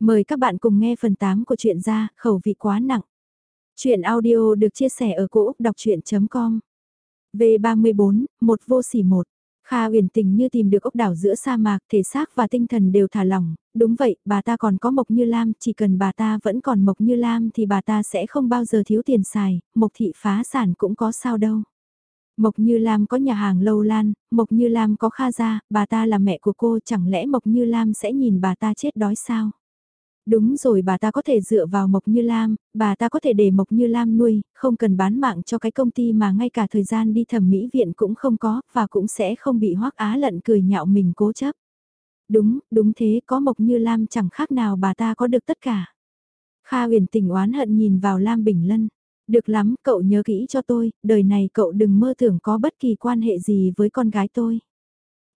Mời các bạn cùng nghe phần 8 của truyện ra, khẩu vị quá nặng. Chuyện audio được chia sẻ ở cỗ đọc chuyện.com V34, một vô sỉ một. Kha huyền tình như tìm được ốc đảo giữa sa mạc, thể xác và tinh thần đều thả lỏng, đúng vậy, bà ta còn có Mộc Như Lam, chỉ cần bà ta vẫn còn Mộc Như Lam thì bà ta sẽ không bao giờ thiếu tiền xài, Mộc thị phá sản cũng có sao đâu. Mộc Như Lam có nhà hàng lâu lan, Mộc Như Lam có Kha gia, bà ta là mẹ của cô, chẳng lẽ Mộc Như Lam sẽ nhìn bà ta chết đói sao? Đúng rồi bà ta có thể dựa vào Mộc Như Lam, bà ta có thể để Mộc Như Lam nuôi, không cần bán mạng cho cái công ty mà ngay cả thời gian đi thẩm mỹ viện cũng không có, và cũng sẽ không bị hoắc á lận cười nhạo mình cố chấp. Đúng, đúng thế, có Mộc Như Lam chẳng khác nào bà ta có được tất cả. Kha huyền tình oán hận nhìn vào Lam Bình Lân. Được lắm, cậu nhớ kỹ cho tôi, đời này cậu đừng mơ tưởng có bất kỳ quan hệ gì với con gái tôi.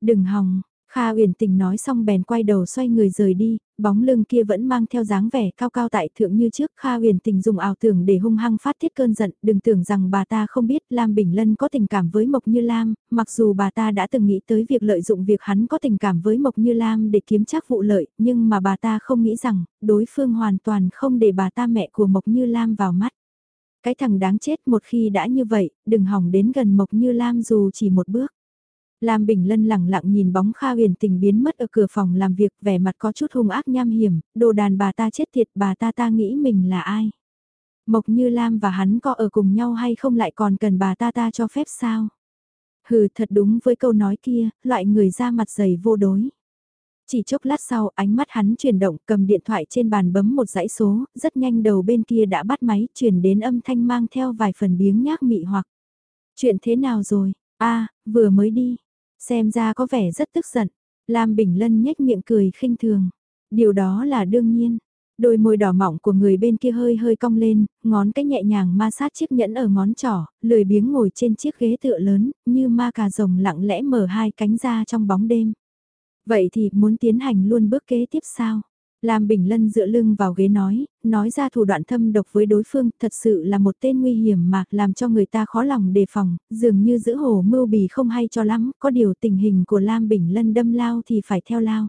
Đừng hòng, Kha uyển tình nói xong bèn quay đầu xoay người rời đi, bóng lưng kia vẫn mang theo dáng vẻ cao cao tại thượng như trước. Kha uyển tình dùng ảo tưởng để hung hăng phát tiết cơn giận, đừng tưởng rằng bà ta không biết Lam Bình Lân có tình cảm với Mộc Như Lam, mặc dù bà ta đã từng nghĩ tới việc lợi dụng việc hắn có tình cảm với Mộc Như Lam để kiếm chắc vụ lợi, nhưng mà bà ta không nghĩ rằng, đối phương hoàn toàn không để bà ta mẹ của Mộc Như Lam vào mắt. Cái thằng đáng chết một khi đã như vậy, đừng hỏng đến gần Mộc Như Lam dù chỉ một bước. Lam Bình Lân lẳng lặng nhìn bóng Kha huyền tình biến mất ở cửa phòng làm việc vẻ mặt có chút hung ác nham hiểm, đồ đàn bà ta chết thiệt bà ta ta nghĩ mình là ai. Mộc như Lam và hắn có ở cùng nhau hay không lại còn cần bà ta ta cho phép sao? Hừ thật đúng với câu nói kia, loại người ra mặt dày vô đối. Chỉ chốc lát sau ánh mắt hắn chuyển động cầm điện thoại trên bàn bấm một dãy số, rất nhanh đầu bên kia đã bắt máy chuyển đến âm thanh mang theo vài phần biếng nhác mị hoặc. Chuyện thế nào rồi? a vừa mới đi, Xem ra có vẻ rất tức giận. Lam Bình Lân nhếch miệng cười khinh thường. Điều đó là đương nhiên. Đôi môi đỏ mỏng của người bên kia hơi hơi cong lên, ngón cái nhẹ nhàng ma sát chiếc nhẫn ở ngón trỏ, lười biếng ngồi trên chiếc ghế tựa lớn, như ma cà rồng lặng lẽ mở hai cánh ra trong bóng đêm. Vậy thì muốn tiến hành luôn bước kế tiếp sao? Lam Bình Lân dựa lưng vào ghế nói, nói ra thủ đoạn thâm độc với đối phương thật sự là một tên nguy hiểm mà làm cho người ta khó lòng đề phòng, dường như giữ hổ mưu bì không hay cho lắm, có điều tình hình của Lam Bình Lân đâm lao thì phải theo lao.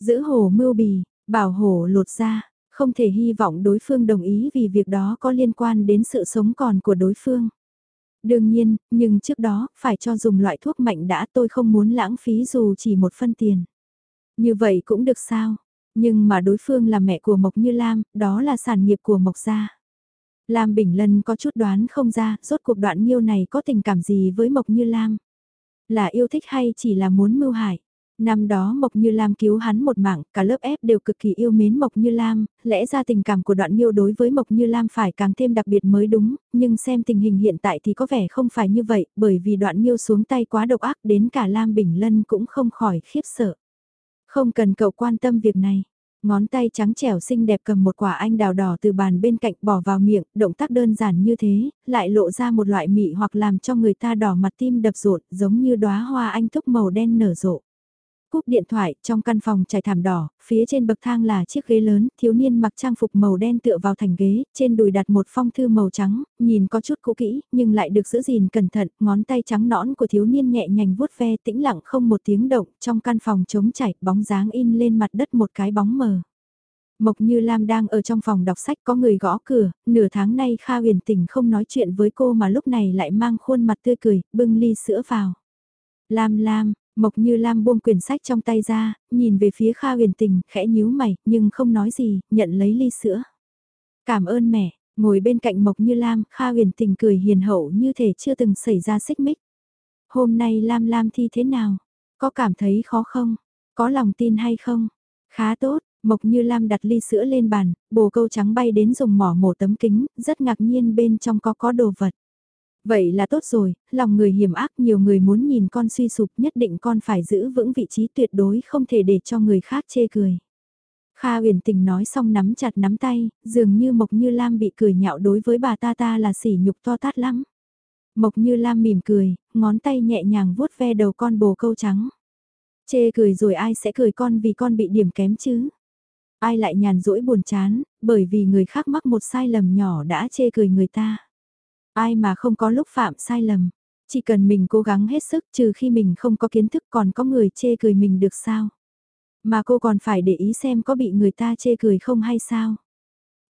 Giữ hổ mưu bì, bảo hổ lột ra, không thể hy vọng đối phương đồng ý vì việc đó có liên quan đến sự sống còn của đối phương. Đương nhiên, nhưng trước đó, phải cho dùng loại thuốc mạnh đã tôi không muốn lãng phí dù chỉ một phân tiền. Như vậy cũng được sao? Nhưng mà đối phương là mẹ của Mộc Như Lam, đó là sản nghiệp của Mộc gia. Lam Bình Lân có chút đoán không ra, rốt cuộc đoạn nhiêu này có tình cảm gì với Mộc Như Lam. Là yêu thích hay chỉ là muốn mưu hại. Năm đó Mộc Như Lam cứu hắn một mạng, cả lớp ép đều cực kỳ yêu mến Mộc Như Lam, lẽ ra tình cảm của đoạn nhiêu đối với Mộc Như Lam phải càng thêm đặc biệt mới đúng, nhưng xem tình hình hiện tại thì có vẻ không phải như vậy, bởi vì đoạn nhiêu xuống tay quá độc ác đến cả Lam Bình Lân cũng không khỏi khiếp sợ. Không cần cậu quan tâm việc này. Ngón tay trắng trẻo xinh đẹp cầm một quả anh đào đỏ từ bàn bên cạnh bỏ vào miệng, động tác đơn giản như thế, lại lộ ra một loại mị hoặc làm cho người ta đỏ mặt tim đập rộn, giống như đóa hoa anh thúc màu đen nở rộ. Cúp điện thoại, trong căn phòng trải thảm đỏ, phía trên bậc thang là chiếc ghế lớn, thiếu niên mặc trang phục màu đen tựa vào thành ghế, trên đùi đặt một phong thư màu trắng, nhìn có chút cũ kỹ, nhưng lại được giữ gìn cẩn thận, ngón tay trắng nõn của thiếu niên nhẹ nhàng vuốt ve tĩnh lặng không một tiếng động, trong căn phòng trống chảy, bóng dáng in lên mặt đất một cái bóng mờ. Mộc Như Lam đang ở trong phòng đọc sách có người gõ cửa, nửa tháng nay Kha huyền tình không nói chuyện với cô mà lúc này lại mang khuôn mặt tươi cười, bưng ly sữa vào. Lam Lam, Mộc Như Lam buông quyển sách trong tay ra, nhìn về phía Kha huyền tình, khẽ nhíu mày, nhưng không nói gì, nhận lấy ly sữa. Cảm ơn mẹ, ngồi bên cạnh Mộc Như Lam, Kha huyền tình cười hiền hậu như thể chưa từng xảy ra xích mích. Hôm nay Lam Lam thi thế nào? Có cảm thấy khó không? Có lòng tin hay không? Khá tốt, Mộc Như Lam đặt ly sữa lên bàn, bồ câu trắng bay đến dùng mỏ mổ tấm kính, rất ngạc nhiên bên trong có có đồ vật. Vậy là tốt rồi, lòng người hiểm ác nhiều người muốn nhìn con suy sụp nhất định con phải giữ vững vị trí tuyệt đối không thể để cho người khác chê cười. Kha huyền tình nói xong nắm chặt nắm tay, dường như Mộc Như Lam bị cười nhạo đối với bà ta ta là sỉ nhục to tát lắm. Mộc Như Lam mỉm cười, ngón tay nhẹ nhàng vuốt ve đầu con bồ câu trắng. Chê cười rồi ai sẽ cười con vì con bị điểm kém chứ? Ai lại nhàn rỗi buồn chán, bởi vì người khác mắc một sai lầm nhỏ đã chê cười người ta. Ai mà không có lúc phạm sai lầm. Chỉ cần mình cố gắng hết sức trừ khi mình không có kiến thức còn có người chê cười mình được sao. Mà cô còn phải để ý xem có bị người ta chê cười không hay sao.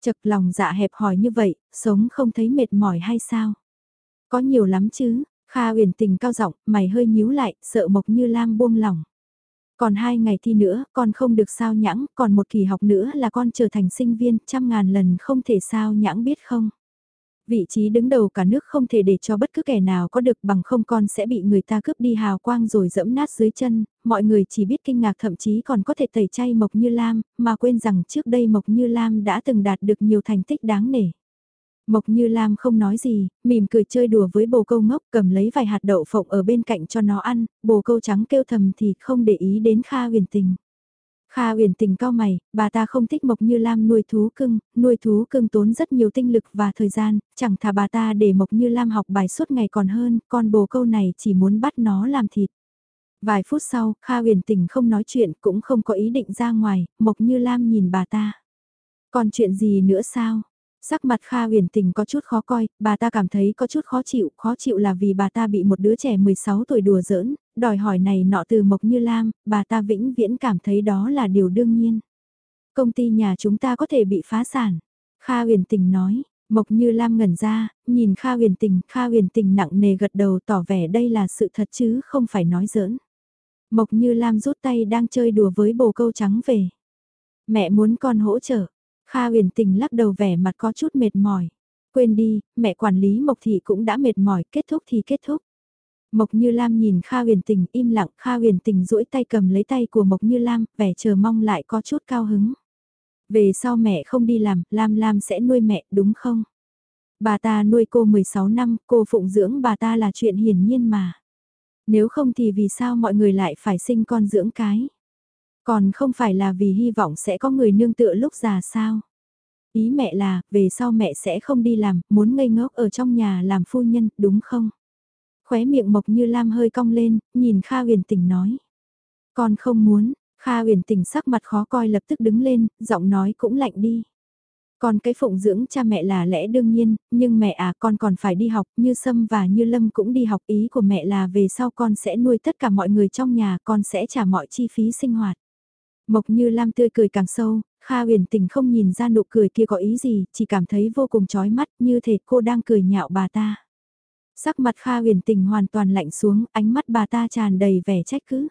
Chật lòng dạ hẹp hỏi như vậy, sống không thấy mệt mỏi hay sao? Có nhiều lắm chứ, Kha uyển tình cao giọng, mày hơi nhíu lại, sợ Mộc Như Lam buông lòng Còn hai ngày thi nữa, con không được sao nhãng, còn một kỳ học nữa là con trở thành sinh viên, trăm ngàn lần không thể sao nhãng biết không? Vị trí đứng đầu cả nước không thể để cho bất cứ kẻ nào có được bằng không con sẽ bị người ta cướp đi hào quang rồi dẫm nát dưới chân, mọi người chỉ biết kinh ngạc thậm chí còn có thể tẩy chay Mộc Như Lam, mà quên rằng trước đây Mộc Như Lam đã từng đạt được nhiều thành tích đáng nể. Mộc Như Lam không nói gì, mỉm cười chơi đùa với bồ câu ngốc cầm lấy vài hạt đậu phộng ở bên cạnh cho nó ăn, bồ câu trắng kêu thầm thì không để ý đến Kha huyền tình. Kha uyển tình cao mày, bà ta không thích Mộc Như Lam nuôi thú cưng, nuôi thú cưng tốn rất nhiều tinh lực và thời gian, chẳng thà bà ta để Mộc Như Lam học bài suốt ngày còn hơn, con bồ câu này chỉ muốn bắt nó làm thịt. Vài phút sau, Kha uyển tình không nói chuyện cũng không có ý định ra ngoài, Mộc Như Lam nhìn bà ta. Còn chuyện gì nữa sao? Sắc mặt Kha huyền tình có chút khó coi, bà ta cảm thấy có chút khó chịu, khó chịu là vì bà ta bị một đứa trẻ 16 tuổi đùa giỡn, đòi hỏi này nọ từ Mộc Như Lam, bà ta vĩnh viễn cảm thấy đó là điều đương nhiên. Công ty nhà chúng ta có thể bị phá sản. Kha huyền tình nói, Mộc Như Lam ngẩn ra, nhìn Kha huyền tình, Kha huyền tình nặng nề gật đầu tỏ vẻ đây là sự thật chứ không phải nói giỡn. Mộc Như Lam rút tay đang chơi đùa với bồ câu trắng về. Mẹ muốn con hỗ trợ. Kha huyền tình lắc đầu vẻ mặt có chút mệt mỏi. Quên đi, mẹ quản lý Mộc Thị cũng đã mệt mỏi, kết thúc thì kết thúc. Mộc Như Lam nhìn Kha huyền tình im lặng, Kha huyền tình duỗi tay cầm lấy tay của Mộc Như Lam, vẻ chờ mong lại có chút cao hứng. Về sau mẹ không đi làm, Lam Lam sẽ nuôi mẹ, đúng không? Bà ta nuôi cô 16 năm, cô phụng dưỡng bà ta là chuyện hiển nhiên mà. Nếu không thì vì sao mọi người lại phải sinh con dưỡng cái? Còn không phải là vì hy vọng sẽ có người nương tựa lúc già sao? Ý mẹ là, về sau mẹ sẽ không đi làm, muốn ngây ngốc ở trong nhà làm phu nhân, đúng không? Khóe miệng Mộc Như Lam hơi cong lên, nhìn Kha huyền tỉnh nói. Con không muốn, Kha huyền tỉnh sắc mặt khó coi lập tức đứng lên, giọng nói cũng lạnh đi. Còn cái phụng dưỡng cha mẹ là lẽ đương nhiên, nhưng mẹ à con còn phải đi học, như Sâm và như Lâm cũng đi học ý của mẹ là về sau con sẽ nuôi tất cả mọi người trong nhà, con sẽ trả mọi chi phí sinh hoạt. Mộc như Lam tươi cười càng sâu, Kha huyền tình không nhìn ra nụ cười kia có ý gì, chỉ cảm thấy vô cùng chói mắt như thể cô đang cười nhạo bà ta. Sắc mặt Kha huyền tình hoàn toàn lạnh xuống, ánh mắt bà ta tràn đầy vẻ trách cứ.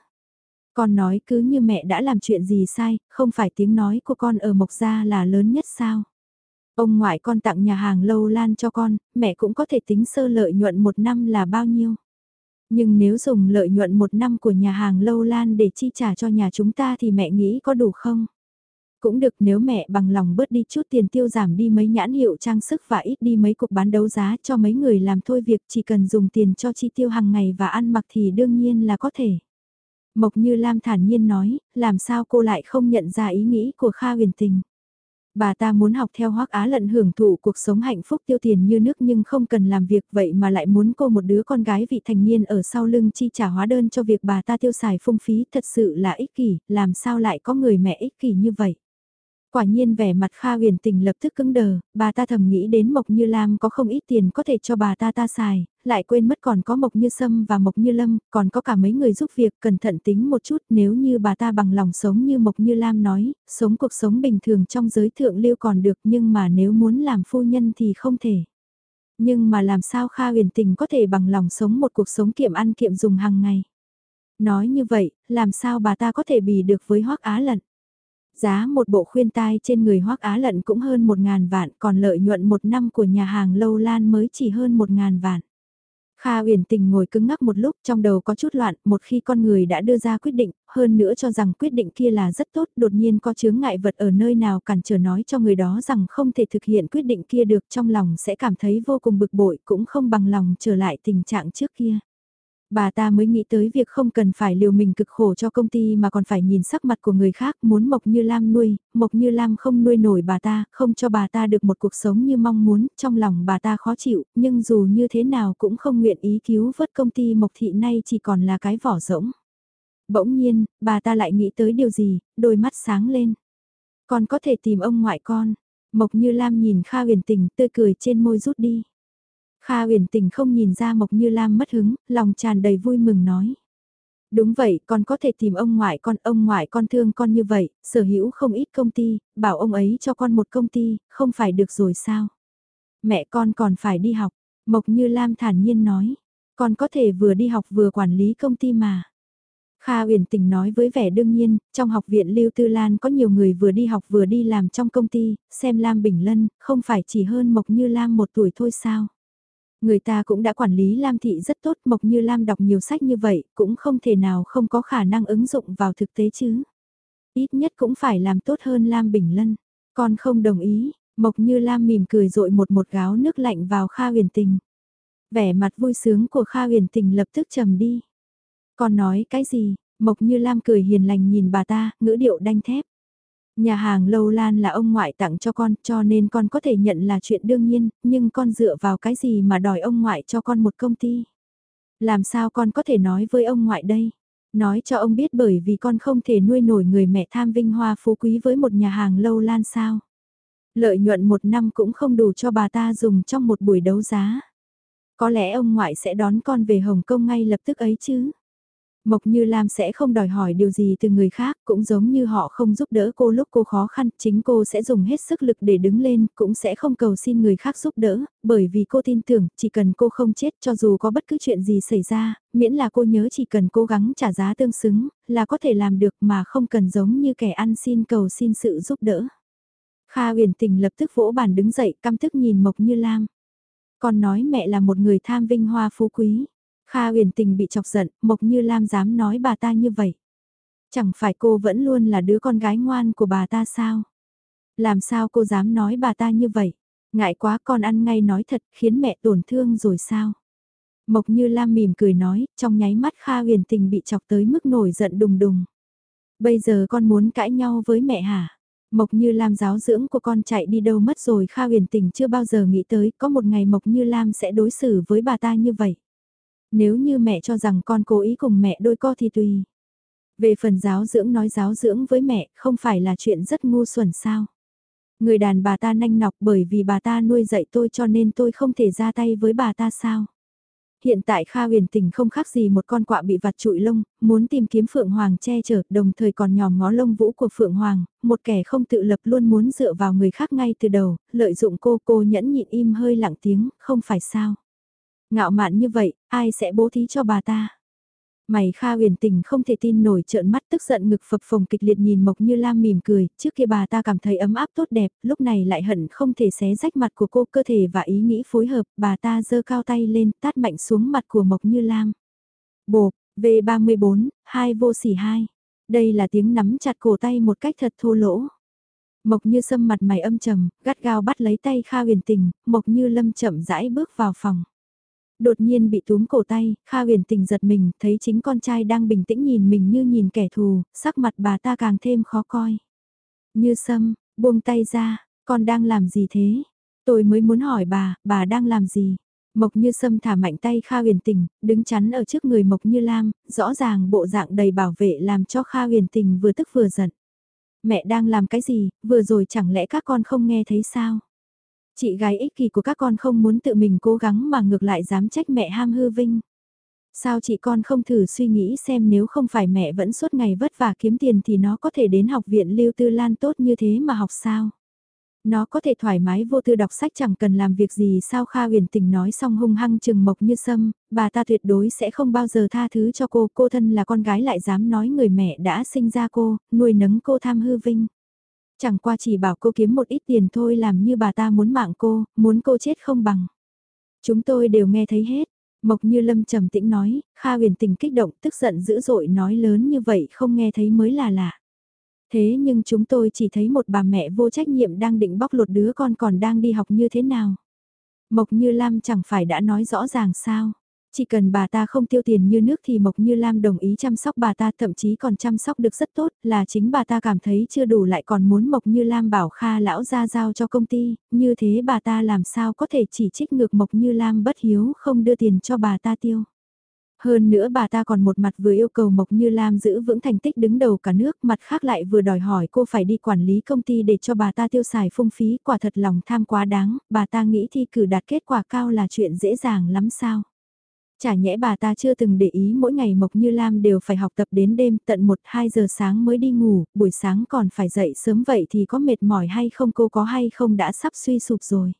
Con nói cứ như mẹ đã làm chuyện gì sai, không phải tiếng nói của con ở Mộc Gia là lớn nhất sao? Ông ngoại con tặng nhà hàng lâu lan cho con, mẹ cũng có thể tính sơ lợi nhuận một năm là bao nhiêu? Nhưng nếu dùng lợi nhuận một năm của nhà hàng lâu lan để chi trả cho nhà chúng ta thì mẹ nghĩ có đủ không? Cũng được nếu mẹ bằng lòng bớt đi chút tiền tiêu giảm đi mấy nhãn hiệu trang sức và ít đi mấy cuộc bán đấu giá cho mấy người làm thôi việc chỉ cần dùng tiền cho chi tiêu hàng ngày và ăn mặc thì đương nhiên là có thể. Mộc Như Lam thản nhiên nói, làm sao cô lại không nhận ra ý nghĩ của Kha huyền tình. Bà ta muốn học theo hoắc á lận hưởng thụ cuộc sống hạnh phúc tiêu tiền như nước nhưng không cần làm việc vậy mà lại muốn cô một đứa con gái vị thành niên ở sau lưng chi trả hóa đơn cho việc bà ta tiêu xài phung phí thật sự là ích kỷ, làm sao lại có người mẹ ích kỷ như vậy. Quả nhiên vẻ mặt Kha huyền tình lập tức cứng đờ, bà ta thầm nghĩ đến Mộc Như Lam có không ít tiền có thể cho bà ta ta xài, lại quên mất còn có Mộc Như Sâm và Mộc Như Lâm, còn có cả mấy người giúp việc cẩn thận tính một chút nếu như bà ta bằng lòng sống như Mộc Như Lam nói, sống cuộc sống bình thường trong giới thượng lưu còn được nhưng mà nếu muốn làm phu nhân thì không thể. Nhưng mà làm sao Kha huyền tình có thể bằng lòng sống một cuộc sống kiệm ăn kiệm dùng hàng ngày. Nói như vậy, làm sao bà ta có thể bì được với hoắc Á Lận. Giá một bộ khuyên tai trên người Hoắc Á Lận cũng hơn một ngàn vạn, còn lợi nhuận một năm của nhà hàng Lâu Lan mới chỉ hơn một ngàn vạn. Kha uyển tình ngồi cứng ngắc một lúc trong đầu có chút loạn, một khi con người đã đưa ra quyết định, hơn nữa cho rằng quyết định kia là rất tốt, đột nhiên có chướng ngại vật ở nơi nào cản trở nói cho người đó rằng không thể thực hiện quyết định kia được trong lòng sẽ cảm thấy vô cùng bực bội cũng không bằng lòng trở lại tình trạng trước kia. Bà ta mới nghĩ tới việc không cần phải liều mình cực khổ cho công ty mà còn phải nhìn sắc mặt của người khác muốn Mộc Như Lam nuôi, Mộc Như Lam không nuôi nổi bà ta, không cho bà ta được một cuộc sống như mong muốn, trong lòng bà ta khó chịu, nhưng dù như thế nào cũng không nguyện ý cứu vớt công ty Mộc Thị nay chỉ còn là cái vỏ rỗng. Bỗng nhiên, bà ta lại nghĩ tới điều gì, đôi mắt sáng lên. Còn có thể tìm ông ngoại con. Mộc Như Lam nhìn Kha huyền tình tươi cười trên môi rút đi. Kha huyền tình không nhìn ra Mộc Như Lam mất hứng, lòng tràn đầy vui mừng nói. Đúng vậy, con có thể tìm ông ngoại con, ông ngoại con thương con như vậy, sở hữu không ít công ty, bảo ông ấy cho con một công ty, không phải được rồi sao? Mẹ con còn phải đi học, Mộc Như Lam thản nhiên nói, con có thể vừa đi học vừa quản lý công ty mà. Kha uyển tình nói với vẻ đương nhiên, trong học viện Lưu Tư Lan có nhiều người vừa đi học vừa đi làm trong công ty, xem Lam Bình Lân, không phải chỉ hơn Mộc Như Lam một tuổi thôi sao. Người ta cũng đã quản lý Lam Thị rất tốt, Mộc Như Lam đọc nhiều sách như vậy, cũng không thể nào không có khả năng ứng dụng vào thực tế chứ. Ít nhất cũng phải làm tốt hơn Lam Bình Lân. Con không đồng ý, Mộc Như Lam mỉm cười rội một một gáo nước lạnh vào Kha huyền tình. Vẻ mặt vui sướng của Kha huyền tình lập tức trầm đi. Con nói cái gì? Mộc Như Lam cười hiền lành nhìn bà ta, ngữ điệu đanh thép. Nhà hàng Lâu Lan là ông ngoại tặng cho con, cho nên con có thể nhận là chuyện đương nhiên, nhưng con dựa vào cái gì mà đòi ông ngoại cho con một công ty? Làm sao con có thể nói với ông ngoại đây? Nói cho ông biết bởi vì con không thể nuôi nổi người mẹ tham vinh hoa phú quý với một nhà hàng Lâu Lan sao? Lợi nhuận một năm cũng không đủ cho bà ta dùng trong một buổi đấu giá. Có lẽ ông ngoại sẽ đón con về Hồng Kông ngay lập tức ấy chứ? Mộc Như Lam sẽ không đòi hỏi điều gì từ người khác, cũng giống như họ không giúp đỡ cô lúc cô khó khăn, chính cô sẽ dùng hết sức lực để đứng lên, cũng sẽ không cầu xin người khác giúp đỡ, bởi vì cô tin tưởng, chỉ cần cô không chết cho dù có bất cứ chuyện gì xảy ra, miễn là cô nhớ chỉ cần cố gắng trả giá tương xứng, là có thể làm được mà không cần giống như kẻ ăn xin cầu xin sự giúp đỡ. Kha huyền tình lập tức vỗ bàn đứng dậy căm tức nhìn Mộc Như Lam. Còn nói mẹ là một người tham vinh hoa phú quý. Kha huyền tình bị chọc giận, Mộc Như Lam dám nói bà ta như vậy. Chẳng phải cô vẫn luôn là đứa con gái ngoan của bà ta sao? Làm sao cô dám nói bà ta như vậy? Ngại quá con ăn ngay nói thật khiến mẹ tổn thương rồi sao? Mộc Như Lam mỉm cười nói, trong nháy mắt Kha huyền tình bị chọc tới mức nổi giận đùng đùng. Bây giờ con muốn cãi nhau với mẹ hả? Mộc Như Lam giáo dưỡng của con chạy đi đâu mất rồi Kha huyền tình chưa bao giờ nghĩ tới có một ngày Mộc Như Lam sẽ đối xử với bà ta như vậy. Nếu như mẹ cho rằng con cố ý cùng mẹ đôi co thì tùy. Về phần giáo dưỡng nói giáo dưỡng với mẹ không phải là chuyện rất ngu xuẩn sao. Người đàn bà ta nanh nọc bởi vì bà ta nuôi dạy tôi cho nên tôi không thể ra tay với bà ta sao. Hiện tại Kha huyền tình không khác gì một con quạ bị vặt trụi lông, muốn tìm kiếm Phượng Hoàng che chở, đồng thời còn nhòm ngó lông vũ của Phượng Hoàng, một kẻ không tự lập luôn muốn dựa vào người khác ngay từ đầu, lợi dụng cô cô nhẫn nhịn im hơi lặng tiếng, không phải sao. Ngạo mạn như vậy, ai sẽ bố thí cho bà ta? Mày Kha huyền tình không thể tin nổi trợn mắt tức giận ngực phập phồng kịch liệt nhìn Mộc Như Lam mỉm cười, trước kia bà ta cảm thấy ấm áp tốt đẹp, lúc này lại hận không thể xé rách mặt của cô cơ thể và ý nghĩ phối hợp, bà ta giơ cao tay lên tát mạnh xuống mặt của Mộc Như Lam. Bộp, V34, hai vô sỉ hai. Đây là tiếng nắm chặt cổ tay một cách thật thô lỗ. Mộc Như Sâm mặt mày âm trầm, gắt gao bắt lấy tay Kha huyền tình, Mộc Như Lâm chậm rãi bước vào phòng đột nhiên bị túm cổ tay, Kha huyền tình giật mình, thấy chính con trai đang bình tĩnh nhìn mình như nhìn kẻ thù, sắc mặt bà ta càng thêm khó coi. Như sâm, buông tay ra, con đang làm gì thế? Tôi mới muốn hỏi bà, bà đang làm gì? Mộc như sâm thả mạnh tay Kha huyền tình, đứng chắn ở trước người Mộc như lam, rõ ràng bộ dạng đầy bảo vệ làm cho Kha huyền tình vừa tức vừa giận. Mẹ đang làm cái gì, vừa rồi chẳng lẽ các con không nghe thấy sao? Chị gái ích kỷ của các con không muốn tự mình cố gắng mà ngược lại dám trách mẹ ham hư vinh. Sao chị con không thử suy nghĩ xem nếu không phải mẹ vẫn suốt ngày vất vả kiếm tiền thì nó có thể đến học viện Lưu Tư Lan tốt như thế mà học sao? Nó có thể thoải mái vô tư đọc sách chẳng cần làm việc gì sao Kha huyền tình nói xong hung hăng chừng mộc như sâm, bà ta tuyệt đối sẽ không bao giờ tha thứ cho cô, cô thân là con gái lại dám nói người mẹ đã sinh ra cô, nuôi nấng cô tham hư vinh. Chẳng qua chỉ bảo cô kiếm một ít tiền thôi làm như bà ta muốn mạng cô, muốn cô chết không bằng. Chúng tôi đều nghe thấy hết. Mộc như lâm trầm tĩnh nói, Kha huyền tình kích động tức giận dữ dội nói lớn như vậy không nghe thấy mới là lạ. Thế nhưng chúng tôi chỉ thấy một bà mẹ vô trách nhiệm đang định bóc lột đứa con còn đang đi học như thế nào. Mộc như Lam chẳng phải đã nói rõ ràng sao. Chỉ cần bà ta không tiêu tiền như nước thì Mộc Như Lam đồng ý chăm sóc bà ta thậm chí còn chăm sóc được rất tốt là chính bà ta cảm thấy chưa đủ lại còn muốn Mộc Như Lam bảo Kha lão ra giao cho công ty, như thế bà ta làm sao có thể chỉ trích ngược Mộc Như Lam bất hiếu không đưa tiền cho bà ta tiêu. Hơn nữa bà ta còn một mặt vừa yêu cầu Mộc Như Lam giữ vững thành tích đứng đầu cả nước, mặt khác lại vừa đòi hỏi cô phải đi quản lý công ty để cho bà ta tiêu xài phung phí, quả thật lòng tham quá đáng, bà ta nghĩ thi cử đạt kết quả cao là chuyện dễ dàng lắm sao. Chả nhẽ bà ta chưa từng để ý mỗi ngày Mộc Như Lam đều phải học tập đến đêm tận 1-2 giờ sáng mới đi ngủ, buổi sáng còn phải dậy sớm vậy thì có mệt mỏi hay không cô có hay không đã sắp suy sụp rồi.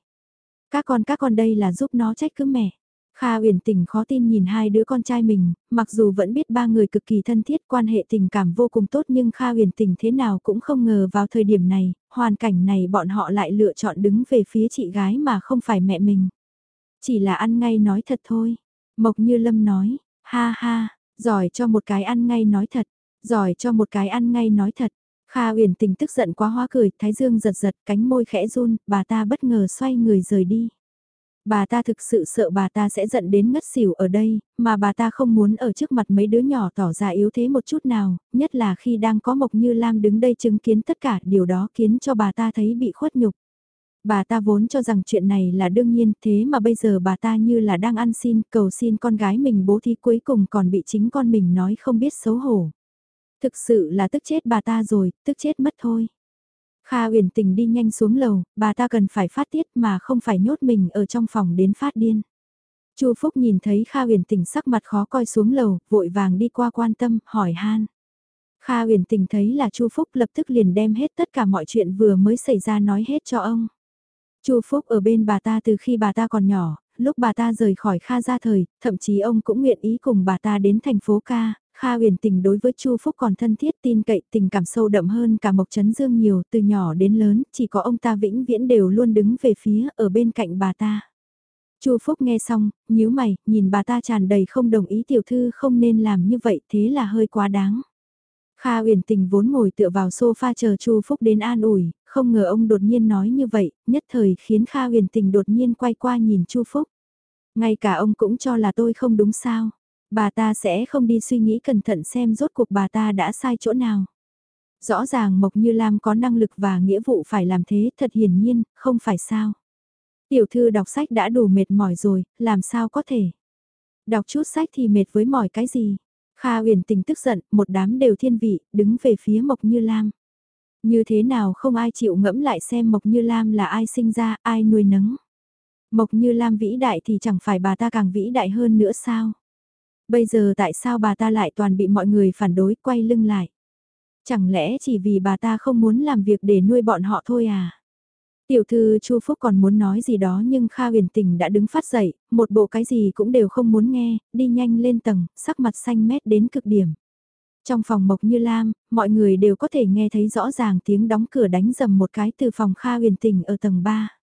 Các con các con đây là giúp nó trách cứ mẹ. Kha uyển tình khó tin nhìn hai đứa con trai mình, mặc dù vẫn biết ba người cực kỳ thân thiết quan hệ tình cảm vô cùng tốt nhưng Kha uyển tình thế nào cũng không ngờ vào thời điểm này, hoàn cảnh này bọn họ lại lựa chọn đứng về phía chị gái mà không phải mẹ mình. Chỉ là ăn ngay nói thật thôi. Mộc Như Lâm nói, ha ha, giỏi cho một cái ăn ngay nói thật, giỏi cho một cái ăn ngay nói thật. Kha uyển tình tức giận quá hóa cười, thái dương giật giật, cánh môi khẽ run, bà ta bất ngờ xoay người rời đi. Bà ta thực sự sợ bà ta sẽ giận đến ngất xỉu ở đây, mà bà ta không muốn ở trước mặt mấy đứa nhỏ tỏ ra yếu thế một chút nào, nhất là khi đang có Mộc Như Lam đứng đây chứng kiến tất cả điều đó khiến cho bà ta thấy bị khuất nhục. Bà ta vốn cho rằng chuyện này là đương nhiên thế mà bây giờ bà ta như là đang ăn xin cầu xin con gái mình bố thí cuối cùng còn bị chính con mình nói không biết xấu hổ. Thực sự là tức chết bà ta rồi, tức chết mất thôi. Kha uyển tình đi nhanh xuống lầu, bà ta cần phải phát tiết mà không phải nhốt mình ở trong phòng đến phát điên. Chu Phúc nhìn thấy Kha uyển tình sắc mặt khó coi xuống lầu, vội vàng đi qua quan tâm, hỏi han. Kha uyển tình thấy là Chu Phúc lập tức liền đem hết tất cả mọi chuyện vừa mới xảy ra nói hết cho ông. Chu Phúc ở bên bà ta từ khi bà ta còn nhỏ, lúc bà ta rời khỏi Kha gia thời, thậm chí ông cũng nguyện ý cùng bà ta đến thành phố ca, Kha huyền tình đối với Chu Phúc còn thân thiết tin cậy tình cảm sâu đậm hơn cả Mộc Trấn Dương nhiều từ nhỏ đến lớn, chỉ có ông ta vĩnh viễn đều luôn đứng về phía ở bên cạnh bà ta. Chu Phúc nghe xong, nhíu mày, nhìn bà ta tràn đầy không đồng ý tiểu thư không nên làm như vậy thế là hơi quá đáng. Kha Uyển tình vốn ngồi tựa vào sofa chờ Chu Phúc đến an ủi, không ngờ ông đột nhiên nói như vậy, nhất thời khiến Kha Uyển tình đột nhiên quay qua nhìn Chu Phúc. Ngay cả ông cũng cho là tôi không đúng sao. Bà ta sẽ không đi suy nghĩ cẩn thận xem rốt cuộc bà ta đã sai chỗ nào. Rõ ràng Mộc Như Lam có năng lực và nghĩa vụ phải làm thế thật hiển nhiên, không phải sao. Tiểu thư đọc sách đã đủ mệt mỏi rồi, làm sao có thể. Đọc chút sách thì mệt với mỏi cái gì. Kha huyền tình tức giận, một đám đều thiên vị, đứng về phía Mộc Như Lam. Như thế nào không ai chịu ngẫm lại xem Mộc Như Lam là ai sinh ra, ai nuôi nấng. Mộc Như Lam vĩ đại thì chẳng phải bà ta càng vĩ đại hơn nữa sao? Bây giờ tại sao bà ta lại toàn bị mọi người phản đối quay lưng lại? Chẳng lẽ chỉ vì bà ta không muốn làm việc để nuôi bọn họ thôi à? Tiểu thư Chu Phúc còn muốn nói gì đó nhưng Kha huyền tình đã đứng phát dậy, một bộ cái gì cũng đều không muốn nghe, đi nhanh lên tầng, sắc mặt xanh mét đến cực điểm. Trong phòng Mộc Như Lam, mọi người đều có thể nghe thấy rõ ràng tiếng đóng cửa đánh dầm một cái từ phòng Kha huyền tình ở tầng 3.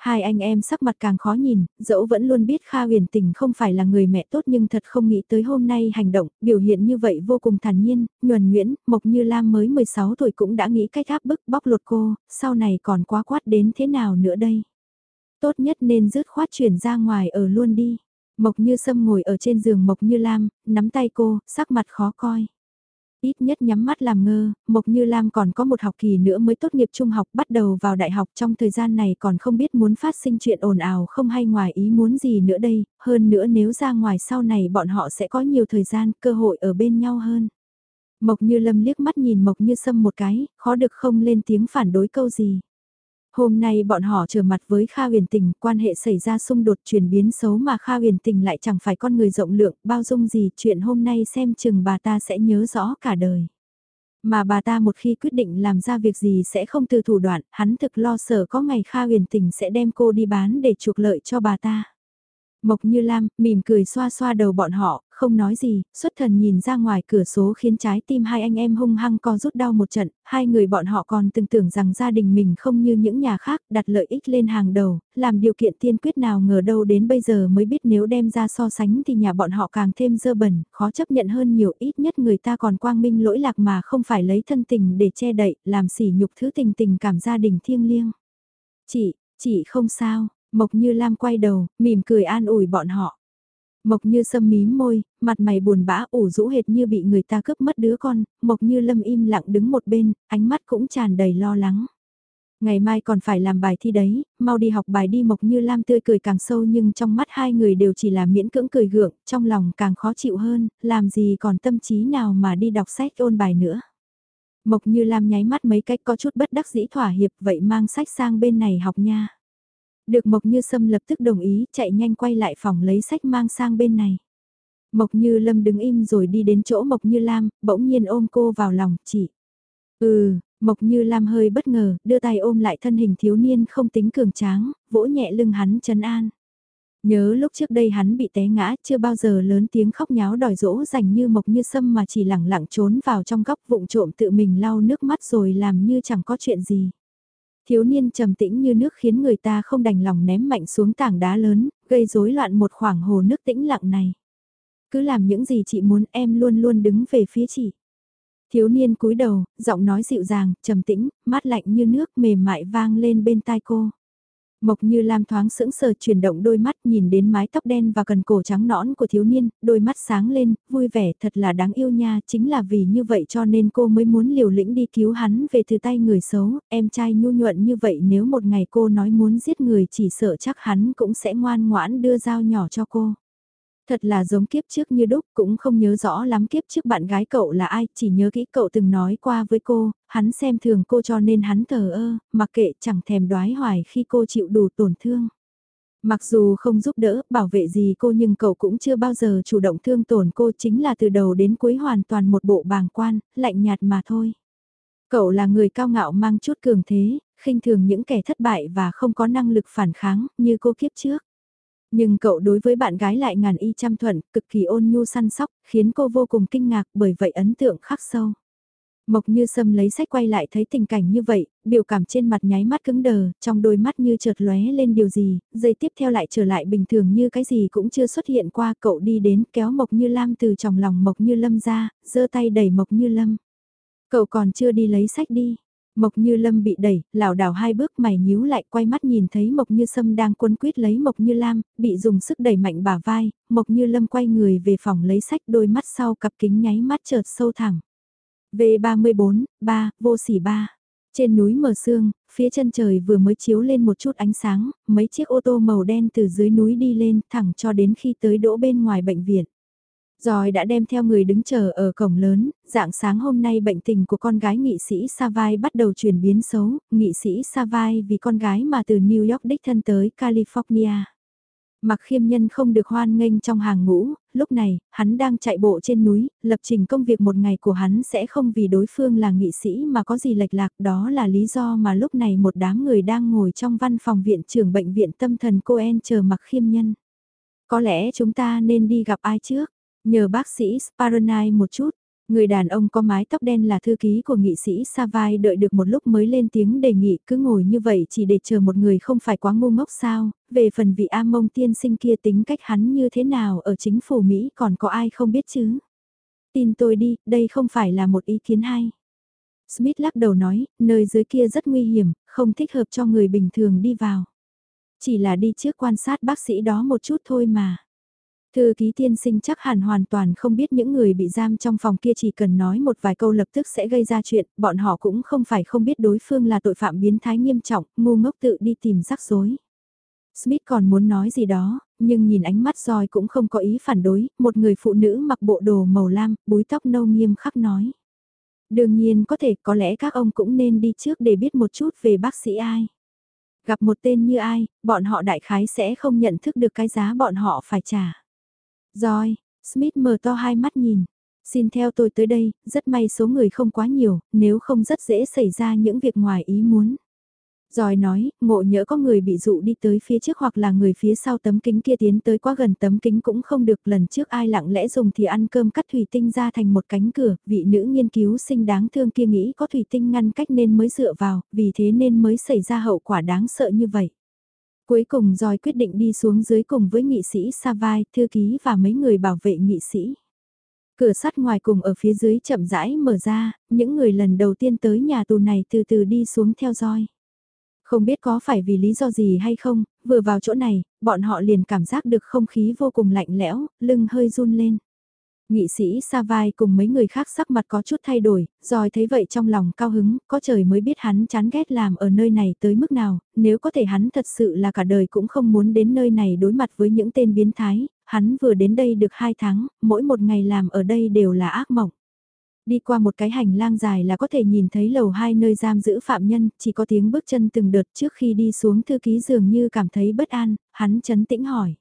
Hai anh em sắc mặt càng khó nhìn, dẫu vẫn luôn biết Kha huyền tình không phải là người mẹ tốt nhưng thật không nghĩ tới hôm nay hành động, biểu hiện như vậy vô cùng thản nhiên, nhuần nhuyễn, Mộc Như Lam mới 16 tuổi cũng đã nghĩ cách áp bức bóc lột cô, sau này còn quá quát đến thế nào nữa đây. Tốt nhất nên dứt khoát chuyển ra ngoài ở luôn đi. Mộc Như Sâm ngồi ở trên giường Mộc Như Lam, nắm tay cô, sắc mặt khó coi. Ít nhất nhắm mắt làm ngơ, Mộc Như Lam còn có một học kỳ nữa mới tốt nghiệp trung học bắt đầu vào đại học trong thời gian này còn không biết muốn phát sinh chuyện ồn ào không hay ngoài ý muốn gì nữa đây, hơn nữa nếu ra ngoài sau này bọn họ sẽ có nhiều thời gian, cơ hội ở bên nhau hơn. Mộc Như Lâm liếc mắt nhìn Mộc Như Sâm một cái, khó được không lên tiếng phản đối câu gì. Hôm nay bọn họ trở mặt với Kha huyền tình, quan hệ xảy ra xung đột chuyển biến xấu mà Kha huyền tình lại chẳng phải con người rộng lượng, bao dung gì, chuyện hôm nay xem chừng bà ta sẽ nhớ rõ cả đời. Mà bà ta một khi quyết định làm ra việc gì sẽ không từ thủ đoạn, hắn thực lo sợ có ngày Kha huyền tình sẽ đem cô đi bán để trục lợi cho bà ta. Mộc Như Lam, mỉm cười xoa xoa đầu bọn họ, không nói gì, xuất thần nhìn ra ngoài cửa số khiến trái tim hai anh em hung hăng co rút đau một trận, hai người bọn họ còn từng tưởng rằng gia đình mình không như những nhà khác đặt lợi ích lên hàng đầu, làm điều kiện tiên quyết nào ngờ đâu đến bây giờ mới biết nếu đem ra so sánh thì nhà bọn họ càng thêm dơ bẩn, khó chấp nhận hơn nhiều ít nhất người ta còn quang minh lỗi lạc mà không phải lấy thân tình để che đậy, làm sỉ nhục thứ tình tình cảm gia đình thiêng liêng. Chị, chị không sao, Mộc Như Lam quay đầu, mỉm cười an ủi bọn họ. Mộc Như Sâm mím môi, mặt mày buồn bã ủ rũ hệt như bị người ta cướp mất đứa con, Mộc Như Lâm im lặng đứng một bên, ánh mắt cũng tràn đầy lo lắng. Ngày mai còn phải làm bài thi đấy, mau đi học bài đi Mộc Như Lam tươi cười càng sâu nhưng trong mắt hai người đều chỉ là miễn cưỡng cười gượng, trong lòng càng khó chịu hơn, làm gì còn tâm trí nào mà đi đọc sách ôn bài nữa. Mộc Như Lam nháy mắt mấy cách có chút bất đắc dĩ thỏa hiệp vậy mang sách sang bên này học nha. Được Mộc Như Sâm lập tức đồng ý, chạy nhanh quay lại phòng lấy sách mang sang bên này. Mộc Như Lâm đứng im rồi đi đến chỗ Mộc Như Lam, bỗng nhiên ôm cô vào lòng, chỉ. Ừ, Mộc Như Lam hơi bất ngờ, đưa tay ôm lại thân hình thiếu niên không tính cường tráng, vỗ nhẹ lưng hắn trấn an. Nhớ lúc trước đây hắn bị té ngã, chưa bao giờ lớn tiếng khóc nháo đòi dỗ dành như Mộc Như Sâm mà chỉ lẳng lặng trốn vào trong góc vụng trộm tự mình lau nước mắt rồi làm như chẳng có chuyện gì. Thiếu niên trầm tĩnh như nước khiến người ta không đành lòng ném mạnh xuống tảng đá lớn, gây rối loạn một khoảng hồ nước tĩnh lặng này. Cứ làm những gì chị muốn em luôn luôn đứng về phía chị. Thiếu niên cúi đầu, giọng nói dịu dàng, trầm tĩnh, mát lạnh như nước mềm mại vang lên bên tai cô. Mộc như Lam thoáng sững sờ chuyển động đôi mắt nhìn đến mái tóc đen và cần cổ trắng nõn của thiếu niên, đôi mắt sáng lên, vui vẻ thật là đáng yêu nha, chính là vì như vậy cho nên cô mới muốn liều lĩnh đi cứu hắn về từ tay người xấu, em trai nhu nhuận như vậy nếu một ngày cô nói muốn giết người chỉ sợ chắc hắn cũng sẽ ngoan ngoãn đưa dao nhỏ cho cô. Thật là giống kiếp trước như đúc, cũng không nhớ rõ lắm kiếp trước bạn gái cậu là ai, chỉ nhớ kỹ cậu từng nói qua với cô, hắn xem thường cô cho nên hắn thờ ơ, mặc kệ chẳng thèm đoái hoài khi cô chịu đủ tổn thương. Mặc dù không giúp đỡ, bảo vệ gì cô nhưng cậu cũng chưa bao giờ chủ động thương tổn cô chính là từ đầu đến cuối hoàn toàn một bộ bàng quan, lạnh nhạt mà thôi. Cậu là người cao ngạo mang chút cường thế, khinh thường những kẻ thất bại và không có năng lực phản kháng như cô kiếp trước. Nhưng cậu đối với bạn gái lại ngàn y trăm thuận, cực kỳ ôn nhu săn sóc, khiến cô vô cùng kinh ngạc bởi vậy ấn tượng khắc sâu. Mộc như sâm lấy sách quay lại thấy tình cảnh như vậy, biểu cảm trên mặt nháy mắt cứng đờ, trong đôi mắt như chợt lóe lên điều gì, giây tiếp theo lại trở lại bình thường như cái gì cũng chưa xuất hiện qua cậu đi đến kéo Mộc như lam từ trong lòng Mộc như lâm ra, giơ tay đẩy Mộc như lâm. Cậu còn chưa đi lấy sách đi, Mộc Như Lâm bị đẩy, lảo đảo hai bước mày nhíu lại quay mắt nhìn thấy Mộc Như Sâm đang cuốn quyết lấy Mộc Như Lam, bị dùng sức đẩy mạnh bả vai, Mộc Như Lâm quay người về phòng lấy sách đôi mắt sau cặp kính nháy mắt chợt sâu thẳng. V34, 3, vô sỉ 3. Trên núi mờ sương, phía chân trời vừa mới chiếu lên một chút ánh sáng, mấy chiếc ô tô màu đen từ dưới núi đi lên thẳng cho đến khi tới đỗ bên ngoài bệnh viện. Rồi đã đem theo người đứng chờ ở cổng lớn, dạng sáng hôm nay bệnh tình của con gái nghị sĩ Savai bắt đầu chuyển biến xấu, nghị sĩ Savai vì con gái mà từ New York đích thân tới California. Mặc khiêm nhân không được hoan nghênh trong hàng ngũ, lúc này, hắn đang chạy bộ trên núi, lập trình công việc một ngày của hắn sẽ không vì đối phương là nghị sĩ mà có gì lệch lạc, đó là lý do mà lúc này một đám người đang ngồi trong văn phòng viện trưởng bệnh viện tâm thần Coen chờ mặc khiêm nhân. Có lẽ chúng ta nên đi gặp ai trước? Nhờ bác sĩ Sparanai một chút, người đàn ông có mái tóc đen là thư ký của nghị sĩ Savai đợi được một lúc mới lên tiếng đề nghị cứ ngồi như vậy chỉ để chờ một người không phải quá ngu ngốc sao, về phần vị amon mông tiên sinh kia tính cách hắn như thế nào ở chính phủ Mỹ còn có ai không biết chứ. Tin tôi đi, đây không phải là một ý kiến hay. Smith lắc đầu nói, nơi dưới kia rất nguy hiểm, không thích hợp cho người bình thường đi vào. Chỉ là đi trước quan sát bác sĩ đó một chút thôi mà. Thư ký tiên sinh chắc hẳn hoàn toàn không biết những người bị giam trong phòng kia chỉ cần nói một vài câu lập tức sẽ gây ra chuyện, bọn họ cũng không phải không biết đối phương là tội phạm biến thái nghiêm trọng, ngu ngốc tự đi tìm rắc rối. Smith còn muốn nói gì đó, nhưng nhìn ánh mắt roi cũng không có ý phản đối, một người phụ nữ mặc bộ đồ màu lam, búi tóc nâu nghiêm khắc nói. Đương nhiên có thể có lẽ các ông cũng nên đi trước để biết một chút về bác sĩ ai. Gặp một tên như ai, bọn họ đại khái sẽ không nhận thức được cái giá bọn họ phải trả. Rồi, Smith mở to hai mắt nhìn. Xin theo tôi tới đây, rất may số người không quá nhiều, nếu không rất dễ xảy ra những việc ngoài ý muốn. Rồi nói, ngộ nhỡ có người bị dụ đi tới phía trước hoặc là người phía sau tấm kính kia tiến tới quá gần tấm kính cũng không được lần trước ai lặng lẽ dùng thì ăn cơm cắt thủy tinh ra thành một cánh cửa, vị nữ nghiên cứu sinh đáng thương kia nghĩ có thủy tinh ngăn cách nên mới dựa vào, vì thế nên mới xảy ra hậu quả đáng sợ như vậy. Cuối cùng Joy quyết định đi xuống dưới cùng với nghị sĩ Savai, thư ký và mấy người bảo vệ nghị sĩ. Cửa sắt ngoài cùng ở phía dưới chậm rãi mở ra, những người lần đầu tiên tới nhà tù này từ từ đi xuống theo Joy. Không biết có phải vì lý do gì hay không, vừa vào chỗ này, bọn họ liền cảm giác được không khí vô cùng lạnh lẽo, lưng hơi run lên. Nghị sĩ Savai cùng mấy người khác sắc mặt có chút thay đổi, rồi thấy vậy trong lòng cao hứng, có trời mới biết hắn chán ghét làm ở nơi này tới mức nào, nếu có thể hắn thật sự là cả đời cũng không muốn đến nơi này đối mặt với những tên biến thái, hắn vừa đến đây được 2 tháng, mỗi một ngày làm ở đây đều là ác mộng. Đi qua một cái hành lang dài là có thể nhìn thấy lầu hai nơi giam giữ phạm nhân, chỉ có tiếng bước chân từng đợt trước khi đi xuống thư ký dường như cảm thấy bất an, hắn chấn tĩnh hỏi.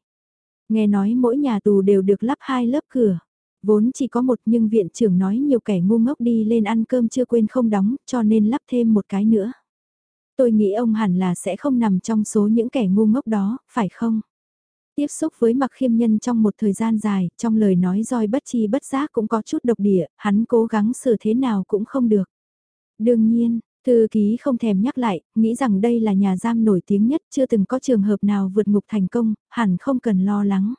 Nghe nói mỗi nhà tù đều được lắp hai lớp cửa. Vốn chỉ có một nhưng viện trưởng nói nhiều kẻ ngu ngốc đi lên ăn cơm chưa quên không đóng cho nên lắp thêm một cái nữa. Tôi nghĩ ông hẳn là sẽ không nằm trong số những kẻ ngu ngốc đó, phải không? Tiếp xúc với mặc khiêm nhân trong một thời gian dài, trong lời nói roi bất chi bất giác cũng có chút độc địa, hắn cố gắng xử thế nào cũng không được. Đương nhiên, thư ký không thèm nhắc lại, nghĩ rằng đây là nhà giam nổi tiếng nhất, chưa từng có trường hợp nào vượt ngục thành công, hẳn không cần lo lắng.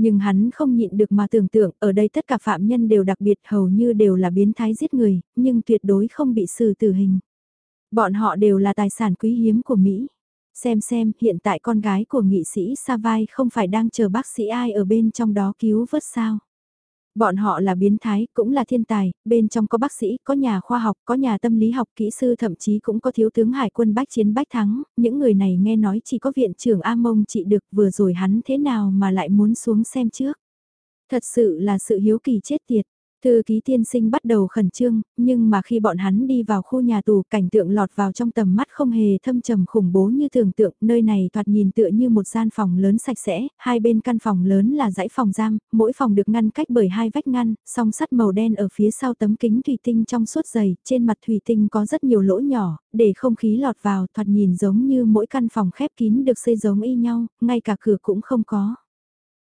Nhưng hắn không nhịn được mà tưởng tượng, ở đây tất cả phạm nhân đều đặc biệt hầu như đều là biến thái giết người, nhưng tuyệt đối không bị xử tử hình. Bọn họ đều là tài sản quý hiếm của Mỹ. Xem xem, hiện tại con gái của nghị sĩ Savai không phải đang chờ bác sĩ ai ở bên trong đó cứu vớt sao. Bọn họ là biến thái, cũng là thiên tài, bên trong có bác sĩ, có nhà khoa học, có nhà tâm lý học, kỹ sư thậm chí cũng có thiếu tướng hải quân bách chiến bách thắng, những người này nghe nói chỉ có viện trưởng A Mông trị được vừa rồi hắn thế nào mà lại muốn xuống xem trước. Thật sự là sự hiếu kỳ chết tiệt. Thư ký tiên sinh bắt đầu khẩn trương, nhưng mà khi bọn hắn đi vào khu nhà tù cảnh tượng lọt vào trong tầm mắt không hề thâm trầm khủng bố như tưởng tượng, nơi này thoạt nhìn tựa như một gian phòng lớn sạch sẽ, hai bên căn phòng lớn là dãy phòng giam, mỗi phòng được ngăn cách bởi hai vách ngăn, song sắt màu đen ở phía sau tấm kính thủy tinh trong suốt dày, trên mặt thủy tinh có rất nhiều lỗ nhỏ, để không khí lọt vào thoạt nhìn giống như mỗi căn phòng khép kín được xây giống y nhau, ngay cả cửa cũng không có.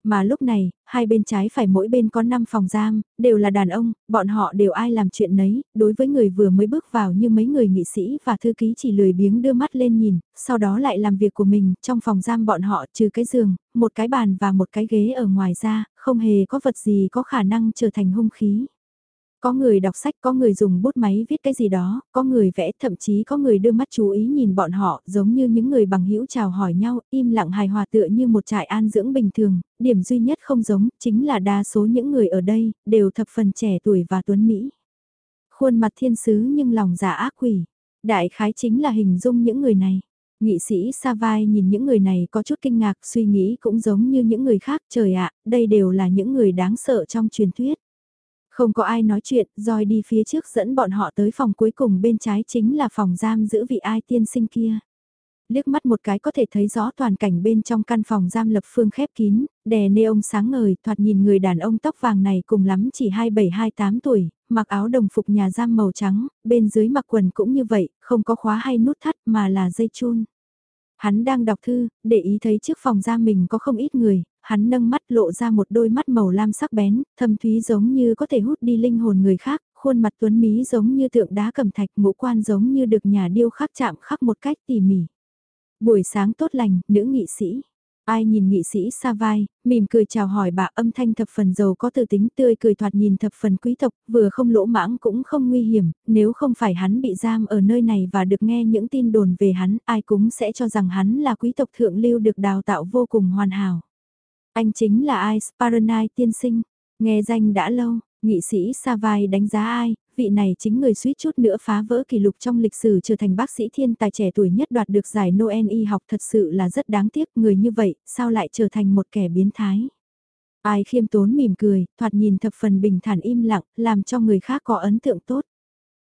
Mà lúc này, hai bên trái phải mỗi bên có 5 phòng giam, đều là đàn ông, bọn họ đều ai làm chuyện nấy, đối với người vừa mới bước vào như mấy người nghị sĩ và thư ký chỉ lười biếng đưa mắt lên nhìn, sau đó lại làm việc của mình, trong phòng giam bọn họ trừ cái giường, một cái bàn và một cái ghế ở ngoài ra, không hề có vật gì có khả năng trở thành hung khí. Có người đọc sách, có người dùng bút máy viết cái gì đó, có người vẽ, thậm chí có người đưa mắt chú ý nhìn bọn họ, giống như những người bằng hữu chào hỏi nhau, im lặng hài hòa tựa như một trại an dưỡng bình thường, điểm duy nhất không giống, chính là đa số những người ở đây, đều thập phần trẻ tuổi và tuấn Mỹ. Khuôn mặt thiên sứ nhưng lòng giả ác quỷ, đại khái chính là hình dung những người này. Nghị sĩ Savai nhìn những người này có chút kinh ngạc, suy nghĩ cũng giống như những người khác, trời ạ, đây đều là những người đáng sợ trong truyền thuyết. Không có ai nói chuyện, roi đi phía trước dẫn bọn họ tới phòng cuối cùng bên trái chính là phòng giam giữ vị ai tiên sinh kia. Liếc mắt một cái có thể thấy rõ toàn cảnh bên trong căn phòng giam lập phương khép kín, đè nê ông sáng ngời, thoạt nhìn người đàn ông tóc vàng này cùng lắm chỉ 27-28 tuổi, mặc áo đồng phục nhà giam màu trắng, bên dưới mặc quần cũng như vậy, không có khóa hay nút thắt mà là dây chun. Hắn đang đọc thư, để ý thấy trước phòng giam mình có không ít người, hắn nâng mắt lộ ra một đôi mắt màu lam sắc bén, thâm thúy giống như có thể hút đi linh hồn người khác, khuôn mặt tuấn mỹ giống như tượng đá cầm thạch, ngũ quan giống như được nhà điêu khắc chạm khắc một cách tỉ mỉ. Buổi sáng tốt lành, nữ nghị sĩ. Ai nhìn nghị sĩ xa vai, mỉm cười chào hỏi bà âm thanh thập phần giàu có từ tính tươi cười thoạt nhìn thập phần quý tộc, vừa không lỗ mãng cũng không nguy hiểm, nếu không phải hắn bị giam ở nơi này và được nghe những tin đồn về hắn, ai cũng sẽ cho rằng hắn là quý tộc thượng lưu được đào tạo vô cùng hoàn hảo. Anh chính là ai Sparanai tiên sinh, nghe danh đã lâu, nghị sĩ Savai đánh giá ai, vị này chính người suýt chút nữa phá vỡ kỷ lục trong lịch sử trở thành bác sĩ thiên tài trẻ tuổi nhất đoạt được giải Noel y học thật sự là rất đáng tiếc người như vậy, sao lại trở thành một kẻ biến thái. Ai khiêm tốn mỉm cười, thoạt nhìn thập phần bình thản im lặng, làm cho người khác có ấn tượng tốt.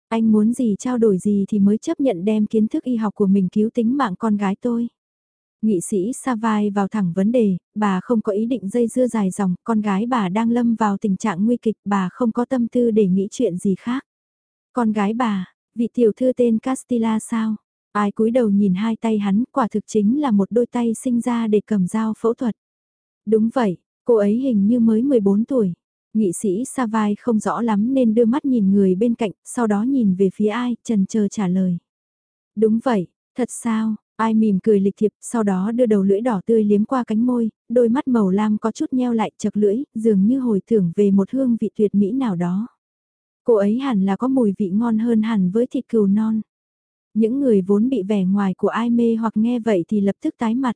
Anh muốn gì trao đổi gì thì mới chấp nhận đem kiến thức y học của mình cứu tính mạng con gái tôi. Nghị sĩ Savai vào thẳng vấn đề, bà không có ý định dây dưa dài dòng, con gái bà đang lâm vào tình trạng nguy kịch, bà không có tâm tư để nghĩ chuyện gì khác. Con gái bà, vị tiểu thư tên Castilla sao? Ai cúi đầu nhìn hai tay hắn, quả thực chính là một đôi tay sinh ra để cầm dao phẫu thuật. Đúng vậy, cô ấy hình như mới 14 tuổi. Nghị sĩ Savai không rõ lắm nên đưa mắt nhìn người bên cạnh, sau đó nhìn về phía ai, trần chờ trả lời. Đúng vậy, thật sao, Ai mỉm cười lịch thiệp, sau đó đưa đầu lưỡi đỏ tươi liếm qua cánh môi, đôi mắt màu lam có chút nheo lại chật lưỡi, dường như hồi tưởng về một hương vị tuyệt mỹ nào đó. Cô ấy hẳn là có mùi vị ngon hơn hẳn với thịt cừu non. Những người vốn bị vẻ ngoài của ai mê hoặc nghe vậy thì lập tức tái mặt.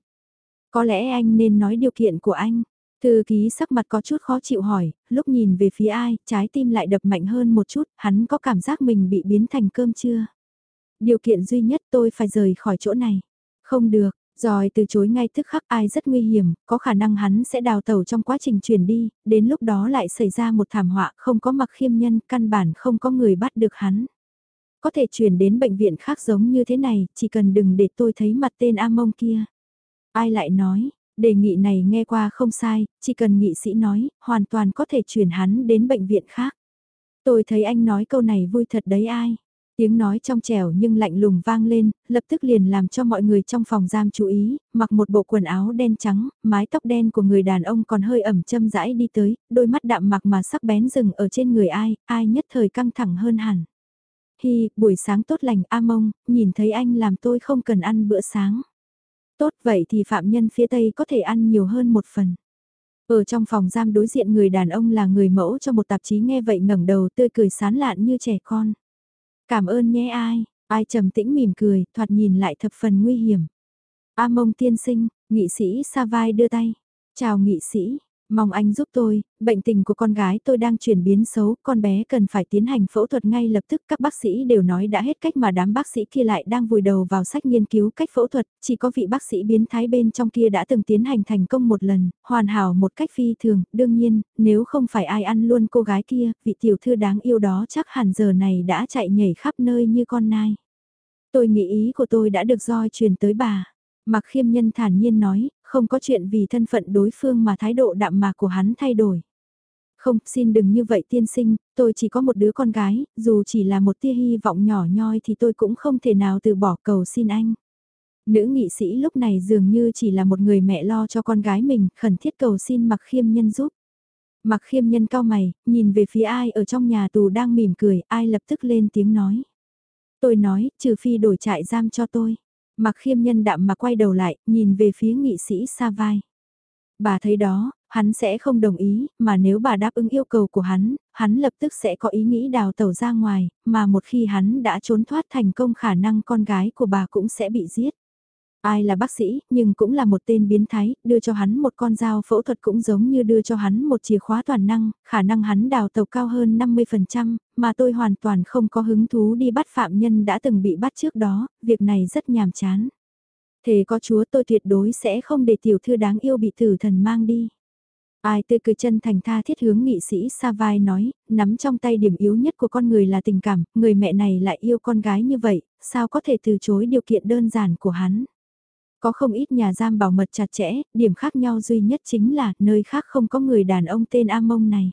Có lẽ anh nên nói điều kiện của anh. Thư ký sắc mặt có chút khó chịu hỏi, lúc nhìn về phía ai, trái tim lại đập mạnh hơn một chút, hắn có cảm giác mình bị biến thành cơm chưa? Điều kiện duy nhất tôi phải rời khỏi chỗ này. Không được, Rồi từ chối ngay tức khắc ai rất nguy hiểm, có khả năng hắn sẽ đào tẩu trong quá trình chuyển đi, đến lúc đó lại xảy ra một thảm họa không có mặc khiêm nhân, căn bản không có người bắt được hắn. Có thể chuyển đến bệnh viện khác giống như thế này, chỉ cần đừng để tôi thấy mặt tên A Mông kia. Ai lại nói, đề nghị này nghe qua không sai, chỉ cần nghị sĩ nói, hoàn toàn có thể chuyển hắn đến bệnh viện khác. Tôi thấy anh nói câu này vui thật đấy ai. Tiếng nói trong trẻo nhưng lạnh lùng vang lên, lập tức liền làm cho mọi người trong phòng giam chú ý, mặc một bộ quần áo đen trắng, mái tóc đen của người đàn ông còn hơi ẩm châm rãi đi tới, đôi mắt đạm mặc mà sắc bén rừng ở trên người ai, ai nhất thời căng thẳng hơn hẳn. Hi, buổi sáng tốt lành A Mông, nhìn thấy anh làm tôi không cần ăn bữa sáng. Tốt vậy thì phạm nhân phía Tây có thể ăn nhiều hơn một phần. Ở trong phòng giam đối diện người đàn ông là người mẫu cho một tạp chí nghe vậy ngẩng đầu tươi cười sán lạn như trẻ con. Cảm ơn nhé ai, ai trầm tĩnh mỉm cười, thoạt nhìn lại thập phần nguy hiểm. A mông tiên sinh, nghị sĩ Sa vai đưa tay. Chào nghị sĩ, Mong anh giúp tôi, bệnh tình của con gái tôi đang chuyển biến xấu, con bé cần phải tiến hành phẫu thuật ngay lập tức. Các bác sĩ đều nói đã hết cách mà đám bác sĩ kia lại đang vùi đầu vào sách nghiên cứu cách phẫu thuật, chỉ có vị bác sĩ biến thái bên trong kia đã từng tiến hành thành công một lần, hoàn hảo một cách phi thường. Đương nhiên, nếu không phải ai ăn luôn cô gái kia, vị tiểu thư đáng yêu đó chắc hẳn giờ này đã chạy nhảy khắp nơi như con nai. Tôi nghĩ ý của tôi đã được roi truyền tới bà. Mặc khiêm nhân thản nhiên nói, không có chuyện vì thân phận đối phương mà thái độ đạm mạc của hắn thay đổi. Không, xin đừng như vậy tiên sinh, tôi chỉ có một đứa con gái, dù chỉ là một tia hy vọng nhỏ nhoi thì tôi cũng không thể nào từ bỏ cầu xin anh. Nữ nghị sĩ lúc này dường như chỉ là một người mẹ lo cho con gái mình, khẩn thiết cầu xin mặc khiêm nhân giúp. Mặc khiêm nhân cao mày, nhìn về phía ai ở trong nhà tù đang mỉm cười, ai lập tức lên tiếng nói. Tôi nói, trừ phi đổi trại giam cho tôi. Mặc khiêm nhân đạm mà quay đầu lại, nhìn về phía nghị sĩ Sa vai. Bà thấy đó, hắn sẽ không đồng ý, mà nếu bà đáp ứng yêu cầu của hắn, hắn lập tức sẽ có ý nghĩ đào tẩu ra ngoài, mà một khi hắn đã trốn thoát thành công khả năng con gái của bà cũng sẽ bị giết. Ai là bác sĩ, nhưng cũng là một tên biến thái, đưa cho hắn một con dao phẫu thuật cũng giống như đưa cho hắn một chìa khóa toàn năng, khả năng hắn đào tàu cao hơn 50%, mà tôi hoàn toàn không có hứng thú đi bắt phạm nhân đã từng bị bắt trước đó, việc này rất nhàm chán. Thế có chúa tôi tuyệt đối sẽ không để tiểu thư đáng yêu bị tử thần mang đi. Ai tươi cười chân thành tha thiết hướng nghị sĩ Savai nói, nắm trong tay điểm yếu nhất của con người là tình cảm, người mẹ này lại yêu con gái như vậy, sao có thể từ chối điều kiện đơn giản của hắn. Có không ít nhà giam bảo mật chặt chẽ, điểm khác nhau duy nhất chính là nơi khác không có người đàn ông tên amon này.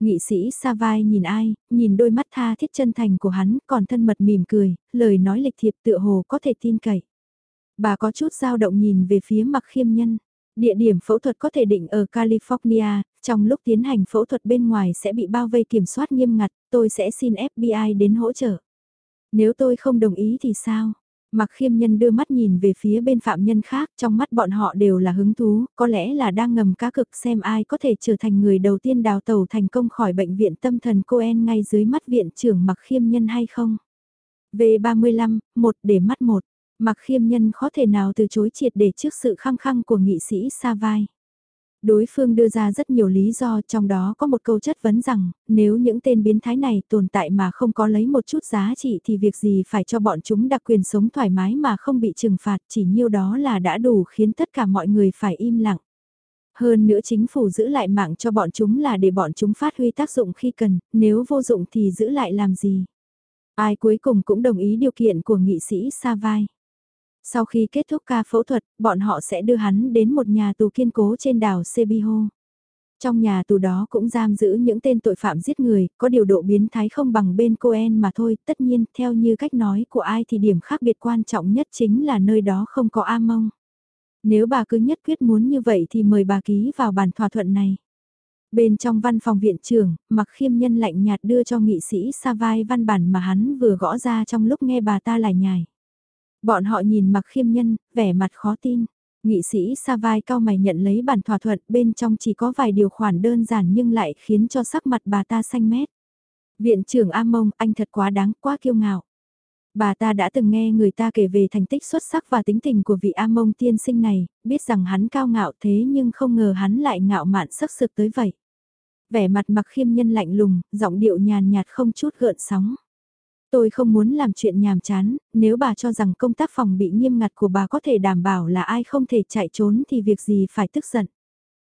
Nghị sĩ Savai nhìn ai, nhìn đôi mắt tha thiết chân thành của hắn, còn thân mật mỉm cười, lời nói lịch thiệp tựa hồ có thể tin cậy. Bà có chút dao động nhìn về phía mặc khiêm nhân. Địa điểm phẫu thuật có thể định ở California, trong lúc tiến hành phẫu thuật bên ngoài sẽ bị bao vây kiểm soát nghiêm ngặt, tôi sẽ xin FBI đến hỗ trợ. Nếu tôi không đồng ý thì sao? Mặc khiêm nhân đưa mắt nhìn về phía bên phạm nhân khác, trong mắt bọn họ đều là hứng thú, có lẽ là đang ngầm cá cực xem ai có thể trở thành người đầu tiên đào tàu thành công khỏi bệnh viện tâm thần Coen ngay dưới mắt viện trưởng mặc khiêm nhân hay không. V35, một để mắt một, mặc khiêm nhân khó thể nào từ chối triệt để trước sự khăng khăng của nghị sĩ Sa Vai. Đối phương đưa ra rất nhiều lý do trong đó có một câu chất vấn rằng, nếu những tên biến thái này tồn tại mà không có lấy một chút giá trị thì việc gì phải cho bọn chúng đặc quyền sống thoải mái mà không bị trừng phạt chỉ nhiêu đó là đã đủ khiến tất cả mọi người phải im lặng. Hơn nữa chính phủ giữ lại mạng cho bọn chúng là để bọn chúng phát huy tác dụng khi cần, nếu vô dụng thì giữ lại làm gì. Ai cuối cùng cũng đồng ý điều kiện của nghị sĩ Savai. Sau khi kết thúc ca phẫu thuật, bọn họ sẽ đưa hắn đến một nhà tù kiên cố trên đảo Sebiho. Trong nhà tù đó cũng giam giữ những tên tội phạm giết người, có điều độ biến thái không bằng bên Coen mà thôi, tất nhiên, theo như cách nói của ai thì điểm khác biệt quan trọng nhất chính là nơi đó không có A Mông. Nếu bà cứ nhất quyết muốn như vậy thì mời bà ký vào bản thỏa thuận này. Bên trong văn phòng viện trưởng, mặc khiêm nhân lạnh nhạt đưa cho nghị sĩ Savai văn bản mà hắn vừa gõ ra trong lúc nghe bà ta lải nhải. Bọn họ nhìn mặc khiêm nhân, vẻ mặt khó tin. Nghị sĩ Sa vai cao mày nhận lấy bản thỏa thuận bên trong chỉ có vài điều khoản đơn giản nhưng lại khiến cho sắc mặt bà ta xanh mét. Viện trưởng A Mông, anh thật quá đáng, quá kiêu ngạo. Bà ta đã từng nghe người ta kể về thành tích xuất sắc và tính tình của vị A Mông tiên sinh này, biết rằng hắn cao ngạo thế nhưng không ngờ hắn lại ngạo mạn sắc sực tới vậy. Vẻ mặt mặc khiêm nhân lạnh lùng, giọng điệu nhàn nhạt không chút gợn sóng. Tôi không muốn làm chuyện nhàm chán, nếu bà cho rằng công tác phòng bị nghiêm ngặt của bà có thể đảm bảo là ai không thể chạy trốn thì việc gì phải tức giận.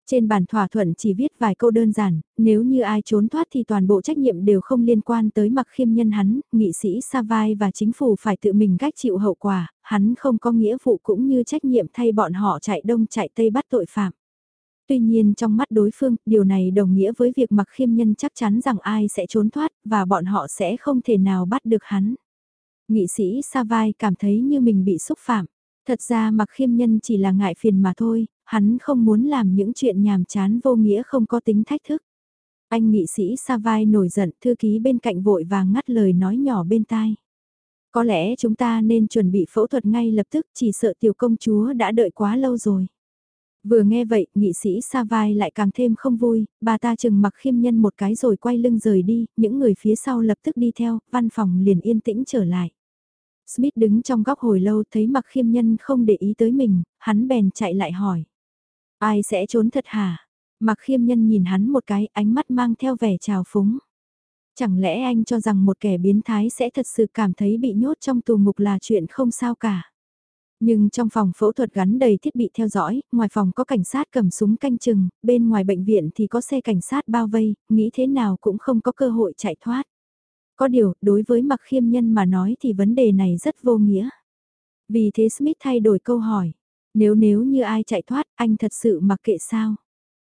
Trên bản thỏa thuận chỉ viết vài câu đơn giản, nếu như ai trốn thoát thì toàn bộ trách nhiệm đều không liên quan tới mặc khiêm nhân hắn, nghị sĩ Savai và chính phủ phải tự mình gách chịu hậu quả, hắn không có nghĩa vụ cũng như trách nhiệm thay bọn họ chạy đông chạy tây bắt tội phạm. Tuy nhiên trong mắt đối phương, điều này đồng nghĩa với việc mặc khiêm nhân chắc chắn rằng ai sẽ trốn thoát, và bọn họ sẽ không thể nào bắt được hắn. Nghị sĩ Savai cảm thấy như mình bị xúc phạm. Thật ra mặc khiêm nhân chỉ là ngại phiền mà thôi, hắn không muốn làm những chuyện nhàm chán vô nghĩa không có tính thách thức. Anh nghị sĩ Savai nổi giận, thư ký bên cạnh vội vàng ngắt lời nói nhỏ bên tai. Có lẽ chúng ta nên chuẩn bị phẫu thuật ngay lập tức chỉ sợ tiểu công chúa đã đợi quá lâu rồi. Vừa nghe vậy, nghị sĩ Sa Vai lại càng thêm không vui, bà ta chừng mặc khiêm nhân một cái rồi quay lưng rời đi, những người phía sau lập tức đi theo, văn phòng liền yên tĩnh trở lại. Smith đứng trong góc hồi lâu thấy mặc khiêm nhân không để ý tới mình, hắn bèn chạy lại hỏi. Ai sẽ trốn thật hả? Mặc khiêm nhân nhìn hắn một cái ánh mắt mang theo vẻ trào phúng. Chẳng lẽ anh cho rằng một kẻ biến thái sẽ thật sự cảm thấy bị nhốt trong tù ngục là chuyện không sao cả? Nhưng trong phòng phẫu thuật gắn đầy thiết bị theo dõi, ngoài phòng có cảnh sát cầm súng canh chừng, bên ngoài bệnh viện thì có xe cảnh sát bao vây, nghĩ thế nào cũng không có cơ hội chạy thoát. Có điều, đối với mặc khiêm nhân mà nói thì vấn đề này rất vô nghĩa. Vì thế Smith thay đổi câu hỏi. Nếu nếu như ai chạy thoát, anh thật sự mặc kệ sao?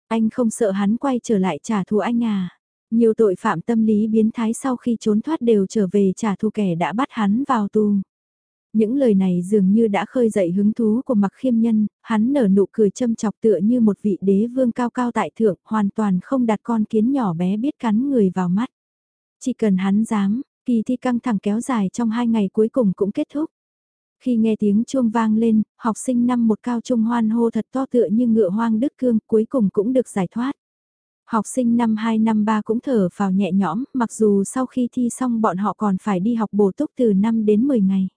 Anh không sợ hắn quay trở lại trả thù anh à? Nhiều tội phạm tâm lý biến thái sau khi trốn thoát đều trở về trả thù kẻ đã bắt hắn vào tù. Những lời này dường như đã khơi dậy hứng thú của mặc khiêm nhân, hắn nở nụ cười châm chọc tựa như một vị đế vương cao cao tại thượng, hoàn toàn không đặt con kiến nhỏ bé biết cắn người vào mắt. Chỉ cần hắn dám, kỳ thi căng thẳng kéo dài trong hai ngày cuối cùng cũng kết thúc. Khi nghe tiếng chuông vang lên, học sinh năm một cao trung hoan hô thật to tựa như ngựa hoang đức cương cuối cùng cũng được giải thoát. Học sinh năm 2 năm 3 cũng thở vào nhẹ nhõm, mặc dù sau khi thi xong bọn họ còn phải đi học bổ túc từ 5 đến 10 ngày.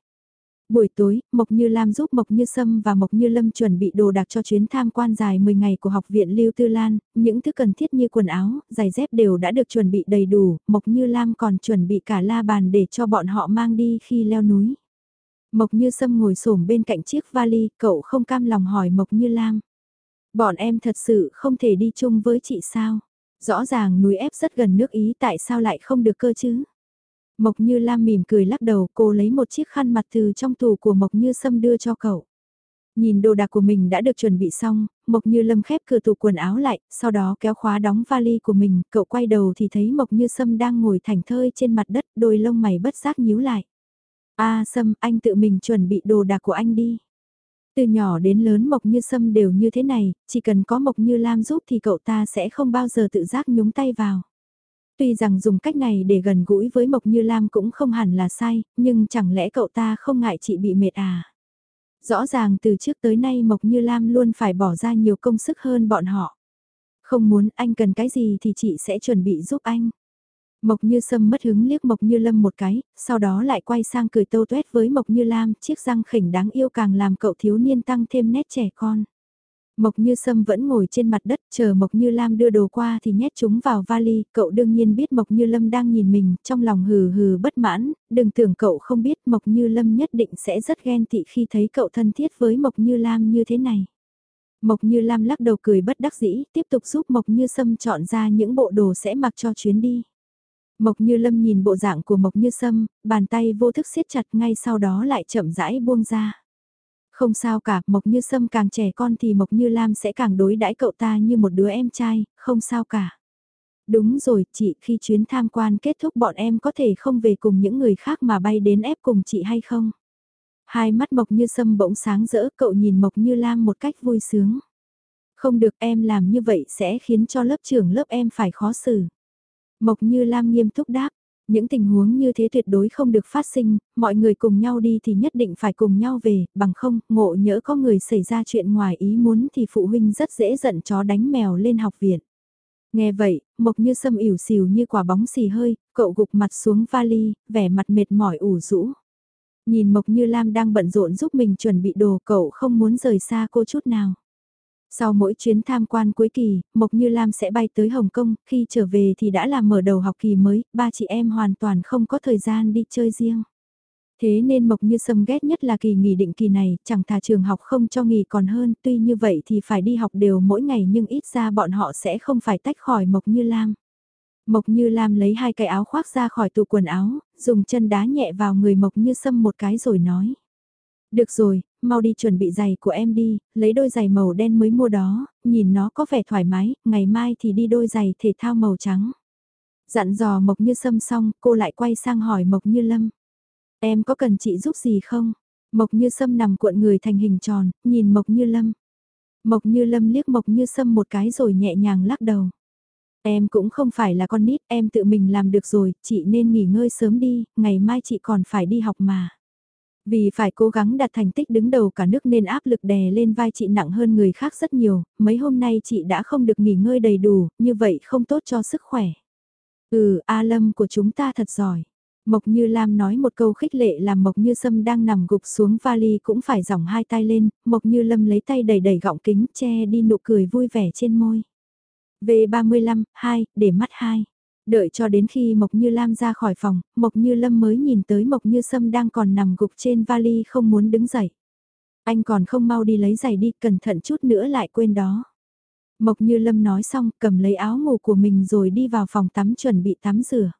Buổi tối, Mộc Như Lam giúp Mộc Như Sâm và Mộc Như Lâm chuẩn bị đồ đạc cho chuyến tham quan dài 10 ngày của Học viện Lưu Tư Lan, những thứ cần thiết như quần áo, giày dép đều đã được chuẩn bị đầy đủ, Mộc Như Lam còn chuẩn bị cả la bàn để cho bọn họ mang đi khi leo núi. Mộc Như Sâm ngồi xổm bên cạnh chiếc vali, cậu không cam lòng hỏi Mộc Như Lam. Bọn em thật sự không thể đi chung với chị sao? Rõ ràng núi ép rất gần nước Ý tại sao lại không được cơ chứ? Mộc Như Lam mỉm cười lắc đầu cô lấy một chiếc khăn mặt từ trong tủ của Mộc Như Sâm đưa cho cậu. Nhìn đồ đạc của mình đã được chuẩn bị xong, Mộc Như Lâm khép cửa tủ quần áo lại, sau đó kéo khóa đóng vali của mình, cậu quay đầu thì thấy Mộc Như Sâm đang ngồi thành thơi trên mặt đất, đôi lông mày bất giác nhíu lại. A Sâm, anh tự mình chuẩn bị đồ đạc của anh đi. Từ nhỏ đến lớn Mộc Như Sâm đều như thế này, chỉ cần có Mộc Như Lam giúp thì cậu ta sẽ không bao giờ tự giác nhúng tay vào. Tuy rằng dùng cách này để gần gũi với Mộc Như Lam cũng không hẳn là sai, nhưng chẳng lẽ cậu ta không ngại chị bị mệt à? Rõ ràng từ trước tới nay Mộc Như Lam luôn phải bỏ ra nhiều công sức hơn bọn họ. Không muốn anh cần cái gì thì chị sẽ chuẩn bị giúp anh. Mộc Như Sâm mất hứng liếc Mộc Như Lâm một cái, sau đó lại quay sang cười tâu tuét với Mộc Như Lam, chiếc răng khỉnh đáng yêu càng làm cậu thiếu niên tăng thêm nét trẻ con. Mộc Như Sâm vẫn ngồi trên mặt đất, chờ Mộc Như Lam đưa đồ qua thì nhét chúng vào vali, cậu đương nhiên biết Mộc Như Lâm đang nhìn mình, trong lòng hừ hừ bất mãn, đừng tưởng cậu không biết Mộc Như Lâm nhất định sẽ rất ghen tị khi thấy cậu thân thiết với Mộc Như Lam như thế này. Mộc Như Lam lắc đầu cười bất đắc dĩ, tiếp tục giúp Mộc Như Sâm chọn ra những bộ đồ sẽ mặc cho chuyến đi. Mộc Như Lâm nhìn bộ dạng của Mộc Như Sâm, bàn tay vô thức siết chặt ngay sau đó lại chậm rãi buông ra. Không sao cả, Mộc Như Sâm càng trẻ con thì Mộc Như Lam sẽ càng đối đãi cậu ta như một đứa em trai, không sao cả. Đúng rồi, chị, khi chuyến tham quan kết thúc bọn em có thể không về cùng những người khác mà bay đến ép cùng chị hay không? Hai mắt Mộc Như Sâm bỗng sáng rỡ, cậu nhìn Mộc Như Lam một cách vui sướng. Không được em làm như vậy sẽ khiến cho lớp trưởng lớp em phải khó xử. Mộc Như Lam nghiêm túc đáp, những tình huống như thế tuyệt đối không được phát sinh, mọi người cùng nhau đi thì nhất định phải cùng nhau về, bằng không, ngộ nhỡ có người xảy ra chuyện ngoài ý muốn thì phụ huynh rất dễ giận chó đánh mèo lên học viện. Nghe vậy, Mộc Như Sâm ỉu xìu như quả bóng xì hơi, cậu gục mặt xuống vali, vẻ mặt mệt mỏi ủ rũ. Nhìn Mộc Như Lam đang bận rộn giúp mình chuẩn bị đồ cậu không muốn rời xa cô chút nào. Sau mỗi chuyến tham quan cuối kỳ, Mộc Như Lam sẽ bay tới Hồng Kông, khi trở về thì đã là mở đầu học kỳ mới, ba chị em hoàn toàn không có thời gian đi chơi riêng. Thế nên Mộc Như Sâm ghét nhất là kỳ nghỉ định kỳ này, chẳng thà trường học không cho nghỉ còn hơn, tuy như vậy thì phải đi học đều mỗi ngày nhưng ít ra bọn họ sẽ không phải tách khỏi Mộc Như Lam. Mộc Như Lam lấy hai cái áo khoác ra khỏi tủ quần áo, dùng chân đá nhẹ vào người Mộc Như Sâm một cái rồi nói. Được rồi, mau đi chuẩn bị giày của em đi, lấy đôi giày màu đen mới mua đó, nhìn nó có vẻ thoải mái, ngày mai thì đi đôi giày thể thao màu trắng. Dặn dò Mộc Như Sâm xong, cô lại quay sang hỏi Mộc Như Lâm. Em có cần chị giúp gì không? Mộc Như Sâm nằm cuộn người thành hình tròn, nhìn Mộc Như Lâm. Mộc Như Lâm liếc Mộc Như Sâm một cái rồi nhẹ nhàng lắc đầu. Em cũng không phải là con nít, em tự mình làm được rồi, chị nên nghỉ ngơi sớm đi, ngày mai chị còn phải đi học mà. Vì phải cố gắng đạt thành tích đứng đầu cả nước nên áp lực đè lên vai chị nặng hơn người khác rất nhiều, mấy hôm nay chị đã không được nghỉ ngơi đầy đủ, như vậy không tốt cho sức khỏe. Ừ, A Lâm của chúng ta thật giỏi. Mộc Như Lam nói một câu khích lệ làm Mộc Như Sâm đang nằm gục xuống vali cũng phải dòng hai tay lên, Mộc Như Lâm lấy tay đẩy đẩy gọng kính che đi nụ cười vui vẻ trên môi. V35, 2, để mắt 2. Đợi cho đến khi Mộc Như Lam ra khỏi phòng, Mộc Như Lâm mới nhìn tới Mộc Như Sâm đang còn nằm gục trên vali không muốn đứng dậy. Anh còn không mau đi lấy giày đi, cẩn thận chút nữa lại quên đó. Mộc Như Lâm nói xong, cầm lấy áo ngủ của mình rồi đi vào phòng tắm chuẩn bị tắm rửa.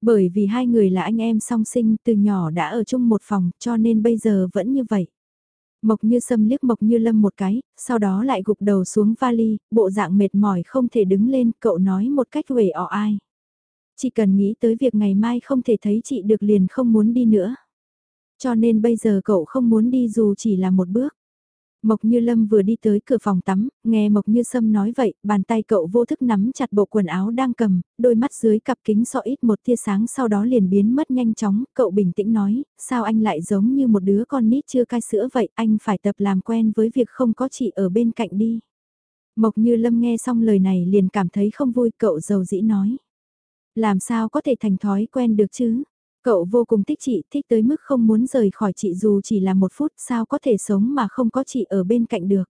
Bởi vì hai người là anh em song sinh từ nhỏ đã ở chung một phòng cho nên bây giờ vẫn như vậy. Mộc như sâm liếc Mộc như lâm một cái, sau đó lại gục đầu xuống vali, bộ dạng mệt mỏi không thể đứng lên, cậu nói một cách uể ỏ ai. Chỉ cần nghĩ tới việc ngày mai không thể thấy chị được liền không muốn đi nữa. Cho nên bây giờ cậu không muốn đi dù chỉ là một bước. Mộc Như Lâm vừa đi tới cửa phòng tắm, nghe Mộc Như Sâm nói vậy, bàn tay cậu vô thức nắm chặt bộ quần áo đang cầm, đôi mắt dưới cặp kính sọ ít một tia sáng sau đó liền biến mất nhanh chóng, cậu bình tĩnh nói, sao anh lại giống như một đứa con nít chưa cai sữa vậy, anh phải tập làm quen với việc không có chị ở bên cạnh đi. Mộc Như Lâm nghe xong lời này liền cảm thấy không vui, cậu giàu dĩ nói. Làm sao có thể thành thói quen được chứ? Cậu vô cùng thích chị, thích tới mức không muốn rời khỏi chị dù chỉ là một phút, sao có thể sống mà không có chị ở bên cạnh được.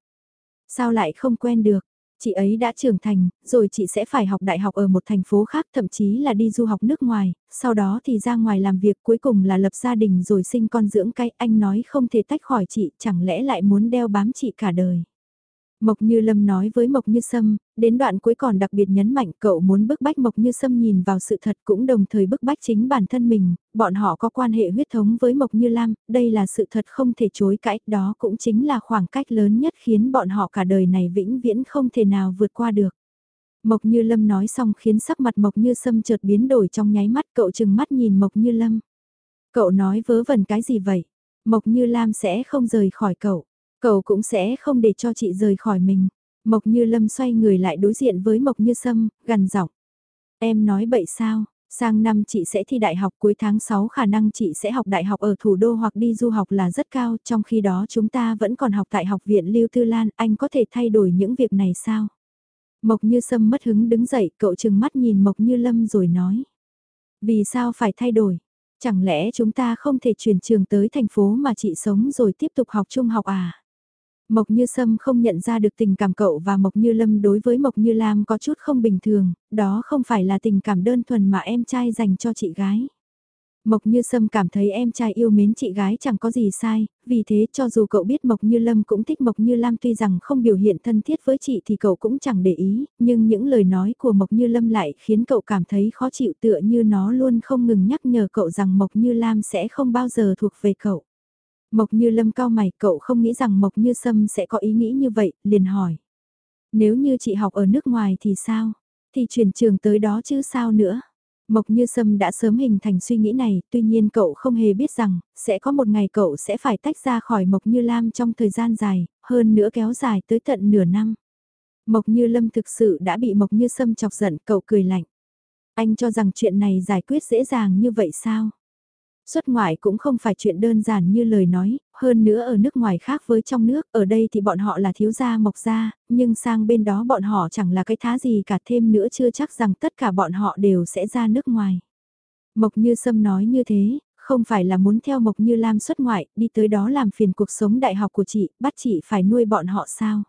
Sao lại không quen được, chị ấy đã trưởng thành, rồi chị sẽ phải học đại học ở một thành phố khác, thậm chí là đi du học nước ngoài, sau đó thì ra ngoài làm việc cuối cùng là lập gia đình rồi sinh con dưỡng cái, anh nói không thể tách khỏi chị, chẳng lẽ lại muốn đeo bám chị cả đời. Mộc Như Lâm nói với Mộc Như Sâm, đến đoạn cuối còn đặc biệt nhấn mạnh cậu muốn bức bách Mộc Như Sâm nhìn vào sự thật cũng đồng thời bức bách chính bản thân mình, bọn họ có quan hệ huyết thống với Mộc Như Lam, đây là sự thật không thể chối cãi, đó cũng chính là khoảng cách lớn nhất khiến bọn họ cả đời này vĩnh viễn không thể nào vượt qua được. Mộc Như Lâm nói xong khiến sắc mặt Mộc Như Sâm chợt biến đổi trong nháy mắt cậu chừng mắt nhìn Mộc Như Lâm. Cậu nói vớ vẩn cái gì vậy? Mộc Như Lam sẽ không rời khỏi cậu. Cậu cũng sẽ không để cho chị rời khỏi mình. Mộc Như Lâm xoay người lại đối diện với Mộc Như Sâm, gần giọng. Em nói bậy sao? Sang năm chị sẽ thi đại học cuối tháng 6 khả năng chị sẽ học đại học ở thủ đô hoặc đi du học là rất cao, trong khi đó chúng ta vẫn còn học tại học viện Lưu Tư Lan, anh có thể thay đổi những việc này sao? Mộc Như Sâm mất hứng đứng dậy, cậu chừng mắt nhìn Mộc Như Lâm rồi nói. Vì sao phải thay đổi? Chẳng lẽ chúng ta không thể chuyển trường tới thành phố mà chị sống rồi tiếp tục học trung học à? Mộc Như Sâm không nhận ra được tình cảm cậu và Mộc Như Lâm đối với Mộc Như Lam có chút không bình thường, đó không phải là tình cảm đơn thuần mà em trai dành cho chị gái. Mộc Như Sâm cảm thấy em trai yêu mến chị gái chẳng có gì sai, vì thế cho dù cậu biết Mộc Như Lâm cũng thích Mộc Như Lam tuy rằng không biểu hiện thân thiết với chị thì cậu cũng chẳng để ý, nhưng những lời nói của Mộc Như Lâm lại khiến cậu cảm thấy khó chịu tựa như nó luôn không ngừng nhắc nhở cậu rằng Mộc Như Lam sẽ không bao giờ thuộc về cậu. Mộc Như Lâm cao mày, cậu không nghĩ rằng Mộc Như Sâm sẽ có ý nghĩ như vậy, liền hỏi. Nếu như chị học ở nước ngoài thì sao? Thì chuyển trường tới đó chứ sao nữa? Mộc Như Sâm đã sớm hình thành suy nghĩ này, tuy nhiên cậu không hề biết rằng, sẽ có một ngày cậu sẽ phải tách ra khỏi Mộc Như Lam trong thời gian dài, hơn nữa kéo dài tới tận nửa năm. Mộc Như Lâm thực sự đã bị Mộc Như Sâm chọc giận, cậu cười lạnh. Anh cho rằng chuyện này giải quyết dễ dàng như vậy sao? Xuất ngoại cũng không phải chuyện đơn giản như lời nói, hơn nữa ở nước ngoài khác với trong nước, ở đây thì bọn họ là thiếu gia mộc gia, nhưng sang bên đó bọn họ chẳng là cái thá gì cả thêm nữa chưa chắc rằng tất cả bọn họ đều sẽ ra nước ngoài. Mộc Như Sâm nói như thế, không phải là muốn theo Mộc Như Lam xuất ngoại, đi tới đó làm phiền cuộc sống đại học của chị, bắt chị phải nuôi bọn họ sao?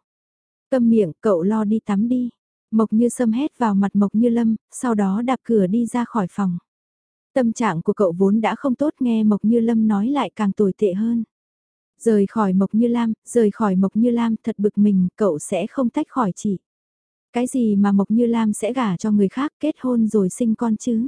Câm miệng, cậu lo đi tắm đi. Mộc như sâm hét vào mặt Mộc như lâm, sau đó đạp cửa đi ra khỏi phòng. Tâm trạng của cậu vốn đã không tốt nghe Mộc như lâm nói lại càng tồi tệ hơn. Rời khỏi Mộc Như Lam, rời khỏi Mộc Như Lam thật bực mình, cậu sẽ không tách khỏi chị. Cái gì mà Mộc Như Lam sẽ gả cho người khác kết hôn rồi sinh con chứ?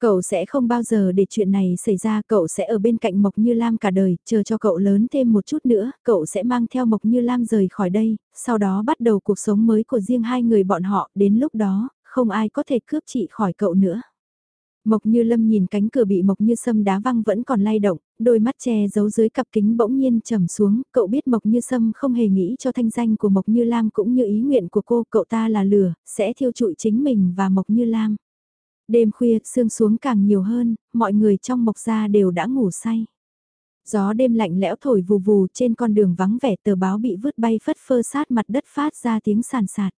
Cậu sẽ không bao giờ để chuyện này xảy ra, cậu sẽ ở bên cạnh Mộc Như Lam cả đời, chờ cho cậu lớn thêm một chút nữa, cậu sẽ mang theo Mộc Như Lam rời khỏi đây, sau đó bắt đầu cuộc sống mới của riêng hai người bọn họ, đến lúc đó, không ai có thể cướp chị khỏi cậu nữa. Mộc Như Lâm nhìn cánh cửa bị Mộc Như Sâm đá văng vẫn còn lay động, đôi mắt che giấu dưới cặp kính bỗng nhiên trầm xuống, cậu biết Mộc Như Sâm không hề nghĩ cho thanh danh của Mộc Như Lam cũng như ý nguyện của cô, cậu ta là lửa, sẽ thiêu trụi chính mình và Mộc Như Lam. Đêm khuya, sương xuống càng nhiều hơn, mọi người trong Mộc gia đều đã ngủ say. Gió đêm lạnh lẽo thổi vù vù trên con đường vắng vẻ tờ báo bị vứt bay phất phơ sát mặt đất phát ra tiếng sàn sạt.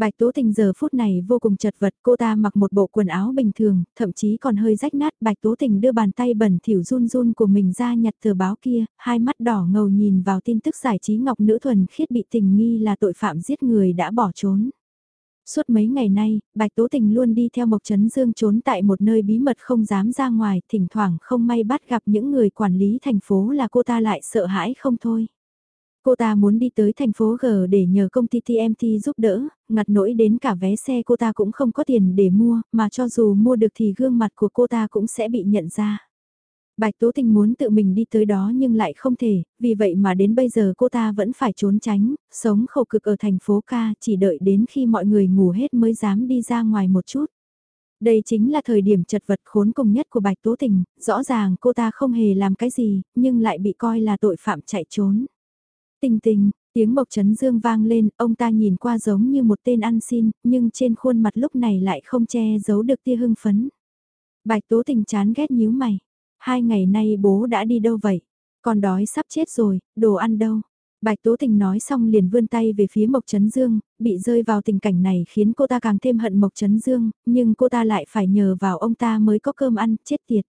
Bạch Tố Tình giờ phút này vô cùng chật vật, cô ta mặc một bộ quần áo bình thường, thậm chí còn hơi rách nát. Bạch Tố Tình đưa bàn tay bẩn thỉu run run của mình ra nhặt tờ báo kia, hai mắt đỏ ngầu nhìn vào tin tức giải trí ngọc nữ thuần khiết bị tình nghi là tội phạm giết người đã bỏ trốn. Suốt mấy ngày nay, Bạch Tố Tình luôn đi theo Mộc Trấn Dương trốn tại một nơi bí mật không dám ra ngoài, thỉnh thoảng không may bắt gặp những người quản lý thành phố là cô ta lại sợ hãi không thôi. Cô ta muốn đi tới thành phố G để nhờ công ty TMT giúp đỡ, ngặt nỗi đến cả vé xe cô ta cũng không có tiền để mua, mà cho dù mua được thì gương mặt của cô ta cũng sẽ bị nhận ra. Bạch Tố Tình muốn tự mình đi tới đó nhưng lại không thể, vì vậy mà đến bây giờ cô ta vẫn phải trốn tránh, sống khổ cực ở thành phố ca chỉ đợi đến khi mọi người ngủ hết mới dám đi ra ngoài một chút. Đây chính là thời điểm chật vật khốn cùng nhất của Bạch Tố Tình, rõ ràng cô ta không hề làm cái gì, nhưng lại bị coi là tội phạm chạy trốn. Tình tình, tiếng Mộc Trấn Dương vang lên, ông ta nhìn qua giống như một tên ăn xin, nhưng trên khuôn mặt lúc này lại không che giấu được tia hưng phấn. Bạch Tố Tình chán ghét nhíu mày. Hai ngày nay bố đã đi đâu vậy? Con đói sắp chết rồi, đồ ăn đâu? Bạch Tố Tình nói xong liền vươn tay về phía Mộc Trấn Dương, bị rơi vào tình cảnh này khiến cô ta càng thêm hận Mộc Trấn Dương, nhưng cô ta lại phải nhờ vào ông ta mới có cơm ăn, chết tiệt.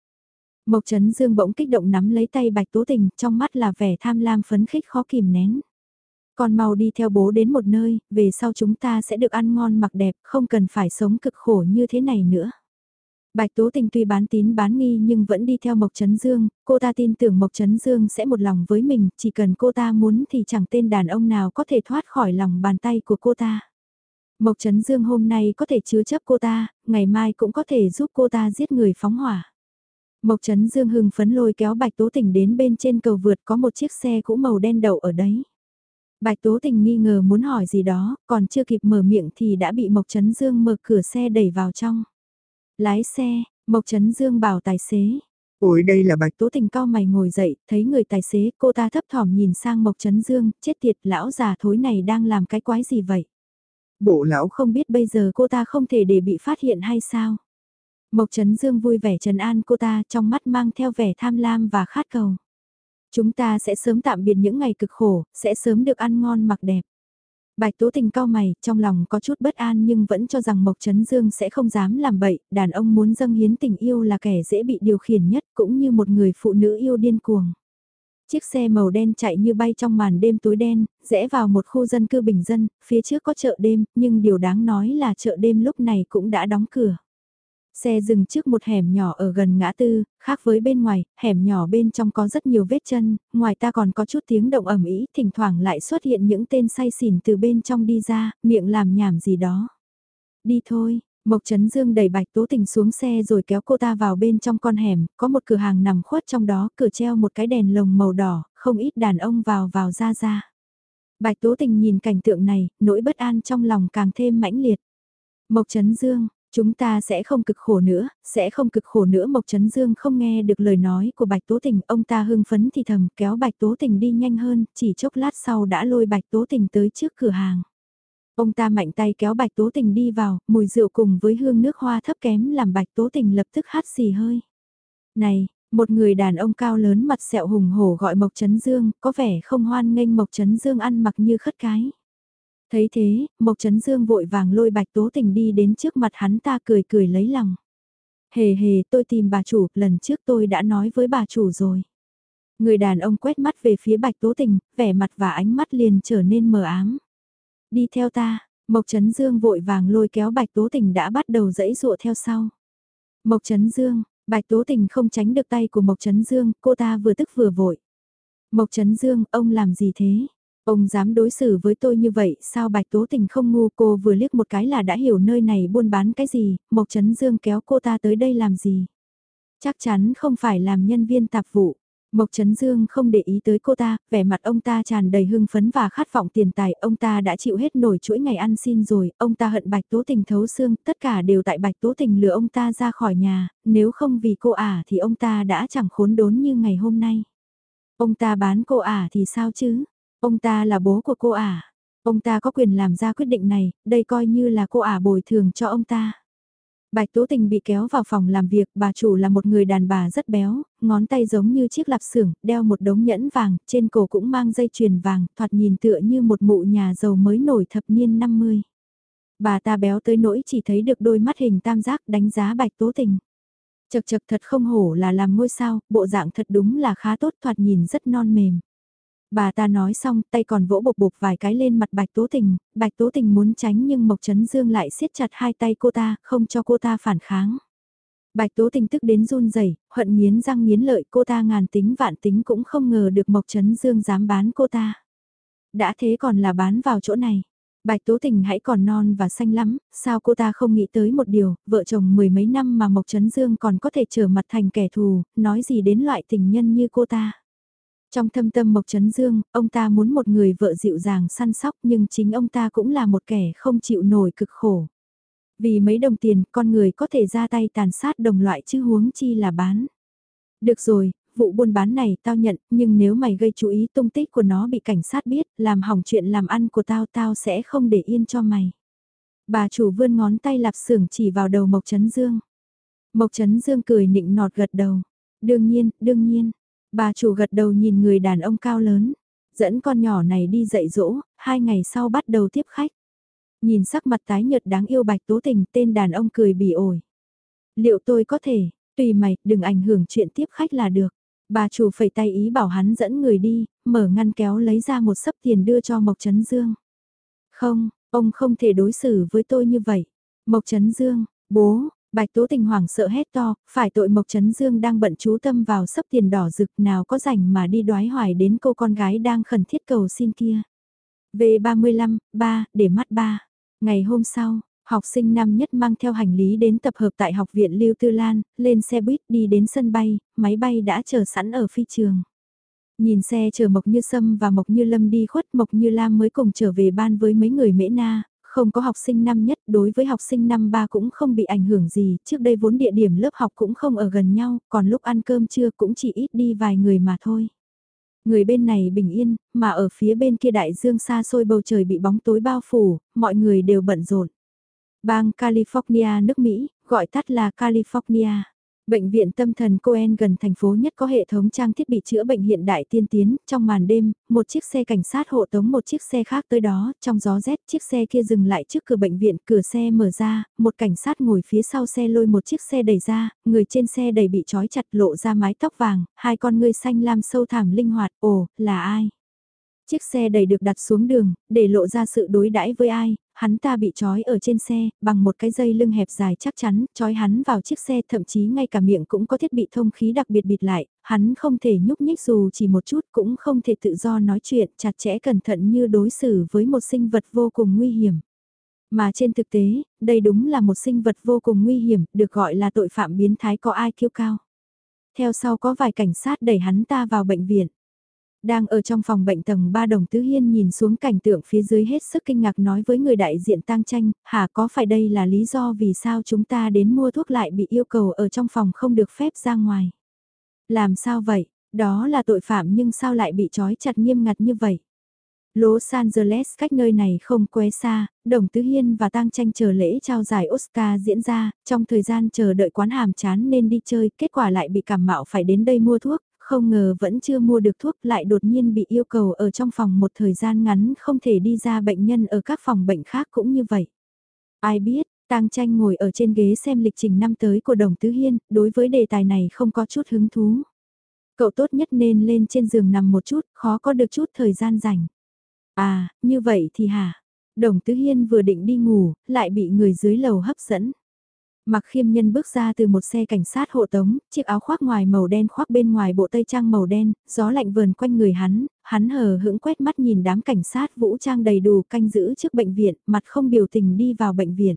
Mộc Trấn Dương bỗng kích động nắm lấy tay Bạch Tố Tình, trong mắt là vẻ tham lam phấn khích khó kìm nén. Con mau đi theo bố đến một nơi, về sau chúng ta sẽ được ăn ngon mặc đẹp, không cần phải sống cực khổ như thế này nữa. Bạch Tố Tình tuy bán tín bán nghi nhưng vẫn đi theo Mộc Trấn Dương, cô ta tin tưởng Mộc Trấn Dương sẽ một lòng với mình, chỉ cần cô ta muốn thì chẳng tên đàn ông nào có thể thoát khỏi lòng bàn tay của cô ta. Mộc Trấn Dương hôm nay có thể chứa chấp cô ta, ngày mai cũng có thể giúp cô ta giết người phóng hỏa. Mộc Trấn Dương hưng phấn lôi kéo Bạch Tố Tình đến bên trên cầu vượt có một chiếc xe cũ màu đen đậu ở đấy. Bạch Tố Tình nghi ngờ muốn hỏi gì đó, còn chưa kịp mở miệng thì đã bị Mộc Trấn Dương mở cửa xe đẩy vào trong. Lái xe, Mộc Trấn Dương bảo tài xế. Ôi đây là Bạch Tố Tình cao mày ngồi dậy, thấy người tài xế, cô ta thấp thỏm nhìn sang Mộc Trấn Dương, chết tiệt lão già thối này đang làm cái quái gì vậy? Bộ lão không biết bây giờ cô ta không thể để bị phát hiện hay sao? Mộc Trấn Dương vui vẻ trấn an cô ta trong mắt mang theo vẻ tham lam và khát cầu. Chúng ta sẽ sớm tạm biệt những ngày cực khổ, sẽ sớm được ăn ngon mặc đẹp. Bạch Tố Tình cao mày, trong lòng có chút bất an nhưng vẫn cho rằng Mộc Trấn Dương sẽ không dám làm bậy, đàn ông muốn dâng hiến tình yêu là kẻ dễ bị điều khiển nhất cũng như một người phụ nữ yêu điên cuồng. Chiếc xe màu đen chạy như bay trong màn đêm tối đen, rẽ vào một khu dân cư bình dân, phía trước có chợ đêm, nhưng điều đáng nói là chợ đêm lúc này cũng đã đóng cửa. Xe dừng trước một hẻm nhỏ ở gần ngã tư, khác với bên ngoài, hẻm nhỏ bên trong có rất nhiều vết chân, ngoài ta còn có chút tiếng động ẩm ý, thỉnh thoảng lại xuất hiện những tên say xỉn từ bên trong đi ra, miệng làm nhảm gì đó. Đi thôi, Mộc Trấn Dương đẩy Bạch Tố Tình xuống xe rồi kéo cô ta vào bên trong con hẻm, có một cửa hàng nằm khuất trong đó, cửa treo một cái đèn lồng màu đỏ, không ít đàn ông vào vào ra ra. Bạch Tố Tình nhìn cảnh tượng này, nỗi bất an trong lòng càng thêm mãnh liệt. Mộc Trấn Dương, Chúng ta sẽ không cực khổ nữa, sẽ không cực khổ nữa Mộc Trấn Dương không nghe được lời nói của Bạch Tố Tình, ông ta hưng phấn thì thầm kéo Bạch Tố Tình đi nhanh hơn, chỉ chốc lát sau đã lôi Bạch Tố Tình tới trước cửa hàng. Ông ta mạnh tay kéo Bạch Tố Tình đi vào, mùi rượu cùng với hương nước hoa thấp kém làm Bạch Tố Tình lập tức hát xì hơi. Này, một người đàn ông cao lớn mặt sẹo hùng hổ gọi Mộc Trấn Dương, có vẻ không hoan nghênh Mộc Trấn Dương ăn mặc như khất cái. Thấy thế, Mộc Trấn Dương vội vàng lôi Bạch Tố Tình đi đến trước mặt hắn ta cười cười lấy lòng. Hề hề tôi tìm bà chủ, lần trước tôi đã nói với bà chủ rồi. Người đàn ông quét mắt về phía Bạch Tố Tình, vẻ mặt và ánh mắt liền trở nên mờ ám. đi theo ta, Mộc Trấn Dương vội vàng lôi kéo Bạch Tố Tình đã bắt đầu dẫy dụa theo sau. Mộc Trấn Dương, Bạch Tố Tình không tránh được tay của Mộc Trấn Dương, cô ta vừa tức vừa vội. Mộc Trấn Dương, ông làm gì thế? Ông dám đối xử với tôi như vậy, sao Bạch Tố Tình không ngu cô vừa liếc một cái là đã hiểu nơi này buôn bán cái gì, Mộc Trấn Dương kéo cô ta tới đây làm gì? Chắc chắn không phải làm nhân viên tạp vụ. Mộc Trấn Dương không để ý tới cô ta, vẻ mặt ông ta tràn đầy hưng phấn và khát vọng tiền tài, ông ta đã chịu hết nổi chuỗi ngày ăn xin rồi, ông ta hận Bạch Tố Tình thấu xương, tất cả đều tại Bạch Tố Tình lừa ông ta ra khỏi nhà, nếu không vì cô ả thì ông ta đã chẳng khốn đốn như ngày hôm nay. Ông ta bán cô ả thì sao chứ? Ông ta là bố của cô ả. Ông ta có quyền làm ra quyết định này, đây coi như là cô ả bồi thường cho ông ta. Bạch Tố Tình bị kéo vào phòng làm việc, bà chủ là một người đàn bà rất béo, ngón tay giống như chiếc lạp xưởng, đeo một đống nhẫn vàng, trên cổ cũng mang dây chuyền vàng, thoạt nhìn tựa như một mụ nhà giàu mới nổi thập niên 50. Bà ta béo tới nỗi chỉ thấy được đôi mắt hình tam giác đánh giá Bạch Tố Tình. Chật chật thật không hổ là làm ngôi sao, bộ dạng thật đúng là khá tốt thoạt nhìn rất non mềm. Bà ta nói xong, tay còn vỗ bộc bộc vài cái lên mặt Bạch Tố Tình, Bạch Tố Tình muốn tránh nhưng Mộc Trấn Dương lại siết chặt hai tay cô ta, không cho cô ta phản kháng. Bạch Tố Tình tức đến run rẩy, hận nghiến răng nghiến lợi cô ta ngàn tính vạn tính cũng không ngờ được Mộc Trấn Dương dám bán cô ta. Đã thế còn là bán vào chỗ này. Bạch Tố Tình hãy còn non và xanh lắm, sao cô ta không nghĩ tới một điều, vợ chồng mười mấy năm mà Mộc Trấn Dương còn có thể trở mặt thành kẻ thù, nói gì đến loại tình nhân như cô ta. Trong thâm tâm Mộc Trấn Dương, ông ta muốn một người vợ dịu dàng săn sóc nhưng chính ông ta cũng là một kẻ không chịu nổi cực khổ. Vì mấy đồng tiền, con người có thể ra tay tàn sát đồng loại chứ huống chi là bán. Được rồi, vụ buôn bán này tao nhận, nhưng nếu mày gây chú ý tung tích của nó bị cảnh sát biết, làm hỏng chuyện làm ăn của tao tao sẽ không để yên cho mày. Bà chủ vươn ngón tay lạp xưởng chỉ vào đầu Mộc Trấn Dương. Mộc Trấn Dương cười nịnh nọt gật đầu. Đương nhiên, đương nhiên, Bà chủ gật đầu nhìn người đàn ông cao lớn, dẫn con nhỏ này đi dạy dỗ, hai ngày sau bắt đầu tiếp khách. Nhìn sắc mặt tái nhợt đáng yêu bạch tố tình tên đàn ông cười bỉ ổi. Liệu tôi có thể, tùy mày, đừng ảnh hưởng chuyện tiếp khách là được. Bà chủ phẩy tay ý bảo hắn dẫn người đi, mở ngăn kéo lấy ra một sấp tiền đưa cho Mộc Trấn Dương. Không, ông không thể đối xử với tôi như vậy. Mộc Trấn Dương, bố, Bạch Tố Tình hoảng sợ hét to, phải tội Mộc Trấn Dương đang bận chú tâm vào sấp tiền đỏ rực nào có rảnh mà đi đoái hoài đến cô con gái đang khẩn thiết cầu xin kia. V35, 3, để mắt 3. Ngày hôm sau, học sinh năm nhất mang theo hành lý đến tập hợp tại học viện Lưu Tư Lan, lên xe buýt đi đến sân bay, máy bay đã chờ sẵn ở phi trường. Nhìn xe chờ Mộc Như Sâm và Mộc Như Lâm đi khuất Mộc Như Lam mới cùng trở về ban với mấy người mễ na, không có học sinh năm nhất đối với học sinh năm ba cũng không bị ảnh hưởng gì, trước đây vốn địa điểm lớp học cũng không ở gần nhau, còn lúc ăn cơm trưa cũng chỉ ít đi vài người mà thôi. Người bên này bình yên, mà ở phía bên kia đại dương xa xôi bầu trời bị bóng tối bao phủ, mọi người đều bận rộn. Bang California nước Mỹ, gọi tắt là California. Bệnh viện tâm thần Coen gần thành phố nhất có hệ thống trang thiết bị chữa bệnh hiện đại tiên tiến, trong màn đêm, một chiếc xe cảnh sát hộ tống một chiếc xe khác tới đó, trong gió rét chiếc xe kia dừng lại trước cửa bệnh viện, cửa xe mở ra, một cảnh sát ngồi phía sau xe lôi một chiếc xe đẩy ra, người trên xe đầy bị trói chặt lộ ra mái tóc vàng, hai con ngươi xanh lam sâu thẳm linh hoạt, ồ, là ai? Chiếc xe đầy được đặt xuống đường, để lộ ra sự đối đãi với ai, hắn ta bị trói ở trên xe, bằng một cái dây lưng hẹp dài chắc chắn, trói hắn vào chiếc xe thậm chí ngay cả miệng cũng có thiết bị thông khí đặc biệt bịt lại, hắn không thể nhúc nhích dù chỉ một chút cũng không thể tự do nói chuyện chặt chẽ cẩn thận như đối xử với một sinh vật vô cùng nguy hiểm. Mà trên thực tế, đây đúng là một sinh vật vô cùng nguy hiểm, được gọi là tội phạm biến thái có ai kiêu cao. Theo sau có vài cảnh sát đẩy hắn ta vào bệnh viện. Đang ở trong phòng bệnh tầng 3 đồng tứ hiên nhìn xuống cảnh tượng phía dưới hết sức kinh ngạc nói với người đại diện tang tranh, hả có phải đây là lý do vì sao chúng ta đến mua thuốc lại bị yêu cầu ở trong phòng không được phép ra ngoài. Làm sao vậy, đó là tội phạm nhưng sao lại bị trói chặt nghiêm ngặt như vậy? Los Angeles cách nơi này không quá xa, Đồng Tứ Hiên và Tang Tranh chờ lễ trao giải Oscar diễn ra, trong thời gian chờ đợi quán hàm chán nên đi chơi, kết quả lại bị cảm mạo phải đến đây mua thuốc, không ngờ vẫn chưa mua được thuốc lại đột nhiên bị yêu cầu ở trong phòng một thời gian ngắn không thể đi ra bệnh nhân ở các phòng bệnh khác cũng như vậy. Ai biết, Tang tranh ngồi ở trên ghế xem lịch trình năm tới của Đồng Tứ Hiên, đối với đề tài này không có chút hứng thú. Cậu tốt nhất nên lên trên giường nằm một chút, khó có được chút thời gian rảnh. À, như vậy thì hả? Đồng Tứ Hiên vừa định đi ngủ, lại bị người dưới lầu hấp dẫn. Mặc khiêm nhân bước ra từ một xe cảnh sát hộ tống, chiếc áo khoác ngoài màu đen khoác bên ngoài bộ tây trang màu đen, gió lạnh vờn quanh người hắn, hắn hờ hững quét mắt nhìn đám cảnh sát vũ trang đầy đủ canh giữ trước bệnh viện, mặt không biểu tình đi vào bệnh viện.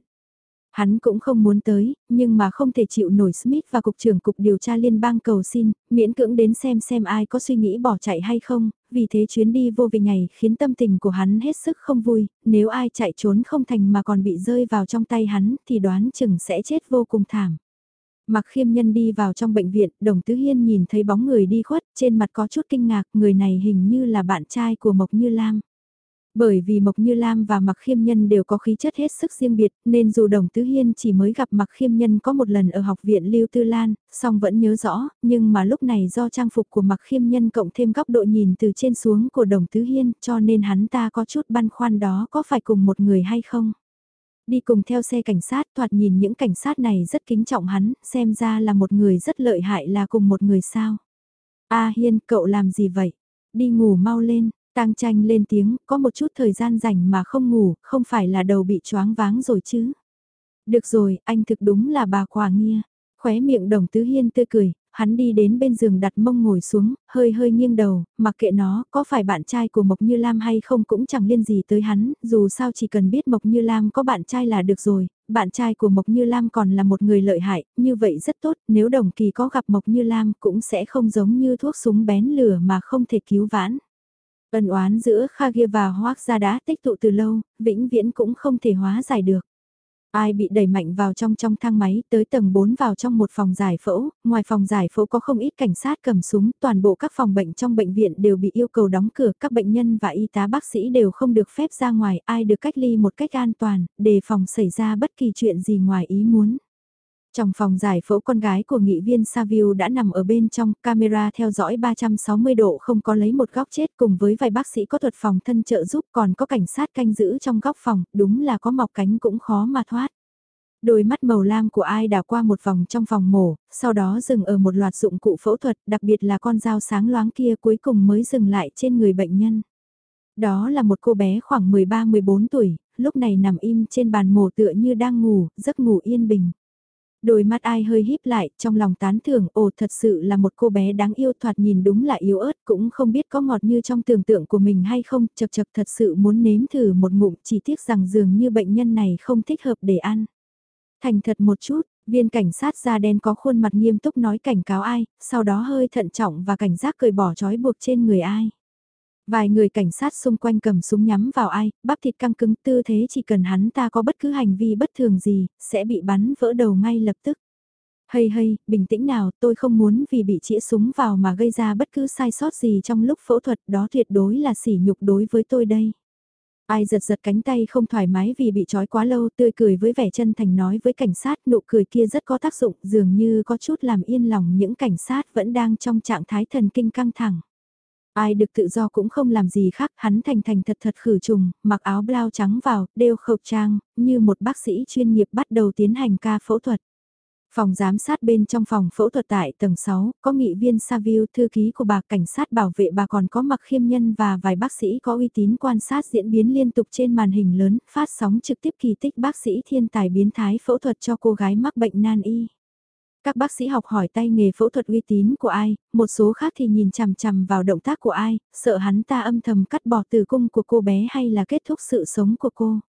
Hắn cũng không muốn tới, nhưng mà không thể chịu nổi Smith và Cục trưởng Cục Điều tra Liên bang cầu xin, miễn cưỡng đến xem xem ai có suy nghĩ bỏ chạy hay không, vì thế chuyến đi vô vị ngày khiến tâm tình của hắn hết sức không vui, nếu ai chạy trốn không thành mà còn bị rơi vào trong tay hắn thì đoán chừng sẽ chết vô cùng thảm. Mặc khiêm nhân đi vào trong bệnh viện, đồng tứ hiên nhìn thấy bóng người đi khuất, trên mặt có chút kinh ngạc, người này hình như là bạn trai của Mộc Như Lam. Bởi vì Mộc Như Lam và Mặc Khiêm Nhân đều có khí chất hết sức riêng biệt, nên dù Đồng Tứ Hiên chỉ mới gặp Mặc Khiêm Nhân có một lần ở học viện Lưu Tư Lan, song vẫn nhớ rõ, nhưng mà lúc này do trang phục của Mặc Khiêm Nhân cộng thêm góc độ nhìn từ trên xuống của Đồng Tứ Hiên, cho nên hắn ta có chút băn khoăn đó có phải cùng một người hay không. Đi cùng theo xe cảnh sát, thoạt nhìn những cảnh sát này rất kính trọng hắn, xem ra là một người rất lợi hại là cùng một người sao. A Hiên, cậu làm gì vậy? Đi ngủ mau lên, Tang tranh lên tiếng, có một chút thời gian rảnh mà không ngủ, không phải là đầu bị choáng váng rồi chứ. Được rồi, anh thực đúng là bà quả nghia. Khóe miệng đồng tứ hiên tươi cười, hắn đi đến bên giường đặt mông ngồi xuống, hơi hơi nghiêng đầu, mặc kệ nó, có phải bạn trai của Mộc Như Lam hay không cũng chẳng liên gì tới hắn, dù sao chỉ cần biết Mộc Như Lam có bạn trai là được rồi, bạn trai của Mộc Như Lam còn là một người lợi hại, như vậy rất tốt, nếu đồng kỳ có gặp Mộc Như Lam cũng sẽ không giống như thuốc súng bén lửa mà không thể cứu vãn. Ân oán giữa Khagia và Hoác gia đã tích tụ từ lâu, vĩnh viễn cũng không thể hóa giải được. Ai bị đẩy mạnh vào trong trong thang máy tới tầng 4 vào trong một phòng giải phẫu, ngoài phòng giải phẫu có không ít cảnh sát cầm súng, toàn bộ các phòng bệnh trong bệnh viện đều bị yêu cầu đóng cửa, các bệnh nhân và y tá bác sĩ đều không được phép ra ngoài, ai được cách ly một cách an toàn, đề phòng xảy ra bất kỳ chuyện gì ngoài ý muốn. Trong phòng giải phẫu con gái của nghị viên Saville đã nằm ở bên trong, camera theo dõi 360 độ không có lấy một góc chết cùng với vài bác sĩ có thuật phòng thân trợ giúp còn có cảnh sát canh giữ trong góc phòng, đúng là có mọc cánh cũng khó mà thoát. Đôi mắt màu lam của ai đảo qua một vòng trong phòng mổ, sau đó dừng ở một loạt dụng cụ phẫu thuật, đặc biệt là con dao sáng loáng kia cuối cùng mới dừng lại trên người bệnh nhân. Đó là một cô bé khoảng 13-14 tuổi, lúc này nằm im trên bàn mổ tựa như đang ngủ, giấc ngủ yên bình. Đôi mắt ai hơi híp lại, trong lòng tán thưởng, ồ thật sự là một cô bé đáng yêu thoạt nhìn đúng là yếu ớt, cũng không biết có ngọt như trong tưởng tượng của mình hay không, chật chật thật sự muốn nếm thử một ngụm, chỉ tiếc rằng dường như bệnh nhân này không thích hợp để ăn. Thành thật một chút, viên cảnh sát da đen có khuôn mặt nghiêm túc nói cảnh cáo ai, sau đó hơi thận trọng và cảnh giác cởi bỏ trói buộc trên người ai. Vài người cảnh sát xung quanh cầm súng nhắm vào ai, bắp thịt căng cứng tư thế chỉ cần hắn ta có bất cứ hành vi bất thường gì, sẽ bị bắn vỡ đầu ngay lập tức. Hây hây, bình tĩnh nào, tôi không muốn vì bị chĩa súng vào mà gây ra bất cứ sai sót gì trong lúc phẫu thuật đó tuyệt đối là sỉ nhục đối với tôi đây. Ai giật giật cánh tay không thoải mái vì bị trói quá lâu tươi cười với vẻ chân thành nói với cảnh sát nụ cười kia rất có tác dụng dường như có chút làm yên lòng những cảnh sát vẫn đang trong trạng thái thần kinh căng thẳng. Ai được tự do cũng không làm gì khác, hắn thành thành thật thật khử trùng, mặc áo blau trắng vào, đeo khẩu trang, như một bác sĩ chuyên nghiệp bắt đầu tiến hành ca phẫu thuật. Phòng giám sát bên trong phòng phẫu thuật tại tầng 6, có nghị viên Saville, thư ký của bà cảnh sát bảo vệ bà còn có mặc khiêm nhân và vài bác sĩ có uy tín quan sát diễn biến liên tục trên màn hình lớn, phát sóng trực tiếp kỳ tích bác sĩ thiên tài biến thái phẫu thuật cho cô gái mắc bệnh nan y. Các bác sĩ học hỏi tay nghề phẫu thuật uy tín của ai, một số khác thì nhìn chằm chằm vào động tác của ai, sợ hắn ta âm thầm cắt bỏ tử cung của cô bé hay là kết thúc sự sống của cô.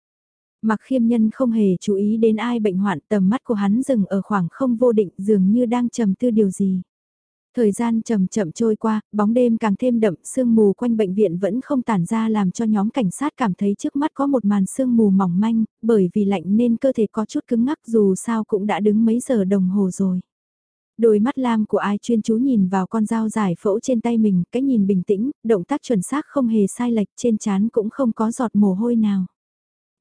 Mặc khiêm nhân không hề chú ý đến ai bệnh hoạn tầm mắt của hắn dừng ở khoảng không vô định dường như đang trầm tư điều gì. Thời gian chậm chậm trôi qua, bóng đêm càng thêm đậm, sương mù quanh bệnh viện vẫn không tản ra làm cho nhóm cảnh sát cảm thấy trước mắt có một màn sương mù mỏng manh, bởi vì lạnh nên cơ thể có chút cứng ngắc dù sao cũng đã đứng mấy giờ đồng hồ rồi. Đôi mắt lam của ai chuyên chú nhìn vào con dao giải phẫu trên tay mình, cái nhìn bình tĩnh, động tác chuẩn xác không hề sai lệch trên chán cũng không có giọt mồ hôi nào.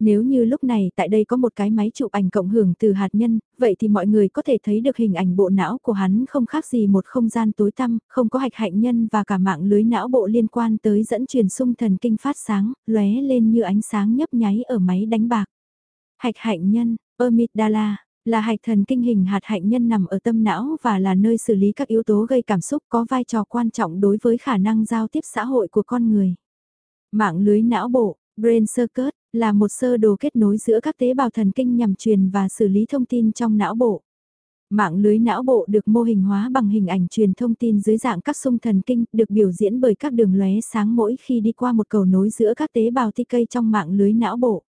Nếu như lúc này tại đây có một cái máy chụp ảnh cộng hưởng từ hạt nhân, vậy thì mọi người có thể thấy được hình ảnh bộ não của hắn không khác gì một không gian tối tăm, không có hạch hạnh nhân và cả mạng lưới não bộ liên quan tới dẫn truyền sung thần kinh phát sáng, lóe lên như ánh sáng nhấp nháy ở máy đánh bạc. Hạch hạnh nhân, amygdala, là hạch thần kinh hình hạt hạnh nhân nằm ở tâm não và là nơi xử lý các yếu tố gây cảm xúc có vai trò quan trọng đối với khả năng giao tiếp xã hội của con người. Mạng lưới não bộ, Brain Circuit, là một sơ đồ kết nối giữa các tế bào thần kinh nhằm truyền và xử lý thông tin trong não bộ. Mạng lưới não bộ được mô hình hóa bằng hình ảnh truyền thông tin dưới dạng các sung thần kinh, được biểu diễn bởi các đường lóe sáng mỗi khi đi qua một cầu nối giữa các tế bào ti cây trong mạng lưới não bộ.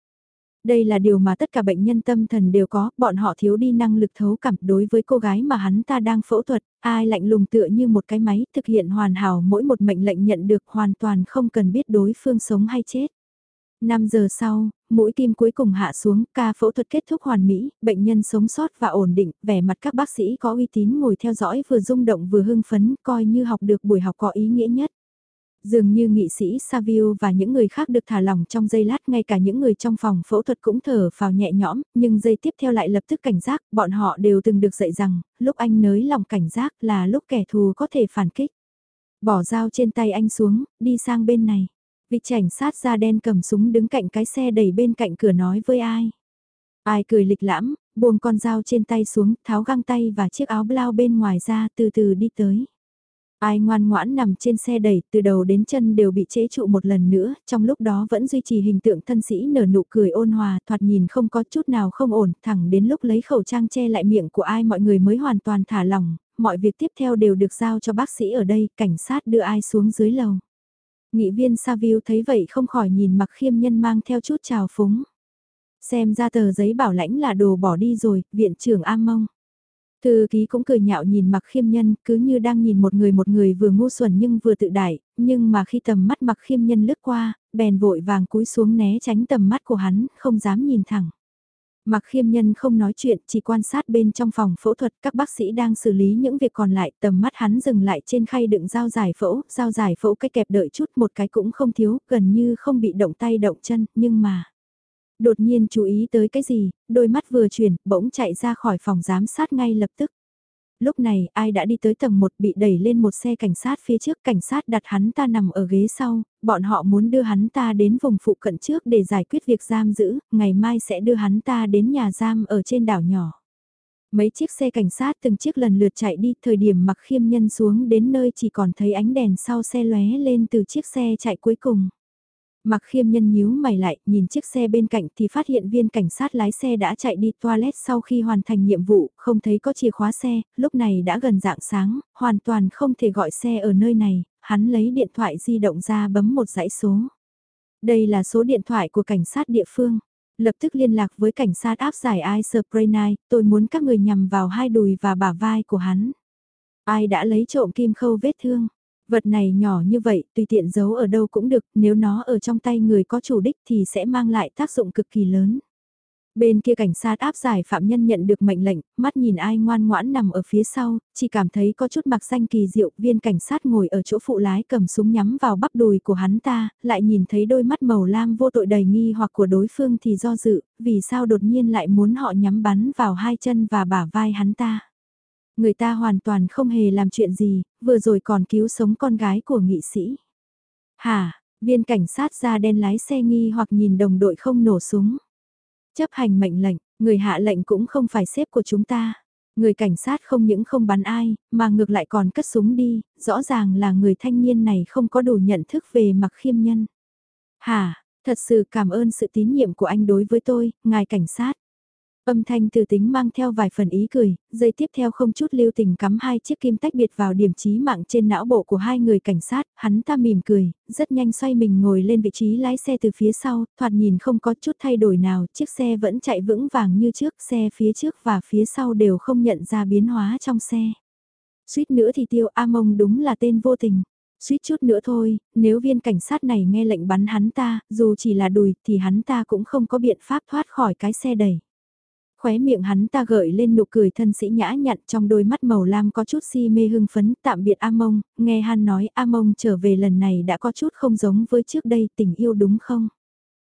Đây là điều mà tất cả bệnh nhân tâm thần đều có, bọn họ thiếu đi năng lực thấu cảm đối với cô gái mà hắn ta đang phẫu thuật, ai lạnh lùng tựa như một cái máy thực hiện hoàn hảo mỗi một mệnh lệnh nhận được hoàn toàn không cần biết đối phương sống hay chết. 5 giờ sau, mũi kim cuối cùng hạ xuống, ca phẫu thuật kết thúc hoàn mỹ, bệnh nhân sống sót và ổn định, vẻ mặt các bác sĩ có uy tín ngồi theo dõi vừa rung động vừa hưng phấn, coi như học được buổi học có ý nghĩa nhất. Dường như nghị sĩ Savio và những người khác được thả lỏng trong giây lát ngay cả những người trong phòng phẫu thuật cũng thở vào nhẹ nhõm, nhưng giây tiếp theo lại lập tức cảnh giác, bọn họ đều từng được dạy rằng, lúc anh nới lòng cảnh giác là lúc kẻ thù có thể phản kích. Bỏ dao trên tay anh xuống, đi sang bên này. Vị cảnh sát da đen cầm súng đứng cạnh cái xe đẩy bên cạnh cửa nói với ai. Ai cười lịch lãm, buông con dao trên tay xuống, tháo găng tay và chiếc áo blau bên ngoài ra từ từ đi tới. Ai ngoan ngoãn nằm trên xe đẩy, từ đầu đến chân đều bị chế trụ một lần nữa, trong lúc đó vẫn duy trì hình tượng thân sĩ nở nụ cười ôn hòa, thoạt nhìn không có chút nào không ổn, thẳng đến lúc lấy khẩu trang che lại miệng của ai mọi người mới hoàn toàn thả lỏng, mọi việc tiếp theo đều được giao cho bác sĩ ở đây, cảnh sát đưa ai xuống dưới lầu. Nghị viên Saville thấy vậy không khỏi nhìn mặc khiêm nhân mang theo chút trào phúng. Xem ra tờ giấy bảo lãnh là đồ bỏ đi rồi, viện trưởng A Mông. Thư ký cũng cười nhạo nhìn mặc khiêm nhân, cứ như đang nhìn một người một người vừa ngu xuẩn nhưng vừa tự đại, nhưng mà khi tầm mắt mặc khiêm nhân lướt qua, bèn vội vàng cúi xuống né tránh tầm mắt của hắn, không dám nhìn thẳng. Mặc khiêm nhân không nói chuyện, chỉ quan sát bên trong phòng phẫu thuật, các bác sĩ đang xử lý những việc còn lại, tầm mắt hắn dừng lại trên khay đựng dao giải phẫu, dao giải phẫu cái kẹp đợi chút một cái cũng không thiếu, gần như không bị động tay động chân, nhưng mà... Đột nhiên chú ý tới cái gì, đôi mắt vừa chuyển, bỗng chạy ra khỏi phòng giám sát ngay lập tức. Lúc này, ai đã đi tới tầng 1 bị đẩy lên một xe cảnh sát phía trước, cảnh sát đặt hắn ta nằm ở ghế sau, bọn họ muốn đưa hắn ta đến vùng phụ cận trước để giải quyết việc giam giữ, ngày mai sẽ đưa hắn ta đến nhà giam ở trên đảo nhỏ. Mấy chiếc xe cảnh sát từng chiếc lần lượt chạy đi, thời điểm mặc khiêm nhân xuống đến nơi chỉ còn thấy ánh đèn sau xe lóe lên từ chiếc xe chạy cuối cùng. Mặc khiêm nhân nhíu mày lại, nhìn chiếc xe bên cạnh thì phát hiện viên cảnh sát lái xe đã chạy đi toilet sau khi hoàn thành nhiệm vụ, không thấy có chìa khóa xe, lúc này đã gần dạng sáng, hoàn toàn không thể gọi xe ở nơi này, hắn lấy điện thoại di động ra bấm một dãy số. Đây là số điện thoại của cảnh sát địa phương. Lập tức liên lạc với cảnh sát áp giải ai tôi muốn các người nhằm vào hai đùi và bả vai của hắn. Ai đã lấy trộm kim khâu vết thương. Vật này nhỏ như vậy, tùy tiện giấu ở đâu cũng được, nếu nó ở trong tay người có chủ đích thì sẽ mang lại tác dụng cực kỳ lớn. Bên kia cảnh sát áp giải phạm nhân nhận được mệnh lệnh, mắt nhìn ai ngoan ngoãn nằm ở phía sau, chỉ cảm thấy có chút mặc xanh kỳ diệu, viên cảnh sát ngồi ở chỗ phụ lái cầm súng nhắm vào bắp đùi của hắn ta, lại nhìn thấy đôi mắt màu lam vô tội đầy nghi hoặc của đối phương thì do dự, vì sao đột nhiên lại muốn họ nhắm bắn vào hai chân và bả vai hắn ta. Người ta hoàn toàn không hề làm chuyện gì, vừa rồi còn cứu sống con gái của nghị sĩ. Hả, viên cảnh sát ra đen lái xe nghi hoặc nhìn đồng đội không nổ súng. Chấp hành mệnh lệnh, người hạ lệnh cũng không phải xếp của chúng ta. Người cảnh sát không những không bắn ai, mà ngược lại còn cất súng đi, rõ ràng là người thanh niên này không có đủ nhận thức về mặc khiêm nhân. Hả, thật sự cảm ơn sự tín nhiệm của anh đối với tôi, ngài cảnh sát. Âm thanh từ tính mang theo vài phần ý cười, dây tiếp theo không chút lưu tình cắm hai chiếc kim tách biệt vào điểm trí mạng trên não bộ của hai người cảnh sát, hắn ta mỉm cười, rất nhanh xoay mình ngồi lên vị trí lái xe từ phía sau, thoạt nhìn không có chút thay đổi nào, chiếc xe vẫn chạy vững vàng như trước, xe phía trước và phía sau đều không nhận ra biến hóa trong xe. Suýt nữa thì tiêu A Mông đúng là tên vô tình. Suýt chút nữa thôi, nếu viên cảnh sát này nghe lệnh bắn hắn ta, dù chỉ là đùi thì hắn ta cũng không có biện pháp thoát khỏi cái xe đẩy. Khóe miệng hắn ta gợi lên nụ cười thân sĩ nhã nhặn trong đôi mắt màu lam có chút si mê hưng phấn tạm biệt A Mông, nghe hắn nói A Mông trở về lần này đã có chút không giống với trước đây tình yêu đúng không?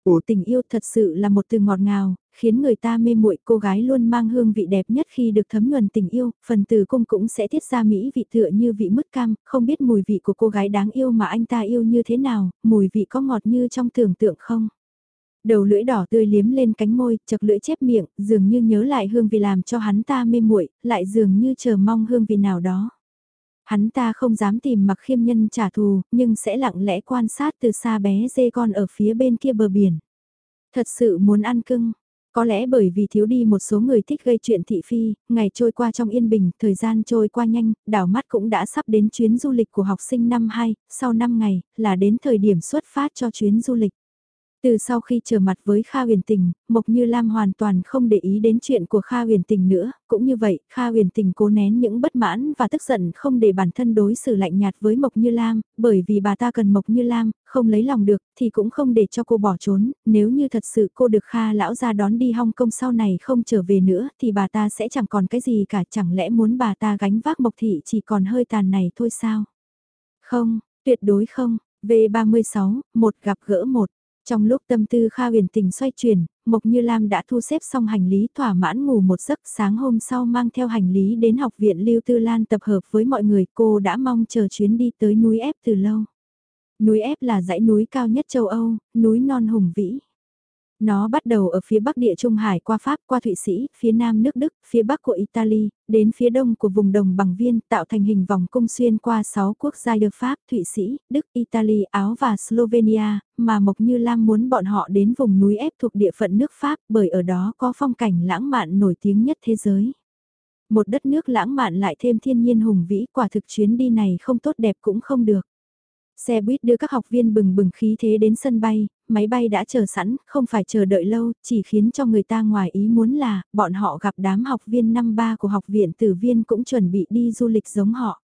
Ủa tình yêu thật sự là một từ ngọt ngào, khiến người ta mê muội cô gái luôn mang hương vị đẹp nhất khi được thấm nhuần tình yêu, phần từ cung cũng sẽ tiết ra mỹ vị tựa như vị mứt cam, không biết mùi vị của cô gái đáng yêu mà anh ta yêu như thế nào, mùi vị có ngọt như trong tưởng tượng không? Đầu lưỡi đỏ tươi liếm lên cánh môi, chật lưỡi chép miệng, dường như nhớ lại hương vị làm cho hắn ta mê muội, lại dường như chờ mong hương vị nào đó. Hắn ta không dám tìm mặc khiêm nhân trả thù, nhưng sẽ lặng lẽ quan sát từ xa bé dê con ở phía bên kia bờ biển. Thật sự muốn ăn cưng. Có lẽ bởi vì thiếu đi một số người thích gây chuyện thị phi, ngày trôi qua trong yên bình, thời gian trôi qua nhanh, đảo mắt cũng đã sắp đến chuyến du lịch của học sinh năm 2, sau 5 ngày, là đến thời điểm xuất phát cho chuyến du lịch. Từ sau khi trở mặt với Kha huyền tình, Mộc Như Lam hoàn toàn không để ý đến chuyện của Kha huyền tình nữa, cũng như vậy, Kha huyền tình cố nén những bất mãn và tức giận không để bản thân đối xử lạnh nhạt với Mộc Như Lam, bởi vì bà ta cần Mộc Như Lam, không lấy lòng được, thì cũng không để cho cô bỏ trốn, nếu như thật sự cô được Kha lão ra đón đi Hong Kong sau này không trở về nữa, thì bà ta sẽ chẳng còn cái gì cả, chẳng lẽ muốn bà ta gánh vác Mộc Thị chỉ còn hơi tàn này thôi sao? Không, tuyệt đối không. V36, một gặp gỡ một. Trong lúc tâm tư Kha huyền tình xoay chuyển, Mộc Như Lam đã thu xếp xong hành lý thỏa mãn ngủ một giấc sáng hôm sau mang theo hành lý đến học viện Lưu Tư Lan tập hợp với mọi người cô đã mong chờ chuyến đi tới núi ép từ lâu. Núi ép là dãy núi cao nhất châu Âu, núi non hùng vĩ. Nó bắt đầu ở phía bắc địa Trung Hải qua Pháp, qua Thụy Sĩ, phía nam nước Đức, phía bắc của Italy, đến phía đông của vùng đồng bằng viên tạo thành hình vòng cung xuyên qua 6 quốc gia được Pháp, Thụy Sĩ, Đức, Italy, Áo và Slovenia, mà Mộc Như Lam muốn bọn họ đến vùng núi ép thuộc địa phận nước Pháp bởi ở đó có phong cảnh lãng mạn nổi tiếng nhất thế giới. Một đất nước lãng mạn lại thêm thiên nhiên hùng vĩ quả thực chuyến đi này không tốt đẹp cũng không được. Xe buýt đưa các học viên bừng bừng khí thế đến sân bay, máy bay đã chờ sẵn, không phải chờ đợi lâu, chỉ khiến cho người ta ngoài ý muốn là, bọn họ gặp đám học viên năm ba của học viện tử viên cũng chuẩn bị đi du lịch giống họ.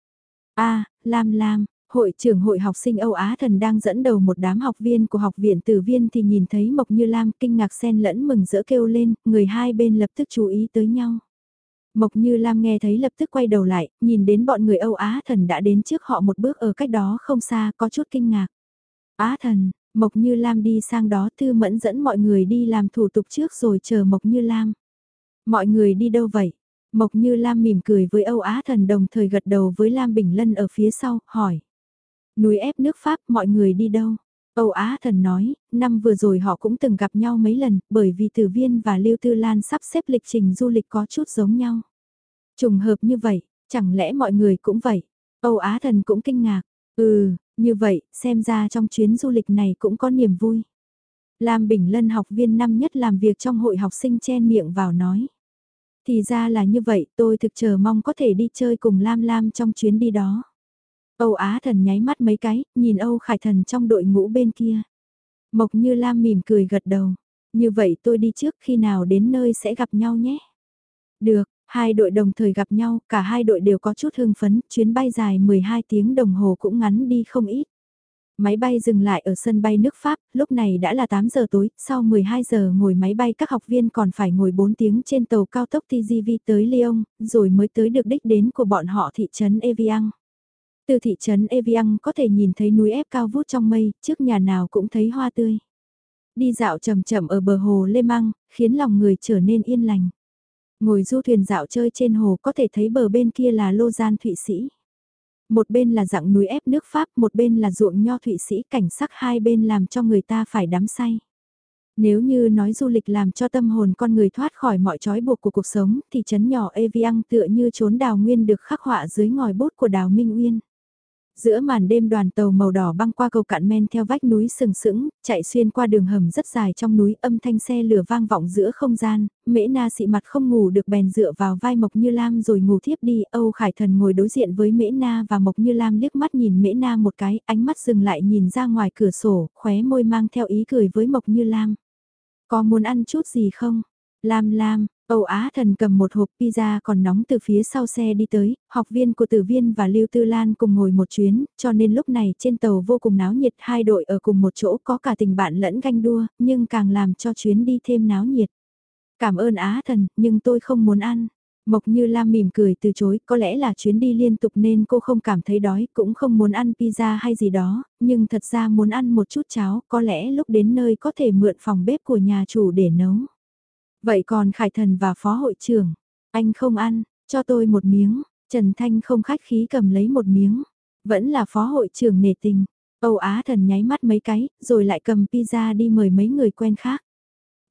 a Lam Lam, hội trưởng hội học sinh Âu Á Thần đang dẫn đầu một đám học viên của học viện tử viên thì nhìn thấy Mộc Như Lam kinh ngạc xen lẫn mừng rỡ kêu lên, người hai bên lập tức chú ý tới nhau. Mộc Như Lam nghe thấy lập tức quay đầu lại, nhìn đến bọn người Âu Á Thần đã đến trước họ một bước ở cách đó không xa, có chút kinh ngạc. Á Thần, Mộc Như Lam đi sang đó Tư Mẫn dẫn mọi người đi làm thủ tục trước rồi chờ Mộc Như Lam. Mọi người đi đâu vậy? Mộc Như Lam mỉm cười với Âu Á Thần đồng thời gật đầu với Lam Bình Lân ở phía sau, hỏi. Núi ép nước Pháp, mọi người đi đâu? Âu Á Thần nói, năm vừa rồi họ cũng từng gặp nhau mấy lần, bởi vì Tử Viên và Lưu Tư Lan sắp xếp lịch trình du lịch có chút giống nhau. Trùng hợp như vậy, chẳng lẽ mọi người cũng vậy? Âu Á Thần cũng kinh ngạc. Ừ, như vậy, xem ra trong chuyến du lịch này cũng có niềm vui. Lam Bình Lân học viên năm nhất làm việc trong hội học sinh chen miệng vào nói. Thì ra là như vậy, tôi thực chờ mong có thể đi chơi cùng Lam Lam trong chuyến đi đó. Âu Á thần nháy mắt mấy cái, nhìn Âu Khải thần trong đội ngũ bên kia. Mộc như Lam mỉm cười gật đầu. Như vậy tôi đi trước khi nào đến nơi sẽ gặp nhau nhé. Được, hai đội đồng thời gặp nhau, cả hai đội đều có chút hưng phấn, chuyến bay dài 12 tiếng đồng hồ cũng ngắn đi không ít. Máy bay dừng lại ở sân bay nước Pháp, lúc này đã là 8 giờ tối, sau 12 giờ ngồi máy bay các học viên còn phải ngồi 4 tiếng trên tàu cao tốc TGV tới Lyon, rồi mới tới được đích đến của bọn họ thị trấn Evian. Từ thị trấn Evian có thể nhìn thấy núi ép cao vút trong mây, trước nhà nào cũng thấy hoa tươi. Đi dạo chậm chậm ở bờ hồ Lê Măng, khiến lòng người trở nên yên lành. Ngồi du thuyền dạo chơi trên hồ có thể thấy bờ bên kia là Lô Gian Thụy Sĩ. Một bên là dặng núi ép nước Pháp, một bên là ruộng nho Thụy Sĩ, cảnh sắc hai bên làm cho người ta phải đắm say. Nếu như nói du lịch làm cho tâm hồn con người thoát khỏi mọi trói buộc của cuộc sống, thì chấn nhỏ Evian tựa như trốn đào nguyên được khắc họa dưới ngòi bút của đào Minh Uyên. Giữa màn đêm đoàn tàu màu đỏ băng qua cầu cạn men theo vách núi sừng sững, chạy xuyên qua đường hầm rất dài trong núi âm thanh xe lửa vang vọng giữa không gian, mễ na xị mặt không ngủ được bèn dựa vào vai Mộc Như Lam rồi ngủ thiếp đi, Âu Khải Thần ngồi đối diện với mễ na và Mộc Như Lam liếc mắt nhìn mễ na một cái, ánh mắt dừng lại nhìn ra ngoài cửa sổ, khóe môi mang theo ý cười với Mộc Như Lam. Có muốn ăn chút gì không? Lam Lam, Âu Á Thần cầm một hộp pizza còn nóng từ phía sau xe đi tới, học viên của Tử Viên và Lưu Tư Lan cùng ngồi một chuyến, cho nên lúc này trên tàu vô cùng náo nhiệt hai đội ở cùng một chỗ có cả tình bạn lẫn ganh đua, nhưng càng làm cho chuyến đi thêm náo nhiệt. Cảm ơn Á Thần, nhưng tôi không muốn ăn. Mộc Như Lam mỉm cười từ chối, có lẽ là chuyến đi liên tục nên cô không cảm thấy đói, cũng không muốn ăn pizza hay gì đó, nhưng thật ra muốn ăn một chút cháo, có lẽ lúc đến nơi có thể mượn phòng bếp của nhà chủ để nấu. Vậy còn Khải Thần và Phó Hội trưởng, anh không ăn, cho tôi một miếng, Trần Thanh không khách khí cầm lấy một miếng, vẫn là Phó Hội trưởng nể tình. Âu Á Thần nháy mắt mấy cái, rồi lại cầm pizza đi mời mấy người quen khác.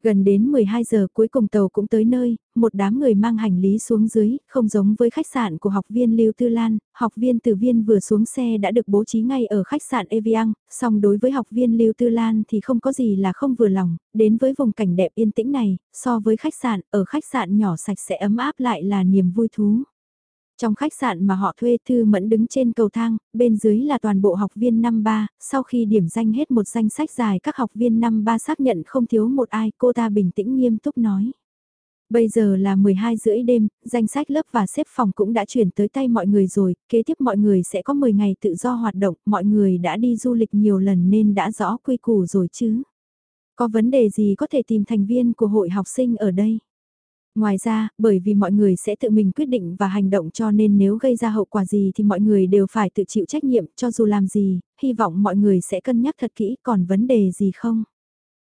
Gần đến 12 giờ cuối cùng tàu cũng tới nơi, một đám người mang hành lý xuống dưới, không giống với khách sạn của học viên Lưu Tư Lan, học viên từ viên vừa xuống xe đã được bố trí ngay ở khách sạn Evian, song đối với học viên Lưu Tư Lan thì không có gì là không vừa lòng, đến với vùng cảnh đẹp yên tĩnh này, so với khách sạn, ở khách sạn nhỏ sạch sẽ ấm áp lại là niềm vui thú. Trong khách sạn mà họ thuê Thư Mẫn đứng trên cầu thang, bên dưới là toàn bộ học viên năm ba, sau khi điểm danh hết một danh sách dài các học viên năm ba xác nhận không thiếu một ai, cô ta bình tĩnh nghiêm túc nói. Bây giờ là 12 rưỡi đêm, danh sách lớp và xếp phòng cũng đã chuyển tới tay mọi người rồi, kế tiếp mọi người sẽ có 10 ngày tự do hoạt động, mọi người đã đi du lịch nhiều lần nên đã rõ quy củ rồi chứ. Có vấn đề gì có thể tìm thành viên của hội học sinh ở đây? Ngoài ra, bởi vì mọi người sẽ tự mình quyết định và hành động cho nên nếu gây ra hậu quả gì thì mọi người đều phải tự chịu trách nhiệm cho dù làm gì, hy vọng mọi người sẽ cân nhắc thật kỹ còn vấn đề gì không.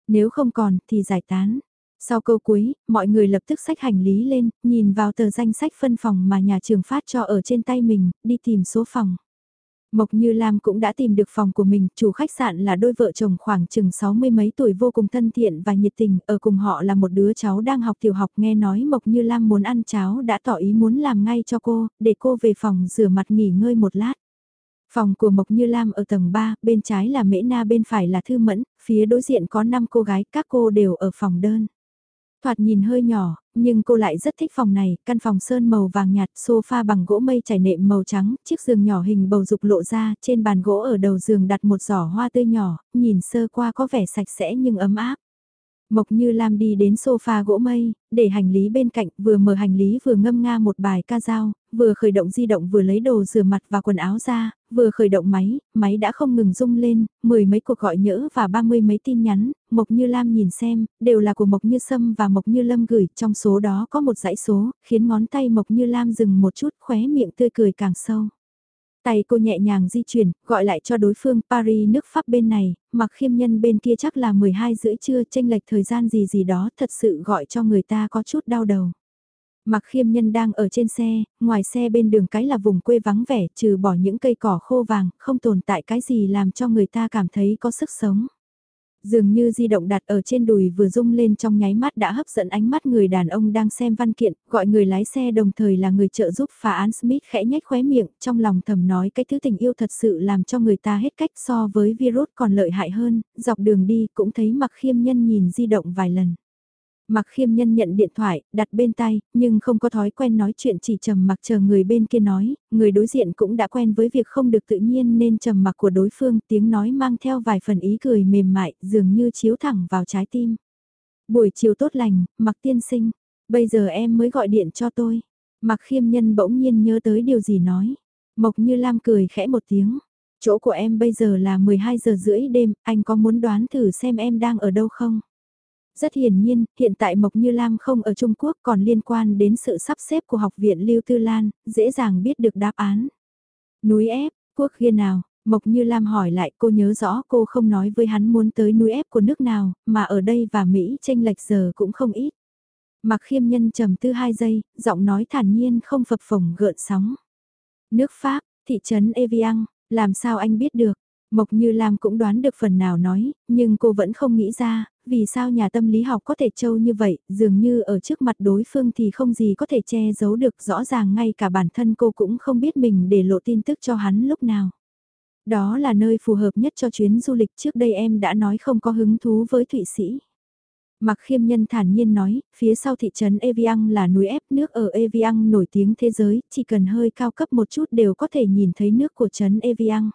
Nếu không còn thì giải tán. Sau câu cuối, mọi người lập tức xách hành lý lên, nhìn vào tờ danh sách phân phòng mà nhà trường phát cho ở trên tay mình, đi tìm số phòng. Mộc Như Lam cũng đã tìm được phòng của mình, chủ khách sạn là đôi vợ chồng khoảng chừng sáu mươi mấy tuổi vô cùng thân thiện và nhiệt tình, ở cùng họ là một đứa cháu đang học tiểu học nghe nói Mộc Như Lam muốn ăn cháo đã tỏ ý muốn làm ngay cho cô, để cô về phòng rửa mặt nghỉ ngơi một lát. Phòng của Mộc Như Lam ở tầng 3, bên trái là Mễ Na bên phải là Thư Mẫn, phía đối diện có 5 cô gái, các cô đều ở phòng đơn. Thoạt nhìn hơi nhỏ, nhưng cô lại rất thích phòng này, căn phòng sơn màu vàng nhạt, sofa bằng gỗ mây trải nệm màu trắng, chiếc giường nhỏ hình bầu dục lộ ra, trên bàn gỗ ở đầu giường đặt một giỏ hoa tươi nhỏ, nhìn sơ qua có vẻ sạch sẽ nhưng ấm áp. Mộc Như Lam đi đến sofa gỗ mây, để hành lý bên cạnh, vừa mở hành lý vừa ngâm nga một bài ca dao, vừa khởi động di động vừa lấy đồ rửa mặt và quần áo ra, vừa khởi động máy, máy đã không ngừng rung lên, mười mấy cuộc gọi nhỡ và ba mươi mấy tin nhắn, Mộc Như Lam nhìn xem, đều là của Mộc Như Sâm và Mộc Như Lâm gửi, trong số đó có một dãy số, khiến ngón tay Mộc Như Lam dừng một chút khóe miệng tươi cười càng sâu. Tay cô nhẹ nhàng di chuyển, gọi lại cho đối phương Paris nước Pháp bên này, mặc khiêm nhân bên kia chắc là 12 rưỡi trưa tranh lệch thời gian gì gì đó thật sự gọi cho người ta có chút đau đầu. Mặc khiêm nhân đang ở trên xe, ngoài xe bên đường cái là vùng quê vắng vẻ trừ bỏ những cây cỏ khô vàng, không tồn tại cái gì làm cho người ta cảm thấy có sức sống. Dường như di động đặt ở trên đùi vừa rung lên trong nháy mắt đã hấp dẫn ánh mắt người đàn ông đang xem văn kiện, gọi người lái xe đồng thời là người trợ giúp phá án Smith khẽ nhếch khóe miệng, trong lòng thầm nói cái thứ tình yêu thật sự làm cho người ta hết cách so với virus còn lợi hại hơn, dọc đường đi cũng thấy mặc khiêm nhân nhìn di động vài lần. Mặc khiêm nhân nhận điện thoại, đặt bên tay, nhưng không có thói quen nói chuyện chỉ trầm mặc chờ người bên kia nói, người đối diện cũng đã quen với việc không được tự nhiên nên trầm mặc của đối phương tiếng nói mang theo vài phần ý cười mềm mại, dường như chiếu thẳng vào trái tim. Buổi chiều tốt lành, mặc tiên sinh, bây giờ em mới gọi điện cho tôi. Mặc khiêm nhân bỗng nhiên nhớ tới điều gì nói. Mộc như Lam cười khẽ một tiếng. Chỗ của em bây giờ là 12 giờ rưỡi đêm, anh có muốn đoán thử xem em đang ở đâu không? Rất hiển nhiên, hiện tại Mộc Như Lam không ở Trung Quốc còn liên quan đến sự sắp xếp của Học viện Lưu Tư Lan, dễ dàng biết được đáp án. Núi ép, quốc kia nào? Mộc Như Lam hỏi lại cô nhớ rõ cô không nói với hắn muốn tới núi ép của nước nào, mà ở đây và Mỹ tranh lệch giờ cũng không ít. Mặc khiêm nhân trầm tư hai giây, giọng nói thản nhiên không phập phồng gợn sóng. Nước Pháp, thị trấn Evian, làm sao anh biết được? Mộc Như Lam cũng đoán được phần nào nói, nhưng cô vẫn không nghĩ ra, vì sao nhà tâm lý học có thể trâu như vậy, dường như ở trước mặt đối phương thì không gì có thể che giấu được, rõ ràng ngay cả bản thân cô cũng không biết mình để lộ tin tức cho hắn lúc nào. Đó là nơi phù hợp nhất cho chuyến du lịch trước đây em đã nói không có hứng thú với Thụy Sĩ. Mặc khiêm nhân thản nhiên nói, phía sau thị trấn Evian là núi ép nước ở Evian nổi tiếng thế giới, chỉ cần hơi cao cấp một chút đều có thể nhìn thấy nước của trấn Evian.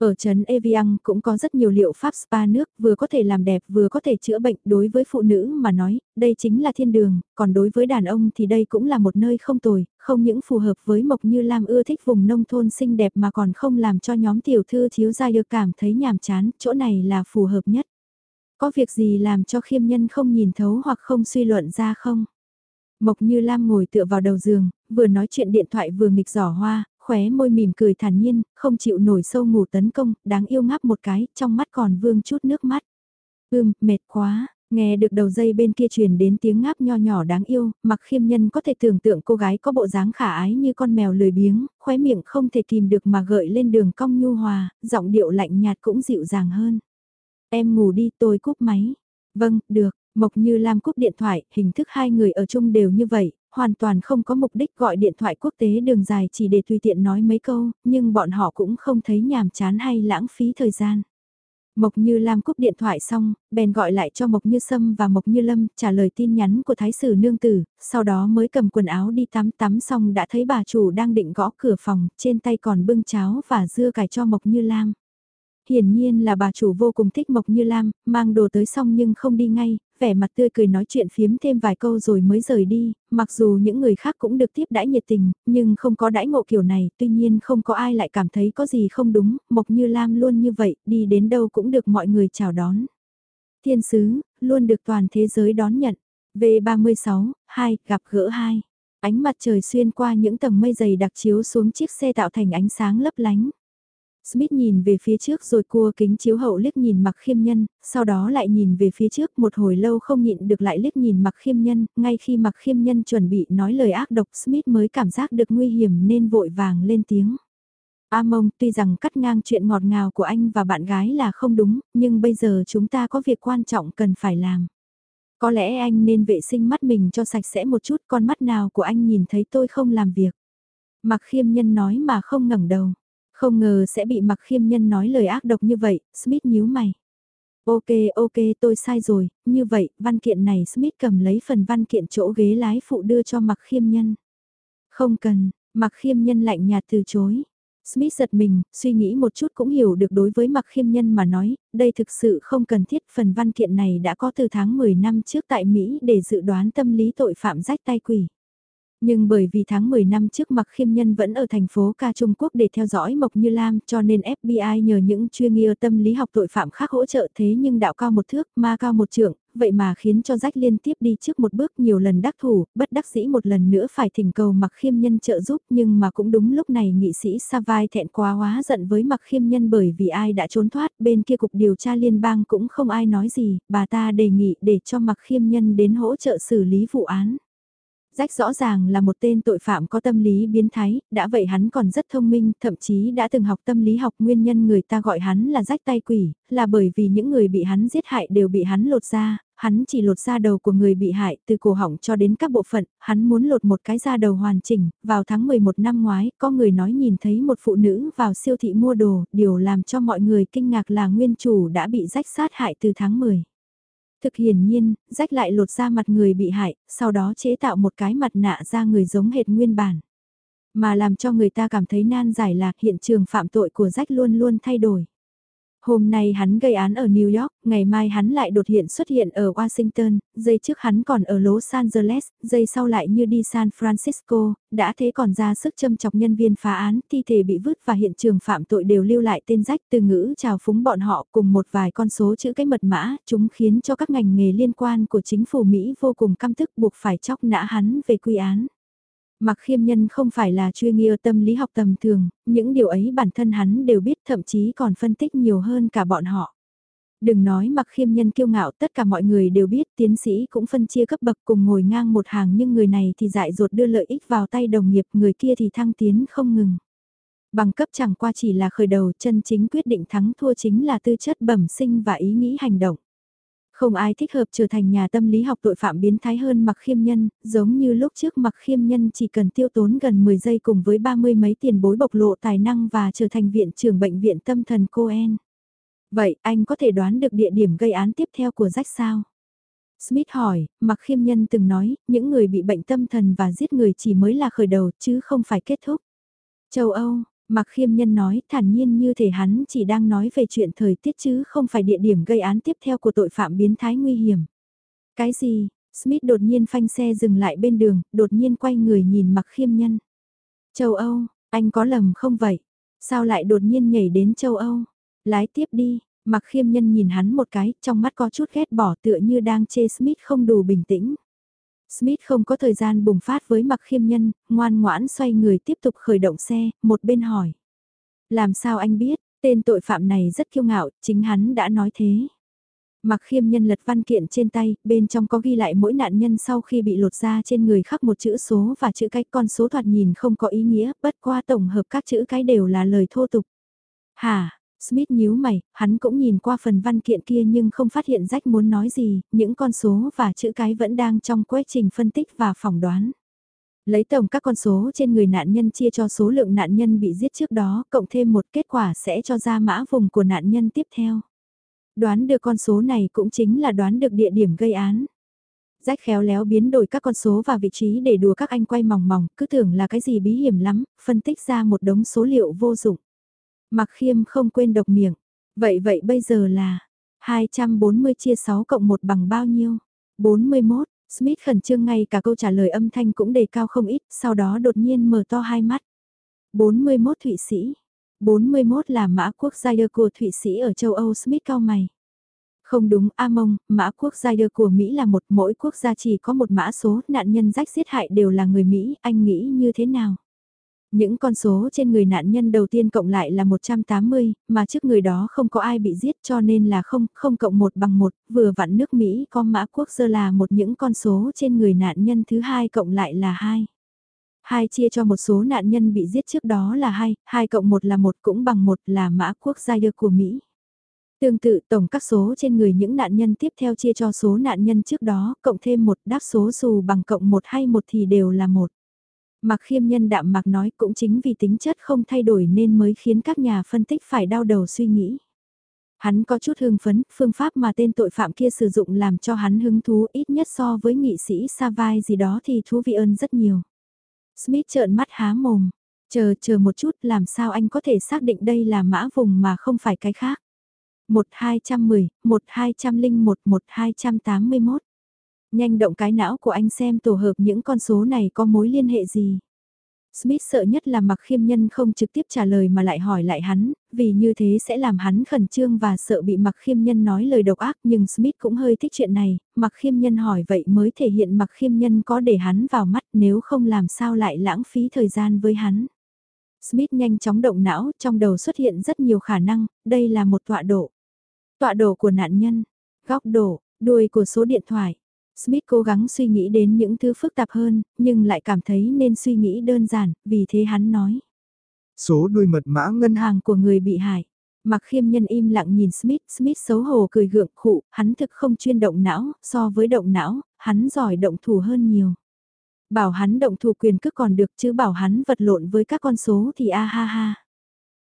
Ở trấn Evian cũng có rất nhiều liệu pháp spa nước, vừa có thể làm đẹp vừa có thể chữa bệnh đối với phụ nữ mà nói, đây chính là thiên đường, còn đối với đàn ông thì đây cũng là một nơi không tồi, không những phù hợp với Mộc Như Lam ưa thích vùng nông thôn xinh đẹp mà còn không làm cho nhóm tiểu thư thiếu gia được cảm thấy nhàm chán, chỗ này là phù hợp nhất. Có việc gì làm cho khiêm nhân không nhìn thấu hoặc không suy luận ra không? Mộc Như Lam ngồi tựa vào đầu giường, vừa nói chuyện điện thoại vừa nghịch giỏ hoa, khóe môi mỉm cười thản nhiên, không chịu nổi sâu ngủ tấn công, đáng yêu ngáp một cái, trong mắt còn vương chút nước mắt. Ưm, mệt quá, nghe được đầu dây bên kia truyền đến tiếng ngáp nho nhỏ đáng yêu, mặc khiêm nhân có thể tưởng tượng cô gái có bộ dáng khả ái như con mèo lười biếng, khóe miệng không thể kìm được mà gợi lên đường cong nhu hòa, giọng điệu lạnh nhạt cũng dịu dàng hơn. Em ngủ đi tôi cúp máy. Vâng, được, Mộc Như Lam cúp điện thoại, hình thức hai người ở chung đều như vậy, hoàn toàn không có mục đích gọi điện thoại quốc tế đường dài chỉ để tùy tiện nói mấy câu, nhưng bọn họ cũng không thấy nhàm chán hay lãng phí thời gian. Mộc Như Lam cúp điện thoại xong, bèn gọi lại cho Mộc Như Sâm và Mộc Như Lâm trả lời tin nhắn của Thái sử Nương Tử, sau đó mới cầm quần áo đi tắm tắm xong đã thấy bà chủ đang định gõ cửa phòng, trên tay còn bưng cháo và dưa cải cho Mộc Như Lam. Hiển nhiên là bà chủ vô cùng thích Mộc Như Lam, mang đồ tới xong nhưng không đi ngay, vẻ mặt tươi cười nói chuyện phiếm thêm vài câu rồi mới rời đi, mặc dù những người khác cũng được tiếp đãi nhiệt tình, nhưng không có đãi ngộ kiểu này, tuy nhiên không có ai lại cảm thấy có gì không đúng, Mộc Như Lam luôn như vậy, đi đến đâu cũng được mọi người chào đón. Thiên sứ, luôn được toàn thế giới đón nhận. V36, 2, gặp gỡ 2. Ánh mặt trời xuyên qua những tầng mây dày đặc chiếu xuống chiếc xe tạo thành ánh sáng lấp lánh. Smith nhìn về phía trước rồi cua kính chiếu hậu liếc nhìn mặc khiêm nhân, sau đó lại nhìn về phía trước một hồi lâu không nhịn được lại liếc nhìn mặc khiêm nhân, ngay khi mặc khiêm nhân chuẩn bị nói lời ác độc Smith mới cảm giác được nguy hiểm nên vội vàng lên tiếng. A mông tuy rằng cắt ngang chuyện ngọt ngào của anh và bạn gái là không đúng, nhưng bây giờ chúng ta có việc quan trọng cần phải làm. Có lẽ anh nên vệ sinh mắt mình cho sạch sẽ một chút con mắt nào của anh nhìn thấy tôi không làm việc. Mặc khiêm nhân nói mà không ngẩng đầu. Không ngờ sẽ bị mặc khiêm nhân nói lời ác độc như vậy, Smith nhíu mày. Ok ok tôi sai rồi, như vậy, văn kiện này Smith cầm lấy phần văn kiện chỗ ghế lái phụ đưa cho mặc khiêm nhân. Không cần, mặc khiêm nhân lạnh nhạt từ chối. Smith giật mình, suy nghĩ một chút cũng hiểu được đối với mặc khiêm nhân mà nói, đây thực sự không cần thiết phần văn kiện này đã có từ tháng 10 năm trước tại Mỹ để dự đoán tâm lý tội phạm rách tay quỷ. Nhưng bởi vì tháng 10 năm trước Mặc Khiêm Nhân vẫn ở thành phố ca Trung Quốc để theo dõi Mộc Như Lam cho nên FBI nhờ những chuyên nghi tâm lý học tội phạm khác hỗ trợ. Thế nhưng đạo cao một thước, ma cao một trượng, vậy mà khiến cho rách liên tiếp đi trước một bước nhiều lần đắc thủ, bất đắc dĩ một lần nữa phải thỉnh cầu Mặc Khiêm Nhân trợ giúp. Nhưng mà cũng đúng lúc này nghị sĩ Savai thẹn quá hóa giận với Mặc Khiêm Nhân bởi vì ai đã trốn thoát. Bên kia cục điều tra liên bang cũng không ai nói gì, bà ta đề nghị để cho Mặc Khiêm Nhân đến hỗ trợ xử lý vụ án. Rách rõ ràng là một tên tội phạm có tâm lý biến thái, đã vậy hắn còn rất thông minh, thậm chí đã từng học tâm lý học nguyên nhân người ta gọi hắn là rách tay quỷ, là bởi vì những người bị hắn giết hại đều bị hắn lột ra, hắn chỉ lột ra đầu của người bị hại từ cổ họng cho đến các bộ phận, hắn muốn lột một cái da đầu hoàn chỉnh, vào tháng 11 năm ngoái, có người nói nhìn thấy một phụ nữ vào siêu thị mua đồ, điều làm cho mọi người kinh ngạc là nguyên chủ đã bị rách sát hại từ tháng 10. Thực hiển nhiên, rách lại lột ra mặt người bị hại, sau đó chế tạo một cái mặt nạ ra người giống hệt nguyên bản. Mà làm cho người ta cảm thấy nan giải là hiện trường phạm tội của rách luôn luôn thay đổi. Hôm nay hắn gây án ở New York, ngày mai hắn lại đột hiện xuất hiện ở Washington, giây trước hắn còn ở Los Angeles, giây sau lại như đi San Francisco, đã thế còn ra sức châm chọc nhân viên phá án, thi thể bị vứt và hiện trường phạm tội đều lưu lại tên rách từ ngữ chào phúng bọn họ cùng một vài con số chữ cái mật mã, chúng khiến cho các ngành nghề liên quan của chính phủ Mỹ vô cùng căm tức buộc phải chóc nã hắn về quy án. Mặc khiêm nhân không phải là chuyên nghiêu tâm lý học tầm thường, những điều ấy bản thân hắn đều biết thậm chí còn phân tích nhiều hơn cả bọn họ. Đừng nói mặc khiêm nhân kiêu ngạo tất cả mọi người đều biết tiến sĩ cũng phân chia cấp bậc cùng ngồi ngang một hàng nhưng người này thì dại dột đưa lợi ích vào tay đồng nghiệp người kia thì thăng tiến không ngừng. Bằng cấp chẳng qua chỉ là khởi đầu chân chính quyết định thắng thua chính là tư chất bẩm sinh và ý nghĩ hành động. Không ai thích hợp trở thành nhà tâm lý học tội phạm biến thái hơn mặc khiêm nhân, giống như lúc trước mặc khiêm nhân chỉ cần tiêu tốn gần 10 giây cùng với ba mươi mấy tiền bối bộc lộ tài năng và trở thành viện trưởng bệnh viện tâm thần Cohen. Vậy anh có thể đoán được địa điểm gây án tiếp theo của Jack sao? Smith hỏi, mặc khiêm nhân từng nói, những người bị bệnh tâm thần và giết người chỉ mới là khởi đầu chứ không phải kết thúc. Châu Âu, Mặc khiêm nhân nói thản nhiên như thể hắn chỉ đang nói về chuyện thời tiết chứ không phải địa điểm gây án tiếp theo của tội phạm biến thái nguy hiểm. Cái gì? Smith đột nhiên phanh xe dừng lại bên đường, đột nhiên quay người nhìn mặc khiêm nhân. Châu Âu, anh có lầm không vậy? Sao lại đột nhiên nhảy đến châu Âu? Lái tiếp đi, mặc khiêm nhân nhìn hắn một cái, trong mắt có chút ghét bỏ tựa như đang chê Smith không đủ bình tĩnh. Smith không có thời gian bùng phát với mặc khiêm nhân, ngoan ngoãn xoay người tiếp tục khởi động xe, một bên hỏi. Làm sao anh biết, tên tội phạm này rất kiêu ngạo, chính hắn đã nói thế. Mặc khiêm nhân lật văn kiện trên tay, bên trong có ghi lại mỗi nạn nhân sau khi bị lột ra trên người khắc một chữ số và chữ cái con số thoạt nhìn không có ý nghĩa, bất qua tổng hợp các chữ cái đều là lời thô tục. Hả, Smith nhíu mày, hắn cũng nhìn qua phần văn kiện kia nhưng không phát hiện rách muốn nói gì, những con số và chữ cái vẫn đang trong quá trình phân tích và phỏng đoán. Lấy tổng các con số trên người nạn nhân chia cho số lượng nạn nhân bị giết trước đó, cộng thêm một kết quả sẽ cho ra mã vùng của nạn nhân tiếp theo. Đoán được con số này cũng chính là đoán được địa điểm gây án. Rách khéo léo biến đổi các con số và vị trí để đùa các anh quay mỏng mỏng, cứ tưởng là cái gì bí hiểm lắm, phân tích ra một đống số liệu vô dụng. Mặc khiêm không quên độc miệng. Vậy vậy bây giờ là 240 chia 6 cộng 1 bằng bao nhiêu? 41, Smith khẩn trương ngay cả câu trả lời âm thanh cũng đề cao không ít, sau đó đột nhiên mở to hai mắt. 41 Thụy Sĩ. 41 là mã quốc gia của Thụy Sĩ ở châu Âu Smith cao mày. Không đúng, A Mông, mã quốc gia của Mỹ là một, mỗi quốc gia chỉ có một mã số, nạn nhân rách giết hại đều là người Mỹ, anh nghĩ như thế nào? Những con số trên người nạn nhân đầu tiên cộng lại là 180, mà trước người đó không có ai bị giết cho nên là không, không cộng 1 bằng 1, vừa vặn nước Mỹ có mã quốc dơ là một những con số trên người nạn nhân thứ hai cộng lại là 2. 2 chia cho một số nạn nhân bị giết trước đó là 2, 2 cộng 1 là 1 cũng bằng 1 là mã quốc gia đưa của Mỹ. Tương tự tổng các số trên người những nạn nhân tiếp theo chia cho số nạn nhân trước đó, cộng thêm một đáp số dù bằng cộng 1 hay 1 thì đều là 1. Mặc khiêm nhân đạm mặc nói cũng chính vì tính chất không thay đổi nên mới khiến các nhà phân tích phải đau đầu suy nghĩ. Hắn có chút hưng phấn, phương pháp mà tên tội phạm kia sử dụng làm cho hắn hứng thú ít nhất so với nghị sĩ Savai gì đó thì thú vị ơn rất nhiều. Smith trợn mắt há mồm, chờ chờ một chút làm sao anh có thể xác định đây là mã vùng mà không phải cái khác. 1210, 1201, 1281. Nhanh động cái não của anh xem tổ hợp những con số này có mối liên hệ gì. Smith sợ nhất là mặc khiêm nhân không trực tiếp trả lời mà lại hỏi lại hắn, vì như thế sẽ làm hắn khẩn trương và sợ bị mặc khiêm nhân nói lời độc ác nhưng Smith cũng hơi thích chuyện này, mặc khiêm nhân hỏi vậy mới thể hiện mặc khiêm nhân có để hắn vào mắt nếu không làm sao lại lãng phí thời gian với hắn. Smith nhanh chóng động não, trong đầu xuất hiện rất nhiều khả năng, đây là một tọa độ. Tọa độ của nạn nhân, góc độ, đuôi của số điện thoại, Smith cố gắng suy nghĩ đến những thứ phức tạp hơn, nhưng lại cảm thấy nên suy nghĩ đơn giản, vì thế hắn nói. Số đuôi mật mã ngân hàng của người bị hại. Mặc khiêm nhân im lặng nhìn Smith, Smith xấu hổ cười gượng khụ, hắn thực không chuyên động não, so với động não, hắn giỏi động thủ hơn nhiều. Bảo hắn động thủ quyền cứ còn được chứ bảo hắn vật lộn với các con số thì a ha ha.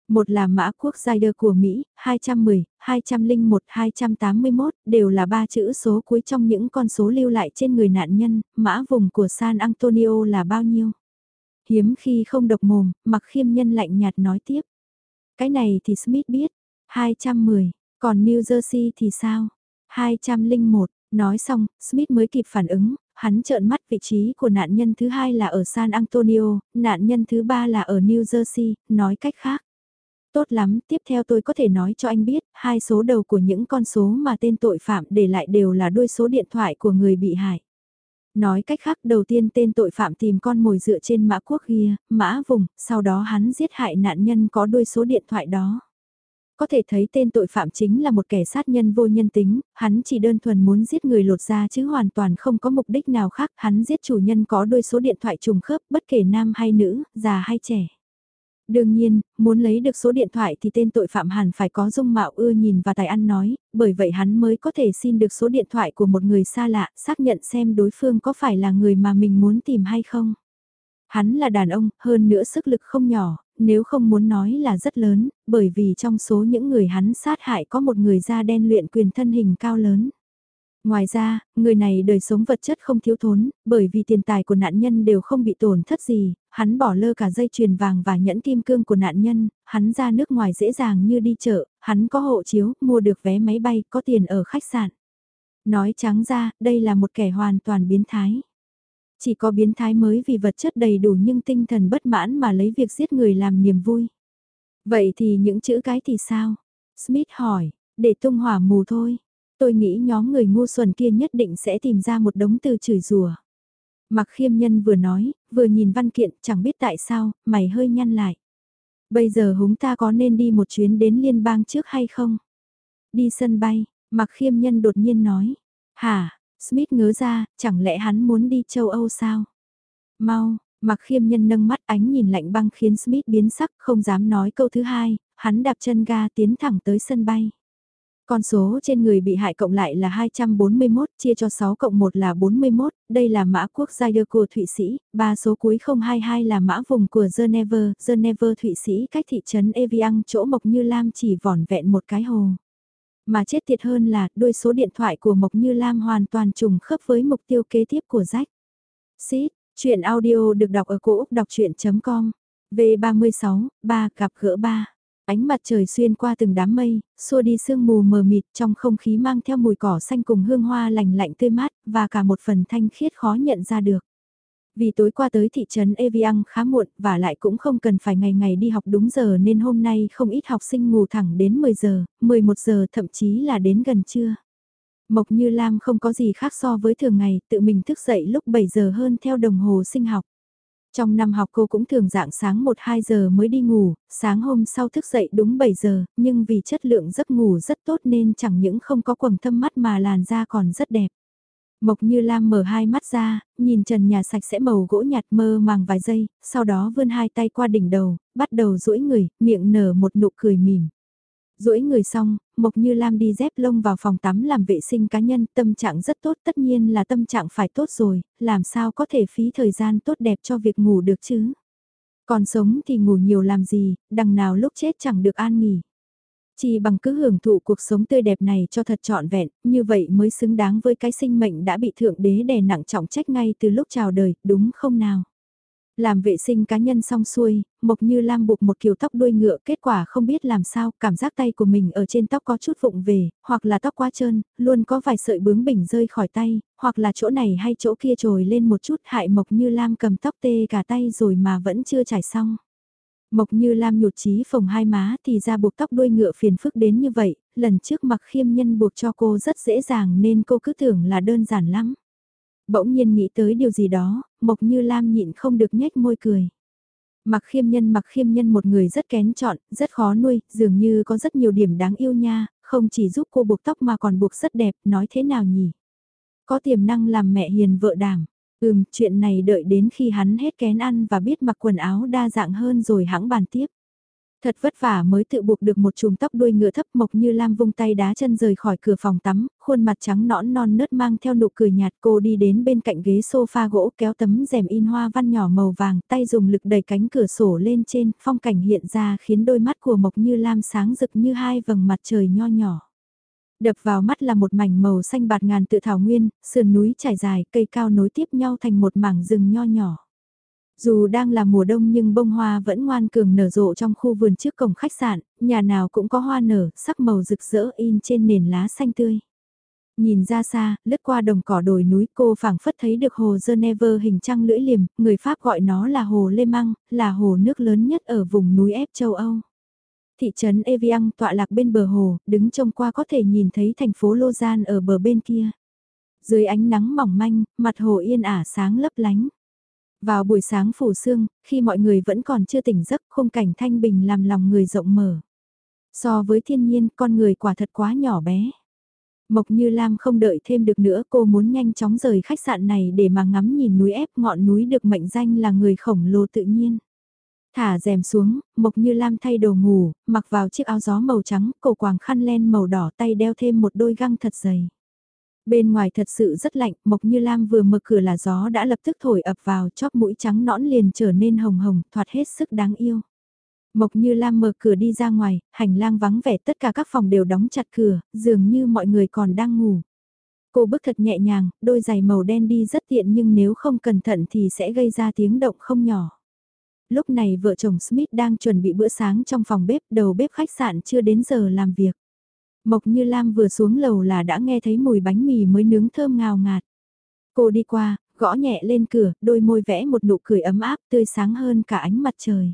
Một là mã quốc Rider của Mỹ, 210, 201, 281, đều là ba chữ số cuối trong những con số lưu lại trên người nạn nhân, mã vùng của San Antonio là bao nhiêu? Hiếm khi không độc mồm, mặc khiêm nhân lạnh nhạt nói tiếp. Cái này thì Smith biết, 210, còn New Jersey thì sao? 201, nói xong, Smith mới kịp phản ứng, hắn trợn mắt vị trí của nạn nhân thứ hai là ở San Antonio, nạn nhân thứ ba là ở New Jersey, nói cách khác. Tốt lắm, tiếp theo tôi có thể nói cho anh biết, hai số đầu của những con số mà tên tội phạm để lại đều là đuôi số điện thoại của người bị hại. Nói cách khác đầu tiên tên tội phạm tìm con mồi dựa trên mã quốc kia, mã vùng, sau đó hắn giết hại nạn nhân có đuôi số điện thoại đó. Có thể thấy tên tội phạm chính là một kẻ sát nhân vô nhân tính, hắn chỉ đơn thuần muốn giết người lột ra chứ hoàn toàn không có mục đích nào khác, hắn giết chủ nhân có đôi số điện thoại trùng khớp bất kể nam hay nữ, già hay trẻ. Đương nhiên, muốn lấy được số điện thoại thì tên tội phạm hẳn phải có dung mạo ưa nhìn và tài ăn nói, bởi vậy hắn mới có thể xin được số điện thoại của một người xa lạ, xác nhận xem đối phương có phải là người mà mình muốn tìm hay không. Hắn là đàn ông, hơn nữa sức lực không nhỏ, nếu không muốn nói là rất lớn, bởi vì trong số những người hắn sát hại có một người da đen luyện quyền thân hình cao lớn. Ngoài ra, người này đời sống vật chất không thiếu thốn, bởi vì tiền tài của nạn nhân đều không bị tổn thất gì, hắn bỏ lơ cả dây chuyền vàng và nhẫn kim cương của nạn nhân, hắn ra nước ngoài dễ dàng như đi chợ, hắn có hộ chiếu, mua được vé máy bay, có tiền ở khách sạn. Nói trắng ra, đây là một kẻ hoàn toàn biến thái. Chỉ có biến thái mới vì vật chất đầy đủ nhưng tinh thần bất mãn mà lấy việc giết người làm niềm vui. Vậy thì những chữ cái thì sao? Smith hỏi, để tung hỏa mù thôi. Tôi nghĩ nhóm người ngu xuẩn kia nhất định sẽ tìm ra một đống từ chửi rủa. Mặc khiêm nhân vừa nói, vừa nhìn văn kiện chẳng biết tại sao, mày hơi nhăn lại. Bây giờ húng ta có nên đi một chuyến đến liên bang trước hay không? Đi sân bay, mặc khiêm nhân đột nhiên nói. Hả, Smith ngớ ra, chẳng lẽ hắn muốn đi châu Âu sao? Mau, mặc khiêm nhân nâng mắt ánh nhìn lạnh băng khiến Smith biến sắc không dám nói câu thứ hai, hắn đạp chân ga tiến thẳng tới sân bay. Con số trên người bị hại cộng lại là 241, chia cho 6 cộng 1 là 41, đây là mã quốc gia đưa của Thụy Sĩ, ba số cuối 022 là mã vùng của Geneva, Geneva Thụy Sĩ cách thị trấn Evian chỗ Mộc Như Lam chỉ vỏn vẹn một cái hồ. Mà chết thiệt hơn là đôi số điện thoại của Mộc Như Lam hoàn toàn trùng khớp với mục tiêu kế tiếp của rách. Xít, chuyện audio được đọc ở cổ Úc đọc chuyện.com, V36, 3 gặp gỡ 3. Ánh mặt trời xuyên qua từng đám mây, xua đi sương mù mờ mịt trong không khí mang theo mùi cỏ xanh cùng hương hoa lành lạnh tươi mát và cả một phần thanh khiết khó nhận ra được. Vì tối qua tới thị trấn Evian khá muộn và lại cũng không cần phải ngày ngày đi học đúng giờ nên hôm nay không ít học sinh ngủ thẳng đến 10 giờ, 11 giờ thậm chí là đến gần trưa. Mộc Như Lam không có gì khác so với thường ngày, tự mình thức dậy lúc 7 giờ hơn theo đồng hồ sinh học. Trong năm học cô cũng thường dạng sáng 1-2 giờ mới đi ngủ, sáng hôm sau thức dậy đúng 7 giờ, nhưng vì chất lượng giấc ngủ rất tốt nên chẳng những không có quầng thâm mắt mà làn da còn rất đẹp. Mộc Như Lam mở hai mắt ra, nhìn trần nhà sạch sẽ màu gỗ nhạt mơ màng vài giây, sau đó vươn hai tay qua đỉnh đầu, bắt đầu duỗi người, miệng nở một nụ cười mỉm duỗi người xong, Mộc Như Lam đi dép lông vào phòng tắm làm vệ sinh cá nhân, tâm trạng rất tốt, tất nhiên là tâm trạng phải tốt rồi, làm sao có thể phí thời gian tốt đẹp cho việc ngủ được chứ. Còn sống thì ngủ nhiều làm gì, đằng nào lúc chết chẳng được an nghỉ. Chỉ bằng cứ hưởng thụ cuộc sống tươi đẹp này cho thật trọn vẹn, như vậy mới xứng đáng với cái sinh mệnh đã bị thượng đế đè nặng trọng trách ngay từ lúc chào đời, đúng không nào? Làm vệ sinh cá nhân xong xuôi, Mộc Như Lam buộc một kiểu tóc đuôi ngựa kết quả không biết làm sao, cảm giác tay của mình ở trên tóc có chút vụng về, hoặc là tóc quá trơn, luôn có vài sợi bướng bỉnh rơi khỏi tay, hoặc là chỗ này hay chỗ kia trồi lên một chút hại Mộc Như Lam cầm tóc tê cả tay rồi mà vẫn chưa trải xong. Mộc Như Lam nhụt chí phồng hai má thì ra buộc tóc đuôi ngựa phiền phức đến như vậy, lần trước mặc khiêm nhân buộc cho cô rất dễ dàng nên cô cứ tưởng là đơn giản lắm. Bỗng nhiên nghĩ tới điều gì đó, Mộc Như Lam nhịn không được nhếch môi cười. Mặc khiêm nhân mặc khiêm nhân một người rất kén chọn, rất khó nuôi, dường như có rất nhiều điểm đáng yêu nha, không chỉ giúp cô buộc tóc mà còn buộc rất đẹp, nói thế nào nhỉ? Có tiềm năng làm mẹ hiền vợ đảm. Ừm, chuyện này đợi đến khi hắn hết kén ăn và biết mặc quần áo đa dạng hơn rồi hãng bàn tiếp. Thật vất vả mới tự buộc được một chùm tóc đuôi ngựa thấp mộc như Lam vung tay đá chân rời khỏi cửa phòng tắm, khuôn mặt trắng nõn non nớt mang theo nụ cười nhạt cô đi đến bên cạnh ghế sofa gỗ kéo tấm rèm in hoa văn nhỏ màu vàng tay dùng lực đẩy cánh cửa sổ lên trên, phong cảnh hiện ra khiến đôi mắt của mộc như Lam sáng rực như hai vầng mặt trời nho nhỏ. Đập vào mắt là một mảnh màu xanh bạt ngàn tự thảo nguyên, sườn núi trải dài, cây cao nối tiếp nhau thành một mảng rừng nho nhỏ. Dù đang là mùa đông nhưng bông hoa vẫn ngoan cường nở rộ trong khu vườn trước cổng khách sạn, nhà nào cũng có hoa nở, sắc màu rực rỡ in trên nền lá xanh tươi. Nhìn ra xa, lướt qua đồng cỏ đồi núi cô phảng phất thấy được hồ Geneva hình trăng lưỡi liềm, người Pháp gọi nó là hồ Lê Măng, là hồ nước lớn nhất ở vùng núi ép châu Âu. Thị trấn Evian tọa lạc bên bờ hồ, đứng trông qua có thể nhìn thấy thành phố Lausanne ở bờ bên kia. Dưới ánh nắng mỏng manh, mặt hồ yên ả sáng lấp lánh. Vào buổi sáng phủ sương, khi mọi người vẫn còn chưa tỉnh giấc, khung cảnh thanh bình làm lòng người rộng mở. So với thiên nhiên, con người quả thật quá nhỏ bé. Mộc Như Lam không đợi thêm được nữa, cô muốn nhanh chóng rời khách sạn này để mà ngắm nhìn núi ép ngọn núi được mệnh danh là người khổng lồ tự nhiên. Thả rèm xuống, Mộc Như Lam thay đồ ngủ, mặc vào chiếc áo gió màu trắng, cổ quàng khăn len màu đỏ tay đeo thêm một đôi găng thật dày. Bên ngoài thật sự rất lạnh, Mộc Như Lam vừa mở cửa là gió đã lập tức thổi ập vào chóp mũi trắng nõn liền trở nên hồng hồng, thoạt hết sức đáng yêu. Mộc Như Lam mở cửa đi ra ngoài, hành lang vắng vẻ tất cả các phòng đều đóng chặt cửa, dường như mọi người còn đang ngủ. Cô bước thật nhẹ nhàng, đôi giày màu đen đi rất tiện nhưng nếu không cẩn thận thì sẽ gây ra tiếng động không nhỏ. Lúc này vợ chồng Smith đang chuẩn bị bữa sáng trong phòng bếp, đầu bếp khách sạn chưa đến giờ làm việc. Mộc Như Lam vừa xuống lầu là đã nghe thấy mùi bánh mì mới nướng thơm ngào ngạt. Cô đi qua, gõ nhẹ lên cửa, đôi môi vẽ một nụ cười ấm áp tươi sáng hơn cả ánh mặt trời.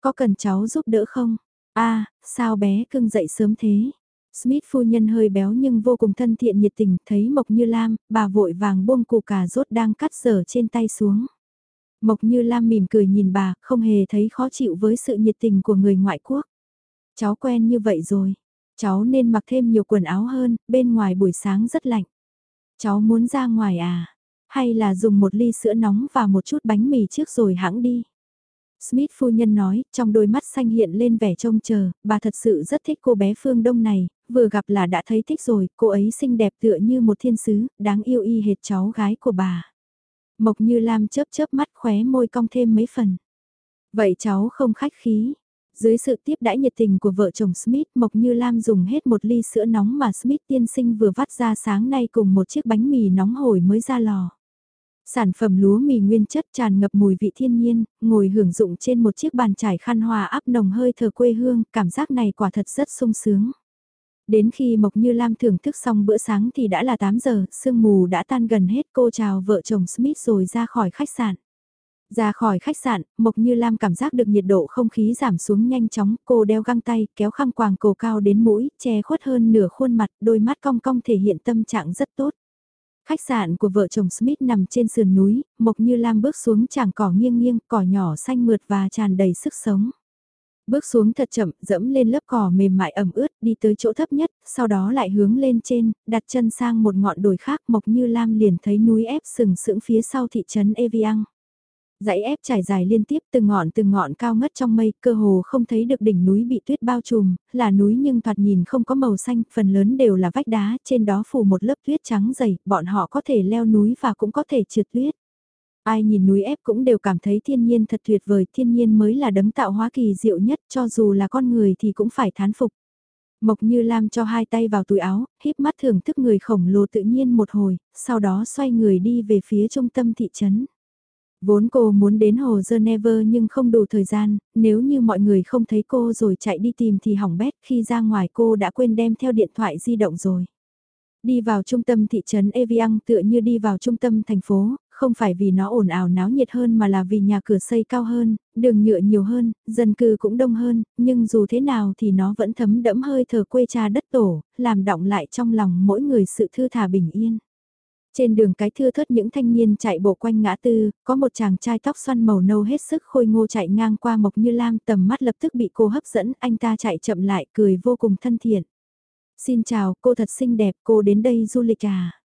Có cần cháu giúp đỡ không? a à, sao bé cưng dậy sớm thế? Smith phu nhân hơi béo nhưng vô cùng thân thiện nhiệt tình, thấy Mộc Như Lam, bà vội vàng buông củ cà rốt đang cắt dở trên tay xuống. Mộc Như Lam mỉm cười nhìn bà, không hề thấy khó chịu với sự nhiệt tình của người ngoại quốc. Cháu quen như vậy rồi, Cháu nên mặc thêm nhiều quần áo hơn, bên ngoài buổi sáng rất lạnh. Cháu muốn ra ngoài à? Hay là dùng một ly sữa nóng và một chút bánh mì trước rồi hãng đi? Smith phu nhân nói, trong đôi mắt xanh hiện lên vẻ trông chờ, bà thật sự rất thích cô bé phương đông này, vừa gặp là đã thấy thích rồi, cô ấy xinh đẹp tựa như một thiên sứ, đáng yêu y hệt cháu gái của bà. Mộc như Lam chớp chớp mắt khóe môi cong thêm mấy phần. Vậy cháu không khách khí. Dưới sự tiếp đãi nhiệt tình của vợ chồng Smith, Mộc Như Lam dùng hết một ly sữa nóng mà Smith tiên sinh vừa vắt ra sáng nay cùng một chiếc bánh mì nóng hổi mới ra lò. Sản phẩm lúa mì nguyên chất tràn ngập mùi vị thiên nhiên, ngồi hưởng dụng trên một chiếc bàn trải khăn hòa áp nồng hơi thờ quê hương, cảm giác này quả thật rất sung sướng. Đến khi Mộc Như Lam thưởng thức xong bữa sáng thì đã là 8 giờ, sương mù đã tan gần hết cô chào vợ chồng Smith rồi ra khỏi khách sạn. Ra khỏi khách sạn, Mộc Như Lam cảm giác được nhiệt độ không khí giảm xuống nhanh chóng, cô đeo găng tay, kéo khăn quàng cổ cao đến mũi, che khuất hơn nửa khuôn mặt, đôi mắt cong cong thể hiện tâm trạng rất tốt. Khách sạn của vợ chồng Smith nằm trên sườn núi, Mộc Như Lam bước xuống tràng cỏ nghiêng nghiêng, cỏ nhỏ xanh mượt và tràn đầy sức sống. Bước xuống thật chậm, dẫm lên lớp cỏ mềm mại ẩm ướt, đi tới chỗ thấp nhất, sau đó lại hướng lên trên, đặt chân sang một ngọn đồi khác Mộc Như Lam liền thấy núi ép sừng sững phía sau thị trấn Evian. Dãy ép trải dài liên tiếp từng ngọn từng ngọn cao ngất trong mây, cơ hồ không thấy được đỉnh núi bị tuyết bao trùm, là núi nhưng thoạt nhìn không có màu xanh, phần lớn đều là vách đá, trên đó phủ một lớp tuyết trắng dày, bọn họ có thể leo núi và cũng có thể trượt tuyết. Ai nhìn núi ép cũng đều cảm thấy thiên nhiên thật tuyệt vời, thiên nhiên mới là đấng tạo hóa kỳ diệu nhất, cho dù là con người thì cũng phải thán phục. Mộc Như Lam cho hai tay vào túi áo, híp mắt thưởng thức người khổng lồ tự nhiên một hồi, sau đó xoay người đi về phía trung tâm thị trấn. Vốn cô muốn đến hồ Geneva nhưng không đủ thời gian, nếu như mọi người không thấy cô rồi chạy đi tìm thì hỏng bét khi ra ngoài cô đã quên đem theo điện thoại di động rồi. Đi vào trung tâm thị trấn Evian tựa như đi vào trung tâm thành phố, không phải vì nó ồn ào náo nhiệt hơn mà là vì nhà cửa xây cao hơn, đường nhựa nhiều hơn, dân cư cũng đông hơn, nhưng dù thế nào thì nó vẫn thấm đẫm hơi thở quê cha đất tổ, làm động lại trong lòng mỗi người sự thư thả bình yên. Trên đường cái thưa thớt những thanh niên chạy bộ quanh ngã tư, có một chàng trai tóc xoăn màu nâu hết sức khôi ngô chạy ngang qua Mộc Như Lam tầm mắt lập tức bị cô hấp dẫn, anh ta chạy chậm lại cười vô cùng thân thiện. Xin chào, cô thật xinh đẹp, cô đến đây du lịch à?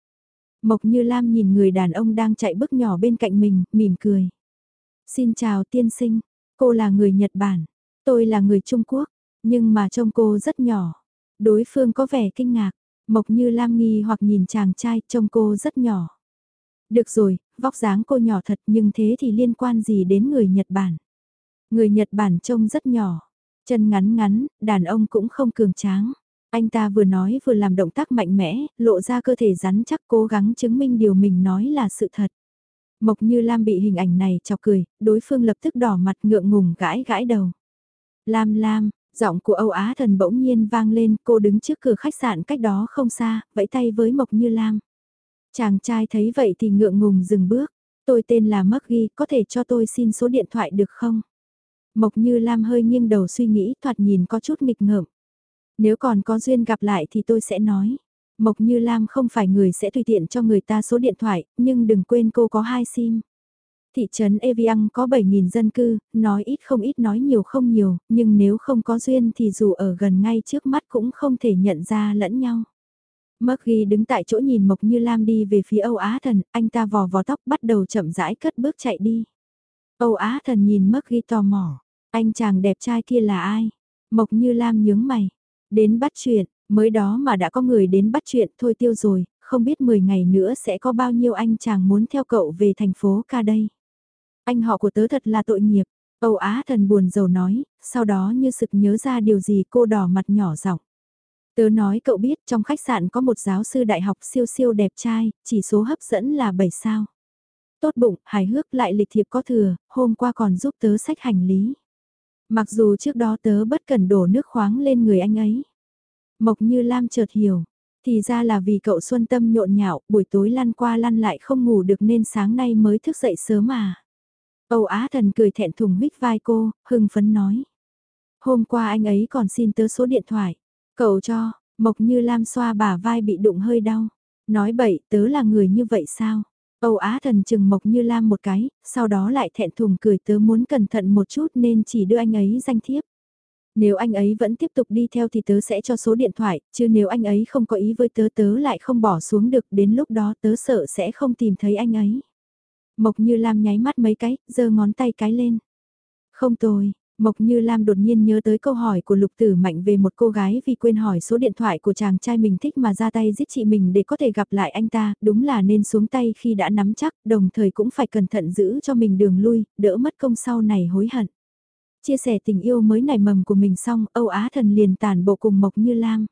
Mộc Như Lam nhìn người đàn ông đang chạy bước nhỏ bên cạnh mình, mỉm cười. Xin chào tiên sinh, cô là người Nhật Bản, tôi là người Trung Quốc, nhưng mà trông cô rất nhỏ. Đối phương có vẻ kinh ngạc, Mộc Như Lam nghi hoặc nhìn chàng trai trông cô rất nhỏ. Được rồi, vóc dáng cô nhỏ thật nhưng thế thì liên quan gì đến người Nhật Bản. Người Nhật Bản trông rất nhỏ, chân ngắn ngắn, đàn ông cũng không cường tráng. Anh ta vừa nói vừa làm động tác mạnh mẽ, lộ ra cơ thể rắn chắc cố gắng chứng minh điều mình nói là sự thật. Mộc như Lam bị hình ảnh này chọc cười, đối phương lập tức đỏ mặt ngượng ngùng gãi gãi đầu. Lam Lam, giọng của Âu Á thần bỗng nhiên vang lên, cô đứng trước cửa khách sạn cách đó không xa, vẫy tay với Mộc như Lam. Chàng trai thấy vậy thì ngượng ngùng dừng bước. Tôi tên là Mắc Ghi, có thể cho tôi xin số điện thoại được không? Mộc như Lam hơi nghiêng đầu suy nghĩ, thoạt nhìn có chút nghịch ngợm. Nếu còn có duyên gặp lại thì tôi sẽ nói. Mộc Như Lam không phải người sẽ tùy tiện cho người ta số điện thoại, nhưng đừng quên cô có hai sim. Thị trấn Evian có 7.000 dân cư, nói ít không ít nói nhiều không nhiều, nhưng nếu không có duyên thì dù ở gần ngay trước mắt cũng không thể nhận ra lẫn nhau. Murphy đứng tại chỗ nhìn Mộc Như Lam đi về phía Âu Á Thần, anh ta vò vò tóc bắt đầu chậm rãi cất bước chạy đi. Âu Á Thần nhìn Murphy tò mò, anh chàng đẹp trai kia là ai? Mộc Như Lam nhướng mày, Đến bắt chuyện, mới đó mà đã có người đến bắt chuyện thôi tiêu rồi, không biết 10 ngày nữa sẽ có bao nhiêu anh chàng muốn theo cậu về thành phố ca đây. Anh họ của tớ thật là tội nghiệp, Âu Á thần buồn rầu nói, sau đó như sực nhớ ra điều gì cô đỏ mặt nhỏ giọng. Tớ nói cậu biết trong khách sạn có một giáo sư đại học siêu siêu đẹp trai, chỉ số hấp dẫn là 7 sao. Tốt bụng, hài hước lại lịch thiệp có thừa, hôm qua còn giúp tớ sách hành lý. Mặc dù trước đó tớ bất cần đổ nước khoáng lên người anh ấy. Mộc như Lam chợt hiểu, thì ra là vì cậu Xuân Tâm nhộn nhạo, buổi tối lăn qua lăn lại không ngủ được nên sáng nay mới thức dậy sớm mà. Âu Á Thần cười thẹn thùng hít vai cô, hưng phấn nói. Hôm qua anh ấy còn xin tớ số điện thoại. Cậu cho, Mộc Như Lam xoa bả vai bị đụng hơi đau. Nói bậy, tớ là người như vậy sao? Âu Á thần chừng Mộc Như Lam một cái, sau đó lại thẹn thùng cười tớ muốn cẩn thận một chút nên chỉ đưa anh ấy danh thiếp. Nếu anh ấy vẫn tiếp tục đi theo thì tớ sẽ cho số điện thoại, chứ nếu anh ấy không có ý với tớ tớ lại không bỏ xuống được, đến lúc đó tớ sợ sẽ không tìm thấy anh ấy. Mộc Như Lam nháy mắt mấy cái, giơ ngón tay cái lên. Không tồi, Mộc Như Lam đột nhiên nhớ tới câu hỏi của Lục Tử Mạnh về một cô gái vì quên hỏi số điện thoại của chàng trai mình thích mà ra tay giết chị mình để có thể gặp lại anh ta, đúng là nên xuống tay khi đã nắm chắc, đồng thời cũng phải cẩn thận giữ cho mình đường lui, đỡ mất công sau này hối hận. Chia sẻ tình yêu mới nảy mầm của mình xong, Âu Á Thần liền tàn bộ cùng Mộc Như Lam.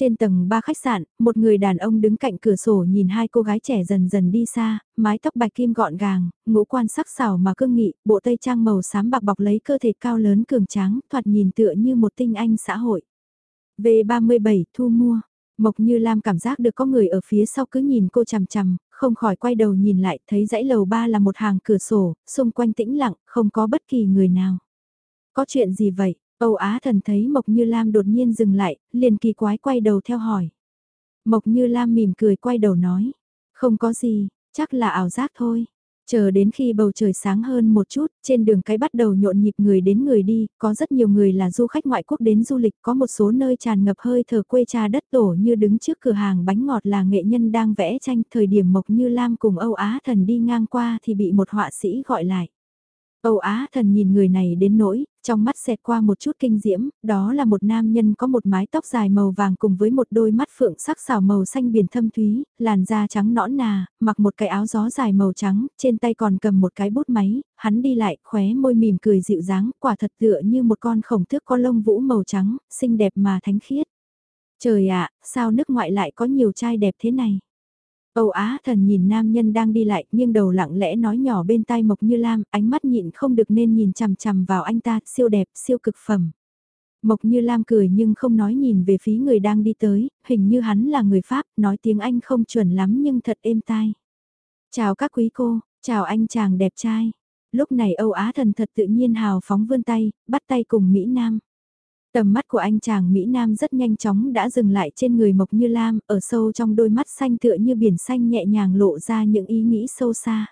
Trên tầng 3 khách sạn, một người đàn ông đứng cạnh cửa sổ nhìn hai cô gái trẻ dần dần đi xa, mái tóc bạch kim gọn gàng, ngũ quan sắc sảo mà cương nghị, bộ tây trang màu xám bạc bọc lấy cơ thể cao lớn cường tráng, thoạt nhìn tựa như một tinh anh xã hội. V37 thu mua. Mộc Như Lam cảm giác được có người ở phía sau cứ nhìn cô chằm chằm, không khỏi quay đầu nhìn lại, thấy dãy lầu ba là một hàng cửa sổ, xung quanh tĩnh lặng, không có bất kỳ người nào. Có chuyện gì vậy? Âu Á thần thấy Mộc Như Lam đột nhiên dừng lại, liền kỳ quái quay đầu theo hỏi. Mộc Như Lam mỉm cười quay đầu nói, không có gì, chắc là ảo giác thôi. Chờ đến khi bầu trời sáng hơn một chút, trên đường cái bắt đầu nhộn nhịp người đến người đi, có rất nhiều người là du khách ngoại quốc đến du lịch, có một số nơi tràn ngập hơi thở quê cha đất tổ như đứng trước cửa hàng bánh ngọt là nghệ nhân đang vẽ tranh, thời điểm Mộc Như Lam cùng Âu Á thần đi ngang qua thì bị một họa sĩ gọi lại. Âu Á thần nhìn người này đến nỗi, trong mắt xẹt qua một chút kinh diễm, đó là một nam nhân có một mái tóc dài màu vàng cùng với một đôi mắt phượng sắc xảo màu xanh biển thâm thúy, làn da trắng nõn nà, mặc một cái áo gió dài màu trắng, trên tay còn cầm một cái bút máy, hắn đi lại, khóe môi mỉm cười dịu dáng, quả thật tựa như một con khổng tước có lông vũ màu trắng, xinh đẹp mà thánh khiết. Trời ạ, sao nước ngoại lại có nhiều trai đẹp thế này? Âu Á thần nhìn nam nhân đang đi lại, nghiêng đầu lặng lẽ nói nhỏ bên tai Mộc Như Lam, ánh mắt nhịn không được nên nhìn chằm chằm vào anh ta, siêu đẹp, siêu cực phẩm. Mộc Như Lam cười nhưng không nói nhìn về phía người đang đi tới, hình như hắn là người Pháp, nói tiếng Anh không chuẩn lắm nhưng thật êm tai. Chào các quý cô, chào anh chàng đẹp trai. Lúc này Âu Á thần thật tự nhiên hào phóng vươn tay, bắt tay cùng Mỹ Nam. Tầm mắt của anh chàng Mỹ Nam rất nhanh chóng đã dừng lại trên người Mộc Như Lam, ở sâu trong đôi mắt xanh tựa như biển xanh nhẹ nhàng lộ ra những ý nghĩ sâu xa.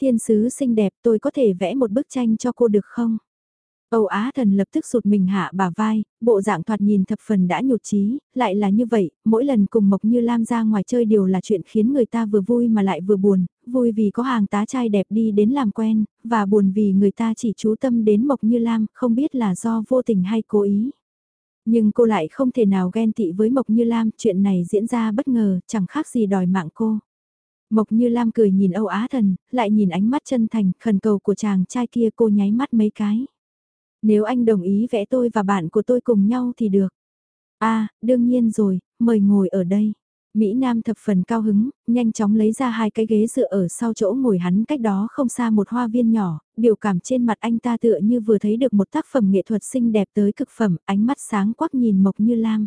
Thiên sứ xinh đẹp tôi có thể vẽ một bức tranh cho cô được không? Âu Á thần lập tức sụt mình hạ bà vai, bộ dạng thoạt nhìn thập phần đã nhụt chí, lại là như vậy, mỗi lần cùng Mộc Như Lam ra ngoài chơi đều là chuyện khiến người ta vừa vui mà lại vừa buồn, vui vì có hàng tá trai đẹp đi đến làm quen, và buồn vì người ta chỉ chú tâm đến Mộc Như Lam, không biết là do vô tình hay cố ý. Nhưng cô lại không thể nào ghen tị với Mộc Như Lam, chuyện này diễn ra bất ngờ, chẳng khác gì đòi mạng cô. Mộc Như Lam cười nhìn Âu Á Thần, lại nhìn ánh mắt chân thành, khẩn cầu của chàng trai kia cô nháy mắt mấy cái. Nếu anh đồng ý vẽ tôi và bạn của tôi cùng nhau thì được. À, đương nhiên rồi, mời ngồi ở đây. Mỹ Nam thập phần cao hứng, nhanh chóng lấy ra hai cái ghế dựa ở sau chỗ ngồi hắn cách đó không xa một hoa viên nhỏ, biểu cảm trên mặt anh ta tựa như vừa thấy được một tác phẩm nghệ thuật xinh đẹp tới cực phẩm, ánh mắt sáng quắc nhìn Mộc Như Lam.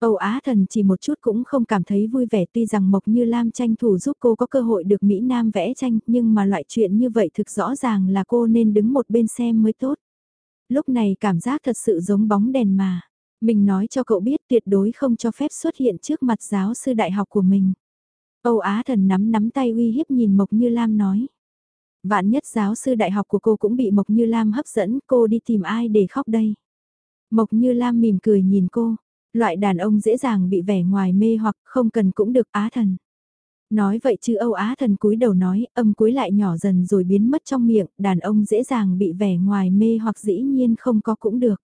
Âu Á Thần chỉ một chút cũng không cảm thấy vui vẻ tuy rằng Mộc Như Lam tranh thủ giúp cô có cơ hội được Mỹ Nam vẽ tranh nhưng mà loại chuyện như vậy thực rõ ràng là cô nên đứng một bên xem mới tốt. Lúc này cảm giác thật sự giống bóng đèn mà. Mình nói cho cậu biết tuyệt đối không cho phép xuất hiện trước mặt giáo sư đại học của mình. Âu Á thần nắm nắm tay uy hiếp nhìn Mộc Như Lam nói. Vạn nhất giáo sư đại học của cô cũng bị Mộc Như Lam hấp dẫn, cô đi tìm ai để khóc đây. Mộc Như Lam mỉm cười nhìn cô, loại đàn ông dễ dàng bị vẻ ngoài mê hoặc không cần cũng được Á thần. Nói vậy chứ Âu Á thần cúi đầu nói, âm cuối lại nhỏ dần rồi biến mất trong miệng, đàn ông dễ dàng bị vẻ ngoài mê hoặc dĩ nhiên không có cũng được.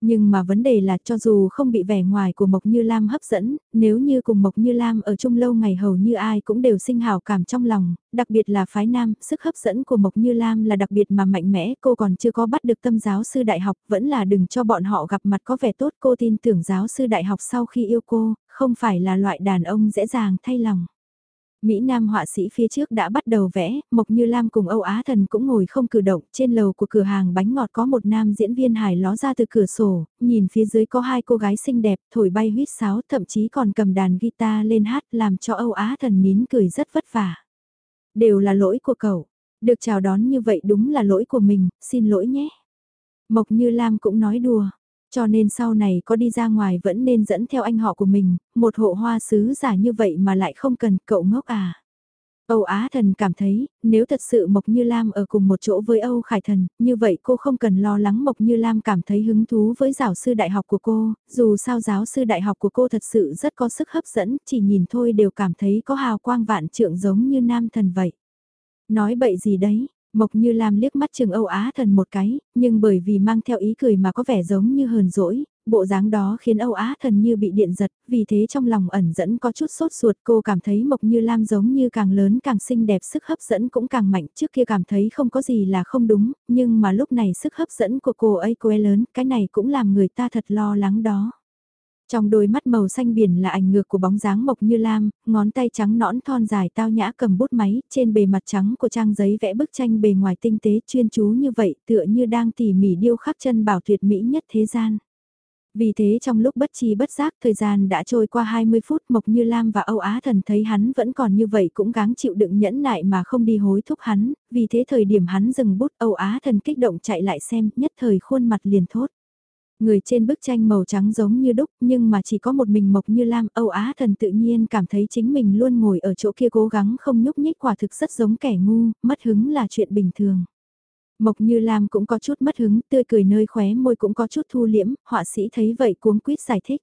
Nhưng mà vấn đề là cho dù không bị vẻ ngoài của Mộc Như Lam hấp dẫn, nếu như cùng Mộc Như Lam ở chung lâu ngày hầu như ai cũng đều sinh hào cảm trong lòng, đặc biệt là phái nam, sức hấp dẫn của Mộc Như Lam là đặc biệt mà mạnh mẽ, cô còn chưa có bắt được tâm giáo sư đại học, vẫn là đừng cho bọn họ gặp mặt có vẻ tốt, cô tin tưởng giáo sư đại học sau khi yêu cô, không phải là loại đàn ông dễ dàng thay lòng. Mỹ Nam họa sĩ phía trước đã bắt đầu vẽ, Mộc Như Lam cùng Âu Á Thần cũng ngồi không cử động, trên lầu của cửa hàng bánh ngọt có một nam diễn viên hài ló ra từ cửa sổ, nhìn phía dưới có hai cô gái xinh đẹp, thổi bay huyết sáo, thậm chí còn cầm đàn guitar lên hát làm cho Âu Á Thần nín cười rất vất vả. Đều là lỗi của cậu, được chào đón như vậy đúng là lỗi của mình, xin lỗi nhé. Mộc Như Lam cũng nói đùa, cho nên sau này có đi ra ngoài vẫn nên dẫn theo anh họ của mình, một hộ hoa sứ giả như vậy mà lại không cần cậu ngốc à. Âu Á Thần cảm thấy, nếu thật sự Mộc Như Lam ở cùng một chỗ với Âu Khải Thần, như vậy cô không cần lo lắng Mộc Như Lam cảm thấy hứng thú với giáo sư đại học của cô, dù sao giáo sư đại học của cô thật sự rất có sức hấp dẫn, chỉ nhìn thôi đều cảm thấy có hào quang vạn trượng giống như nam thần vậy. Nói bậy gì đấy, Mộc Như Lam liếc mắt Trường Âu Á Thần một cái, nhưng bởi vì mang theo ý cười mà có vẻ giống như hờn dỗi, bộ dáng đó khiến Âu Á Thần như bị điện giật, vì thế trong lòng ẩn dẫn có chút sốt ruột cô cảm thấy Mộc Như Lam giống như càng lớn càng xinh đẹp sức hấp dẫn cũng càng mạnh trước kia cảm thấy không có gì là không đúng, nhưng mà lúc này sức hấp dẫn của cô ấy cô ấy lớn, cái này cũng làm người ta thật lo lắng đó. Trong đôi mắt màu xanh biển là ảnh ngược của bóng dáng mộc như lam, ngón tay trắng nõn thon dài tao nhã cầm bút máy, trên bề mặt trắng của trang giấy vẽ bức tranh bề ngoài tinh tế chuyên chú như vậy tựa như đang tỉ mỉ điêu khắc chân bảo tuyệt mỹ nhất thế gian. Vì thế trong lúc bất chi bất giác thời gian đã trôi qua 20 phút Mộc Như Lam và Âu Á Thần thấy hắn vẫn còn như vậy cũng gắng chịu đựng nhẫn nại mà không đi hối thúc hắn, vì thế thời điểm hắn dừng bút Âu Á Thần kích động chạy lại xem nhất thời khuôn mặt liền thốt. Người trên bức tranh màu trắng giống như đúc nhưng mà chỉ có một mình Mộc Như Lam Âu Á Thần tự nhiên cảm thấy chính mình luôn ngồi ở chỗ kia cố gắng không nhúc nhích quả thực rất giống kẻ ngu, mất hứng là chuyện bình thường. Mộc Như Lam cũng có chút mất hứng, tươi cười nơi khóe môi cũng có chút thu liễm, họa sĩ thấy vậy cuống quýt giải thích.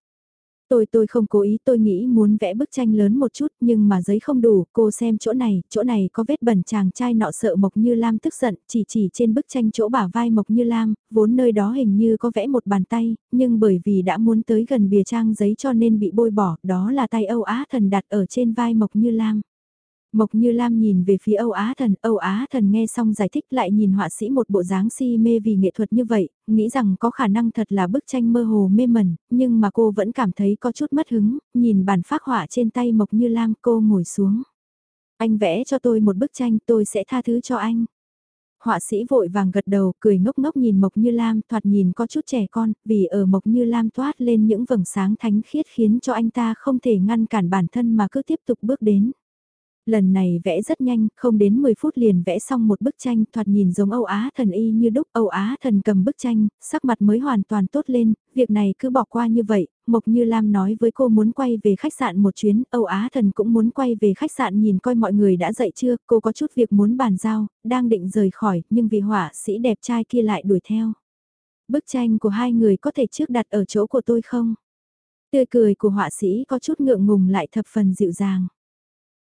Tôi tôi không cố ý tôi nghĩ muốn vẽ bức tranh lớn một chút nhưng mà giấy không đủ, cô xem chỗ này, chỗ này có vết bẩn chàng trai nọ sợ Mộc Như Lam tức giận, chỉ chỉ trên bức tranh chỗ bả vai Mộc Như Lam, vốn nơi đó hình như có vẽ một bàn tay, nhưng bởi vì đã muốn tới gần bìa trang giấy cho nên bị bôi bỏ, đó là tay Âu Á Thần đặt ở trên vai Mộc Như Lam. Mộc Như Lam nhìn về phía Âu Á Thần, Âu Á Thần nghe xong giải thích lại nhìn họa sĩ một bộ dáng si mê vì nghệ thuật như vậy, nghĩ rằng có khả năng thật là bức tranh mơ hồ mê mẩn, nhưng mà cô vẫn cảm thấy có chút mất hứng, nhìn bản phác họa trên tay Mộc Như Lam cô ngồi xuống. Anh vẽ cho tôi một bức tranh tôi sẽ tha thứ cho anh. Họa sĩ vội vàng gật đầu cười ngốc ngốc nhìn Mộc Như Lam thoạt nhìn có chút trẻ con, vì ở Mộc Như Lam toát lên những vầng sáng thánh khiết khiến cho anh ta không thể ngăn cản bản thân mà cứ tiếp tục bước đến. Lần này vẽ rất nhanh, không đến 10 phút liền vẽ xong một bức tranh thoạt nhìn giống Âu Á thần y như đúc Âu Á thần cầm bức tranh, sắc mặt mới hoàn toàn tốt lên, việc này cứ bỏ qua như vậy, Mộc Như Lam nói với cô muốn quay về khách sạn một chuyến, Âu Á thần cũng muốn quay về khách sạn nhìn coi mọi người đã dậy chưa, cô có chút việc muốn bàn giao, đang định rời khỏi, nhưng vì họa sĩ đẹp trai kia lại đuổi theo. Bức tranh của hai người có thể trước đặt ở chỗ của tôi không? Tươi cười của họa sĩ có chút ngượng ngùng lại thập phần dịu dàng.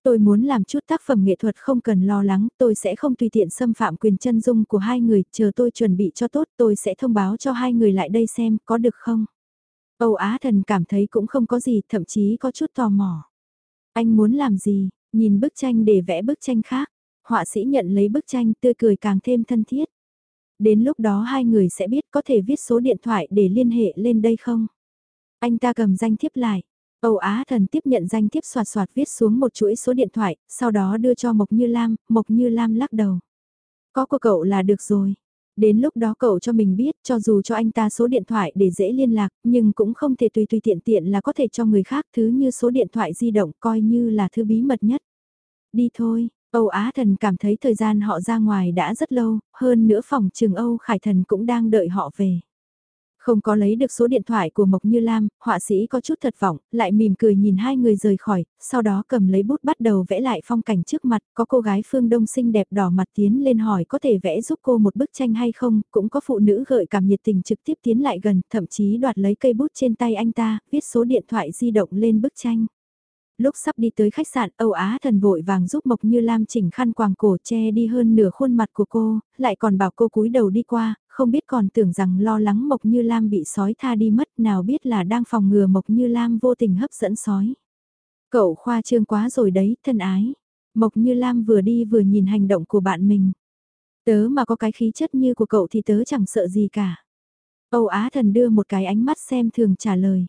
Tôi muốn làm chút tác phẩm nghệ thuật không cần lo lắng, tôi sẽ không tùy tiện xâm phạm quyền chân dung của hai người, chờ tôi chuẩn bị cho tốt tôi sẽ thông báo cho hai người lại đây xem có được không. Âu Á Thần cảm thấy cũng không có gì, thậm chí có chút tò mò. Anh muốn làm gì, nhìn bức tranh để vẽ bức tranh khác. Họa sĩ nhận lấy bức tranh tươi cười càng thêm thân thiết. Đến lúc đó hai người sẽ biết có thể viết số điện thoại để liên hệ lên đây không? Anh ta cầm danh thiếp lại. Âu Á Thần tiếp nhận danh thiếp soạt soạt viết xuống một chuỗi số điện thoại, sau đó đưa cho Mộc Như Lam, Mộc Như Lam lắc đầu. Có của cậu là được rồi. Đến lúc đó cậu cho mình biết, cho dù cho anh ta số điện thoại để dễ liên lạc, nhưng cũng không thể tùy tùy tiện tiện là có thể cho người khác thứ như số điện thoại di động coi như là thứ bí mật nhất. Đi thôi, Âu Á Thần cảm thấy thời gian họ ra ngoài đã rất lâu, hơn nữa phòng trường Âu Khải Thần cũng đang đợi họ về. Không có lấy được số điện thoại của Mộc Như Lam, họa sĩ có chút thật vọng, lại mỉm cười nhìn hai người rời khỏi, sau đó cầm lấy bút bắt đầu vẽ lại phong cảnh trước mặt, có cô gái phương đông xinh đẹp đỏ mặt tiến lên hỏi có thể vẽ giúp cô một bức tranh hay không, cũng có phụ nữ gợi cảm nhiệt tình trực tiếp tiến lại gần, thậm chí đoạt lấy cây bút trên tay anh ta, viết số điện thoại di động lên bức tranh. Lúc sắp đi tới khách sạn, Âu Á thần vội vàng giúp Mộc Như Lam chỉnh khăn quàng cổ che đi hơn nửa khuôn mặt của cô, lại còn bảo cô cúi đầu đi qua, không biết còn tưởng rằng lo lắng Mộc Như Lam bị sói tha đi mất nào biết là đang phòng ngừa Mộc Như Lam vô tình hấp dẫn sói. Cậu khoa trương quá rồi đấy, thân ái. Mộc Như Lam vừa đi vừa nhìn hành động của bạn mình. Tớ mà có cái khí chất như của cậu thì tớ chẳng sợ gì cả. Âu Á thần đưa một cái ánh mắt xem thường trả lời.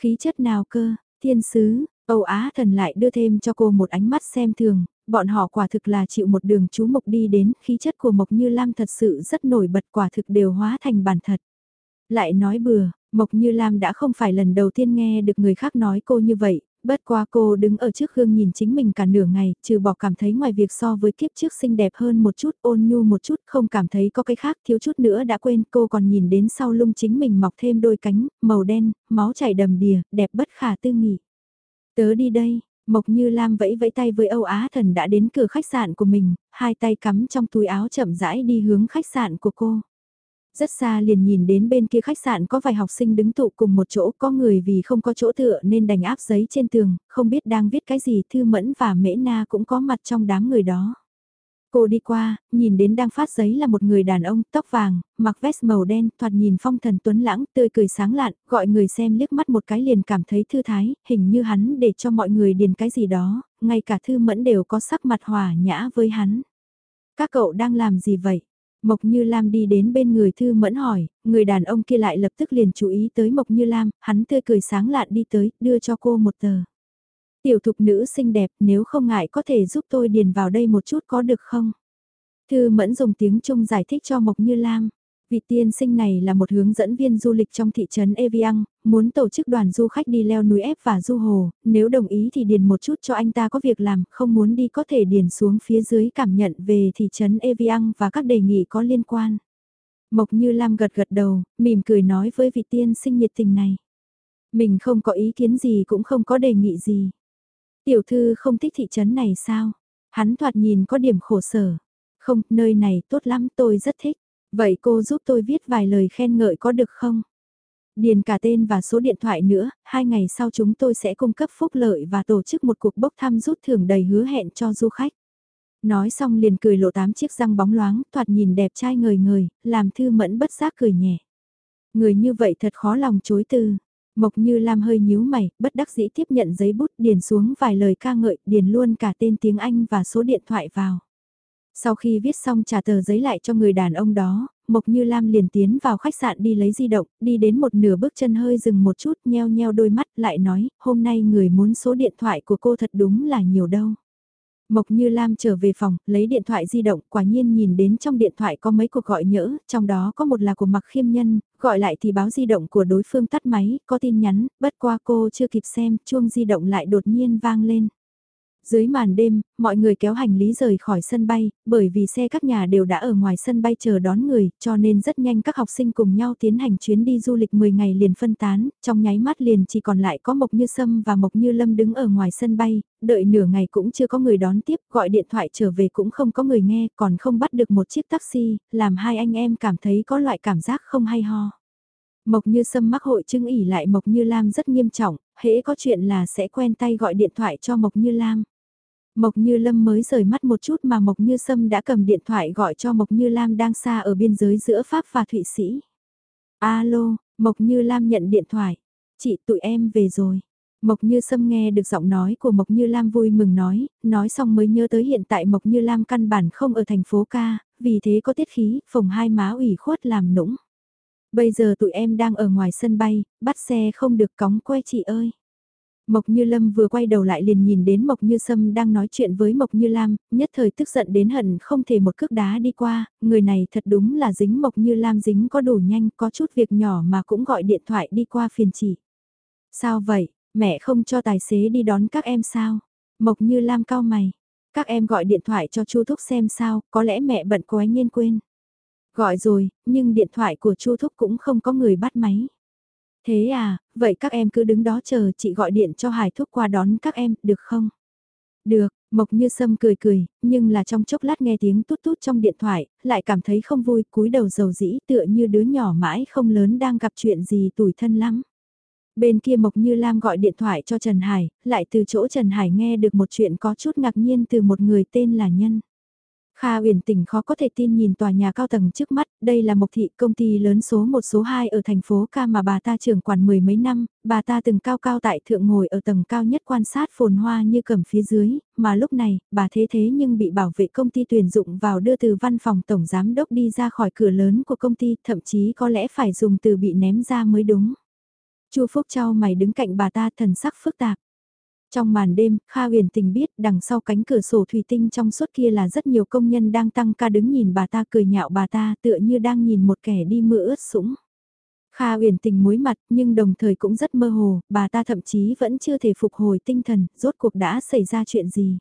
Khí chất nào cơ, thiên sứ, Âu Á thần lại đưa thêm cho cô một ánh mắt xem thường, bọn họ quả thực là chịu một đường chú Mộc đi đến, khí chất của Mộc Như Lam thật sự rất nổi bật quả thực đều hóa thành bản thật. Lại nói bừa, Mộc Như Lam đã không phải lần đầu tiên nghe được người khác nói cô như vậy, bất qua cô đứng ở trước gương nhìn chính mình cả nửa ngày, trừ bỏ cảm thấy ngoài việc so với kiếp trước xinh đẹp hơn một chút, ôn nhu một chút, không cảm thấy có cái khác, thiếu chút nữa đã quên, cô còn nhìn đến sau lưng chính mình mọc thêm đôi cánh, màu đen, máu chảy đầm đìa, đẹp bất khả tư nghị. Tớ đi đây, Mộc Như Lam vẫy vẫy tay với Âu Á Thần đã đến cửa khách sạn của mình, hai tay cắm trong túi áo chậm rãi đi hướng khách sạn của cô. Rất xa liền nhìn đến bên kia khách sạn có vài học sinh đứng tụ cùng một chỗ, có người vì không có chỗ tựa nên đành áp giấy trên tường, không biết đang viết cái gì, Thư Mẫn và Mễ Na cũng có mặt trong đám người đó. Cô đi qua, nhìn đến đang phát giấy là một người đàn ông, tóc vàng, mặc vest màu đen, thoạt nhìn phong thần tuấn lãng, tươi cười sáng lạn, gọi người xem liếc mắt một cái liền cảm thấy thư thái, hình như hắn để cho mọi người điền cái gì đó, ngay cả thư mẫn đều có sắc mặt hòa nhã với hắn. Các cậu đang làm gì vậy? Mộc Như Lam đi đến bên người Thư Mẫn hỏi, người đàn ông kia lại lập tức liền chú ý tới Mộc Như Lam, hắn tươi cười sáng lạn đi tới, đưa cho cô một tờ. Tiểu thục nữ xinh đẹp, nếu không ngại có thể giúp tôi điền vào đây một chút có được không? Thư Mẫn dùng tiếng Trung giải thích cho Mộc Như Lam. Vị tiên sinh này là một hướng dẫn viên du lịch trong thị trấn Evian, muốn tổ chức đoàn du khách đi leo núi ép và du hồ, nếu đồng ý thì điền một chút cho anh ta có việc làm, không muốn đi có thể điền xuống phía dưới cảm nhận về thị trấn Evian và các đề nghị có liên quan. Mộc Như Lam gật gật đầu, mỉm cười nói với vị tiên sinh nhiệt tình này. Mình không có ý kiến gì cũng không có đề nghị gì. Tiểu thư không thích thị trấn này sao? Hắn thoạt nhìn có điểm khổ sở. Không, nơi này tốt lắm tôi rất thích. Vậy cô giúp tôi viết vài lời khen ngợi có được không? Điền cả tên và số điện thoại nữa, hai ngày sau chúng tôi sẽ cung cấp phúc lợi và tổ chức một cuộc bốc thăm rút thưởng đầy hứa hẹn cho du khách. Nói xong liền cười lộ tám chiếc răng bóng loáng, thoạt nhìn đẹp trai ngời ngời, làm thư mẫn bất giác cười nhẹ. Người như vậy thật khó lòng chối từ. Mộc như Lam hơi nhíu mày, bất đắc dĩ tiếp nhận giấy bút điền xuống vài lời ca ngợi, điền luôn cả tên tiếng Anh và số điện thoại vào. Sau khi viết xong trả tờ giấy lại cho người đàn ông đó, Mộc Như Lam liền tiến vào khách sạn đi lấy di động, đi đến một nửa bước chân hơi dừng một chút nheo nheo đôi mắt lại nói, hôm nay người muốn số điện thoại của cô thật đúng là nhiều đâu. Mộc Như Lam trở về phòng, lấy điện thoại di động, quả nhiên nhìn đến trong điện thoại có mấy cuộc gọi nhỡ, trong đó có một là của Mạc Khiêm Nhân, gọi lại thì báo di động của đối phương tắt máy, có tin nhắn, bất qua cô chưa kịp xem, chuông di động lại đột nhiên vang lên. Dưới màn đêm, mọi người kéo hành lý rời khỏi sân bay, bởi vì xe các nhà đều đã ở ngoài sân bay chờ đón người, cho nên rất nhanh các học sinh cùng nhau tiến hành chuyến đi du lịch 10 ngày liền phân tán, trong nháy mắt liền chỉ còn lại có Mộc Như Sâm và Mộc Như Lâm đứng ở ngoài sân bay, đợi nửa ngày cũng chưa có người đón tiếp, gọi điện thoại trở về cũng không có người nghe, còn không bắt được một chiếc taxi, làm hai anh em cảm thấy có loại cảm giác không hay ho. Mộc Như Sâm mắc hội chứng ỉ lại Mộc Như Lam rất nghiêm trọng, hễ có chuyện là sẽ quen tay gọi điện thoại cho Mộc Như Lam. Mộc Như Lâm mới rời mắt một chút mà Mộc Như Sâm đã cầm điện thoại gọi cho Mộc Như Lam đang xa ở biên giới giữa Pháp và Thụy Sĩ. Alo, Mộc Như Lam nhận điện thoại. Chị tụi em về rồi. Mộc Như Sâm nghe được giọng nói của Mộc Như Lam vui mừng nói, nói xong mới nhớ tới hiện tại Mộc Như Lam căn bản không ở thành phố ca, vì thế có tiết khí, phòng hai má ủy khuất làm nũng. Bây giờ tụi em đang ở ngoài sân bay, bắt xe không được cóng que chị ơi. Mộc Như Lâm vừa quay đầu lại liền nhìn đến Mộc Như Sâm đang nói chuyện với Mộc Như Lam, nhất thời tức giận đến hận không thể một cước đá đi qua, người này thật đúng là dính Mộc Như Lam dính có đủ nhanh, có chút việc nhỏ mà cũng gọi điện thoại đi qua phiền chỉ. Sao vậy, mẹ không cho tài xế đi đón các em sao? Mộc Như Lam cao mày, các em gọi điện thoại cho Chu Thúc xem sao, có lẽ mẹ bận quá nhiên quên. Gọi rồi, nhưng điện thoại của Chu Thúc cũng không có người bắt máy. Thế à, vậy các em cứ đứng đó chờ chị gọi điện cho Hải Thúc qua đón các em, được không? Được, Mộc Như Sâm cười cười, nhưng là trong chốc lát nghe tiếng tút tút trong điện thoại, lại cảm thấy không vui, cúi đầu dầu dĩ tựa như đứa nhỏ mãi không lớn đang gặp chuyện gì tủi thân lắm. Bên kia Mộc Như Lam gọi điện thoại cho Trần Hải, lại từ chỗ Trần Hải nghe được một chuyện có chút ngạc nhiên từ một người tên là Nhân. Kha uyển tỉnh khó có thể tin nhìn tòa nhà cao tầng trước mắt, đây là một thị công ty lớn số 1 số 2 ở thành phố Ca mà bà ta trưởng quản mười mấy năm, bà ta từng cao cao tại thượng ngồi ở tầng cao nhất quan sát phồn hoa như cầm phía dưới, mà lúc này, bà thế thế nhưng bị bảo vệ công ty tuyển dụng vào đưa từ văn phòng tổng giám đốc đi ra khỏi cửa lớn của công ty, thậm chí có lẽ phải dùng từ bị ném ra mới đúng. Chu Phúc Châu mày đứng cạnh bà ta thần sắc phức tạp. Trong màn đêm, Kha huyền tình biết đằng sau cánh cửa sổ thủy tinh trong suốt kia là rất nhiều công nhân đang tăng ca đứng nhìn bà ta cười nhạo bà ta tựa như đang nhìn một kẻ đi mưa ướt sũng. Kha huyền tình muối mặt nhưng đồng thời cũng rất mơ hồ, bà ta thậm chí vẫn chưa thể phục hồi tinh thần, rốt cuộc đã xảy ra chuyện gì.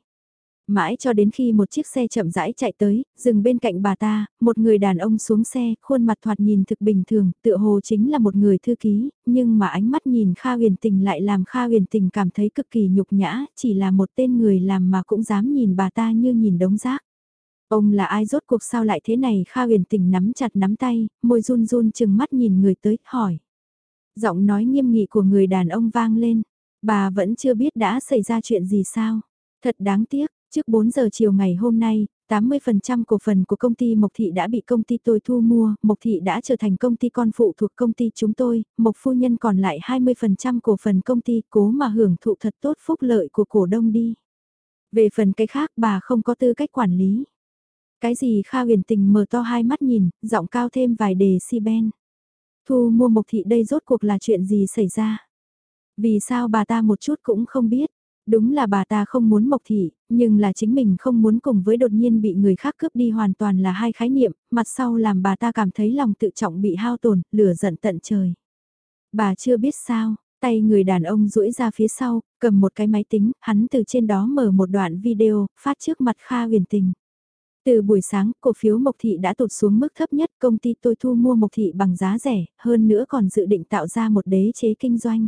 Mãi cho đến khi một chiếc xe chậm rãi chạy tới, dừng bên cạnh bà ta, một người đàn ông xuống xe, khuôn mặt thoạt nhìn thực bình thường, tựa hồ chính là một người thư ký, nhưng mà ánh mắt nhìn Kha huyền tình lại làm Kha huyền tình cảm thấy cực kỳ nhục nhã, chỉ là một tên người làm mà cũng dám nhìn bà ta như nhìn đống rác. Ông là ai rốt cuộc sao lại thế này Kha huyền tình nắm chặt nắm tay, môi run run chừng mắt nhìn người tới, hỏi. Giọng nói nghiêm nghị của người đàn ông vang lên, bà vẫn chưa biết đã xảy ra chuyện gì sao. Thật đáng tiếc, Trước 4 giờ chiều ngày hôm nay, 80% cổ phần của công ty Mộc Thị đã bị công ty tôi thu mua, Mộc Thị đã trở thành công ty con phụ thuộc công ty chúng tôi, Mộc Phu Nhân còn lại 20% cổ phần công ty cố mà hưởng thụ thật tốt phúc lợi của cổ đông đi. Về phần cái khác bà không có tư cách quản lý. Cái gì Kha huyền tình mở to hai mắt nhìn, giọng cao thêm vài đề si ben. Thu mua Mộc Thị đây rốt cuộc là chuyện gì xảy ra? Vì sao bà ta một chút cũng không biết? Đúng là bà ta không muốn mộc thị, nhưng là chính mình không muốn cùng với đột nhiên bị người khác cướp đi hoàn toàn là hai khái niệm, mặt sau làm bà ta cảm thấy lòng tự trọng bị hao tổn, lửa giận tận trời. Bà chưa biết sao, tay người đàn ông duỗi ra phía sau, cầm một cái máy tính, hắn từ trên đó mở một đoạn video, phát trước mặt Kha huyền tình. Từ buổi sáng, cổ phiếu Mộc Thị đã tụt xuống mức thấp nhất, công ty tôi thu mua Mộc Thị bằng giá rẻ, hơn nữa còn dự định tạo ra một đế chế kinh doanh.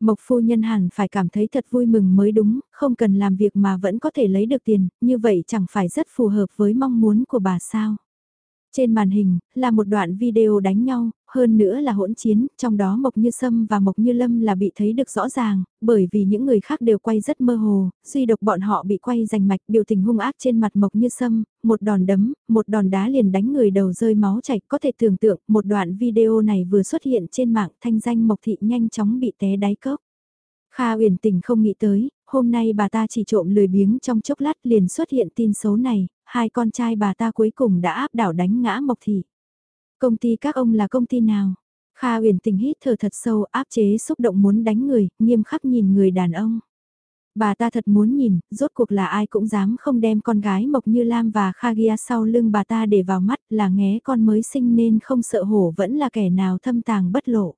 Mộc phu nhân hẳn phải cảm thấy thật vui mừng mới đúng, không cần làm việc mà vẫn có thể lấy được tiền, như vậy chẳng phải rất phù hợp với mong muốn của bà sao. Trên màn hình, là một đoạn video đánh nhau, hơn nữa là hỗn chiến, trong đó Mộc Như Sâm và Mộc Như Lâm là bị thấy được rõ ràng, bởi vì những người khác đều quay rất mơ hồ, duy độc bọn họ bị quay rành mạch biểu tình hung ác trên mặt Mộc Như Sâm, một đòn đấm, một đòn đá liền đánh người đầu rơi máu chảy, có thể tưởng tượng, một đoạn video này vừa xuất hiện trên mạng, thanh danh Mộc Thị nhanh chóng bị té đáy cốc. Kha uyển tình không nghĩ tới, hôm nay bà ta chỉ trộm lười biếng trong chốc lát liền xuất hiện tin xấu này, hai con trai bà ta cuối cùng đã áp đảo đánh ngã Mộc Thị. Công ty các ông là công ty nào? Kha uyển tình hít thở thật sâu áp chế xúc động muốn đánh người, nghiêm khắc nhìn người đàn ông. Bà ta thật muốn nhìn, rốt cuộc là ai cũng dám không đem con gái Mộc Như Lam và Kha Gia sau lưng bà ta để vào mắt là nghé con mới sinh nên không sợ hổ vẫn là kẻ nào thâm tàng bất lộ.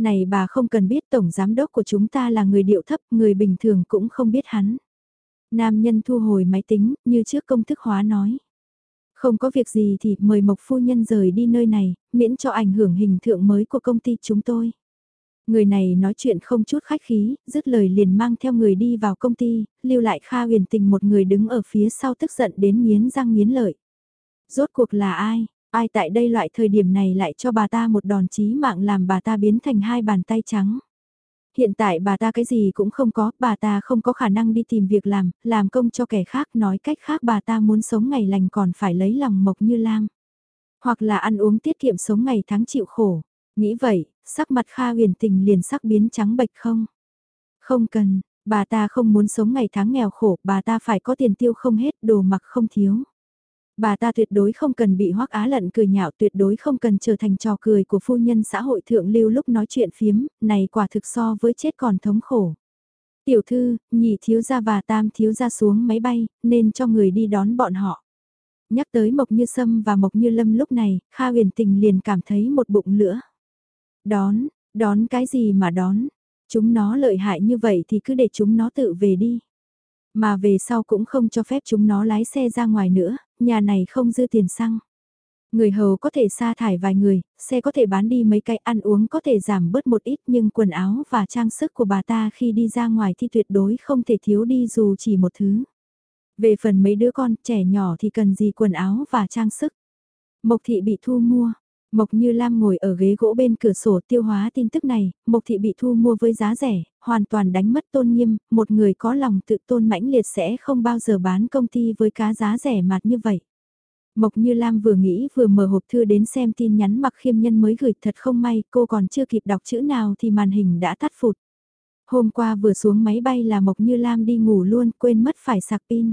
Này bà không cần biết tổng giám đốc của chúng ta là người điệu thấp, người bình thường cũng không biết hắn. Nam nhân thu hồi máy tính, như trước công thức hóa nói. Không có việc gì thì mời Mộc Phu Nhân rời đi nơi này, miễn cho ảnh hưởng hình tượng mới của công ty chúng tôi. Người này nói chuyện không chút khách khí, dứt lời liền mang theo người đi vào công ty, lưu lại Kha huyền tình một người đứng ở phía sau tức giận đến miến răng miến lợi. Rốt cuộc là ai? Ai tại đây loại thời điểm này lại cho bà ta một đòn chí mạng làm bà ta biến thành hai bàn tay trắng? Hiện tại bà ta cái gì cũng không có, bà ta không có khả năng đi tìm việc làm, làm công cho kẻ khác, nói cách khác bà ta muốn sống ngày lành còn phải lấy lòng mộc như lam. Hoặc là ăn uống tiết kiệm sống ngày tháng chịu khổ. Nghĩ vậy, sắc mặt Kha huyền tình liền sắc biến trắng bệch không? Không cần, bà ta không muốn sống ngày tháng nghèo khổ, bà ta phải có tiền tiêu không hết, đồ mặc không thiếu. Bà ta tuyệt đối không cần bị hoắc á lận cười nhạo tuyệt đối không cần trở thành trò cười của phu nhân xã hội thượng lưu lúc nói chuyện phiếm, này quả thực so với chết còn thống khổ. Tiểu thư, nhị thiếu gia và tam thiếu gia xuống máy bay, nên cho người đi đón bọn họ. Nhắc tới Mộc Như Sâm và Mộc Như Lâm lúc này, Kha huyền tình liền cảm thấy một bụng lửa. Đón, đón cái gì mà đón? Chúng nó lợi hại như vậy thì cứ để chúng nó tự về đi. Mà về sau cũng không cho phép chúng nó lái xe ra ngoài nữa, nhà này không dư tiền xăng. Người hầu có thể sa thải vài người, xe có thể bán đi mấy cái ăn uống có thể giảm bớt một ít nhưng quần áo và trang sức của bà ta khi đi ra ngoài thì tuyệt đối không thể thiếu đi dù chỉ một thứ. Về phần mấy đứa con trẻ nhỏ thì cần gì quần áo và trang sức. Mộc thị bị thu mua, Mộc Như Lam ngồi ở ghế gỗ bên cửa sổ tiêu hóa tin tức này, Mộc Thị bị thu mua với giá rẻ, hoàn toàn đánh mất tôn nghiêm, một người có lòng tự tôn mãnh liệt sẽ không bao giờ bán công ty với cá giá rẻ mạt như vậy. Mộc Như Lam vừa nghĩ vừa mở hộp thư đến xem tin nhắn mặc khiêm nhân mới gửi thật không may cô còn chưa kịp đọc chữ nào thì màn hình đã tắt phụt. Hôm qua vừa xuống máy bay là Mộc Như Lam đi ngủ luôn quên mất phải sạc pin.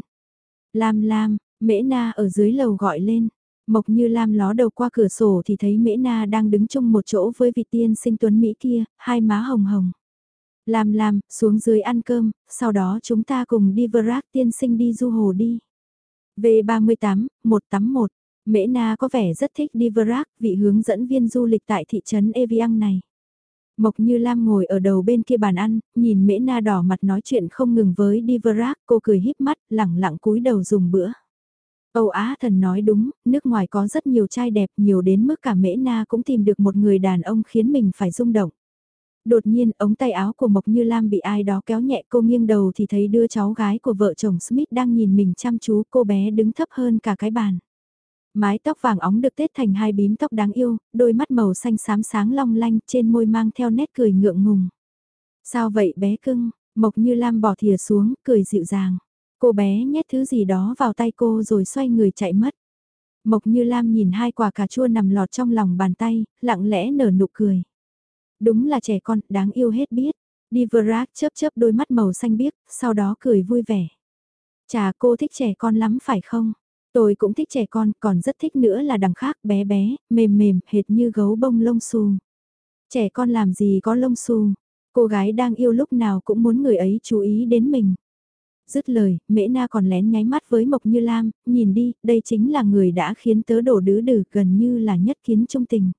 Lam Lam, Mễ Na ở dưới lầu gọi lên. Mộc như Lam ló đầu qua cửa sổ thì thấy Mễ Na đang đứng chung một chỗ với vị tiên sinh tuấn Mỹ kia, hai má hồng hồng. Lam Lam, xuống dưới ăn cơm, sau đó chúng ta cùng đi Verac tiên sinh đi du hồ đi. V38, 181, Mễ Na có vẻ rất thích đi Verac, vị hướng dẫn viên du lịch tại thị trấn Evian này. Mộc Như Lam ngồi ở đầu bên kia bàn ăn, nhìn Mễ Na đỏ mặt nói chuyện không ngừng với Diverac, cô cười híp mắt, lẳng lặng cúi đầu dùng bữa. Âu Á thần nói đúng, nước ngoài có rất nhiều trai đẹp nhiều đến mức cả Mễ Na cũng tìm được một người đàn ông khiến mình phải rung động. Đột nhiên ống tay áo của Mộc Như Lam bị ai đó kéo nhẹ cô nghiêng đầu thì thấy đứa cháu gái của vợ chồng Smith đang nhìn mình chăm chú cô bé đứng thấp hơn cả cái bàn. Mái tóc vàng óng được tết thành hai bím tóc đáng yêu, đôi mắt màu xanh xám sáng long lanh trên môi mang theo nét cười ngượng ngùng. Sao vậy bé cưng, Mộc Như Lam bỏ thìa xuống, cười dịu dàng. Cô bé nhét thứ gì đó vào tay cô rồi xoay người chạy mất. Mộc Như Lam nhìn hai quả cà chua nằm lọt trong lòng bàn tay, lặng lẽ nở nụ cười. Đúng là trẻ con, đáng yêu hết biết. Diverac chớp chớp đôi mắt màu xanh biếc, sau đó cười vui vẻ. Chà cô thích trẻ con lắm phải không? Tôi cũng thích trẻ con, còn rất thích nữa là đằng khác bé bé, mềm mềm, hệt như gấu bông lông xù. Trẻ con làm gì có lông xù, cô gái đang yêu lúc nào cũng muốn người ấy chú ý đến mình. Dứt lời, Mễ Na còn lén nháy mắt với Mộc Như Lam, nhìn đi, đây chính là người đã khiến tớ đổ đứ đử gần như là nhất kiến trung tình.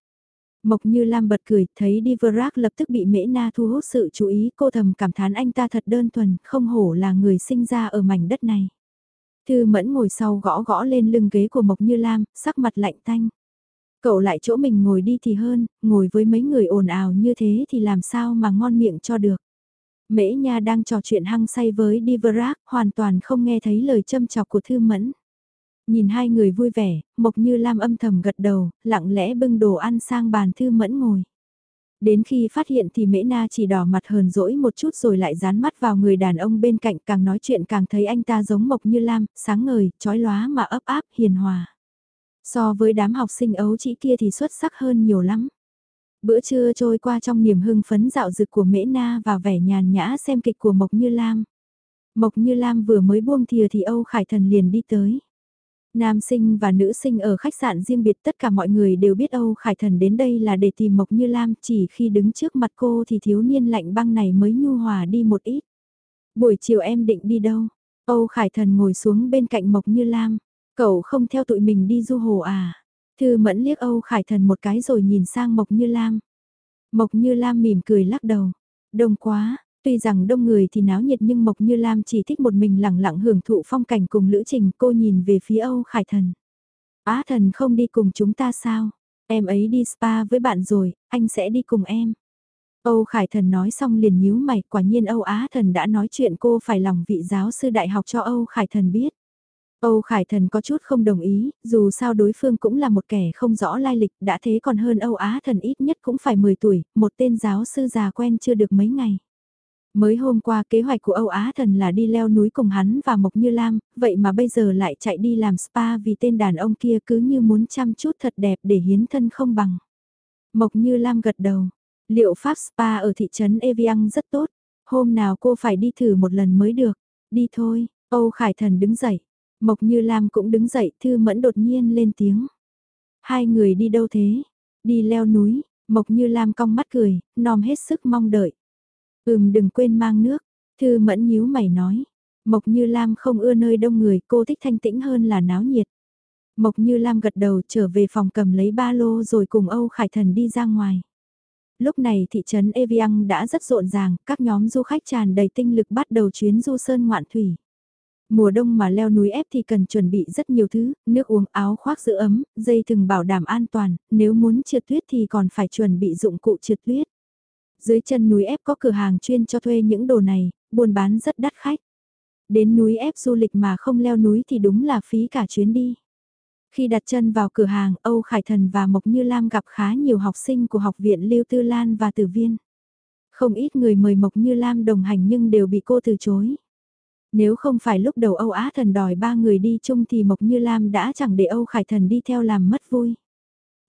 Mộc Như Lam bật cười, thấy Diverac lập tức bị Mễ Na thu hút sự chú ý, cô thầm cảm thán anh ta thật đơn thuần, không hổ là người sinh ra ở mảnh đất này. Thư Mẫn ngồi sau gõ gõ lên lưng ghế của Mộc Như Lam, sắc mặt lạnh tanh. Cậu lại chỗ mình ngồi đi thì hơn, ngồi với mấy người ồn ào như thế thì làm sao mà ngon miệng cho được. Mễ Nha đang trò chuyện hăng say với Diverac, hoàn toàn không nghe thấy lời châm chọc của Thư Mẫn. Nhìn hai người vui vẻ, Mộc Như Lam âm thầm gật đầu, lặng lẽ bưng đồ ăn sang bàn Thư Mẫn ngồi. Đến khi phát hiện thì Mễ Na chỉ đỏ mặt hờn dỗi một chút rồi lại dán mắt vào người đàn ông bên cạnh càng nói chuyện càng thấy anh ta giống Mộc Như Lam, sáng ngời, chói lóa mà ấp áp, hiền hòa. So với đám học sinh ấu chỉ kia thì xuất sắc hơn nhiều lắm. Bữa trưa trôi qua trong niềm hưng phấn dạo dực của Mễ Na và vẻ nhàn nhã xem kịch của Mộc Như Lam. Mộc Như Lam vừa mới buông thìa thì Âu Khải Thần liền đi tới. Nam sinh và nữ sinh ở khách sạn riêng biệt, tất cả mọi người đều biết Âu Khải Thần đến đây là để tìm Mộc Như Lam, chỉ khi đứng trước mặt cô thì thiếu niên lạnh băng này mới nhu hòa đi một ít. Buổi chiều em định đi đâu? Âu Khải Thần ngồi xuống bên cạnh Mộc Như Lam. Cậu không theo tụi mình đi du hồ à? Thư mẫn liếc Âu Khải Thần một cái rồi nhìn sang Mộc Như Lam. Mộc Như Lam mỉm cười lắc đầu. Đông quá, tuy rằng đông người thì náo nhiệt nhưng Mộc Như Lam chỉ thích một mình lặng lặng hưởng thụ phong cảnh cùng lữ trình cô nhìn về phía Âu Khải Thần. Á thần không đi cùng chúng ta sao? Em ấy đi spa với bạn rồi, anh sẽ đi cùng em. Âu Khải Thần nói xong liền nhíu mày, quả nhiên Âu Á Thần đã nói chuyện cô phải lòng vị giáo sư đại học cho Âu Khải Thần biết. Âu Khải Thần có chút không đồng ý, dù sao đối phương cũng là một kẻ không rõ lai lịch, đã thế còn hơn Âu Á Thần ít nhất cũng phải 10 tuổi, một tên giáo sư già quen chưa được mấy ngày. Mới hôm qua kế hoạch của Âu Á Thần là đi leo núi cùng hắn và Mộc Như Lam, vậy mà bây giờ lại chạy đi làm spa vì tên đàn ông kia cứ như muốn chăm chút thật đẹp để hiến thân không bằng. Mộc Như Lam gật đầu, liệu pháp spa ở thị trấn Evian rất tốt, hôm nào cô phải đi thử một lần mới được, đi thôi, Âu Khải Thần đứng dậy. Mộc Như Lam cũng đứng dậy, Thư Mẫn đột nhiên lên tiếng. Hai người đi đâu thế? Đi leo núi, Mộc Như Lam cong mắt cười, nom hết sức mong đợi. Ừm đừng quên mang nước, Thư Mẫn nhíu mày nói. Mộc Như Lam không ưa nơi đông người, cô thích thanh tĩnh hơn là náo nhiệt. Mộc Như Lam gật đầu trở về phòng cầm lấy ba lô rồi cùng Âu Khải Thần đi ra ngoài. Lúc này thị trấn Evian đã rất rộn ràng, các nhóm du khách tràn đầy tinh lực bắt đầu chuyến du sơn ngoạn thủy. Mùa đông mà leo núi ép thì cần chuẩn bị rất nhiều thứ, nước uống áo khoác giữ ấm, dây thừng bảo đảm an toàn, nếu muốn trượt tuyết thì còn phải chuẩn bị dụng cụ trượt tuyết. Dưới chân núi ép có cửa hàng chuyên cho thuê những đồ này, buôn bán rất đắt khách. Đến núi ép du lịch mà không leo núi thì đúng là phí cả chuyến đi. Khi đặt chân vào cửa hàng, Âu Khải Thần và Mộc Như Lam gặp khá nhiều học sinh của học viện Lưu Tư Lan và Tử Viên. Không ít người mời Mộc Như Lam đồng hành nhưng đều bị cô từ chối. Nếu không phải lúc đầu Âu Á Thần đòi ba người đi chung thì Mộc Như Lam đã chẳng để Âu Khải Thần đi theo làm mất vui.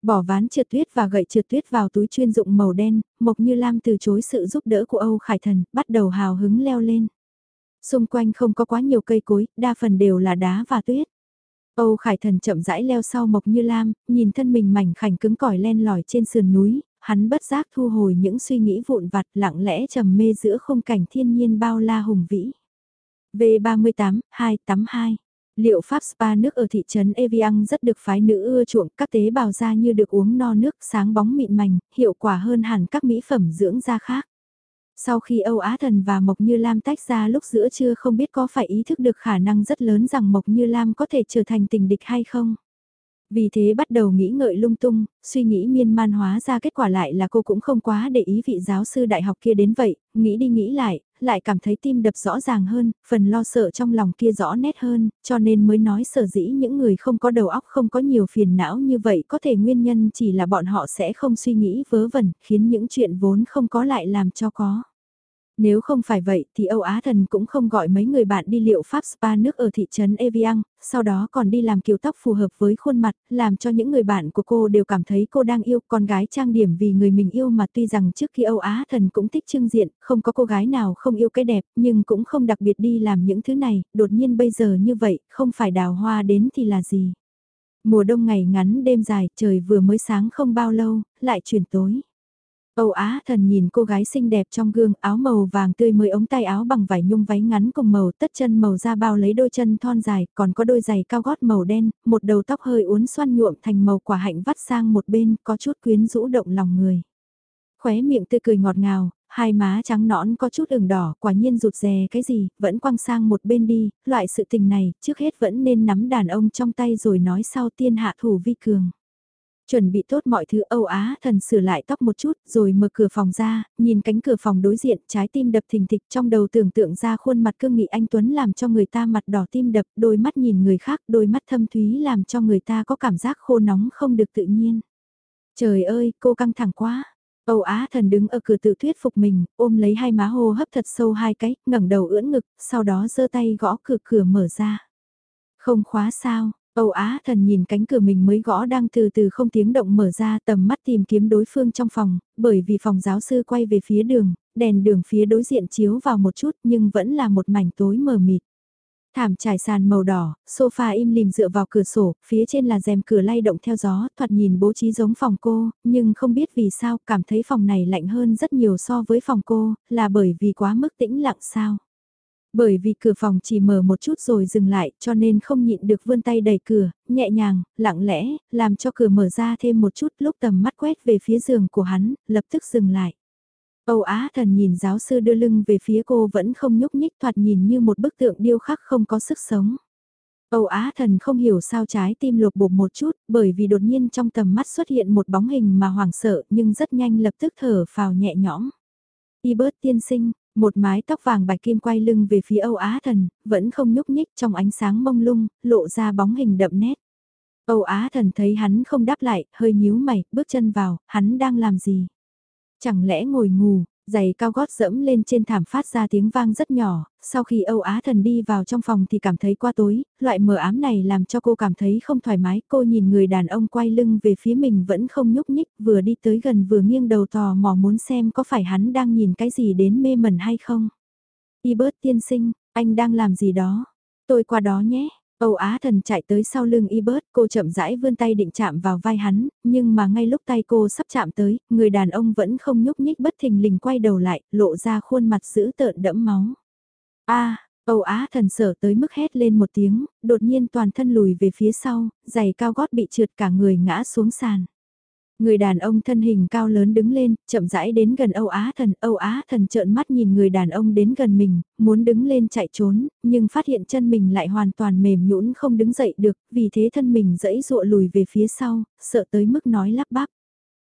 Bỏ ván trượt tuyết và gậy trượt tuyết vào túi chuyên dụng màu đen, Mộc Như Lam từ chối sự giúp đỡ của Âu Khải Thần, bắt đầu hào hứng leo lên. Xung quanh không có quá nhiều cây cối, đa phần đều là đá và tuyết. Âu Khải Thần chậm rãi leo sau Mộc Như Lam, nhìn thân mình mảnh khảnh cứng cỏi len lỏi trên sườn núi, hắn bất giác thu hồi những suy nghĩ vụn vặt lặng lẽ trầm mê giữa khung cảnh thiên nhiên bao la hùng vĩ. V38, 282. Liệu pháp spa nước ở thị trấn Evian rất được phái nữ ưa chuộng, các tế bào da như được uống no nước sáng bóng mịn mành, hiệu quả hơn hẳn các mỹ phẩm dưỡng da khác. Sau khi Âu Á Thần và Mộc Như Lam tách ra lúc giữa trưa không biết có phải ý thức được khả năng rất lớn rằng Mộc Như Lam có thể trở thành tình địch hay không. Vì thế bắt đầu nghĩ ngợi lung tung, suy nghĩ miên man hóa ra kết quả lại là cô cũng không quá để ý vị giáo sư đại học kia đến vậy, nghĩ đi nghĩ lại, lại cảm thấy tim đập rõ ràng hơn, phần lo sợ trong lòng kia rõ nét hơn, cho nên mới nói sở dĩ những người không có đầu óc không có nhiều phiền não như vậy có thể nguyên nhân chỉ là bọn họ sẽ không suy nghĩ vớ vẩn, khiến những chuyện vốn không có lại làm cho có. Nếu không phải vậy thì Âu Á Thần cũng không gọi mấy người bạn đi liệu pháp spa nước ở thị trấn Evian, sau đó còn đi làm kiểu tóc phù hợp với khuôn mặt, làm cho những người bạn của cô đều cảm thấy cô đang yêu con gái trang điểm vì người mình yêu mà tuy rằng trước khi Âu Á Thần cũng thích trưng diện, không có cô gái nào không yêu cái đẹp, nhưng cũng không đặc biệt đi làm những thứ này, đột nhiên bây giờ như vậy, không phải đào hoa đến thì là gì. Mùa đông ngày ngắn đêm dài, trời vừa mới sáng không bao lâu, lại chuyển tối. Âu Á thần nhìn cô gái xinh đẹp trong gương áo màu vàng tươi mới ống tay áo bằng vải nhung váy ngắn cùng màu tất chân màu da bao lấy đôi chân thon dài, còn có đôi giày cao gót màu đen, một đầu tóc hơi uốn xoăn nhuộm thành màu quả hạnh vắt sang một bên, có chút quyến rũ động lòng người. Khóe miệng tươi cười ngọt ngào, hai má trắng nõn có chút ửng đỏ, quả nhiên rụt rè cái gì, vẫn quăng sang một bên đi, loại sự tình này, trước hết vẫn nên nắm đàn ông trong tay rồi nói sau tiên hạ thủ vi cường. Chuẩn bị tốt mọi thứ Âu Á thần sửa lại tóc một chút rồi mở cửa phòng ra, nhìn cánh cửa phòng đối diện trái tim đập thình thịch trong đầu tưởng tượng ra khuôn mặt cương nghị anh Tuấn làm cho người ta mặt đỏ tim đập, đôi mắt nhìn người khác, đôi mắt thâm thúy làm cho người ta có cảm giác khô nóng không được tự nhiên. Trời ơi, cô căng thẳng quá. Âu Á thần đứng ở cửa tự thuyết phục mình, ôm lấy hai má hô hấp thật sâu hai cái, ngẩng đầu ưỡn ngực, sau đó giơ tay gõ cửa cửa mở ra. Không khóa sao, Âu Á thần nhìn cánh cửa mình mới gõ đang từ từ không tiếng động mở ra tầm mắt tìm kiếm đối phương trong phòng, bởi vì phòng giáo sư quay về phía đường, đèn đường phía đối diện chiếu vào một chút nhưng vẫn là một mảnh tối mờ mịt. Thảm trải sàn màu đỏ, sofa im lìm dựa vào cửa sổ, phía trên là rèm cửa lay động theo gió, thoạt nhìn bố trí giống phòng cô, nhưng không biết vì sao cảm thấy phòng này lạnh hơn rất nhiều so với phòng cô, là bởi vì quá mức tĩnh lặng sao. Bởi vì cửa phòng chỉ mở một chút rồi dừng lại cho nên không nhịn được vươn tay đẩy cửa, nhẹ nhàng, lặng lẽ, làm cho cửa mở ra thêm một chút lúc tầm mắt quét về phía giường của hắn, lập tức dừng lại. Âu Á thần nhìn giáo sư đưa lưng về phía cô vẫn không nhúc nhích thoạt nhìn như một bức tượng điêu khắc không có sức sống. Âu Á thần không hiểu sao trái tim lột bột một chút bởi vì đột nhiên trong tầm mắt xuất hiện một bóng hình mà hoảng sợ nhưng rất nhanh lập tức thở phào nhẹ nhõm. Y bớt tiên sinh, một mái tóc vàng bạch kim quay lưng về phía Âu Á thần, vẫn không nhúc nhích trong ánh sáng mông lung, lộ ra bóng hình đậm nét. Âu Á thần thấy hắn không đáp lại, hơi nhíu mày, bước chân vào, hắn đang làm gì? Chẳng lẽ ngồi ngủ, giày cao gót dẫm lên trên thảm phát ra tiếng vang rất nhỏ, sau khi Âu Á thần đi vào trong phòng thì cảm thấy qua tối, loại mờ ám này làm cho cô cảm thấy không thoải mái, cô nhìn người đàn ông quay lưng về phía mình vẫn không nhúc nhích, vừa đi tới gần vừa nghiêng đầu tò mò muốn xem có phải hắn đang nhìn cái gì đến mê mẩn hay không. Y bớt tiên sinh, anh đang làm gì đó, tôi qua đó nhé. Âu Á thần chạy tới sau lưng y bớt, cô chậm rãi vươn tay định chạm vào vai hắn, nhưng mà ngay lúc tay cô sắp chạm tới, người đàn ông vẫn không nhúc nhích bất thình lình quay đầu lại, lộ ra khuôn mặt dữ tợn đẫm máu. a Âu Á thần sở tới mức hét lên một tiếng, đột nhiên toàn thân lùi về phía sau, giày cao gót bị trượt cả người ngã xuống sàn. Người đàn ông thân hình cao lớn đứng lên, chậm rãi đến gần Âu Á thần, Âu Á thần trợn mắt nhìn người đàn ông đến gần mình, muốn đứng lên chạy trốn, nhưng phát hiện chân mình lại hoàn toàn mềm nhũn không đứng dậy được, vì thế thân mình dẫy dụa lùi về phía sau, sợ tới mức nói lắp bắp.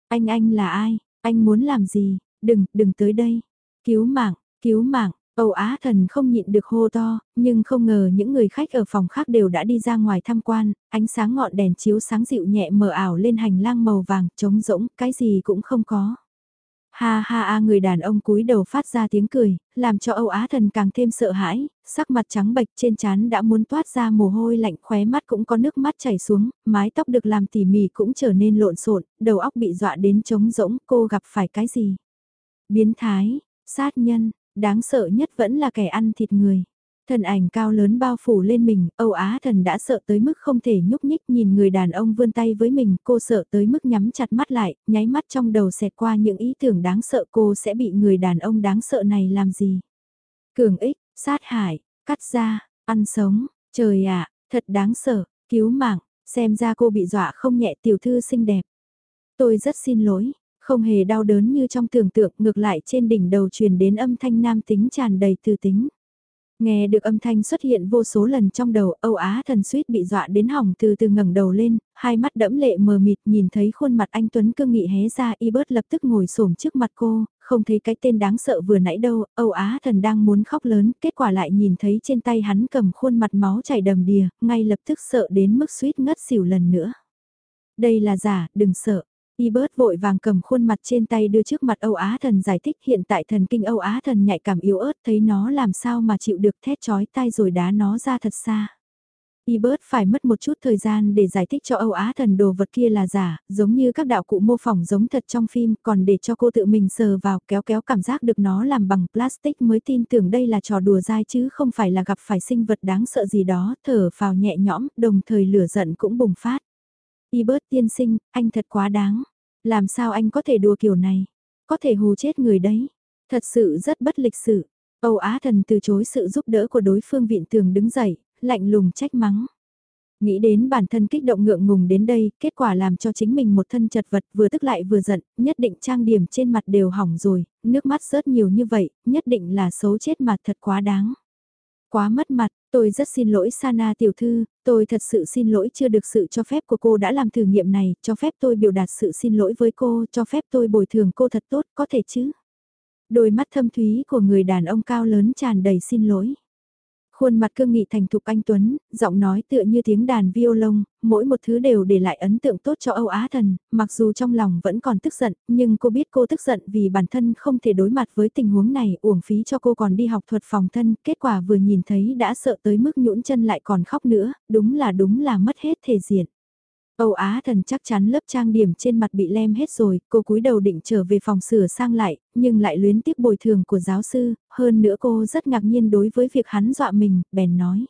Anh anh là ai? Anh muốn làm gì? Đừng, đừng tới đây. Cứu mạng, cứu mạng, Âu Á thần không nhịn được hô to, nhưng không ngờ những người khách ở phòng khác đều đã đi ra ngoài tham quan, ánh sáng ngọn đèn chiếu sáng dịu nhẹ mờ ảo lên hành lang màu vàng, trống rỗng, cái gì cũng không có. Ha ha a người đàn ông cúi đầu phát ra tiếng cười, làm cho Âu Á thần càng thêm sợ hãi, sắc mặt trắng bệch trên trán đã muốn toát ra mồ hôi lạnh khóe mắt cũng có nước mắt chảy xuống, mái tóc được làm tỉ mỉ cũng trở nên lộn xộn, đầu óc bị dọa đến trống rỗng, cô gặp phải cái gì? Biến thái, sát nhân, Đáng sợ nhất vẫn là kẻ ăn thịt người. Thần ảnh cao lớn bao phủ lên mình, Âu Á thần đã sợ tới mức không thể nhúc nhích nhìn người đàn ông vươn tay với mình, cô sợ tới mức nhắm chặt mắt lại, nháy mắt trong đầu xẹt qua những ý tưởng đáng sợ cô sẽ bị người đàn ông đáng sợ này làm gì. Cường ích, sát hại, cắt da, ăn sống, trời ạ, thật đáng sợ, cứu mạng, xem ra cô bị dọa không nhẹ tiểu thư xinh đẹp. Tôi rất xin lỗi, không hề đau đớn như trong tưởng tượng ngược lại trên đỉnh đầu truyền đến âm thanh nam tính tràn đầy tư tính. Nghe được âm thanh xuất hiện vô số lần trong đầu Âu Á thần suýt bị dọa đến hỏng từ từ ngẩng đầu lên, hai mắt đẫm lệ mờ mịt nhìn thấy khuôn mặt anh Tuấn cương nghị hé ra y bớt lập tức ngồi xổm trước mặt cô, không thấy cái tên đáng sợ vừa nãy đâu, Âu Á thần đang muốn khóc lớn, kết quả lại nhìn thấy trên tay hắn cầm khuôn mặt máu chảy đầm đìa, ngay lập tức sợ đến mức suýt ngất xỉu lần nữa. Đây là giả, đừng sợ, Ebert vội vàng cầm khuôn mặt trên tay đưa trước mặt Âu Á thần giải thích hiện tại thần kinh Âu Á thần nhạy cảm yếu ớt thấy nó làm sao mà chịu được thét chói tai rồi đá nó ra thật xa. Ebert phải mất một chút thời gian để giải thích cho Âu Á thần đồ vật kia là giả, giống như các đạo cụ mô phỏng giống thật trong phim, còn để cho cô tự mình sờ vào kéo kéo cảm giác được nó làm bằng plastic mới tin tưởng đây là trò đùa dai chứ không phải là gặp phải sinh vật đáng sợ gì đó, thở vào nhẹ nhõm, đồng thời lửa giận cũng bùng phát. Ebert tiên sinh, anh thật quá đáng. Làm sao anh có thể đùa kiểu này? Có thể hù chết người đấy. Thật sự rất bất lịch sự. Âu Á thần từ chối sự giúp đỡ của đối phương viện tường đứng dậy, lạnh lùng trách mắng. Nghĩ đến bản thân kích động ngượng ngùng đến đây, kết quả làm cho chính mình một thân chật vật vừa tức lại vừa giận, nhất định trang điểm trên mặt đều hỏng rồi, nước mắt rớt nhiều như vậy, nhất định là xấu chết mặt thật quá đáng. Quá mất mặt, tôi rất xin lỗi Sana tiểu thư, tôi thật sự xin lỗi chưa được sự cho phép của cô đã làm thử nghiệm này, cho phép tôi biểu đạt sự xin lỗi với cô, cho phép tôi bồi thường cô thật tốt, có thể chứ? Đôi mắt thâm thúy của người đàn ông cao lớn tràn đầy xin lỗi. Khuôn mặt cương nghị thành thục anh Tuấn, giọng nói tựa như tiếng đàn violon, mỗi một thứ đều để lại ấn tượng tốt cho Âu Á Thần, mặc dù trong lòng vẫn còn tức giận, nhưng cô biết cô tức giận vì bản thân không thể đối mặt với tình huống này, uổng phí cho cô còn đi học thuật phòng thân, kết quả vừa nhìn thấy đã sợ tới mức nhũn chân lại còn khóc nữa, đúng là đúng là mất hết thể diện. Âu Á thần chắc chắn lớp trang điểm trên mặt bị lem hết rồi, cô cúi đầu định trở về phòng sửa sang lại, nhưng lại luyến tiếc bồi thường của giáo sư, hơn nữa cô rất ngạc nhiên đối với việc hắn dọa mình, bèn nói.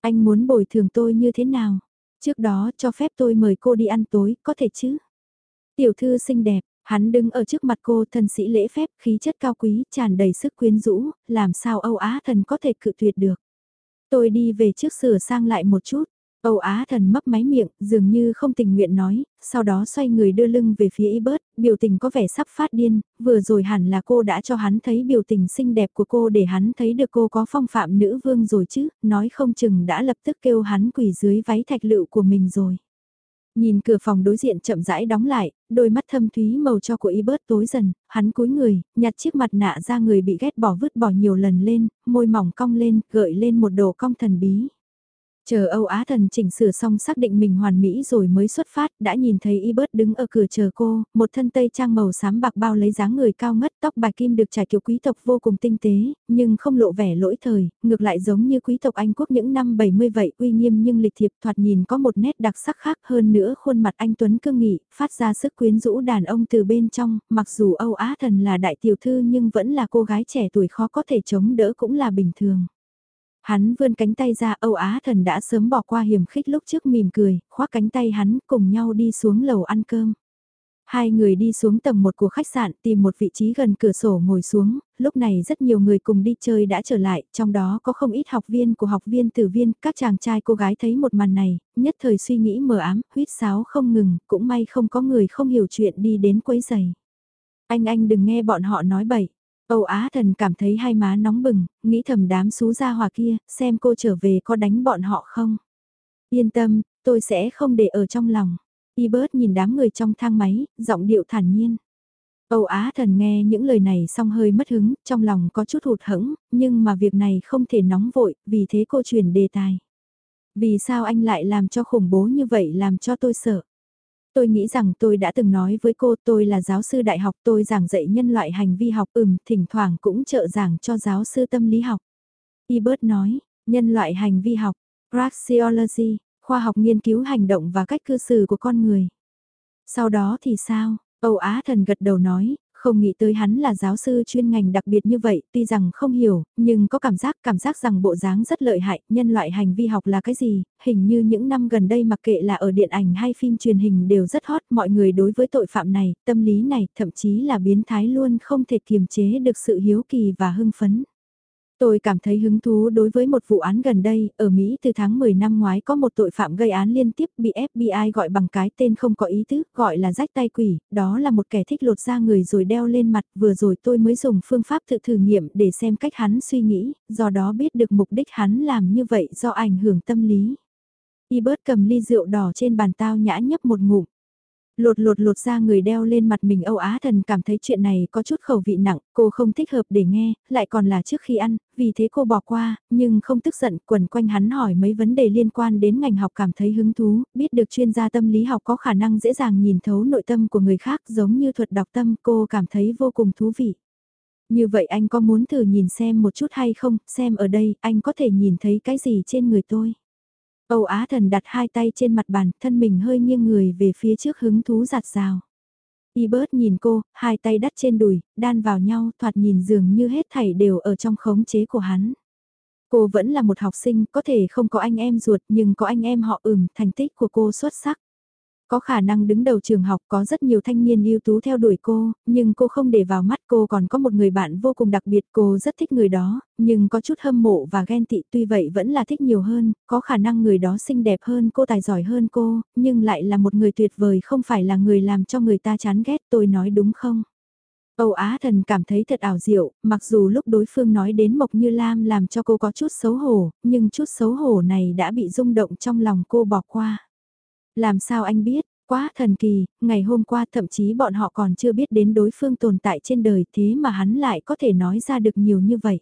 Anh muốn bồi thường tôi như thế nào? Trước đó cho phép tôi mời cô đi ăn tối, có thể chứ? Tiểu thư xinh đẹp, hắn đứng ở trước mặt cô thân sĩ lễ phép, khí chất cao quý, tràn đầy sức quyến rũ, làm sao Âu Á thần có thể cự tuyệt được. Tôi đi về trước sửa sang lại một chút, Âu Á thần mấp máy miệng, dường như không tình nguyện nói, sau đó xoay người đưa lưng về phía Ebert, biểu tình có vẻ sắp phát điên, vừa rồi hẳn là cô đã cho hắn thấy biểu tình xinh đẹp của cô để hắn thấy được cô có phong phạm nữ vương rồi chứ, nói không chừng đã lập tức kêu hắn quỳ dưới váy thạch lựu của mình rồi. Nhìn cửa phòng đối diện chậm rãi đóng lại, đôi mắt thâm thúy màu cho của y bớt tối dần, hắn cúi người, nhặt chiếc mặt nạ ra người bị ghét bỏ vứt bỏ nhiều lần lên, môi mỏng cong lên, gợi lên một đồ cong thần bí. Chờ Âu Á Thần chỉnh sửa xong xác định mình hoàn mỹ rồi mới xuất phát, đã nhìn thấy Y Bớt đứng ở cửa chờ cô, một thân tây trang màu xám bạc bao lấy dáng người cao ngất tóc bạc kim được trải kiểu quý tộc vô cùng tinh tế, nhưng không lộ vẻ lỗi thời, ngược lại giống như quý tộc Anh quốc những năm 70 vậy, uy nghiêm nhưng lịch thiệp thoạt nhìn có một nét đặc sắc khác hơn nữa khuôn mặt anh Tuấn cương nghị, phát ra sức quyến rũ đàn ông từ bên trong, mặc dù Âu Á Thần là đại tiểu thư nhưng vẫn là cô gái trẻ tuổi khó có thể chống đỡ cũng là bình thường. Hắn vươn cánh tay ra Âu Á thần đã sớm bỏ qua hiểm khích lúc trước mỉm cười, khoác cánh tay hắn cùng nhau đi xuống lầu ăn cơm. Hai người đi xuống tầng một của khách sạn tìm một vị trí gần cửa sổ ngồi xuống, lúc này rất nhiều người cùng đi chơi đã trở lại, trong đó có không ít học viên của học viên tử viên, các chàng trai cô gái thấy một màn này, nhất thời suy nghĩ mờ ám, huyết sáo không ngừng, cũng may không có người không hiểu chuyện đi đến quấy giày. Anh anh đừng nghe bọn họ nói bậy, Âu Á thần cảm thấy hai má nóng bừng, nghĩ thầm đám xú gia hòa kia, xem cô trở về có đánh bọn họ không. Yên tâm, tôi sẽ không để ở trong lòng. Y bớt nhìn đám người trong thang máy, giọng điệu thản nhiên. Âu Á thần nghe những lời này xong hơi mất hứng, trong lòng có chút hụt hẫng, nhưng mà việc này không thể nóng vội, vì thế cô chuyển đề tài. Vì sao anh lại làm cho khủng bố như vậy làm cho tôi sợ? Tôi nghĩ rằng tôi đã từng nói với cô tôi là giáo sư đại học tôi giảng dạy nhân loại hành vi học ừm, thỉnh thoảng cũng trợ giảng cho giáo sư tâm lý học. Ebert nói, nhân loại hành vi học, praxeology, khoa học nghiên cứu hành động và cách cư xử của con người. Sau đó thì sao? Âu Á thần gật đầu nói, không nghĩ tới hắn là giáo sư chuyên ngành đặc biệt như vậy, tuy rằng không hiểu, nhưng có cảm giác, cảm giác rằng bộ dáng rất lợi hại, nhân loại hành vi học là cái gì, hình như những năm gần đây mặc kệ là ở điện ảnh hay phim truyền hình đều rất hot, mọi người đối với tội phạm này, tâm lý này, thậm chí là biến thái luôn không thể kiềm chế được sự hiếu kỳ và hưng phấn. Tôi cảm thấy hứng thú đối với một vụ án gần đây, ở Mỹ từ tháng 10 năm ngoái có một tội phạm gây án liên tiếp bị FBI gọi bằng cái tên không có ý tứ, gọi là rách tay quỷ, đó là một kẻ thích lột da người rồi đeo lên mặt, vừa rồi tôi mới dùng phương pháp tự thử nghiệm để xem cách hắn suy nghĩ, do đó biết được mục đích hắn làm như vậy do ảnh hưởng tâm lý. Y bớt cầm ly rượu đỏ trên bàn tao nhã nhấp một ngụm. Lột lột lột ra người đeo lên mặt mình Âu Á thần cảm thấy chuyện này có chút khẩu vị nặng, cô không thích hợp để nghe, lại còn là trước khi ăn, vì thế cô bỏ qua, nhưng không tức giận, quần quanh hắn hỏi mấy vấn đề liên quan đến ngành học cảm thấy hứng thú, biết được chuyên gia tâm lý học có khả năng dễ dàng nhìn thấu nội tâm của người khác giống như thuật đọc tâm cô cảm thấy vô cùng thú vị. Như vậy anh có muốn thử nhìn xem một chút hay không, xem ở đây anh có thể nhìn thấy cái gì trên người tôi. Âu Á Thần đặt hai tay trên mặt bàn, thân mình hơi nghiêng người về phía trước hứng thú giạt rào. Ebert nhìn cô, hai tay đắt trên đùi, đan vào nhau, thoạt nhìn dường như hết thảy đều ở trong khống chế của hắn. Cô vẫn là một học sinh, có thể không có anh em ruột nhưng có anh em họ ửm, thành tích của cô xuất sắc. Có khả năng đứng đầu trường học có rất nhiều thanh niên ưu tú theo đuổi cô, nhưng cô không để vào mắt cô còn có một người bạn vô cùng đặc biệt cô rất thích người đó, nhưng có chút hâm mộ và ghen tị tuy vậy vẫn là thích nhiều hơn, có khả năng người đó xinh đẹp hơn cô tài giỏi hơn cô, nhưng lại là một người tuyệt vời không phải là người làm cho người ta chán ghét tôi nói đúng không? Âu Á Thần cảm thấy thật ảo diệu, mặc dù lúc đối phương nói đến Mộc Như Lam làm cho cô có chút xấu hổ, nhưng chút xấu hổ này đã bị rung động trong lòng cô bỏ qua. Làm sao anh biết, quá thần kỳ, ngày hôm qua thậm chí bọn họ còn chưa biết đến đối phương tồn tại trên đời thế mà hắn lại có thể nói ra được nhiều như vậy.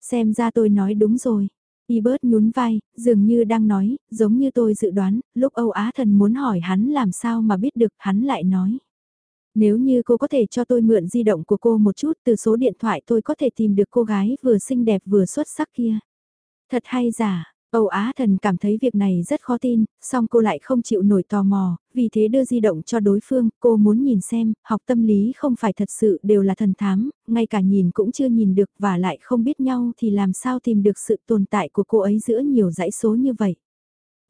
Xem ra tôi nói đúng rồi. Y bớt nhún vai, dường như đang nói, giống như tôi dự đoán, lúc Âu Á thần muốn hỏi hắn làm sao mà biết được hắn lại nói. Nếu như cô có thể cho tôi mượn di động của cô một chút từ số điện thoại tôi có thể tìm được cô gái vừa xinh đẹp vừa xuất sắc kia. Thật hay giả, Âu Á Thần cảm thấy việc này rất khó tin, song cô lại không chịu nổi tò mò, vì thế đưa di động cho đối phương, cô muốn nhìn xem, học tâm lý không phải thật sự đều là thần thám, ngay cả nhìn cũng chưa nhìn được và lại không biết nhau thì làm sao tìm được sự tồn tại của cô ấy giữa nhiều dãy số như vậy.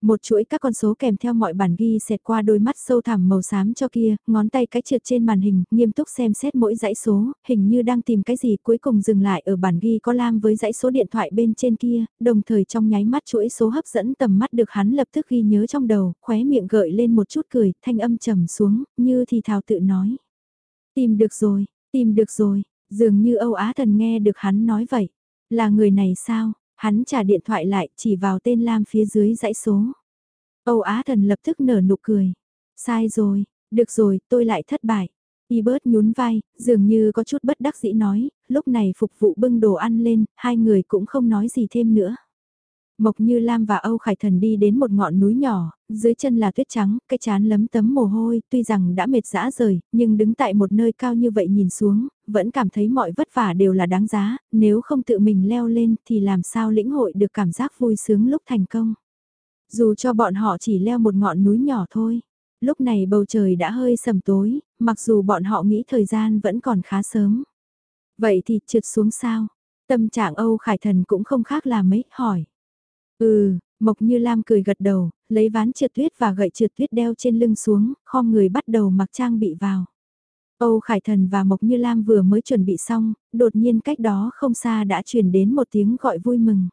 Một chuỗi các con số kèm theo mọi bản ghi xẹt qua đôi mắt sâu thẳm màu xám cho kia, ngón tay cái trượt trên màn hình, nghiêm túc xem xét mỗi dãy số, hình như đang tìm cái gì cuối cùng dừng lại ở bản ghi có lam với dãy số điện thoại bên trên kia, đồng thời trong nháy mắt chuỗi số hấp dẫn tầm mắt được hắn lập tức ghi nhớ trong đầu, khóe miệng gợi lên một chút cười, thanh âm trầm xuống, như thì thào tự nói. Tìm được rồi, tìm được rồi, dường như Âu Á Thần nghe được hắn nói vậy. Là người này sao? Hắn trả điện thoại lại chỉ vào tên Lam phía dưới dãy số. Âu Á Thần lập tức nở nụ cười. Sai rồi, được rồi, tôi lại thất bại. Y bớt nhún vai, dường như có chút bất đắc dĩ nói, lúc này phục vụ bưng đồ ăn lên, hai người cũng không nói gì thêm nữa. Mộc Như Lam và Âu Khải Thần đi đến một ngọn núi nhỏ, dưới chân là tuyết trắng, cái chán lấm tấm mồ hôi, tuy rằng đã mệt dã rời, nhưng đứng tại một nơi cao như vậy nhìn xuống, vẫn cảm thấy mọi vất vả đều là đáng giá, nếu không tự mình leo lên thì làm sao lĩnh hội được cảm giác vui sướng lúc thành công. Dù cho bọn họ chỉ leo một ngọn núi nhỏ thôi, lúc này bầu trời đã hơi sầm tối, mặc dù bọn họ nghĩ thời gian vẫn còn khá sớm. Vậy thì trượt xuống sao? Tâm trạng Âu Khải Thần cũng không khác là mấy, hỏi. Ừ, Mộc Như Lam cười gật đầu, lấy ván trượt tuyết và gậy trượt tuyết đeo trên lưng xuống, khom người bắt đầu mặc trang bị vào. Âu Khải Thần và Mộc Như Lam vừa mới chuẩn bị xong, đột nhiên cách đó không xa đã truyền đến một tiếng gọi vui mừng.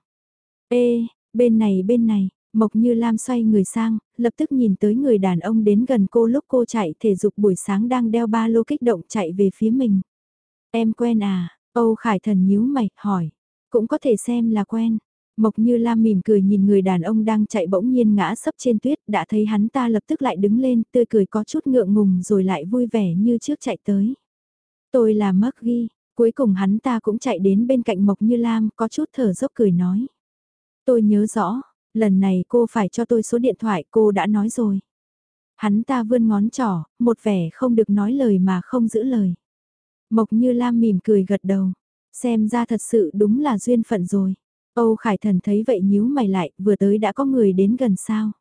Ê, bên này bên này, Mộc Như Lam xoay người sang, lập tức nhìn tới người đàn ông đến gần cô lúc cô chạy thể dục buổi sáng đang đeo ba lô kích động chạy về phía mình. Em quen à, Âu Khải Thần nhíu mày, hỏi. Cũng có thể xem là quen. Mộc Như Lam mỉm cười nhìn người đàn ông đang chạy bỗng nhiên ngã sấp trên tuyết, đã thấy hắn ta lập tức lại đứng lên, tươi cười có chút ngượng ngùng rồi lại vui vẻ như trước chạy tới. Tôi là Ghi, cuối cùng hắn ta cũng chạy đến bên cạnh Mộc Như Lam, có chút thở dốc cười nói. Tôi nhớ rõ, lần này cô phải cho tôi số điện thoại cô đã nói rồi. Hắn ta vươn ngón trỏ, một vẻ không được nói lời mà không giữ lời. Mộc Như Lam mỉm cười gật đầu, xem ra thật sự đúng là duyên phận rồi. Âu Khải Thần thấy vậy nhíu mày lại, vừa tới đã có người đến gần sao.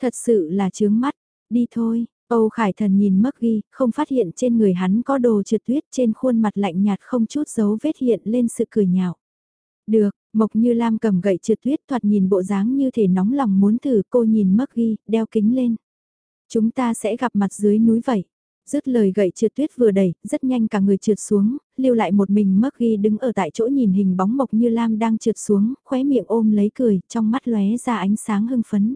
Thật sự là chướng mắt, đi thôi, Âu Khải Thần nhìn mất ghi, không phát hiện trên người hắn có đồ trượt tuyết trên khuôn mặt lạnh nhạt không chút dấu vết hiện lên sự cười nhạo. Được, Mộc Như Lam cầm gậy trượt tuyết thoạt nhìn bộ dáng như thể nóng lòng muốn thử cô nhìn mất ghi, đeo kính lên. Chúng ta sẽ gặp mặt dưới núi vậy. Dứt lời gậy trượt tuyết vừa đẩy, rất nhanh cả người trượt xuống, lưu lại một mình mất ghi đứng ở tại chỗ nhìn hình bóng mộc như lam đang trượt xuống, khóe miệng ôm lấy cười, trong mắt lóe ra ánh sáng hưng phấn.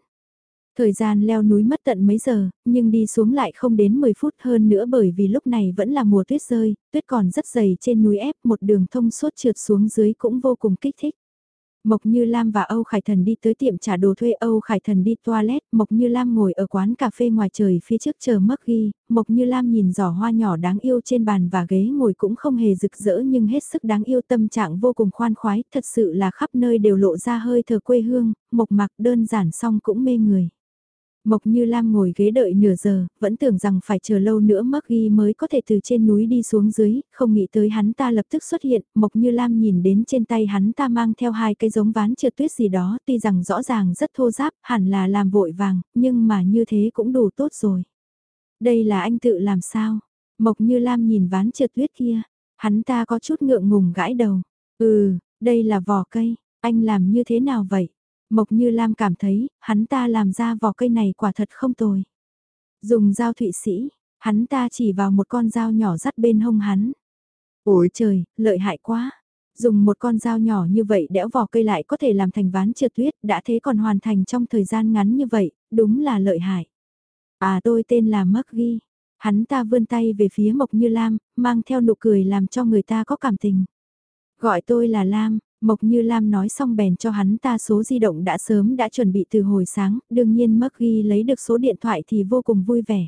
Thời gian leo núi mất tận mấy giờ, nhưng đi xuống lại không đến 10 phút hơn nữa bởi vì lúc này vẫn là mùa tuyết rơi, tuyết còn rất dày trên núi ép một đường thông suốt trượt xuống dưới cũng vô cùng kích thích. Mộc Như Lam và Âu Khải Thần đi tới tiệm trả đồ thuê. Âu Khải Thần đi toilet, Mộc Như Lam ngồi ở quán cà phê ngoài trời phía trước chờ mất ghi, Mộc Như Lam nhìn giỏ hoa nhỏ đáng yêu trên bàn và ghế ngồi cũng không hề rực rỡ nhưng hết sức đáng yêu. Tâm trạng vô cùng khoan khoái, thật sự là khắp nơi đều lộ ra hơi thở quê hương, mộc mặc đơn giản xong cũng mê người. Mộc Như Lam ngồi ghế đợi nửa giờ, vẫn tưởng rằng phải chờ lâu nữa Mắc Ghi mới có thể từ trên núi đi xuống dưới, không nghĩ tới hắn ta lập tức xuất hiện, Mộc Như Lam nhìn đến trên tay hắn ta mang theo hai cái giống ván trượt tuyết gì đó, tuy rằng rõ ràng rất thô giáp, hẳn là làm vội vàng, nhưng mà như thế cũng đủ tốt rồi. Đây là anh tự làm sao? Mộc Như Lam nhìn ván trượt tuyết kia, hắn ta có chút ngượng ngùng gãi đầu. Ừ, đây là vỏ cây, anh làm như thế nào vậy? Mộc Như Lam cảm thấy, hắn ta làm ra vỏ cây này quả thật không tồi. Dùng dao thụy sĩ, hắn ta chỉ vào một con dao nhỏ dắt bên hông hắn. Ôi trời, lợi hại quá. Dùng một con dao nhỏ như vậy đẽo vỏ cây lại có thể làm thành ván trượt tuyết, đã thế còn hoàn thành trong thời gian ngắn như vậy, đúng là lợi hại. À tôi tên là Mắc Ghi. Hắn ta vươn tay về phía Mộc Như Lam, mang theo nụ cười làm cho người ta có cảm tình. Gọi tôi là Lam, Mộc Như Lam nói xong bèn cho hắn ta số di động đã sớm đã chuẩn bị từ hồi sáng, đương nhiên Mắc Ghi lấy được số điện thoại thì vô cùng vui vẻ.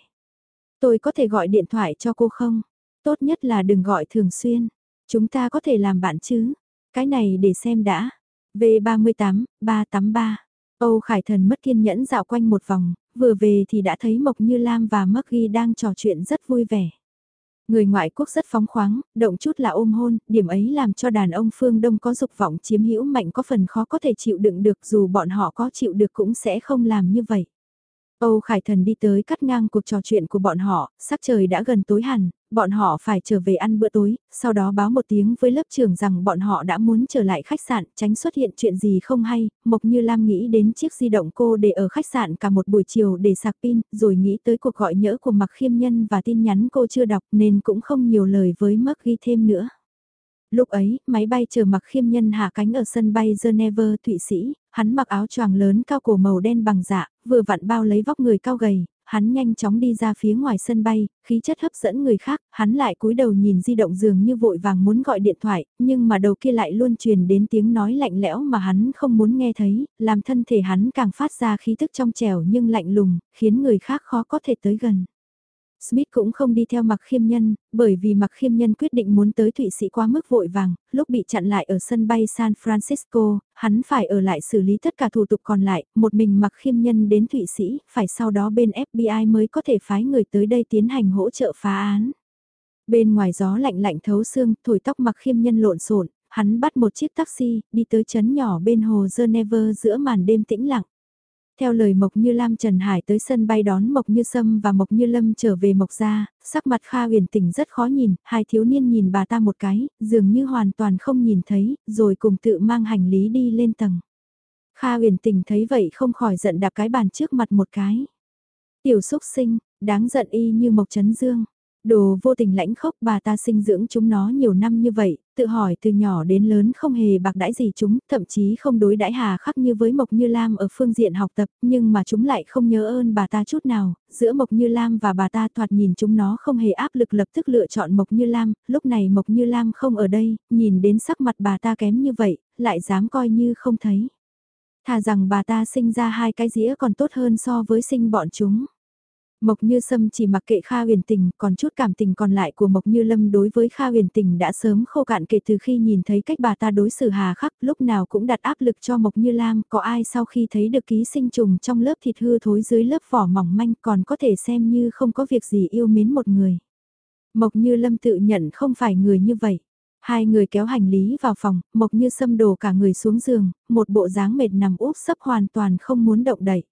Tôi có thể gọi điện thoại cho cô không? Tốt nhất là đừng gọi thường xuyên. Chúng ta có thể làm bạn chứ? Cái này để xem đã. V38, 383. Âu Khải Thần mất kiên nhẫn dạo quanh một vòng, vừa về thì đã thấy Mộc Như Lam và Mắc Ghi đang trò chuyện rất vui vẻ. Người ngoại quốc rất phóng khoáng, động chút là ôm hôn, điểm ấy làm cho đàn ông phương Đông có dục vọng chiếm hữu mạnh có phần khó có thể chịu đựng được dù bọn họ có chịu được cũng sẽ không làm như vậy. Âu Khải Thần đi tới cắt ngang cuộc trò chuyện của bọn họ, sắc trời đã gần tối hẳn, bọn họ phải trở về ăn bữa tối, sau đó báo một tiếng với lớp trưởng rằng bọn họ đã muốn trở lại khách sạn, tránh xuất hiện chuyện gì không hay, Mộc Như Lam nghĩ đến chiếc di động cô để ở khách sạn cả một buổi chiều để sạc pin, rồi nghĩ tới cuộc gọi nhỡ của Mạc Khiêm Nhân và tin nhắn cô chưa đọc nên cũng không nhiều lời với Mắc ghi thêm nữa. Lúc ấy, máy bay chờ mặc khiêm nhân hạ cánh ở sân bay Geneva, Thụy Sĩ, hắn mặc áo choàng lớn cao cổ màu đen bằng dạ, vừa vặn bao lấy vóc người cao gầy, hắn nhanh chóng đi ra phía ngoài sân bay, khí chất hấp dẫn người khác, hắn lại cúi đầu nhìn di động dường như vội vàng muốn gọi điện thoại, nhưng mà đầu kia lại luôn truyền đến tiếng nói lạnh lẽo mà hắn không muốn nghe thấy, làm thân thể hắn càng phát ra khí thức trong trẻo nhưng lạnh lùng, khiến người khác khó có thể tới gần. Smith cũng không đi theo mặc khiêm nhân, bởi vì mặc khiêm nhân quyết định muốn tới Thụy Sĩ quá mức vội vàng, lúc bị chặn lại ở sân bay San Francisco, hắn phải ở lại xử lý tất cả thủ tục còn lại, một mình mặc khiêm nhân đến Thụy Sĩ, phải sau đó bên FBI mới có thể phái người tới đây tiến hành hỗ trợ phá án. Bên ngoài gió lạnh lạnh thấu xương, thổi tóc mặc khiêm nhân lộn xộn, hắn bắt một chiếc taxi, đi tới chấn nhỏ bên hồ Geneva giữa màn đêm tĩnh lặng. Theo lời Mộc Như Lam Trần Hải tới sân bay đón Mộc Như Sâm và Mộc Như Lâm trở về Mộc Gia, sắc mặt Kha huyền tỉnh rất khó nhìn, hai thiếu niên nhìn bà ta một cái, dường như hoàn toàn không nhìn thấy, rồi cùng tự mang hành lý đi lên tầng. Kha huyền tỉnh thấy vậy không khỏi giận đạp cái bàn trước mặt một cái. Tiểu xúc sinh, đáng giận y như Mộc Trấn Dương. Đồ vô tình lãnh khốc bà ta sinh dưỡng chúng nó nhiều năm như vậy, tự hỏi từ nhỏ đến lớn không hề bạc đãi gì chúng, thậm chí không đối đãi hà khắc như với Mộc Như Lam ở phương diện học tập, nhưng mà chúng lại không nhớ ơn bà ta chút nào, giữa Mộc Như Lam và bà ta thoạt nhìn chúng nó không hề áp lực lập tức lựa chọn Mộc Như Lam, lúc này Mộc Như Lam không ở đây, nhìn đến sắc mặt bà ta kém như vậy, lại dám coi như không thấy. Thà rằng bà ta sinh ra hai cái dĩa còn tốt hơn so với sinh bọn chúng. Mộc Như Sâm chỉ mặc kệ Kha huyền tình, còn chút cảm tình còn lại của Mộc Như Lâm đối với Kha huyền tình đã sớm khô cạn kể từ khi nhìn thấy cách bà ta đối xử hà khắc, lúc nào cũng đặt áp lực cho Mộc Như Lam, có ai sau khi thấy được ký sinh trùng trong lớp thịt hư thối dưới lớp vỏ mỏng manh còn có thể xem như không có việc gì yêu mến một người. Mộc Như Lâm tự nhận không phải người như vậy. Hai người kéo hành lý vào phòng, Mộc Như Sâm đổ cả người xuống giường, một bộ dáng mệt nằm úp sấp hoàn toàn không muốn động đậy.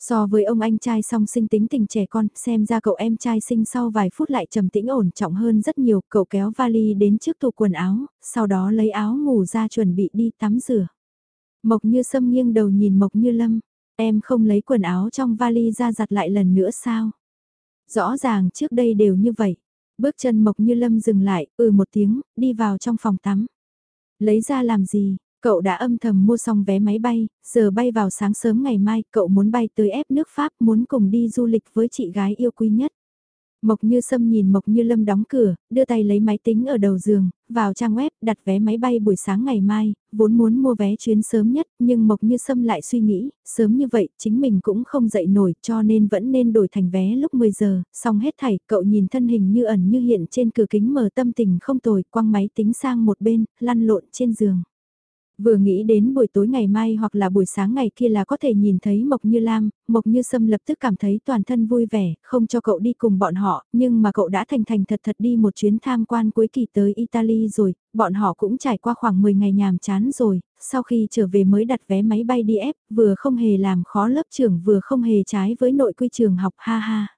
So với ông anh trai song sinh tính tình trẻ con, xem ra cậu em trai sinh sau vài phút lại trầm tĩnh ổn trọng hơn rất nhiều, cậu kéo vali đến trước tủ quần áo, sau đó lấy áo ngủ ra chuẩn bị đi tắm rửa. Mộc như sâm nghiêng đầu nhìn Mộc như lâm, em không lấy quần áo trong vali ra giặt lại lần nữa sao? Rõ ràng trước đây đều như vậy. Bước chân Mộc như lâm dừng lại, ừ một tiếng, đi vào trong phòng tắm. Lấy ra làm gì, Cậu đã âm thầm mua xong vé máy bay, giờ bay vào sáng sớm ngày mai, cậu muốn bay tới ép nước Pháp muốn cùng đi du lịch với chị gái yêu quý nhất. Mộc Như Sâm nhìn Mộc Như Lâm đóng cửa, đưa tay lấy máy tính ở đầu giường, vào trang web đặt vé máy bay buổi sáng ngày mai, vốn muốn mua vé chuyến sớm nhất, nhưng Mộc Như Sâm lại suy nghĩ, sớm như vậy chính mình cũng không dậy nổi cho nên vẫn nên đổi thành vé lúc 10 giờ, xong hết thảy, cậu nhìn thân hình như ẩn như hiện trên cửa kính mở tâm tình không tồi, quăng máy tính sang một bên, lăn lộn trên giường. Vừa nghĩ đến buổi tối ngày mai hoặc là buổi sáng ngày kia là có thể nhìn thấy Mộc Như Lam, Mộc Như Sâm lập tức cảm thấy toàn thân vui vẻ, không cho cậu đi cùng bọn họ, nhưng mà cậu đã thành thành thật thật đi một chuyến tham quan cuối kỳ tới Italy rồi, bọn họ cũng trải qua khoảng 10 ngày nhàm chán rồi, sau khi trở về mới đặt vé máy bay đi ép, vừa không hề làm khó lớp trưởng vừa không hề trái với nội quy trường học ha ha.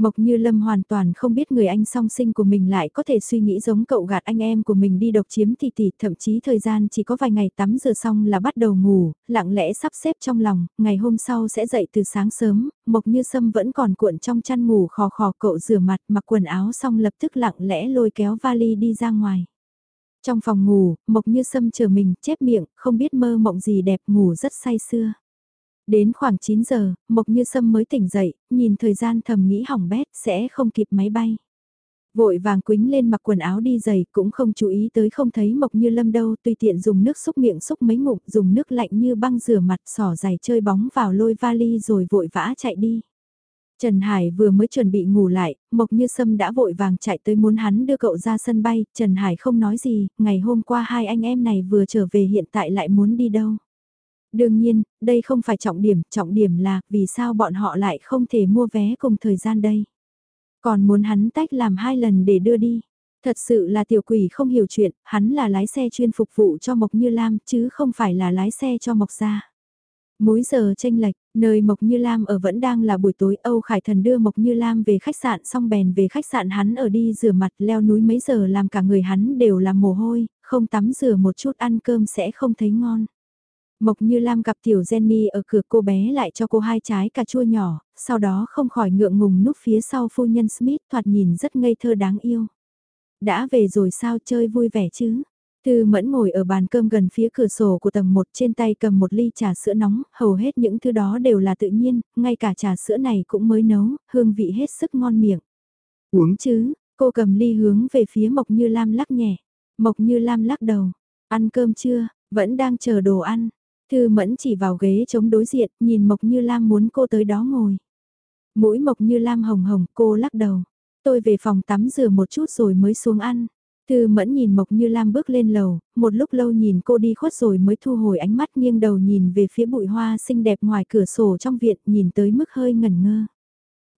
Mộc Như Lâm hoàn toàn không biết người anh song sinh của mình lại có thể suy nghĩ giống cậu gạt anh em của mình đi độc chiếm tỷ tỷ, thậm chí thời gian chỉ có vài ngày tắm rửa xong là bắt đầu ngủ, lặng lẽ sắp xếp trong lòng, ngày hôm sau sẽ dậy từ sáng sớm, Mộc Như Sâm vẫn còn cuộn trong chăn ngủ khò khò cậu rửa mặt mặc quần áo xong lập tức lặng lẽ lôi kéo vali đi ra ngoài. Trong phòng ngủ, Mộc Như Sâm chờ mình, chép miệng, không biết mơ mộng gì đẹp ngủ rất say sưa. Đến khoảng 9 giờ, Mộc Như Sâm mới tỉnh dậy, nhìn thời gian thầm nghĩ hỏng bét sẽ không kịp máy bay. Vội vàng quính lên mặc quần áo đi giày cũng không chú ý tới không thấy Mộc Như Lâm đâu tùy tiện dùng nước xúc miệng xúc mấy ngụm dùng nước lạnh như băng rửa mặt sỏ giày chơi bóng vào lôi vali rồi vội vã chạy đi. Trần Hải vừa mới chuẩn bị ngủ lại, Mộc Như Sâm đã vội vàng chạy tới muốn hắn đưa cậu ra sân bay, Trần Hải không nói gì, ngày hôm qua hai anh em này vừa trở về hiện tại lại muốn đi đâu. Đương nhiên, đây không phải trọng điểm, trọng điểm là vì sao bọn họ lại không thể mua vé cùng thời gian đây. Còn muốn hắn tách làm hai lần để đưa đi. Thật sự là tiểu quỷ không hiểu chuyện, hắn là lái xe chuyên phục vụ cho Mộc Như Lam chứ không phải là lái xe cho Mộc Gia. Múi giờ tranh lệch, nơi Mộc Như Lam ở vẫn đang là buổi tối Âu Khải Thần đưa Mộc Như Lam về khách sạn xong bèn về khách sạn hắn ở đi rửa mặt leo núi mấy giờ làm cả người hắn đều là mồ hôi, không tắm rửa một chút ăn cơm sẽ không thấy ngon. Mộc Như Lam gặp tiểu Jenny ở cửa cô bé lại cho cô hai trái cà chua nhỏ, sau đó không khỏi ngượng ngùng núp phía sau phu nhân Smith thoạt nhìn rất ngây thơ đáng yêu. Đã về rồi sao chơi vui vẻ chứ? Tư mẫn ngồi ở bàn cơm gần phía cửa sổ của tầng 1 trên tay cầm một ly trà sữa nóng, hầu hết những thứ đó đều là tự nhiên, ngay cả trà sữa này cũng mới nấu, hương vị hết sức ngon miệng. Uống chứ, cô cầm ly hướng về phía Mộc Như Lam lắc nhẹ. Mộc Như Lam lắc đầu, ăn cơm chưa, vẫn đang chờ đồ ăn. Thư Mẫn chỉ vào ghế chống đối diện, nhìn Mộc Như Lam muốn cô tới đó ngồi. Mũi Mộc Như Lam hồng hồng, cô lắc đầu. Tôi về phòng tắm rửa một chút rồi mới xuống ăn. Thư Mẫn nhìn Mộc Như Lam bước lên lầu, một lúc lâu nhìn cô đi khuất rồi mới thu hồi ánh mắt nghiêng đầu nhìn về phía bụi hoa xinh đẹp ngoài cửa sổ trong viện nhìn tới mức hơi ngẩn ngơ.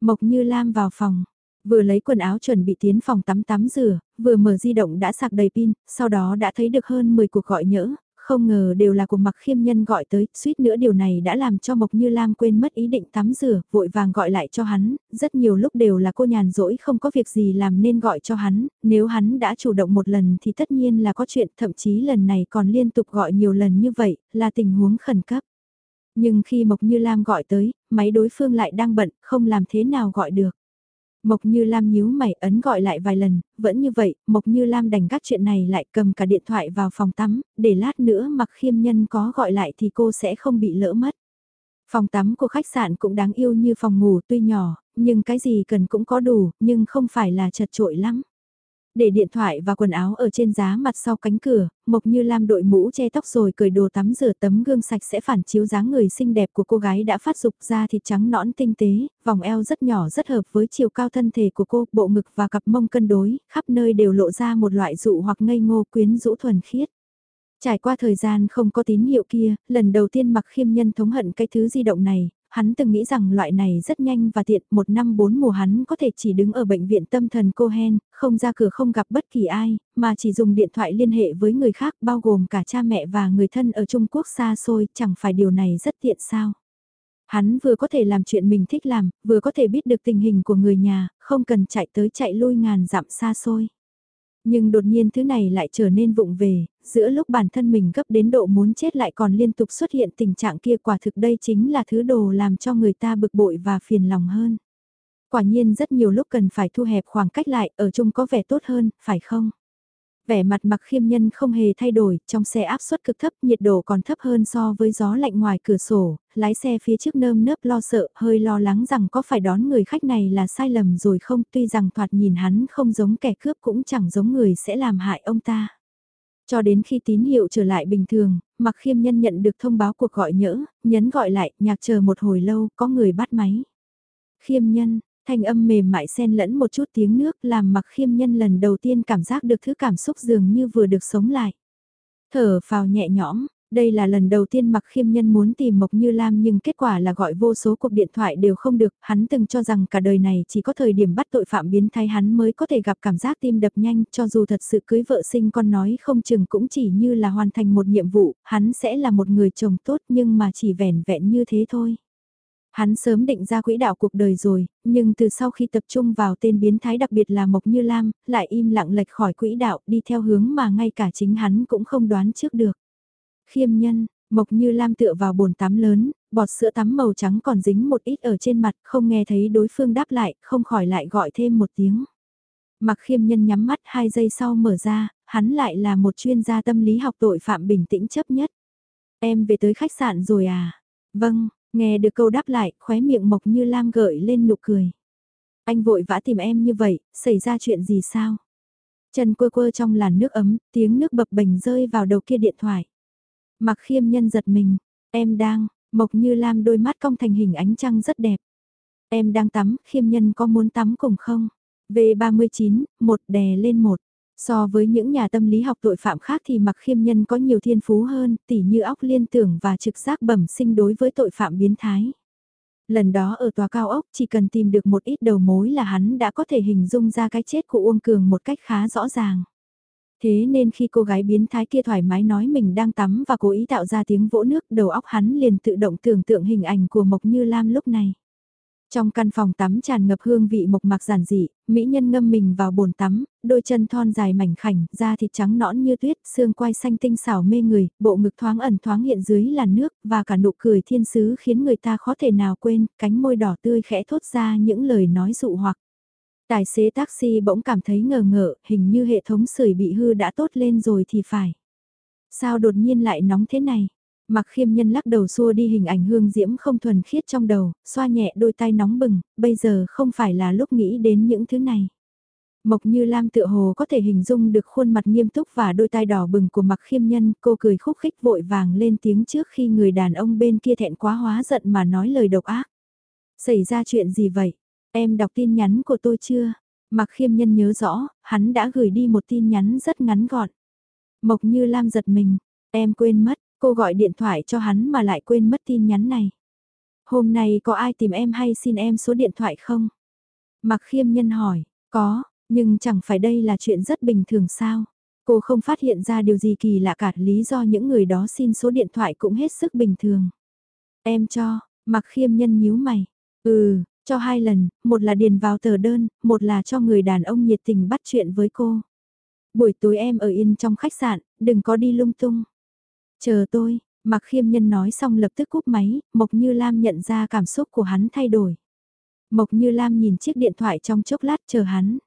Mộc Như Lam vào phòng, vừa lấy quần áo chuẩn bị tiến phòng tắm tắm rửa, vừa mở di động đã sạc đầy pin, sau đó đã thấy được hơn 10 cuộc gọi nhỡ, không ngờ đều là của mặc khiêm nhân gọi tới, suýt nữa điều này đã làm cho Mộc Như Lam quên mất ý định tắm rửa, vội vàng gọi lại cho hắn, rất nhiều lúc đều là cô nhàn rỗi không có việc gì làm nên gọi cho hắn, nếu hắn đã chủ động một lần thì tất nhiên là có chuyện, thậm chí lần này còn liên tục gọi nhiều lần như vậy, là tình huống khẩn cấp. Nhưng khi Mộc Như Lam gọi tới, máy đối phương lại đang bận, không làm thế nào gọi được. Mộc Như Lam nhíu mày ấn gọi lại vài lần, vẫn như vậy, Mộc Như Lam đành các chuyện này lại cầm cả điện thoại vào phòng tắm, để lát nữa mặc khiêm nhân có gọi lại thì cô sẽ không bị lỡ mất. Phòng tắm của khách sạn cũng đáng yêu như phòng ngủ tuy nhỏ, nhưng cái gì cần cũng có đủ, nhưng không phải là chật trội lắm. Để điện thoại và quần áo ở trên giá mặt sau cánh cửa, Mộc Như Lam đội mũ che tóc rồi cởi đồ tắm rửa tấm gương sạch sẽ phản chiếu dáng người xinh đẹp của cô gái đã phát dục ra thịt trắng nõn tinh tế, vòng eo rất nhỏ rất hợp với chiều cao thân thể của cô, bộ ngực và cặp mông cân đối, khắp nơi đều lộ ra một loại dụ hoặc ngây ngô quyến rũ thuần khiết. Trải qua thời gian không có tín hiệu kia, lần đầu tiên mặc khiêm nhân thống hận cái thứ di động này, hắn từng nghĩ rằng loại này rất nhanh và tiện, một năm bốn mùa hắn có thể chỉ đứng ở bệnh viện tâm thần Cohen, không ra cửa không gặp bất kỳ ai, mà chỉ dùng điện thoại liên hệ với người khác bao gồm cả cha mẹ và người thân ở Trung Quốc xa xôi, chẳng phải điều này rất tiện sao. Hắn vừa có thể làm chuyện mình thích làm, vừa có thể biết được tình hình của người nhà, không cần chạy tới chạy lui ngàn dặm xa xôi. Nhưng đột nhiên thứ này lại trở nên vụng về, giữa lúc bản thân mình gấp đến độ muốn chết lại còn liên tục xuất hiện tình trạng kia quả thực đây chính là thứ đồ làm cho người ta bực bội và phiền lòng hơn. Quả nhiên rất nhiều lúc cần phải thu hẹp khoảng cách lại, ở chung có vẻ tốt hơn, phải không? Vẻ mặt mặc khiêm nhân không hề thay đổi, trong xe áp suất cực thấp, nhiệt độ còn thấp hơn so với gió lạnh ngoài cửa sổ, lái xe phía trước nơm nớp lo sợ, hơi lo lắng rằng có phải đón người khách này là sai lầm rồi không, tuy rằng thoạt nhìn hắn không giống kẻ cướp cũng chẳng giống người sẽ làm hại ông ta. Cho đến khi tín hiệu trở lại bình thường, mặc khiêm nhân nhận được thông báo cuộc gọi nhỡ, nhấn gọi lại, nhạc chờ một hồi lâu, có người bắt máy. Khiêm nhân, thanh âm mềm mại xen lẫn một chút tiếng nước làm mặc khiêm nhân lần đầu tiên cảm giác được thứ cảm xúc dường như vừa được sống lại. Thở vào nhẹ nhõm, đây là lần đầu tiên mặc khiêm nhân muốn tìm Mộc Như Lam nhưng kết quả là gọi vô số cuộc điện thoại đều không được, hắn từng cho rằng cả đời này chỉ có thời điểm bắt tội phạm biến thái hắn mới có thể gặp cảm giác tim đập nhanh cho dù thật sự cưới vợ sinh con nói không chừng cũng chỉ như là hoàn thành một nhiệm vụ, hắn sẽ là một người chồng tốt nhưng mà chỉ vẻn vẹn như thế thôi. Hắn sớm định ra quỹ đạo cuộc đời rồi, nhưng từ sau khi tập trung vào tên biến thái đặc biệt là Mộc Như Lam, lại im lặng lệch khỏi quỹ đạo đi theo hướng mà ngay cả chính hắn cũng không đoán trước được. Khiêm nhân, Mộc Như Lam tựa vào bồn tắm lớn, bọt sữa tắm màu trắng còn dính một ít ở trên mặt, không nghe thấy đối phương đáp lại, không khỏi lại gọi thêm một tiếng. Mặc khiêm nhân nhắm mắt hai giây sau mở ra, hắn lại là một chuyên gia tâm lý học tội phạm bình tĩnh chấp nhất. Em về tới khách sạn rồi à? Vâng, nghe được câu đáp lại, khóe miệng Mộc Như Lam gợi lên nụ cười. Anh vội vã tìm em như vậy, xảy ra chuyện gì sao? Chân quơ quơ trong làn nước ấm, tiếng nước bập bềnh rơi vào đầu kia điện thoại. Mặc khiêm nhân giật mình, em đang, Mộc Như Lam đôi mắt cong thành hình ánh trăng rất đẹp. Em đang tắm, khiêm nhân có muốn tắm cùng không? V39, một đè lên một. So với những nhà tâm lý học tội phạm khác thì mặc khiêm nhân có nhiều thiên phú hơn, tỉ như óc liên tưởng và trực giác bẩm sinh đối với tội phạm biến thái. Lần đó ở tòa cao ốc chỉ cần tìm được một ít đầu mối là hắn đã có thể hình dung ra cái chết của Uông Cường một cách khá rõ ràng. Thế nên khi cô gái biến thái kia thoải mái nói mình đang tắm và cố ý tạo ra tiếng vỗ nước đầu óc hắn liền tự động tưởng tượng hình ảnh của Mộc Như Lam lúc này. Trong căn phòng tắm tràn ngập hương vị mộc mạc giản dị, mỹ nhân ngâm mình vào bồn tắm, đôi chân thon dài mảnh khảnh, da thịt trắng nõn như tuyết, xương quai xanh tinh xảo mê người, bộ ngực thoáng ẩn thoáng hiện dưới làn nước, và cả nụ cười thiên sứ khiến người ta khó thể nào quên, cánh môi đỏ tươi khẽ thốt ra những lời nói dụ hoặc. Tài xế taxi bỗng cảm thấy ngờ ngợ, hình như hệ thống sưởi bị hư đã tốt lên rồi thì phải. Sao đột nhiên lại nóng thế này? Mặc khiêm nhân lắc đầu xua đi hình ảnh hương diễm không thuần khiết trong đầu, xoa nhẹ đôi tay nóng bừng, bây giờ không phải là lúc nghĩ đến những thứ này. Mộc như Lam tựa hồ có thể hình dung được khuôn mặt nghiêm túc và đôi tai đỏ bừng của mặc khiêm nhân, cô cười khúc khích vội vàng lên tiếng trước khi người đàn ông bên kia thẹn quá hóa giận mà nói lời độc ác. Xảy ra chuyện gì vậy? Em đọc tin nhắn của tôi chưa? Mặc khiêm nhân nhớ rõ, hắn đã gửi đi một tin nhắn rất ngắn gọn. Mộc như Lam giật mình, em quên mất, cô gọi điện thoại cho hắn mà lại quên mất tin nhắn này. Hôm nay có ai tìm em hay xin em số điện thoại không? Mặc khiêm nhân hỏi, có, nhưng chẳng phải đây là chuyện rất bình thường sao? Cô không phát hiện ra điều gì kỳ lạ cả lý do những người đó xin số điện thoại cũng hết sức bình thường. Em cho, mặc khiêm nhân nhíu mày. Ừ, cho hai lần, một là điền vào tờ đơn, một là cho người đàn ông nhiệt tình bắt chuyện với cô. Buổi tối em ở yên trong khách sạn, đừng có đi lung tung. Chờ tôi, Mặc khiêm nhân nói xong lập tức cúp máy, Mộc Như Lam nhận ra cảm xúc của hắn thay đổi. Mộc Như Lam nhìn chiếc điện thoại trong chốc lát chờ hắn.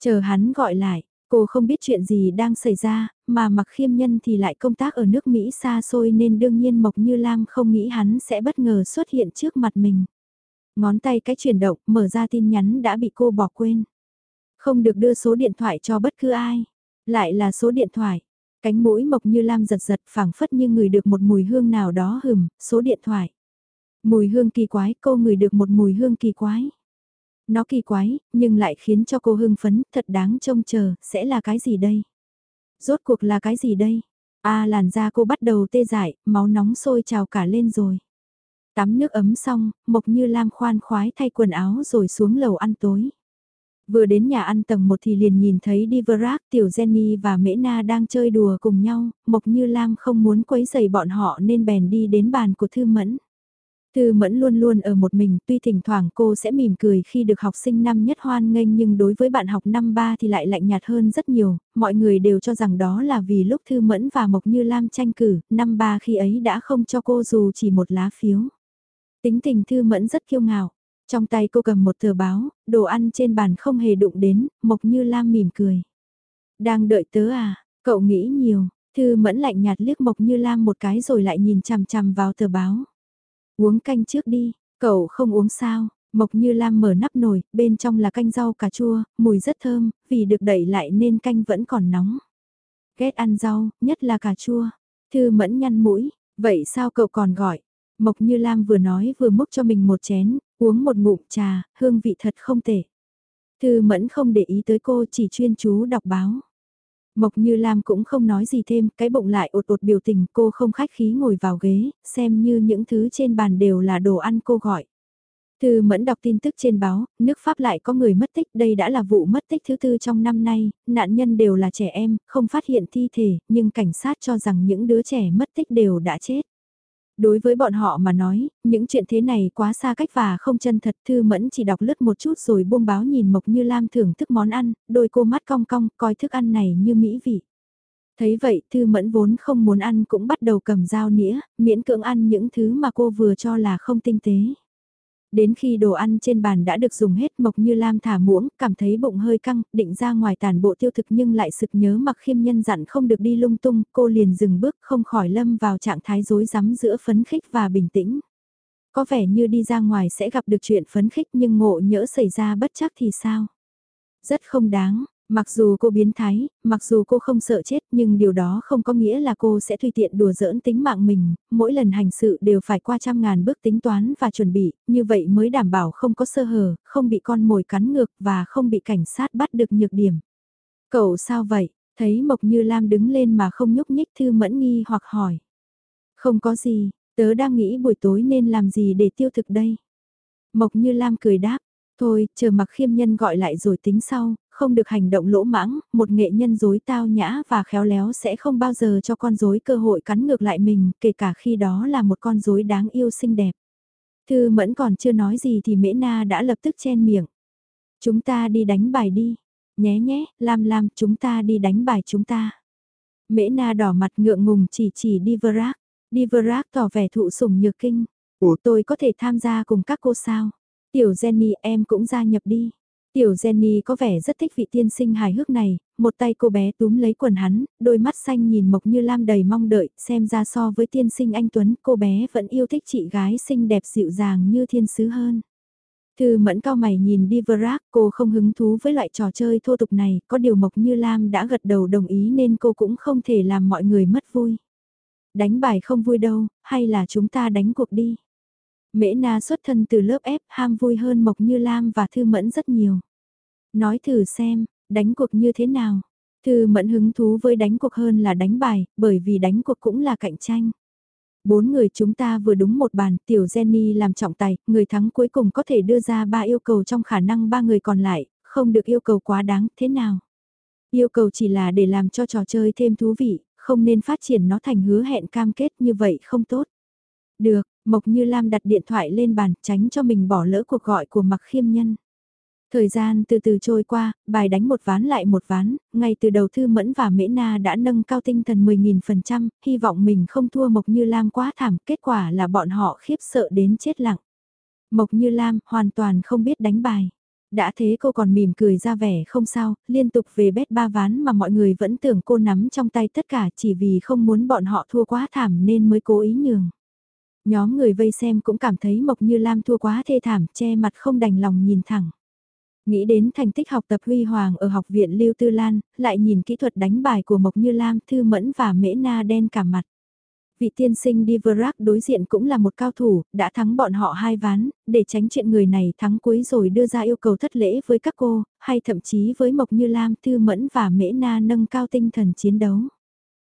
Chờ hắn gọi lại, cô không biết chuyện gì đang xảy ra, mà mặc khiêm nhân thì lại công tác ở nước Mỹ xa xôi nên đương nhiên Mộc Như Lam không nghĩ hắn sẽ bất ngờ xuất hiện trước mặt mình. Ngón tay cái chuyển động, mở ra tin nhắn đã bị cô bỏ quên. Không được đưa số điện thoại cho bất cứ ai. Lại là số điện thoại. Cánh mũi mộc như lam giật giật phảng phất như người được một mùi hương nào đó hừm, số điện thoại. Mùi hương kỳ quái, cô người được một mùi hương kỳ quái. Nó kỳ quái, nhưng lại khiến cho cô hưng phấn, thật đáng trông chờ, sẽ là cái gì đây? Rốt cuộc là cái gì đây? a làn da cô bắt đầu tê dại, máu nóng sôi trào cả lên rồi. Tắm nước ấm xong, Mộc Như Lam khoan khoái thay quần áo rồi xuống lầu ăn tối. Vừa đến nhà ăn tầng 1 thì liền nhìn thấy Diverac, Tiểu Jenny và Mễ Na đang chơi đùa cùng nhau, Mộc Như Lam không muốn quấy rầy bọn họ nên bèn đi đến bàn của Thư Mẫn. Thư Mẫn luôn luôn ở một mình, tuy thỉnh thoảng cô sẽ mỉm cười khi được học sinh năm nhất hoan nghênh nhưng đối với bạn học năm ba thì lại lạnh nhạt hơn rất nhiều, mọi người đều cho rằng đó là vì lúc Thư Mẫn và Mộc Như Lam tranh cử, năm ba khi ấy đã không cho cô dù chỉ một lá phiếu. Tính tình Thư Mẫn rất kiêu ngạo. Trong tay cô cầm một tờ báo, đồ ăn trên bàn không hề đụng đến, Mộc Như Lam mỉm cười. Đang đợi tớ à, cậu nghĩ nhiều, Thư Mẫn lạnh nhạt liếc Mộc Như Lam một cái rồi lại nhìn chằm chằm vào tờ báo. Uống canh trước đi, cậu không uống sao? Mộc Như Lam mở nắp nồi, bên trong là canh rau cà chua, mùi rất thơm, vì được đẩy lại nên canh vẫn còn nóng. Ghét ăn rau, nhất là cà chua. Thư Mẫn nhăn mũi, vậy sao cậu còn gọi? Mộc Như Lam vừa nói vừa múc cho mình một chén, uống một ngụm trà, hương vị thật không tệ. Thư Mẫn không để ý tới cô chỉ chuyên chú đọc báo. Mộc Như Lam cũng không nói gì thêm, cái bụng lại ột ột biểu tình cô không khách khí ngồi vào ghế, xem như những thứ trên bàn đều là đồ ăn cô gọi. Thư Mẫn đọc tin tức trên báo, nước Pháp lại có người mất tích, đây đã là vụ mất tích thứ tư trong năm nay, nạn nhân đều là trẻ em, không phát hiện thi thể, nhưng cảnh sát cho rằng những đứa trẻ mất tích đều đã chết. Đối với bọn họ mà nói, những chuyện thế này quá xa cách và không chân thật Thư Mẫn chỉ đọc lướt một chút rồi buông báo nhìn Mộc Như Lam thưởng thức món ăn, đôi cô mắt cong cong, coi thức ăn này như mỹ vị. Thấy vậy Thư Mẫn vốn không muốn ăn cũng bắt đầu cầm dao nĩa, miễn cưỡng ăn những thứ mà cô vừa cho là không tinh tế. Đến khi đồ ăn trên bàn đã được dùng hết Mộc Như Lam thả muỗng, cảm thấy bụng hơi căng, định ra ngoài tàn bộ tiêu thực nhưng lại sực nhớ mặc khiêm nhân dặn không được đi lung tung, cô liền dừng bước không khỏi lâm vào trạng thái rối rắm giữa phấn khích và bình tĩnh. Có vẻ như đi ra ngoài sẽ gặp được chuyện phấn khích nhưng ngộ nhỡ xảy ra bất chắc thì sao? Rất không đáng, Mặc dù cô biến thái, mặc dù cô không sợ chết nhưng điều đó không có nghĩa là cô sẽ tùy tiện đùa giỡn tính mạng mình, mỗi lần hành sự đều phải qua trăm ngàn bước tính toán và chuẩn bị, như vậy mới đảm bảo không có sơ hở, không bị con mồi cắn ngược và không bị cảnh sát bắt được nhược điểm. Cậu sao vậy? Thấy Mộc Như Lam đứng lên mà không nhúc nhích Thư Mẫn nghi hoặc hỏi. Không có gì, tớ đang nghĩ buổi tối nên làm gì để tiêu thực đây? Mộc Như Lam cười đáp, thôi, chờ mặc khiêm nhân gọi lại rồi tính sau, không được hành động lỗ mãng, một nghệ nhân dối tao nhã và khéo léo sẽ không bao giờ cho con dối cơ hội cắn ngược lại mình, kể cả khi đó là một con dối đáng yêu xinh đẹp. Thư mẫn còn chưa nói gì thì mễ na đã lập tức chen miệng. Chúng ta đi đánh bài đi. Nhé nhé, Lam Lam, chúng ta đi đánh bài chúng ta. Mễ na đỏ mặt ngượng ngùng chỉ chỉ đi. Diverac tỏ vẻ thụ sủng nhược kinh. Ủa tôi có thể tham gia cùng các cô sao? Tiểu Jenny em cũng gia nhập đi. Tiểu Jenny có vẻ rất thích vị tiên sinh hài hước này, một tay cô bé túm lấy quần hắn, đôi mắt xanh nhìn Mộc Như Lam đầy mong đợi, xem ra so với tiên sinh anh Tuấn, cô bé vẫn yêu thích chị gái xinh đẹp dịu dàng như thiên sứ hơn. Thư mẫn cao mày nhìn đi Verac, cô không hứng thú với loại trò chơi thô tục này, có điều Mộc Như Lam đã gật đầu đồng ý nên cô cũng không thể làm mọi người mất vui. Đánh bài không vui đâu, hay là chúng ta đánh cuộc đi. Mễ na xuất thân từ lớp F ham vui hơn Mộc Như Lam và Thư Mẫn rất nhiều. Nói thử xem, đánh cuộc như thế nào? Thư Mẫn hứng thú với đánh cuộc hơn là đánh bài, bởi vì đánh cuộc cũng là cạnh tranh. Bốn người chúng ta vừa đúng một bàn, tiểu Jenny làm trọng tài, người thắng cuối cùng có thể đưa ra ba yêu cầu trong khả năng ba người còn lại, không được yêu cầu quá đáng, thế nào? Yêu cầu chỉ là để làm cho trò chơi thêm thú vị, không nên phát triển nó thành hứa hẹn cam kết như vậy không tốt. Được, Mộc Như Lam đặt điện thoại lên bàn, tránh cho mình bỏ lỡ cuộc gọi của Mặc Khiêm Nhân. Thời gian từ từ trôi qua, bài đánh một ván lại một ván, ngay từ đầu Thư Mẫn và Mễ Na đã nâng cao tinh thần 10.000%, hy vọng mình không thua Mộc Như Lam quá thảm, kết quả là bọn họ khiếp sợ đến chết lặng. Mộc Như Lam hoàn toàn không biết đánh bài. Đã thế cô còn mỉm cười ra vẻ không sao, liên tục về bét ba ván mà mọi người vẫn tưởng cô nắm trong tay tất cả chỉ vì không muốn bọn họ thua quá thảm nên mới cố ý nhường. Nhóm người vây xem cũng cảm thấy Mộc Như Lam thua quá thê thảm, che mặt không đành lòng nhìn thẳng. Nghĩ đến thành tích học tập huy hoàng ở học viện Lưu Tư Lan, lại nhìn kỹ thuật đánh bài của Mộc Như Lam, Thư Mẫn và Mễ Na đen cả mặt. Vị tiên sinh Diverac đối diện cũng là một cao thủ, đã thắng bọn họ hai ván, để tránh chuyện người này thắng cuối rồi đưa ra yêu cầu thất lễ với các cô, hay thậm chí với Mộc Như Lam, Thư Mẫn và Mễ Na nâng cao tinh thần chiến đấu.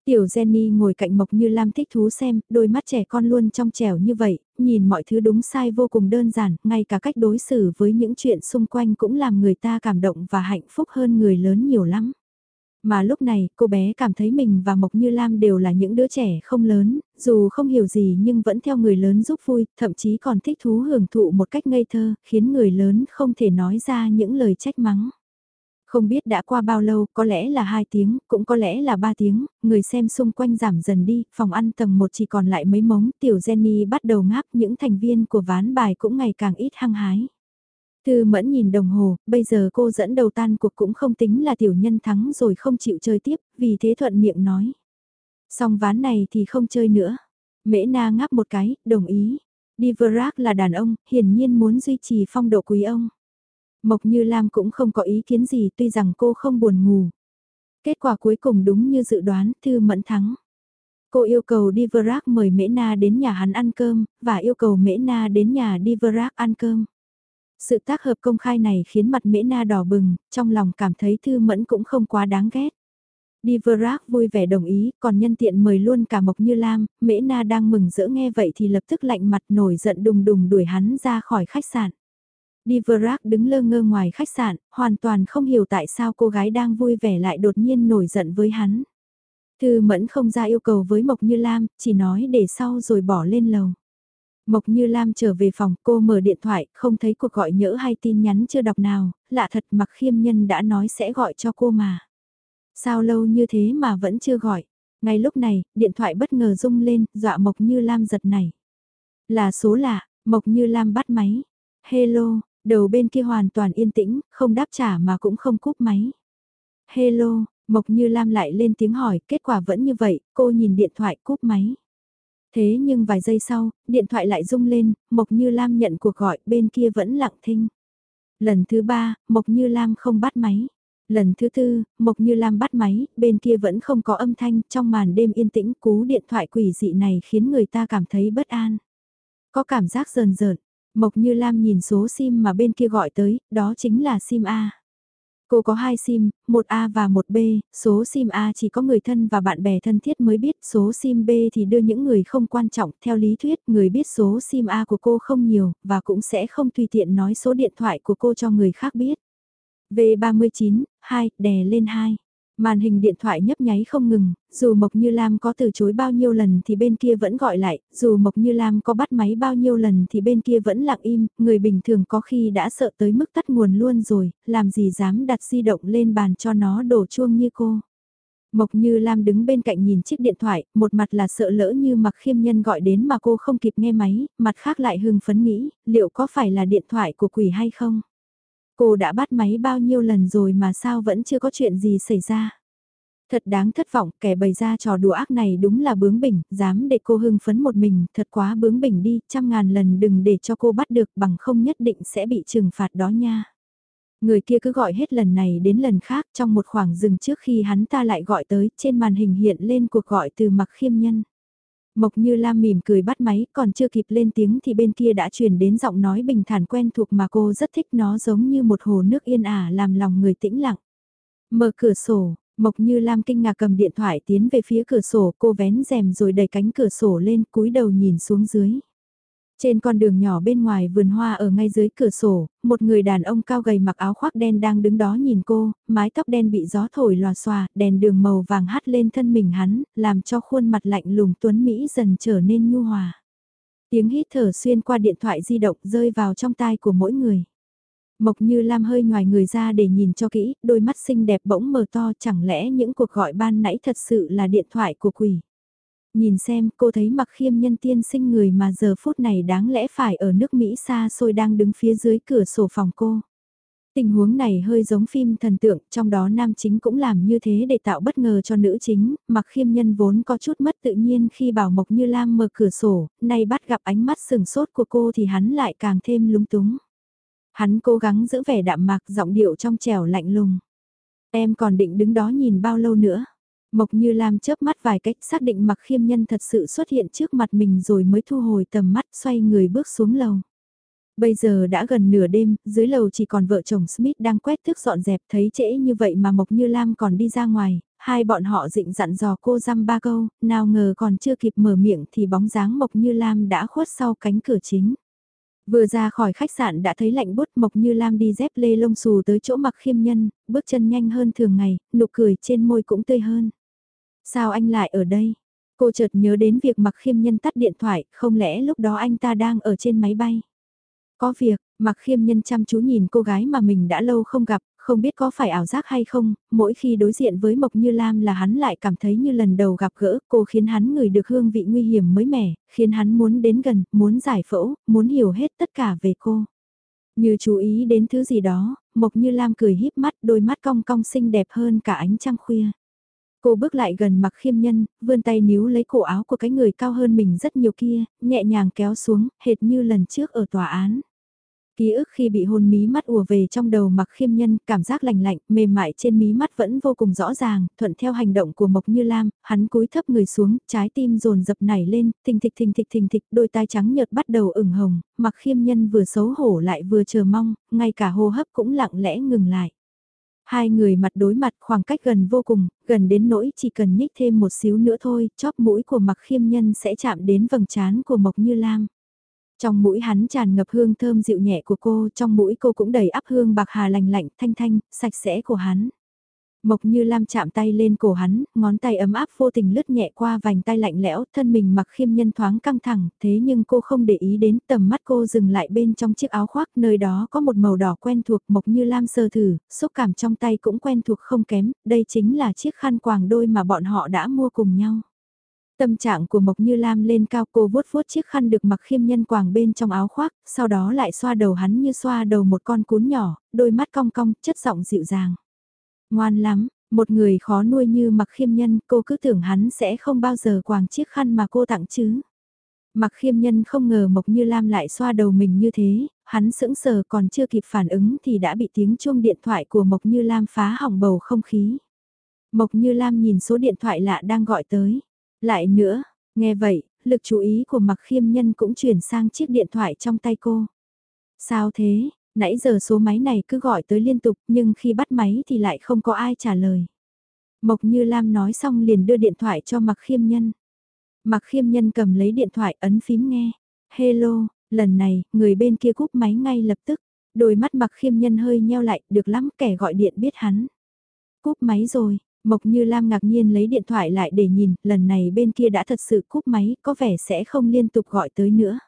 Tiểu Jenny ngồi cạnh Mộc Như Lam thích thú xem, đôi mắt trẻ con luôn trong trẻo như vậy, nhìn mọi thứ đúng sai vô cùng đơn giản, ngay cả cách đối xử với những chuyện xung quanh cũng làm người ta cảm động và hạnh phúc hơn người lớn nhiều lắm. Mà lúc này, cô bé cảm thấy mình và Mộc Như Lam đều là những đứa trẻ không lớn, dù không hiểu gì nhưng vẫn theo người lớn giúp vui, thậm chí còn thích thú hưởng thụ một cách ngây thơ, khiến người lớn không thể nói ra những lời trách mắng. Không biết đã qua bao lâu, có lẽ là 2 tiếng, cũng có lẽ là 3 tiếng, người xem xung quanh giảm dần đi, phòng ăn tầng 1 chỉ còn lại mấy mống, tiểu Jenny bắt đầu ngáp những thành viên của ván bài cũng ngày càng ít hăng hái. Thư mẫn nhìn đồng hồ, bây giờ cô dẫn đầu tan cuộc cũng không tính là tiểu nhân thắng rồi không chịu chơi tiếp, vì thế thuận miệng nói. Xong ván này thì không chơi nữa. Mễ na ngáp một cái, đồng ý. Diverac là đàn ông, hiển nhiên muốn duy trì phong độ quý ông. Mộc Như Lam cũng không có ý kiến gì tuy rằng cô không buồn ngủ. Kết quả cuối cùng đúng như dự đoán, Thư Mẫn thắng. Cô yêu cầu Diverac mời Mễ Na đến nhà hắn ăn cơm, và yêu cầu Mễ Na đến nhà Diverac ăn cơm. Sự tác hợp công khai này khiến mặt Mễ Na đỏ bừng, trong lòng cảm thấy Thư Mẫn cũng không quá đáng ghét. Diverac vui vẻ đồng ý, còn nhân tiện mời luôn cả Mộc Như Lam, Mễ Na đang mừng rỡ nghe vậy thì lập tức lạnh mặt nổi giận đùng đùng đuổi hắn ra khỏi khách sạn. Diverac đứng lơ ngơ ngoài khách sạn, hoàn toàn không hiểu tại sao cô gái đang vui vẻ lại đột nhiên nổi giận với hắn. Thư Mẫn không ra yêu cầu với Mộc Như Lam, chỉ nói để sau rồi bỏ lên lầu. Mộc Như Lam trở về phòng, cô mở điện thoại, không thấy cuộc gọi nhỡ hay tin nhắn chưa đọc nào, lạ thật mặc khiêm nhân đã nói sẽ gọi cho cô mà. Sao lâu như thế mà vẫn chưa gọi? Ngay lúc này, điện thoại bất ngờ rung lên, dọa Mộc Như Lam giật này. Là số lạ, Mộc Như Lam bắt máy. Hello, đầu bên kia hoàn toàn yên tĩnh, không đáp trả mà cũng không cúp máy. Hello, Mộc Như Lam lại lên tiếng hỏi, kết quả vẫn như vậy, cô nhìn điện thoại cúp máy. Thế nhưng vài giây sau, điện thoại lại rung lên, Mộc Như Lam nhận cuộc gọi, bên kia vẫn lặng thinh. Lần thứ ba, Mộc Như Lam không bắt máy. Lần thứ tư, Mộc Như Lam bắt máy, bên kia vẫn không có âm thanh, trong màn đêm yên tĩnh cú điện thoại quỷ dị này khiến người ta cảm thấy bất an. Có cảm giác rờn rợn, Mộc Như Lam nhìn số sim mà bên kia gọi tới, đó chính là sim A. Cô có hai sim, một A và một B, số sim A chỉ có người thân và bạn bè thân thiết mới biết, số sim B thì đưa những người không quan trọng, theo lý thuyết người biết số sim A của cô không nhiều, và cũng sẽ không tùy tiện nói số điện thoại của cô cho người khác biết. V39, 2, đè lên 2. Màn hình điện thoại nhấp nháy không ngừng, dù Mộc Như Lam có từ chối bao nhiêu lần thì bên kia vẫn gọi lại, dù Mộc Như Lam có bắt máy bao nhiêu lần thì bên kia vẫn lặng im, người bình thường có khi đã sợ tới mức tắt nguồn luôn rồi, làm gì dám đặt di động lên bàn cho nó đổ chuông như cô. Mộc Như Lam đứng bên cạnh nhìn chiếc điện thoại, một mặt là sợ lỡ như mặc khiêm nhân gọi đến mà cô không kịp nghe máy, mặt khác lại hưng phấn nghĩ, liệu có phải là điện thoại của quỷ hay không? Cô đã bắt máy bao nhiêu lần rồi mà sao vẫn chưa có chuyện gì xảy ra. Thật đáng thất vọng, kẻ bày ra trò đùa ác này đúng là bướng bỉnh, dám để cô hưng phấn một mình, thật quá bướng bỉnh đi, trăm ngàn lần đừng để cho cô bắt được bằng không nhất định sẽ bị trừng phạt đó nha. Người kia cứ gọi hết lần này đến lần khác trong một khoảng dừng trước khi hắn ta lại gọi tới, trên màn hình hiện lên cuộc gọi từ mặc khiêm nhân. Mộc Như Lam mỉm cười bắt máy, còn chưa kịp lên tiếng thì bên kia đã truyền đến giọng nói bình thản quen thuộc mà cô rất thích nó giống như một hồ nước yên ả làm lòng người tĩnh lặng. Mở cửa sổ, Mộc Như Lam kinh ngạc cầm điện thoại tiến về phía cửa sổ, cô vén rèm rồi đẩy cánh cửa sổ lên, cúi đầu nhìn xuống dưới. Trên con đường nhỏ bên ngoài vườn hoa ở ngay dưới cửa sổ, một người đàn ông cao gầy mặc áo khoác đen đang đứng đó nhìn cô, mái tóc đen bị gió thổi lòa xòa, đèn đường màu vàng hắt lên thân mình hắn, làm cho khuôn mặt lạnh lùng tuấn Mỹ dần trở nên nhu hòa. Tiếng hít thở xuyên qua điện thoại di động rơi vào trong tai của mỗi người. Mộc như Lam hơi ngoài người ra để nhìn cho kỹ, đôi mắt xinh đẹp bỗng mở to chẳng lẽ những cuộc gọi ban nãy thật sự là điện thoại của quỷ. Nhìn xem, cô thấy mặc khiêm nhân tiên sinh người mà giờ phút này đáng lẽ phải ở nước Mỹ xa xôi đang đứng phía dưới cửa sổ phòng cô. Tình huống này hơi giống phim thần tượng, trong đó nam chính cũng làm như thế để tạo bất ngờ cho nữ chính, mặc khiêm nhân vốn có chút mất tự nhiên khi bảo Mộc Như Lam mở cửa sổ, nay bắt gặp ánh mắt sừng sốt của cô thì hắn lại càng thêm lúng túng. Hắn cố gắng giữ vẻ đạm mạc giọng điệu trong trẻo lạnh lùng. Em còn định đứng đó nhìn bao lâu nữa? Mộc Như Lam chớp mắt vài cách xác định mặc khiêm nhân thật sự xuất hiện trước mặt mình rồi mới thu hồi tầm mắt xoay người bước xuống lầu. Bây giờ đã gần nửa đêm, dưới lầu chỉ còn vợ chồng Smith đang quét thức dọn dẹp thấy trễ như vậy mà Mộc Như Lam còn đi ra ngoài, hai bọn họ dịnh dặn dò cô dăm ba câu, nào ngờ còn chưa kịp mở miệng thì bóng dáng Mộc Như Lam đã khuất sau cánh cửa chính. Vừa ra khỏi khách sạn đã thấy lạnh bút Mộc Như Lam đi dép lê lông xù tới chỗ mặc khiêm nhân, bước chân nhanh hơn thường ngày, nụ cười trên môi cũng tươi hơn. Sao anh lại ở đây? Cô chợt nhớ đến việc mặc khiêm nhân tắt điện thoại, không lẽ lúc đó anh ta đang ở trên máy bay? Có việc, mặc khiêm nhân chăm chú nhìn cô gái mà mình đã lâu không gặp, không biết có phải ảo giác hay không, mỗi khi đối diện với Mộc Như Lam là hắn lại cảm thấy như lần đầu gặp gỡ, cô khiến hắn ngửi được hương vị nguy hiểm mới mẻ, khiến hắn muốn đến gần, muốn giải phẫu, muốn hiểu hết tất cả về cô. Như chú ý đến thứ gì đó, Mộc Như Lam cười híp mắt đôi mắt cong cong xinh đẹp hơn cả ánh trăng khuya. Cô bước lại gần mặc khiêm nhân, vươn tay níu lấy cổ áo của cái người cao hơn mình rất nhiều kia, nhẹ nhàng kéo xuống, hệt như lần trước ở tòa án. Ký ức khi bị hôn mí mắt ùa về trong đầu mặc khiêm nhân, cảm giác lành lạnh, mềm mại trên mí mắt vẫn vô cùng rõ ràng, thuận theo hành động của Mộc Như Lam, hắn cúi thấp người xuống, trái tim dồn dập nảy lên, thình thịch thình thịch thình thịch, đôi tai trắng nhợt bắt đầu ửng hồng, mặc khiêm nhân vừa xấu hổ lại vừa chờ mong, ngay cả hô hấp cũng lặng lẽ ngừng lại. Hai người mặt đối mặt khoảng cách gần vô cùng, gần đến nỗi chỉ cần nhích thêm một xíu nữa thôi, chóp mũi của mặc khiêm nhân sẽ chạm đến vầng trán của Mộc Như Lam. Trong mũi hắn tràn ngập hương thơm dịu nhẹ của cô, trong mũi cô cũng đầy áp hương bạc hà lành lạnh, thanh thanh, sạch sẽ của hắn. Mộc như Lam chạm tay lên cổ hắn, ngón tay ấm áp vô tình lướt nhẹ qua vành tay lạnh lẽo, thân mình mặc khiêm nhân thoáng căng thẳng, thế nhưng cô không để ý đến tầm mắt cô dừng lại bên trong chiếc áo khoác, nơi đó có một màu đỏ quen thuộc Mộc như Lam sơ thử, xúc cảm trong tay cũng quen thuộc không kém, đây chính là chiếc khăn quàng đôi mà bọn họ đã mua cùng nhau. Tâm trạng của Mộc Như Lam lên cao cô vuốt vuốt chiếc khăn được mặc khiêm nhân quàng bên trong áo khoác, sau đó lại xoa đầu hắn như xoa đầu một con cún nhỏ, đôi mắt cong cong, chất giọng dịu dàng. Ngoan lắm, một người khó nuôi như mặc khiêm nhân, cô cứ tưởng hắn sẽ không bao giờ quàng chiếc khăn mà cô tặng chứ. Mặc khiêm nhân không ngờ Mộc Như Lam lại xoa đầu mình như thế, hắn sững sờ còn chưa kịp phản ứng thì đã bị tiếng chuông điện thoại của Mộc Như Lam phá hỏng bầu không khí. Mộc Như Lam nhìn số điện thoại lạ đang gọi tới. Lại nữa, nghe vậy, lực chú ý của mặc khiêm nhân cũng chuyển sang chiếc điện thoại trong tay cô. Sao thế, nãy giờ số máy này cứ gọi tới liên tục nhưng khi bắt máy thì lại không có ai trả lời. Mộc Như Lam nói xong liền đưa điện thoại cho mặc khiêm nhân. Mặc khiêm nhân cầm lấy điện thoại ấn phím nghe. Hello, lần này, người bên kia cúp máy ngay lập tức. Đôi mắt mặc khiêm nhân hơi nheo lại, được lắm kẻ gọi điện biết hắn. Cúp máy rồi, Mộc Như Lam ngạc nhiên lấy điện thoại lại để nhìn, lần này bên kia đã thật sự cúp máy, có vẻ sẽ không liên tục gọi tới nữa.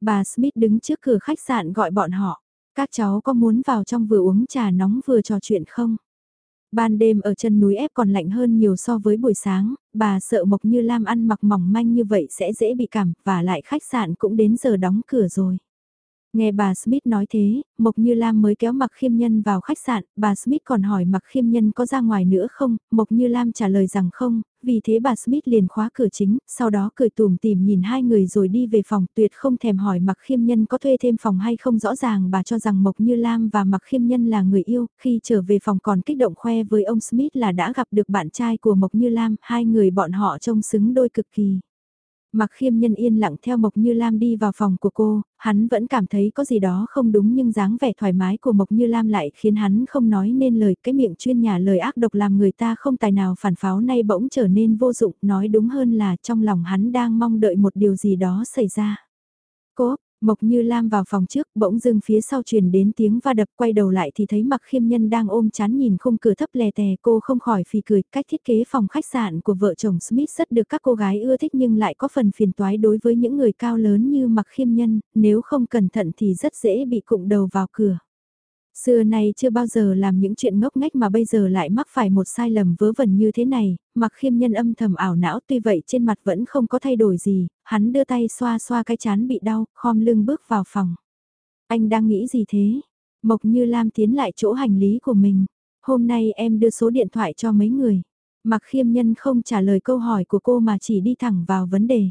Bà Smith đứng trước cửa khách sạn gọi bọn họ. Các cháu có muốn vào trong vừa uống trà nóng vừa trò chuyện không? Ban đêm ở chân núi ép còn lạnh hơn nhiều so với buổi sáng, bà sợ Mộc Như Lam ăn mặc mỏng manh như vậy sẽ dễ bị cảm, và lại khách sạn cũng đến giờ đóng cửa rồi. Nghe bà Smith nói thế, Mộc Như Lam mới kéo Mặc Khiêm Nhân vào khách sạn, bà Smith còn hỏi Mặc Khiêm Nhân có ra ngoài nữa không, Mộc Như Lam trả lời rằng không, vì thế bà Smith liền khóa cửa chính, sau đó cười tùm tìm nhìn hai người rồi đi về phòng, tuyệt không thèm hỏi Mặc Khiêm Nhân có thuê thêm phòng hay không. Rõ ràng bà cho rằng Mộc Như Lam và Mặc Khiêm Nhân là người yêu, khi trở về phòng còn kích động khoe với ông Smith là đã gặp được bạn trai của Mộc Như Lam, hai người bọn họ trông xứng đôi cực kỳ. Mặc khiêm nhân yên lặng theo Mộc Như Lam đi vào phòng của cô, hắn vẫn cảm thấy có gì đó không đúng nhưng dáng vẻ thoải mái của Mộc Như Lam lại khiến hắn không nói nên lời cái miệng chuyên nhà lời ác độc làm người ta không tài nào phản pháo nay bỗng trở nên vô dụng, nói đúng hơn là trong lòng hắn đang mong đợi một điều gì đó xảy ra. Cố. Mộc Như Lam vào phòng trước, bỗng dưng phía sau truyền đến tiếng va đập quay đầu lại thì thấy Mặc Khiêm Nhân đang ôm chán nhìn khung cửa thấp lè tè cô không khỏi phì cười. Cách thiết kế phòng khách sạn của vợ chồng Smith rất được các cô gái ưa thích nhưng lại có phần phiền toái đối với những người cao lớn như Mặc Khiêm Nhân, nếu không cẩn thận thì rất dễ bị cụng đầu vào cửa. Xưa nay chưa bao giờ làm những chuyện ngốc nghếch mà bây giờ lại mắc phải một sai lầm vớ vẩn như thế này, mặc khiêm nhân âm thầm ảo não tuy vậy trên mặt vẫn không có thay đổi gì, hắn đưa tay xoa xoa cái chán bị đau, khom lưng bước vào phòng. Anh đang nghĩ gì thế? Mộc như Lam tiến lại chỗ hành lý của mình. Hôm nay em đưa số điện thoại cho mấy người. Mặc khiêm nhân không trả lời câu hỏi của cô mà chỉ đi thẳng vào vấn đề.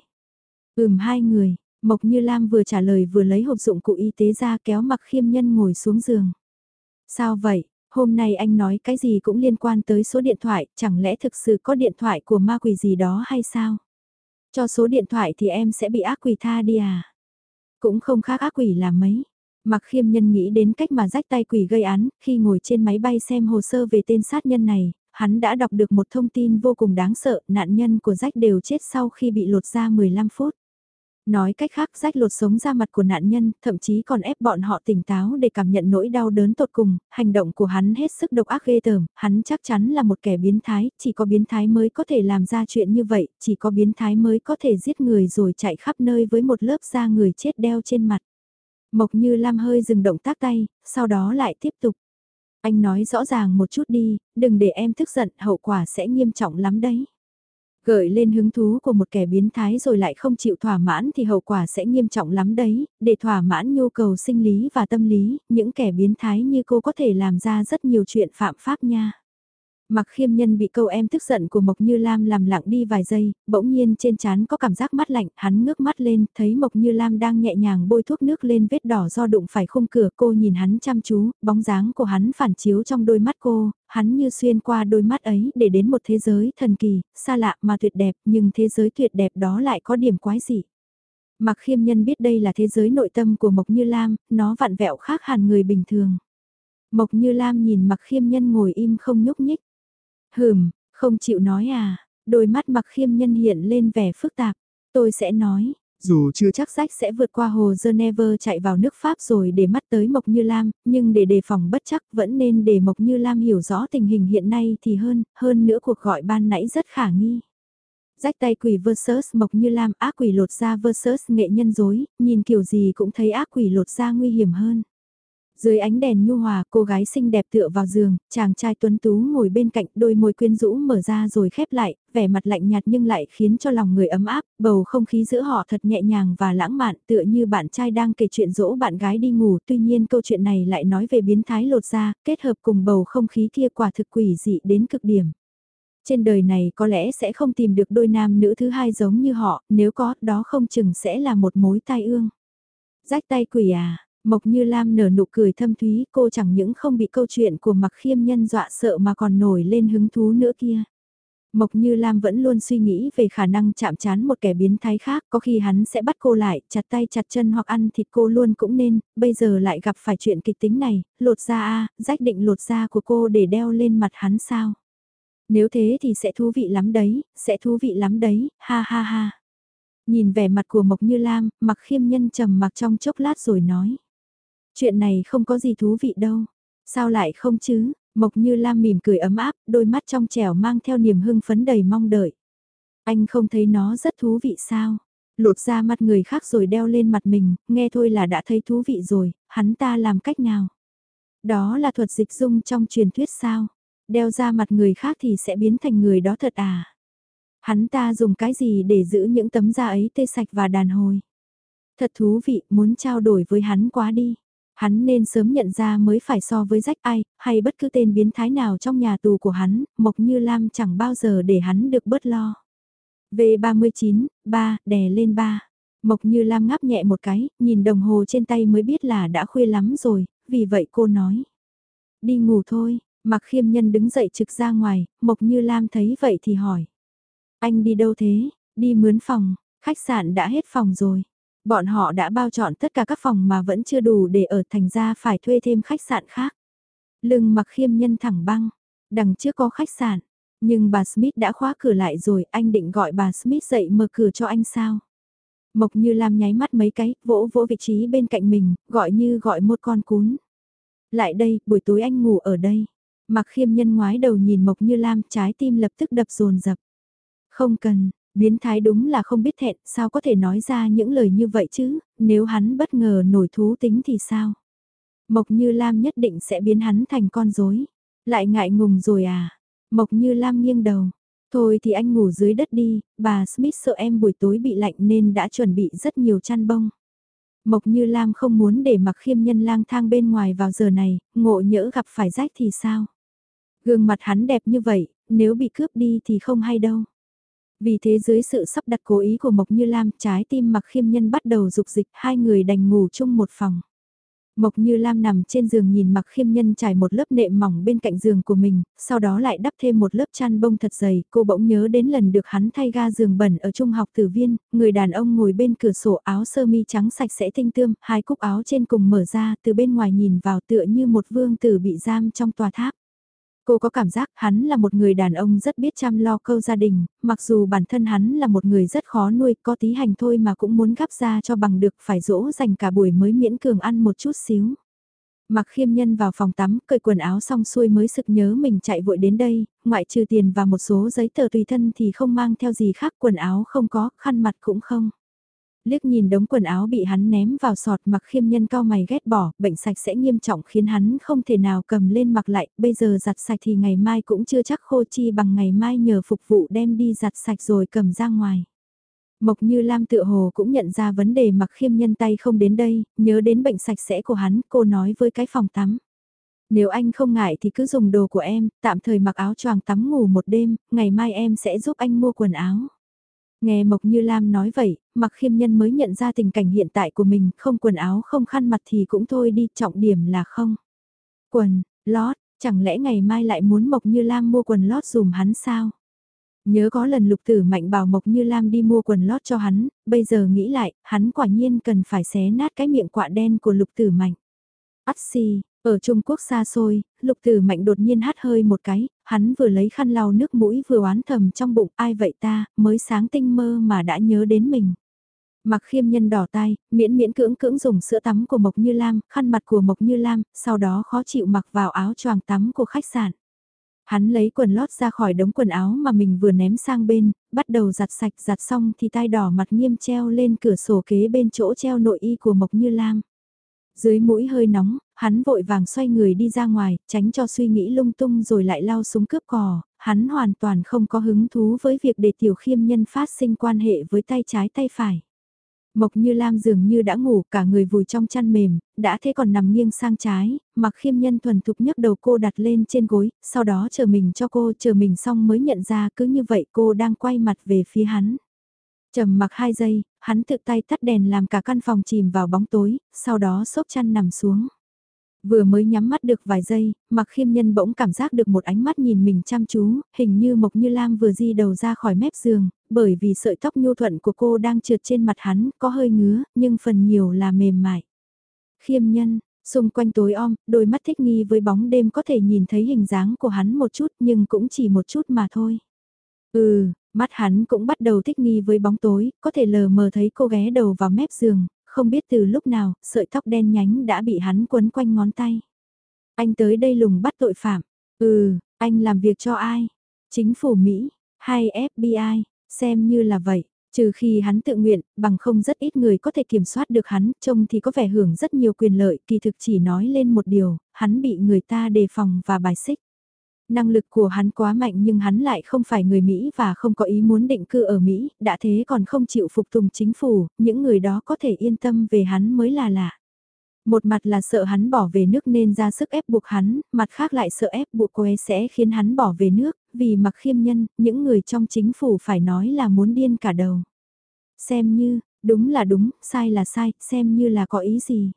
Ừm hai người, Mộc Như Lam vừa trả lời vừa lấy hộp dụng cụ y tế ra kéo mặc khiêm nhân ngồi xuống giường. Sao vậy, hôm nay anh nói cái gì cũng liên quan tới số điện thoại, chẳng lẽ thực sự có điện thoại của ma quỷ gì đó hay sao? Cho số điện thoại thì em sẽ bị ác quỷ tha đi à? Cũng không khác ác quỷ là mấy. Mặc khiêm nhân nghĩ đến cách mà rách tay quỷ gây án, khi ngồi trên máy bay xem hồ sơ về tên sát nhân này, hắn đã đọc được một thông tin vô cùng đáng sợ, nạn nhân của rách đều chết sau khi bị lột ra 15 phút. Nói cách khác rách lột sống ra mặt của nạn nhân, thậm chí còn ép bọn họ tỉnh táo để cảm nhận nỗi đau đớn tột cùng, hành động của hắn hết sức độc ác ghê tởm, hắn chắc chắn là một kẻ biến thái, chỉ có biến thái mới có thể làm ra chuyện như vậy, chỉ có biến thái mới có thể giết người rồi chạy khắp nơi với một lớp da người chết đeo trên mặt. Mộc như Lam hơi dừng động tác tay, sau đó lại tiếp tục. Anh nói rõ ràng một chút đi, đừng để em tức giận, hậu quả sẽ nghiêm trọng lắm đấy. Gợi lên hứng thú của một kẻ biến thái rồi lại không chịu thỏa mãn thì hậu quả sẽ nghiêm trọng lắm đấy, để thỏa mãn nhu cầu sinh lý và tâm lý, những kẻ biến thái như cô có thể làm ra rất nhiều chuyện phạm pháp nha. Mặc khiêm nhân bị câu em tức giận của Mộc Như Lam làm lặng đi vài giây, bỗng nhiên trên trán có cảm giác mắt lạnh, hắn ngước mắt lên, thấy Mộc Như Lam đang nhẹ nhàng bôi thuốc nước lên vết đỏ do đụng phải khung cửa cô nhìn hắn chăm chú, bóng dáng của hắn phản chiếu trong đôi mắt cô, hắn như xuyên qua đôi mắt ấy để đến một thế giới thần kỳ, xa lạ mà tuyệt đẹp, nhưng thế giới tuyệt đẹp đó lại có điểm quái dị. Mặc khiêm nhân biết đây là thế giới nội tâm của Mộc Như Lam, nó vặn vẹo khác hẳn người bình thường. Mộc Như Lam nhìn mặc khiêm nhân ngồi im không nhúc nhích. Hừm, không chịu nói à, đôi mắt mặc khiêm nhân hiện lên vẻ phức tạp. Tôi sẽ nói, dù chưa chắc sách sẽ vượt qua hồ Geneva chạy vào nước Pháp rồi để mắt tới Mộc Như Lam, nhưng để đề phòng bất chắc vẫn nên để Mộc Như Lam hiểu rõ tình hình hiện nay thì hơn, hơn nữa cuộc gọi ban nãy rất khả nghi. Rách tay quỷ versus Mộc Như Lam ác quỷ lột ra versus nghệ nhân dối, nhìn kiểu gì cũng thấy ác quỷ lột ra nguy hiểm hơn. Dưới ánh đèn nhu hòa, cô gái xinh đẹp tựa vào giường, chàng trai tuấn tú ngồi bên cạnh, đôi môi quyến rũ mở ra rồi khép lại, vẻ mặt lạnh nhạt nhưng lại khiến cho lòng người ấm áp, bầu không khí giữa họ thật nhẹ nhàng và lãng mạn, tựa như bạn trai đang kể chuyện dỗ bạn gái đi ngủ, tuy nhiên câu chuyện này lại nói về biến thái lột da, kết hợp cùng bầu không khí kia quả thực quỷ dị đến cực điểm. Trên đời này có lẽ sẽ không tìm được đôi nam nữ thứ hai giống như họ, nếu có, đó không chừng sẽ là một mối tai ương. Rách tay quỷ à, Mộc Như Lam nở nụ cười thâm thúy cô chẳng những không bị câu chuyện của mặc khiêm nhân dọa sợ mà còn nổi lên hứng thú nữa kia. Mộc Như Lam vẫn luôn suy nghĩ về khả năng chạm chán một kẻ biến thái khác, có khi hắn sẽ bắt cô lại, chặt tay chặt chân hoặc ăn thịt cô luôn cũng nên, bây giờ lại gặp phải chuyện kịch tính này, lột da a, rách định lột da của cô để đeo lên mặt hắn sao? Nếu thế thì sẽ thú vị lắm đấy, sẽ thú vị lắm đấy, ha ha ha. Nhìn vẻ mặt của Mộc Như Lam, mặc khiêm nhân trầm mặc trong chốc lát rồi nói. Chuyện này không có gì thú vị đâu. Sao lại không chứ? Mộc Như Lam mỉm cười ấm áp, đôi mắt trong trẻo mang theo niềm hưng phấn đầy mong đợi. Anh không thấy nó rất thú vị sao? Lột ra mặt người khác rồi đeo lên mặt mình, nghe thôi là đã thấy thú vị rồi, hắn ta làm cách nào? Đó là thuật dịch dung trong truyền thuyết sao? Đeo ra mặt người khác thì sẽ biến thành người đó thật à? Hắn ta dùng cái gì để giữ những tấm da ấy tê sạch và đàn hồi? Thật thú vị, muốn trao đổi với hắn quá đi. Hắn nên sớm nhận ra mới phải so với rách ai, hay bất cứ tên biến thái nào trong nhà tù của hắn, Mộc Như Lam chẳng bao giờ để hắn được bớt lo. V39, 3, đè lên 3. Mộc Như Lam ngáp nhẹ một cái, nhìn đồng hồ trên tay mới biết là đã khuya lắm rồi, vì vậy cô nói. Đi ngủ thôi, mặc khiêm nhân đứng dậy trực ra ngoài, Mộc Như Lam thấy vậy thì hỏi. Anh đi đâu thế? Đi mướn phòng, khách sạn đã hết phòng rồi. Bọn họ đã bao chọn tất cả các phòng mà vẫn chưa đủ để ở thành ra phải thuê thêm khách sạn khác. Lưng mặc khiêm nhân thẳng băng, đằng trước có khách sạn, nhưng bà Smith đã khóa cửa lại rồi, anh định gọi bà Smith dậy mở cửa cho anh sao? Mộc như Lam nháy mắt mấy cái, vỗ vỗ vị trí bên cạnh mình, gọi như gọi một con cún. Lại đây, buổi tối anh ngủ ở đây. Mặc khiêm nhân ngoái đầu nhìn Mộc như Lam, trái tim lập tức đập rồn rập. Không cần, Biến thái đúng là không biết thẹn, sao có thể nói ra những lời như vậy chứ, nếu hắn bất ngờ nổi thú tính thì sao? Mộc Như Lam nhất định sẽ biến hắn thành con rối. Lại ngại ngùng rồi à? Mộc Như Lam nghiêng đầu. Thôi thì anh ngủ dưới đất đi, bà Smith sợ em buổi tối bị lạnh nên đã chuẩn bị rất nhiều chăn bông. Mộc Như Lam không muốn để mặc khiêm nhân lang thang bên ngoài vào giờ này, ngộ nhỡ gặp phải rách thì sao? Gương mặt hắn đẹp như vậy, nếu bị cướp đi thì không hay đâu. Vì thế dưới sự sắp đặt cố ý của Mộc Như Lam, trái tim mặc khiêm nhân bắt đầu dục dịch, hai người đành ngủ chung một phòng. Mộc Như Lam nằm trên giường nhìn mặc khiêm nhân trải một lớp nệm mỏng bên cạnh giường của mình, sau đó lại đắp thêm một lớp chăn bông thật dày, cô bỗng nhớ đến lần được hắn thay ga giường bẩn ở trung học tử viên, người đàn ông ngồi bên cửa sổ áo sơ mi trắng sạch sẽ tinh tươm, hai cúc áo trên cùng mở ra từ bên ngoài nhìn vào tựa như một vương tử bị giam trong tòa tháp. Cô có cảm giác hắn là một người đàn ông rất biết chăm lo câu gia đình, mặc dù bản thân hắn là một người rất khó nuôi, có tí hành thôi mà cũng muốn gắp ra cho bằng được phải dỗ dành cả buổi mới miễn cường ăn một chút xíu. Mặc khiêm nhân vào phòng tắm, cởi quần áo xong xuôi mới sực nhớ mình chạy vội đến đây, ngoại trừ tiền và một số giấy tờ tùy thân thì không mang theo gì khác, quần áo không có, khăn mặt cũng không. Liếc nhìn đống quần áo bị hắn ném vào sọt mặc khiêm nhân cao mày ghét bỏ, bệnh sạch sẽ nghiêm trọng khiến hắn không thể nào cầm lên mặc lại, bây giờ giặt sạch thì ngày mai cũng chưa chắc khô chi bằng ngày mai nhờ phục vụ đem đi giặt sạch rồi cầm ra ngoài. Mộc Như Lam tự hồ cũng nhận ra vấn đề mặc khiêm nhân tay không đến đây, nhớ đến bệnh sạch sẽ của hắn, cô nói với cái phòng tắm. Nếu anh không ngại thì cứ dùng đồ của em, tạm thời mặc áo choàng tắm ngủ một đêm, ngày mai em sẽ giúp anh mua quần áo. Nghe Mộc Như Lam nói vậy, mặc khiêm nhân mới nhận ra tình cảnh hiện tại của mình, không quần áo không khăn mặt thì cũng thôi đi, trọng điểm là không. Quần, lót, chẳng lẽ ngày mai lại muốn Mộc Như Lam mua quần lót dùm hắn sao? Nhớ có lần lục tử mạnh bảo Mộc Như Lam đi mua quần lót cho hắn, bây giờ nghĩ lại, hắn quả nhiên cần phải xé nát cái miệng quạ đen của lục tử mạnh. Ắt si ở Trung Quốc xa xôi, lục tử mạnh đột nhiên hát hơi một cái, hắn vừa lấy khăn lau nước mũi vừa oán thầm trong bụng ai vậy ta, mới sáng tinh mơ mà đã nhớ đến mình. Mặc khiêm nhân đỏ tay, miễn miễn cưỡng cưỡng dùng sữa tắm của Mộc Như Lam, khăn mặt của Mộc Như Lam, sau đó khó chịu mặc vào áo choàng tắm của khách sạn. Hắn lấy quần lót ra khỏi đống quần áo mà mình vừa ném sang bên, bắt đầu giặt sạch giặt xong thì tai đỏ mặt nghiêm treo lên cửa sổ kế bên chỗ treo nội y của Mộc Như Lam. Dưới mũi hơi nóng, hắn vội vàng xoay người đi ra ngoài, tránh cho suy nghĩ lung tung rồi lại lao súng cướp cò, hắn hoàn toàn không có hứng thú với việc để tiểu khiêm nhân phát sinh quan hệ với tay trái tay phải. Mộc như Lam dường như đã ngủ cả người vùi trong chăn mềm, đã thế còn nằm nghiêng sang trái, mặc khiêm nhân thuần thục nhấc đầu cô đặt lên trên gối, sau đó chờ mình cho cô, chờ mình xong mới nhận ra cứ như vậy cô đang quay mặt về phía hắn. trầm mặc hai giây, hắn tự tay tắt đèn làm cả căn phòng chìm vào bóng tối, sau đó xốp chăn nằm xuống. Vừa mới nhắm mắt được vài giây, mặc khiêm nhân bỗng cảm giác được một ánh mắt nhìn mình chăm chú, hình như Mộc Như Lam vừa di đầu ra khỏi mép giường, bởi vì sợi tóc nhu thuận của cô đang trượt trên mặt hắn, có hơi ngứa, nhưng phần nhiều là mềm mại. Khiêm nhân, xung quanh tối om, đôi mắt thích nghi với bóng đêm có thể nhìn thấy hình dáng của hắn một chút nhưng cũng chỉ một chút mà thôi. Ừ, mắt hắn cũng bắt đầu thích nghi với bóng tối, có thể lờ mờ thấy cô ghé đầu vào mép giường, không biết từ lúc nào, sợi tóc đen nhánh đã bị hắn quấn quanh ngón tay. Anh tới đây lùng bắt tội phạm. Ừ, anh làm việc cho ai? Chính phủ Mỹ, hay FBI, xem như là vậy. Trừ khi hắn tự nguyện, bằng không rất ít người có thể kiểm soát được hắn, trông thì có vẻ hưởng rất nhiều quyền lợi, kỳ thực chỉ nói lên một điều, hắn bị người ta đề phòng và bài xích. Năng lực của hắn quá mạnh nhưng hắn lại không phải người Mỹ và không có ý muốn định cư ở Mỹ, đã thế còn không chịu phục tùng chính phủ, những người đó có thể yên tâm về hắn mới là lạ. Một mặt là sợ hắn bỏ về nước nên ra sức ép buộc hắn, mặt khác lại sợ ép buộc quê sẽ khiến hắn bỏ về nước, vì mặc khiêm nhân, những người trong chính phủ phải nói là muốn điên cả đầu. Xem như, đúng là đúng, sai là sai, xem như là có ý gì.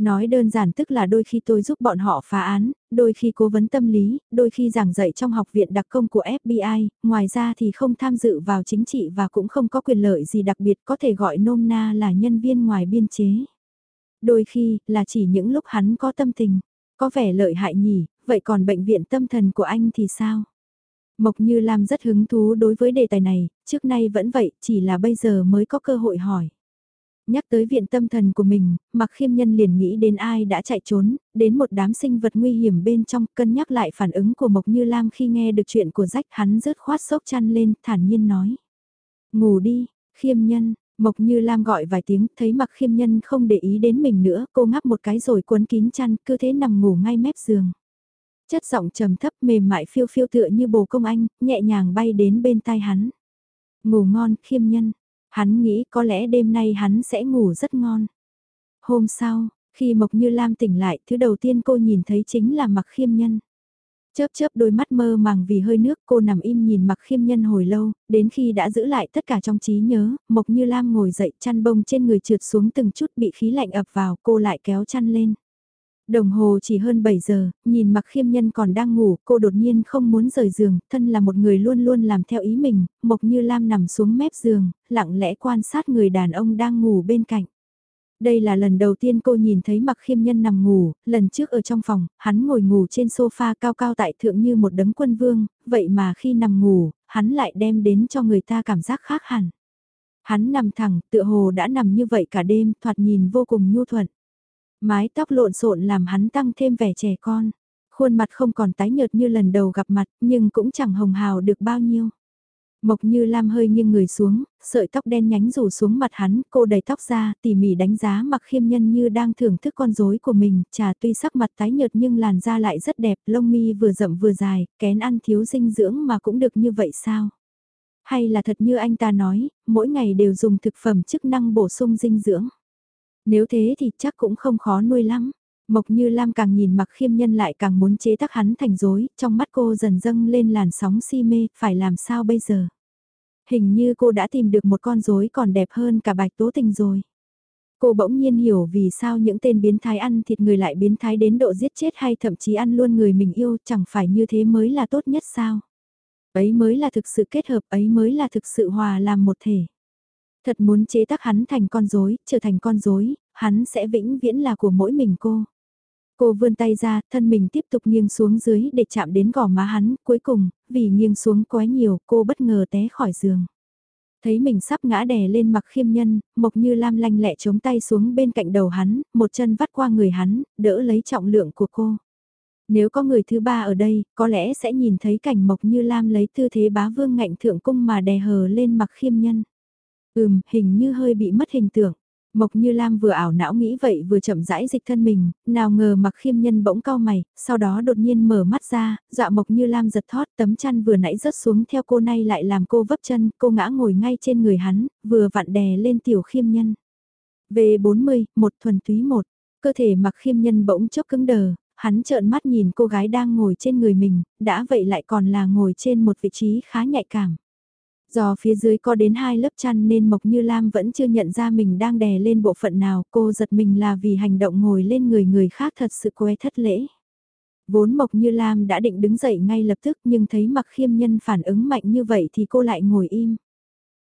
Nói đơn giản tức là đôi khi tôi giúp bọn họ phá án, đôi khi cố vấn tâm lý, đôi khi giảng dạy trong học viện đặc công của FBI, ngoài ra thì không tham dự vào chính trị và cũng không có quyền lợi gì đặc biệt có thể gọi nôm na là nhân viên ngoài biên chế. Đôi khi là chỉ những lúc hắn có tâm tình, có vẻ lợi hại nhỉ, vậy còn bệnh viện tâm thần của anh thì sao? Mộc Như Lam rất hứng thú đối với đề tài này, trước nay vẫn vậy, chỉ là bây giờ mới có cơ hội hỏi. Nhắc tới viện tâm thần của mình, mặc khiêm nhân liền nghĩ đến ai đã chạy trốn, đến một đám sinh vật nguy hiểm bên trong, cân nhắc lại phản ứng của Mộc Như Lam khi nghe được chuyện của rách hắn rớt khoát sốc chăn lên, thản nhiên nói. Ngủ đi, khiêm nhân, Mộc Như Lam gọi vài tiếng, thấy mặc khiêm nhân không để ý đến mình nữa, cô ngắp một cái rồi cuốn kín chăn, cứ thế nằm ngủ ngay mép giường. Chất giọng trầm thấp mềm mại phiêu phiêu tựa như bồ công anh, nhẹ nhàng bay đến bên tai hắn. Ngủ ngon, khiêm nhân, Hắn nghĩ có lẽ đêm nay hắn sẽ ngủ rất ngon. Hôm sau, khi Mộc Như Lam tỉnh lại, thứ đầu tiên cô nhìn thấy chính là mặc khiêm nhân. Chớp chớp đôi mắt mơ màng vì hơi nước cô nằm im nhìn mặc khiêm nhân hồi lâu, đến khi đã giữ lại tất cả trong trí nhớ, Mộc Như Lam ngồi dậy chăn bông trên người trượt xuống từng chút bị khí lạnh ập vào cô lại kéo chăn lên. Đồng hồ chỉ hơn 7 giờ, nhìn mặc khiêm nhân còn đang ngủ, cô đột nhiên không muốn rời giường, thân là một người luôn luôn làm theo ý mình, Mộc Như Lam nằm xuống mép giường, lặng lẽ quan sát người đàn ông đang ngủ bên cạnh. Đây là lần đầu tiên cô nhìn thấy mặc khiêm nhân nằm ngủ, lần trước ở trong phòng, hắn ngồi ngủ trên sofa cao cao tại thượng như một đấng quân vương, vậy mà khi nằm ngủ, hắn lại đem đến cho người ta cảm giác khác hẳn. Hắn nằm thẳng, tựa hồ đã nằm như vậy cả đêm, thoạt nhìn vô cùng nhu thuận. Mái tóc lộn xộn làm hắn tăng thêm vẻ trẻ con. Khuôn mặt không còn tái nhợt như lần đầu gặp mặt, nhưng cũng chẳng hồng hào được bao nhiêu. Mộc như Lam hơi nghiêng người xuống, sợi tóc đen nhánh rủ xuống mặt hắn, cô đẩy tóc ra, tỉ mỉ đánh giá mặc khiêm nhân như đang thưởng thức con rối của mình, trà tuy sắc mặt tái nhợt nhưng làn da lại rất đẹp, lông mi vừa rậm vừa dài, kén ăn thiếu dinh dưỡng mà cũng được như vậy sao? Hay là thật như anh ta nói, mỗi ngày đều dùng thực phẩm chức năng bổ sung dinh dưỡng? Nếu thế thì chắc cũng không khó nuôi lắm. Mộc Như Lam càng nhìn mặc khiêm nhân lại càng muốn chế tác hắn thành dối, trong mắt cô dần dâng lên làn sóng si mê, phải làm sao bây giờ? Hình như cô đã tìm được một con rối còn đẹp hơn cả bạch tố tình rồi. Cô bỗng nhiên hiểu vì sao những tên biến thái ăn thịt người lại biến thái đến độ giết chết hay thậm chí ăn luôn người mình yêu chẳng phải như thế mới là tốt nhất sao? Ấy mới là thực sự kết hợp, ấy mới là thực sự hòa làm một thể. Thật muốn chế tác hắn thành con rối, trở thành con rối, hắn sẽ vĩnh viễn là của mỗi mình cô. Cô vươn tay ra, thân mình tiếp tục nghiêng xuống dưới để chạm đến gò má hắn, cuối cùng, vì nghiêng xuống quá nhiều, cô bất ngờ té khỏi giường. Thấy mình sắp ngã đè lên mặc khiêm nhân, Mộc Như Lam lanh lẹ chống tay xuống bên cạnh đầu hắn, một chân vắt qua người hắn, đỡ lấy trọng lượng của cô. Nếu có người thứ ba ở đây, có lẽ sẽ nhìn thấy cảnh Mộc Như Lam lấy tư thế bá vương ngạnh thượng cung mà đè hờ lên mặc khiêm nhân. Ừm, hình như hơi bị mất hình tượng. Mộc Như Lam vừa ảo não nghĩ vậy vừa chậm rãi dịch thân mình, nào ngờ mặc khiêm nhân bỗng cau mày, sau đó đột nhiên mở mắt ra, dọa Mộc Như Lam giật thót tấm chăn vừa nãy rớt xuống theo cô nay lại làm cô vấp chân, cô ngã ngồi ngay trên người hắn, vừa vặn đè lên tiểu khiêm nhân. V40, một thuần túy một, cơ thể mặc khiêm nhân bỗng chốc cứng đờ, hắn trợn mắt nhìn cô gái đang ngồi trên người mình, đã vậy lại còn là ngồi trên một vị trí khá nhạy cảm. Do phía dưới có đến hai lớp chăn nên Mộc Như Lam vẫn chưa nhận ra mình đang đè lên bộ phận nào, cô giật mình là vì hành động ngồi lên người người khác thật sự quê thất lễ. Vốn Mộc Như Lam đã định đứng dậy ngay lập tức nhưng thấy mặc khiêm nhân phản ứng mạnh như vậy thì cô lại ngồi im.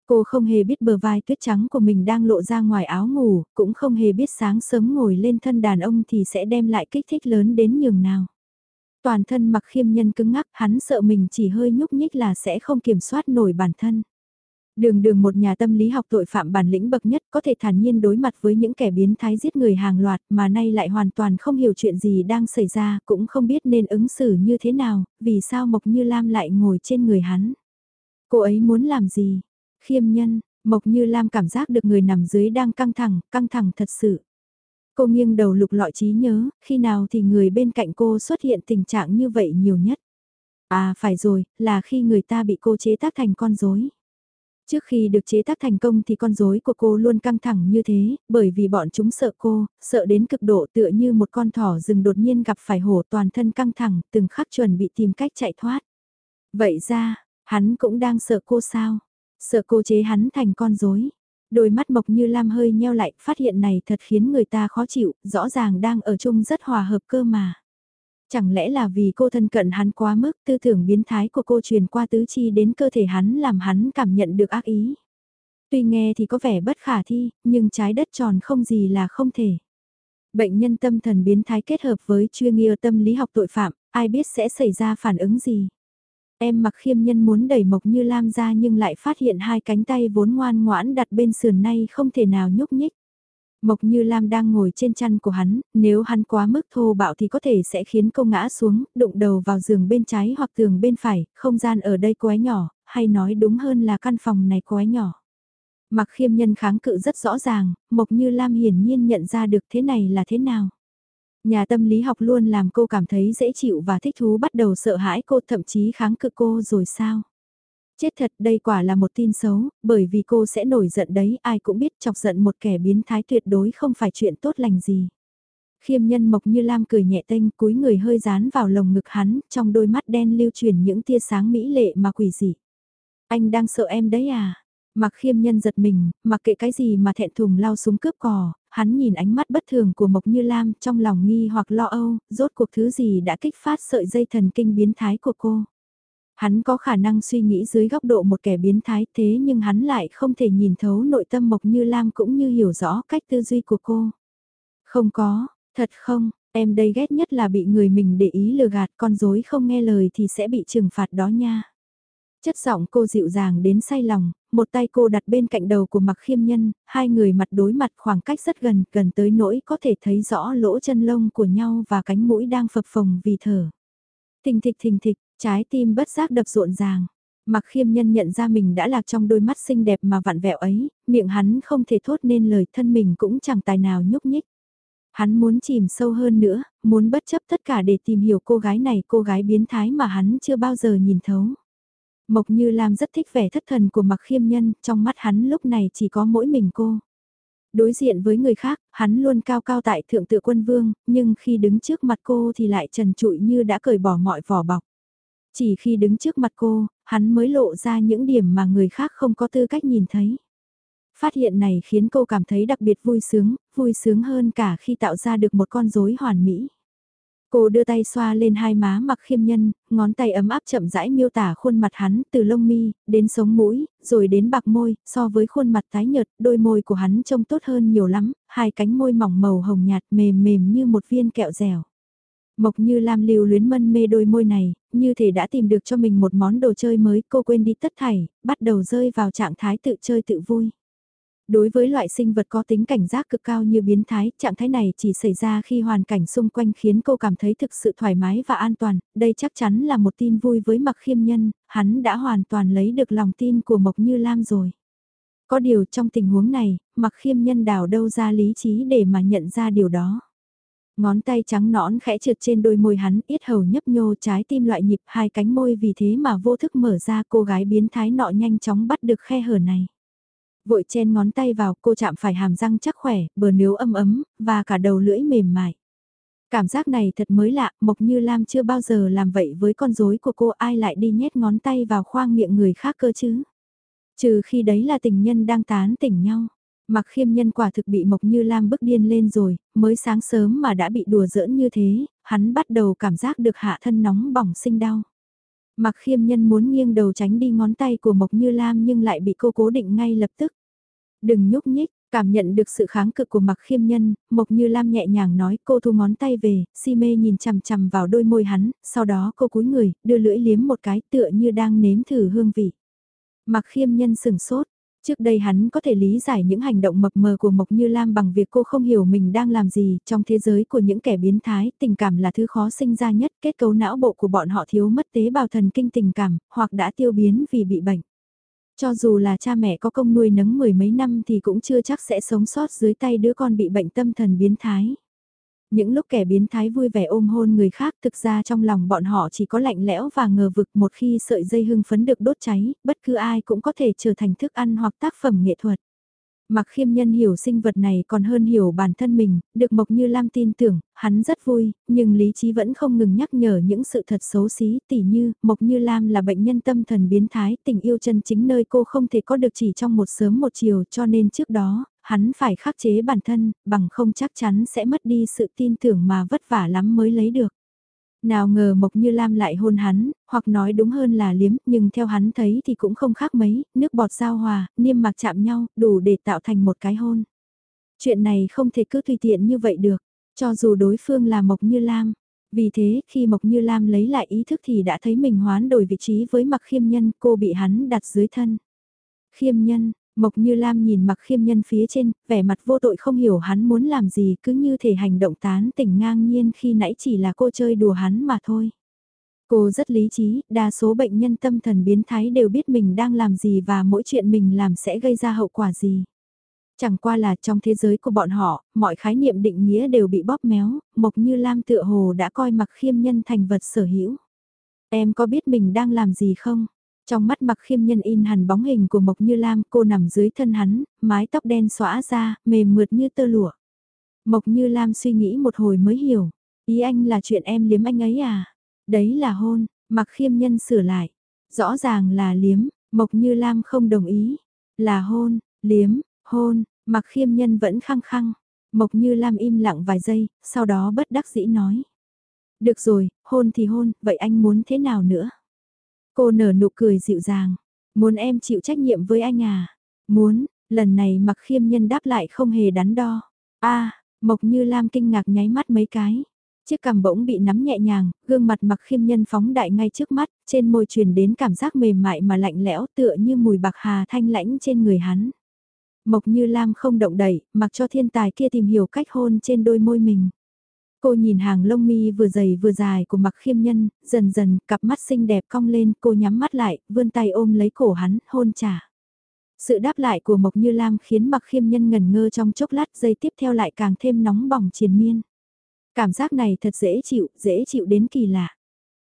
Cô không hề biết bờ vai tuyết trắng của mình đang lộ ra ngoài áo ngủ, cũng không hề biết sáng sớm ngồi lên thân đàn ông thì sẽ đem lại kích thích lớn đến nhường nào. Toàn thân mặc khiêm nhân cứng ngắc, hắn sợ mình chỉ hơi nhúc nhích là sẽ không kiểm soát nổi bản thân. Đường đường một nhà tâm lý học tội phạm bản lĩnh bậc nhất có thể thản nhiên đối mặt với những kẻ biến thái giết người hàng loạt mà nay lại hoàn toàn không hiểu chuyện gì đang xảy ra cũng không biết nên ứng xử như thế nào, vì sao Mộc Như Lam lại ngồi trên người hắn. Cô ấy muốn làm gì? Khiêm nhân, Mộc Như Lam cảm giác được người nằm dưới đang căng thẳng, căng thẳng thật sự. Cô nghiêng đầu lục lọi trí nhớ, khi nào thì người bên cạnh cô xuất hiện tình trạng như vậy nhiều nhất. À phải rồi, là khi người ta bị cô chế tác thành con rối. Trước khi được chế tác thành công thì con rối của cô luôn căng thẳng như thế, bởi vì bọn chúng sợ cô, sợ đến cực độ tựa như một con thỏ rừng đột nhiên gặp phải hổ toàn thân căng thẳng, từng khắc chuẩn bị tìm cách chạy thoát. Vậy ra, hắn cũng đang sợ cô sao? Sợ cô chế hắn thành con rối. Đôi mắt Mộc Như Lam hơi nheo lại, phát hiện này thật khiến người ta khó chịu, rõ ràng đang ở chung rất hòa hợp cơ mà. Chẳng lẽ là vì cô thân cận hắn quá mức tư tưởng biến thái của cô truyền qua tứ chi đến cơ thể hắn làm hắn cảm nhận được ác ý. Tuy nghe thì có vẻ bất khả thi, nhưng trái đất tròn không gì là không thể. Bệnh nhân tâm thần biến thái kết hợp với chuyên nghiệp tâm lý học tội phạm, ai biết sẽ xảy ra phản ứng gì. Em mặc khiêm nhân muốn đẩy Mộc Như Lam ra nhưng lại phát hiện hai cánh tay vốn ngoan ngoãn đặt bên sườn nay không thể nào nhúc nhích. Mộc Như Lam đang ngồi trên chăn của hắn, nếu hắn quá mức thô bạo thì có thể sẽ khiến cô ngã xuống, đụng đầu vào giường bên trái hoặc tường bên phải, không gian ở đây quá nhỏ, hay nói đúng hơn là căn phòng này quá nhỏ. Mặc khiêm nhân kháng cự rất rõ ràng, Mộc Như Lam hiển nhiên nhận ra được thế này là thế nào. Nhà tâm lý học luôn làm cô cảm thấy dễ chịu và thích thú bắt đầu sợ hãi cô thậm chí kháng cự cô rồi sao? Chết thật đây quả là một tin xấu, bởi vì cô sẽ nổi giận đấy, ai cũng biết chọc giận một kẻ biến thái tuyệt đối không phải chuyện tốt lành gì. Khiêm nhân mộc như lam cười nhẹ tênh cúi người hơi dán vào lồng ngực hắn, trong đôi mắt đen lưu truyền những tia sáng mỹ lệ mà quỷ dị. Anh đang sợ em đấy à? Mặc khiêm nhân giật mình, mặc kệ cái gì mà thẹn thùng lao súng cướp cò, hắn nhìn ánh mắt bất thường của Mộc Như Lam trong lòng nghi hoặc lo âu, rốt cuộc thứ gì đã kích phát sợi dây thần kinh biến thái của cô. Hắn có khả năng suy nghĩ dưới góc độ một kẻ biến thái thế nhưng hắn lại không thể nhìn thấu nội tâm Mộc Như Lam cũng như hiểu rõ cách tư duy của cô. Không có, thật không, em đây ghét nhất là bị người mình để ý lừa gạt con dối không nghe lời thì sẽ bị trừng phạt đó nha. Chất giọng cô dịu dàng đến say lòng, một tay cô đặt bên cạnh đầu của mặc khiêm nhân, hai người mặt đối mặt khoảng cách rất gần, gần tới nỗi có thể thấy rõ lỗ chân lông của nhau và cánh mũi đang phập phồng vì thở. Thình thịch thình thịch, trái tim bất giác đập rộn ràng. Mặc khiêm nhân nhận ra mình đã lạc trong đôi mắt xinh đẹp mà vặn vẹo ấy, miệng hắn không thể thốt nên lời thân mình cũng chẳng tài nào nhúc nhích. Hắn muốn chìm sâu hơn nữa, muốn bất chấp tất cả để tìm hiểu cô gái này, cô gái biến thái mà hắn chưa bao giờ nhìn thấu. Mộc Như Lam rất thích vẻ thất thần của Mặc Khiêm Nhân, trong mắt hắn lúc này chỉ có mỗi mình cô. Đối diện với người khác, hắn luôn cao cao tại thượng tự quân vương, nhưng khi đứng trước mặt cô thì lại trần trụi như đã cởi bỏ mọi vỏ bọc. Chỉ khi đứng trước mặt cô, hắn mới lộ ra những điểm mà người khác không có tư cách nhìn thấy. Phát hiện này khiến cô cảm thấy đặc biệt vui sướng, vui sướng hơn cả khi tạo ra được một con rối hoàn mỹ. Cô đưa tay xoa lên hai má mặc khiêm nhân, ngón tay ấm áp chậm rãi miêu tả khuôn mặt hắn từ lông mi, đến sống mũi, rồi đến bạc môi, so với khuôn mặt tái nhợt, đôi môi của hắn trông tốt hơn nhiều lắm, hai cánh môi mỏng màu hồng nhạt mềm mềm như một viên kẹo dẻo. Mộc như Lam lưu luyến mân mê đôi môi này, như thể đã tìm được cho mình một món đồ chơi mới, cô quên đi tất thảy, bắt đầu rơi vào trạng thái tự chơi tự vui. Đối với loại sinh vật có tính cảnh giác cực cao như biến thái, trạng thái này chỉ xảy ra khi hoàn cảnh xung quanh khiến cô cảm thấy thực sự thoải mái và an toàn, đây chắc chắn là một tin vui với Mặc Khiêm Nhân, hắn đã hoàn toàn lấy được lòng tin của Mộc Như Lam rồi. Có điều trong tình huống này, Mặc Khiêm Nhân đào đâu ra lý trí để mà nhận ra điều đó. Ngón tay trắng nõn khẽ trượt trên đôi môi hắn, yết hầu nhấp nhô trái tim loại nhịp hai cánh môi vì thế mà vô thức mở ra cô gái biến thái nọ nhanh chóng bắt được khe hở này. Vội chen ngón tay vào cô chạm phải hàm răng chắc khỏe, bờ nếu âm ấm, và cả đầu lưỡi mềm mại. Cảm giác này thật mới lạ, Mộc Như Lam chưa bao giờ làm vậy với con rối của cô ai lại đi nhét ngón tay vào khoang miệng người khác cơ chứ. Trừ khi đấy là tình nhân đang tán tỉnh nhau. Mặc khiêm nhân quả thực bị Mộc Như Lam bức điên lên rồi, mới sáng sớm mà đã bị đùa giỡn như thế, hắn bắt đầu cảm giác được hạ thân nóng bỏng sinh đau. Mặc khiêm nhân muốn nghiêng đầu tránh đi ngón tay của Mộc Như Lam nhưng lại bị cô cố định ngay lập tức. Đừng nhúc nhích, cảm nhận được sự kháng cự của mặc khiêm nhân, Mộc Như Lam nhẹ nhàng nói cô thu ngón tay về, si mê nhìn chằm chằm vào đôi môi hắn, sau đó cô cúi người, đưa lưỡi liếm một cái tựa như đang nếm thử hương vị. Mặc khiêm nhân sừng sốt, Trước đây hắn có thể lý giải những hành động mập mờ của Mộc Như Lam bằng việc cô không hiểu mình đang làm gì, trong thế giới của những kẻ biến thái, tình cảm là thứ khó sinh ra nhất, kết cấu não bộ của bọn họ thiếu mất tế bào thần kinh tình cảm, hoặc đã tiêu biến vì bị bệnh. Cho dù là cha mẹ có công nuôi nấng mười mấy năm thì cũng chưa chắc sẽ sống sót dưới tay đứa con bị bệnh tâm thần biến thái. Những lúc kẻ biến thái vui vẻ ôm hôn người khác thực ra trong lòng bọn họ chỉ có lạnh lẽo và ngờ vực một khi sợi dây hưng phấn được đốt cháy, bất cứ ai cũng có thể trở thành thức ăn hoặc tác phẩm nghệ thuật. Mặc khiêm nhân hiểu sinh vật này còn hơn hiểu bản thân mình, được Mộc Như Lam tin tưởng, hắn rất vui, nhưng lý trí vẫn không ngừng nhắc nhở những sự thật xấu xí, tỉ như, Mộc Như Lam là bệnh nhân tâm thần biến thái, tình yêu chân chính nơi cô không thể có được chỉ trong một sớm một chiều cho nên trước đó, hắn phải khắc chế bản thân, bằng không chắc chắn sẽ mất đi sự tin tưởng mà vất vả lắm mới lấy được. Nào ngờ Mộc Như Lam lại hôn hắn, hoặc nói đúng hơn là liếm, nhưng theo hắn thấy thì cũng không khác mấy, nước bọt giao hòa, niêm mạc chạm nhau, đủ để tạo thành một cái hôn. Chuyện này không thể cứ tùy tiện như vậy được, cho dù đối phương là Mộc Như Lam. Vì thế, khi Mộc Như Lam lấy lại ý thức thì đã thấy mình hoán đổi vị trí với mặc khiêm nhân, cô bị hắn đặt dưới thân. Khiêm nhân, Mộc Như Lam nhìn mặc khiêm nhân phía trên, vẻ mặt vô tội không hiểu hắn muốn làm gì cứ như thể hành động tán tỉnh ngang nhiên khi nãy chỉ là cô chơi đùa hắn mà thôi. Cô rất lý trí, đa số bệnh nhân tâm thần biến thái đều biết mình đang làm gì và mỗi chuyện mình làm sẽ gây ra hậu quả gì. Chẳng qua là trong thế giới của bọn họ, mọi khái niệm định nghĩa đều bị bóp méo, Mộc Như Lam tựa hồ đã coi mặc khiêm nhân thành vật sở hữu. Em có biết mình đang làm gì không? Trong mắt mặc khiêm nhân in hẳn bóng hình của Mộc Như Lam cô nằm dưới thân hắn, mái tóc đen xõa ra, mềm mượt như tơ lụa. Mộc Như Lam suy nghĩ một hồi mới hiểu, ý anh là chuyện em liếm anh ấy à? Đấy là hôn, mặc khiêm nhân sửa lại. Rõ ràng là liếm, Mộc Như Lam không đồng ý. Là hôn, liếm, hôn, mặc khiêm nhân vẫn khăng khăng. Mộc Như Lam im lặng vài giây, sau đó bất đắc dĩ nói. Được rồi, hôn thì hôn, vậy anh muốn thế nào nữa? Cô nở nụ cười dịu dàng. Muốn em chịu trách nhiệm với anh à? Muốn, lần này mặc khiêm nhân đáp lại không hề đắn đo. a Mộc Như Lam kinh ngạc nháy mắt mấy cái. Chiếc cằm bỗng bị nắm nhẹ nhàng, gương mặt mặc khiêm nhân phóng đại ngay trước mắt, trên môi truyền đến cảm giác mềm mại mà lạnh lẽo tựa như mùi bạc hà thanh lãnh trên người hắn. Mộc Như Lam không động đẩy, mặc cho thiên tài kia tìm hiểu cách hôn trên đôi môi mình. Cô nhìn hàng lông mi vừa dày vừa dài của mặc khiêm nhân, dần dần, cặp mắt xinh đẹp cong lên, cô nhắm mắt lại, vươn tay ôm lấy cổ hắn, hôn trả. Sự đáp lại của Mộc Như Lam khiến mặc khiêm nhân ngần ngơ trong chốc lát giây tiếp theo lại càng thêm nóng bỏng triền miên. Cảm giác này thật dễ chịu, dễ chịu đến kỳ lạ.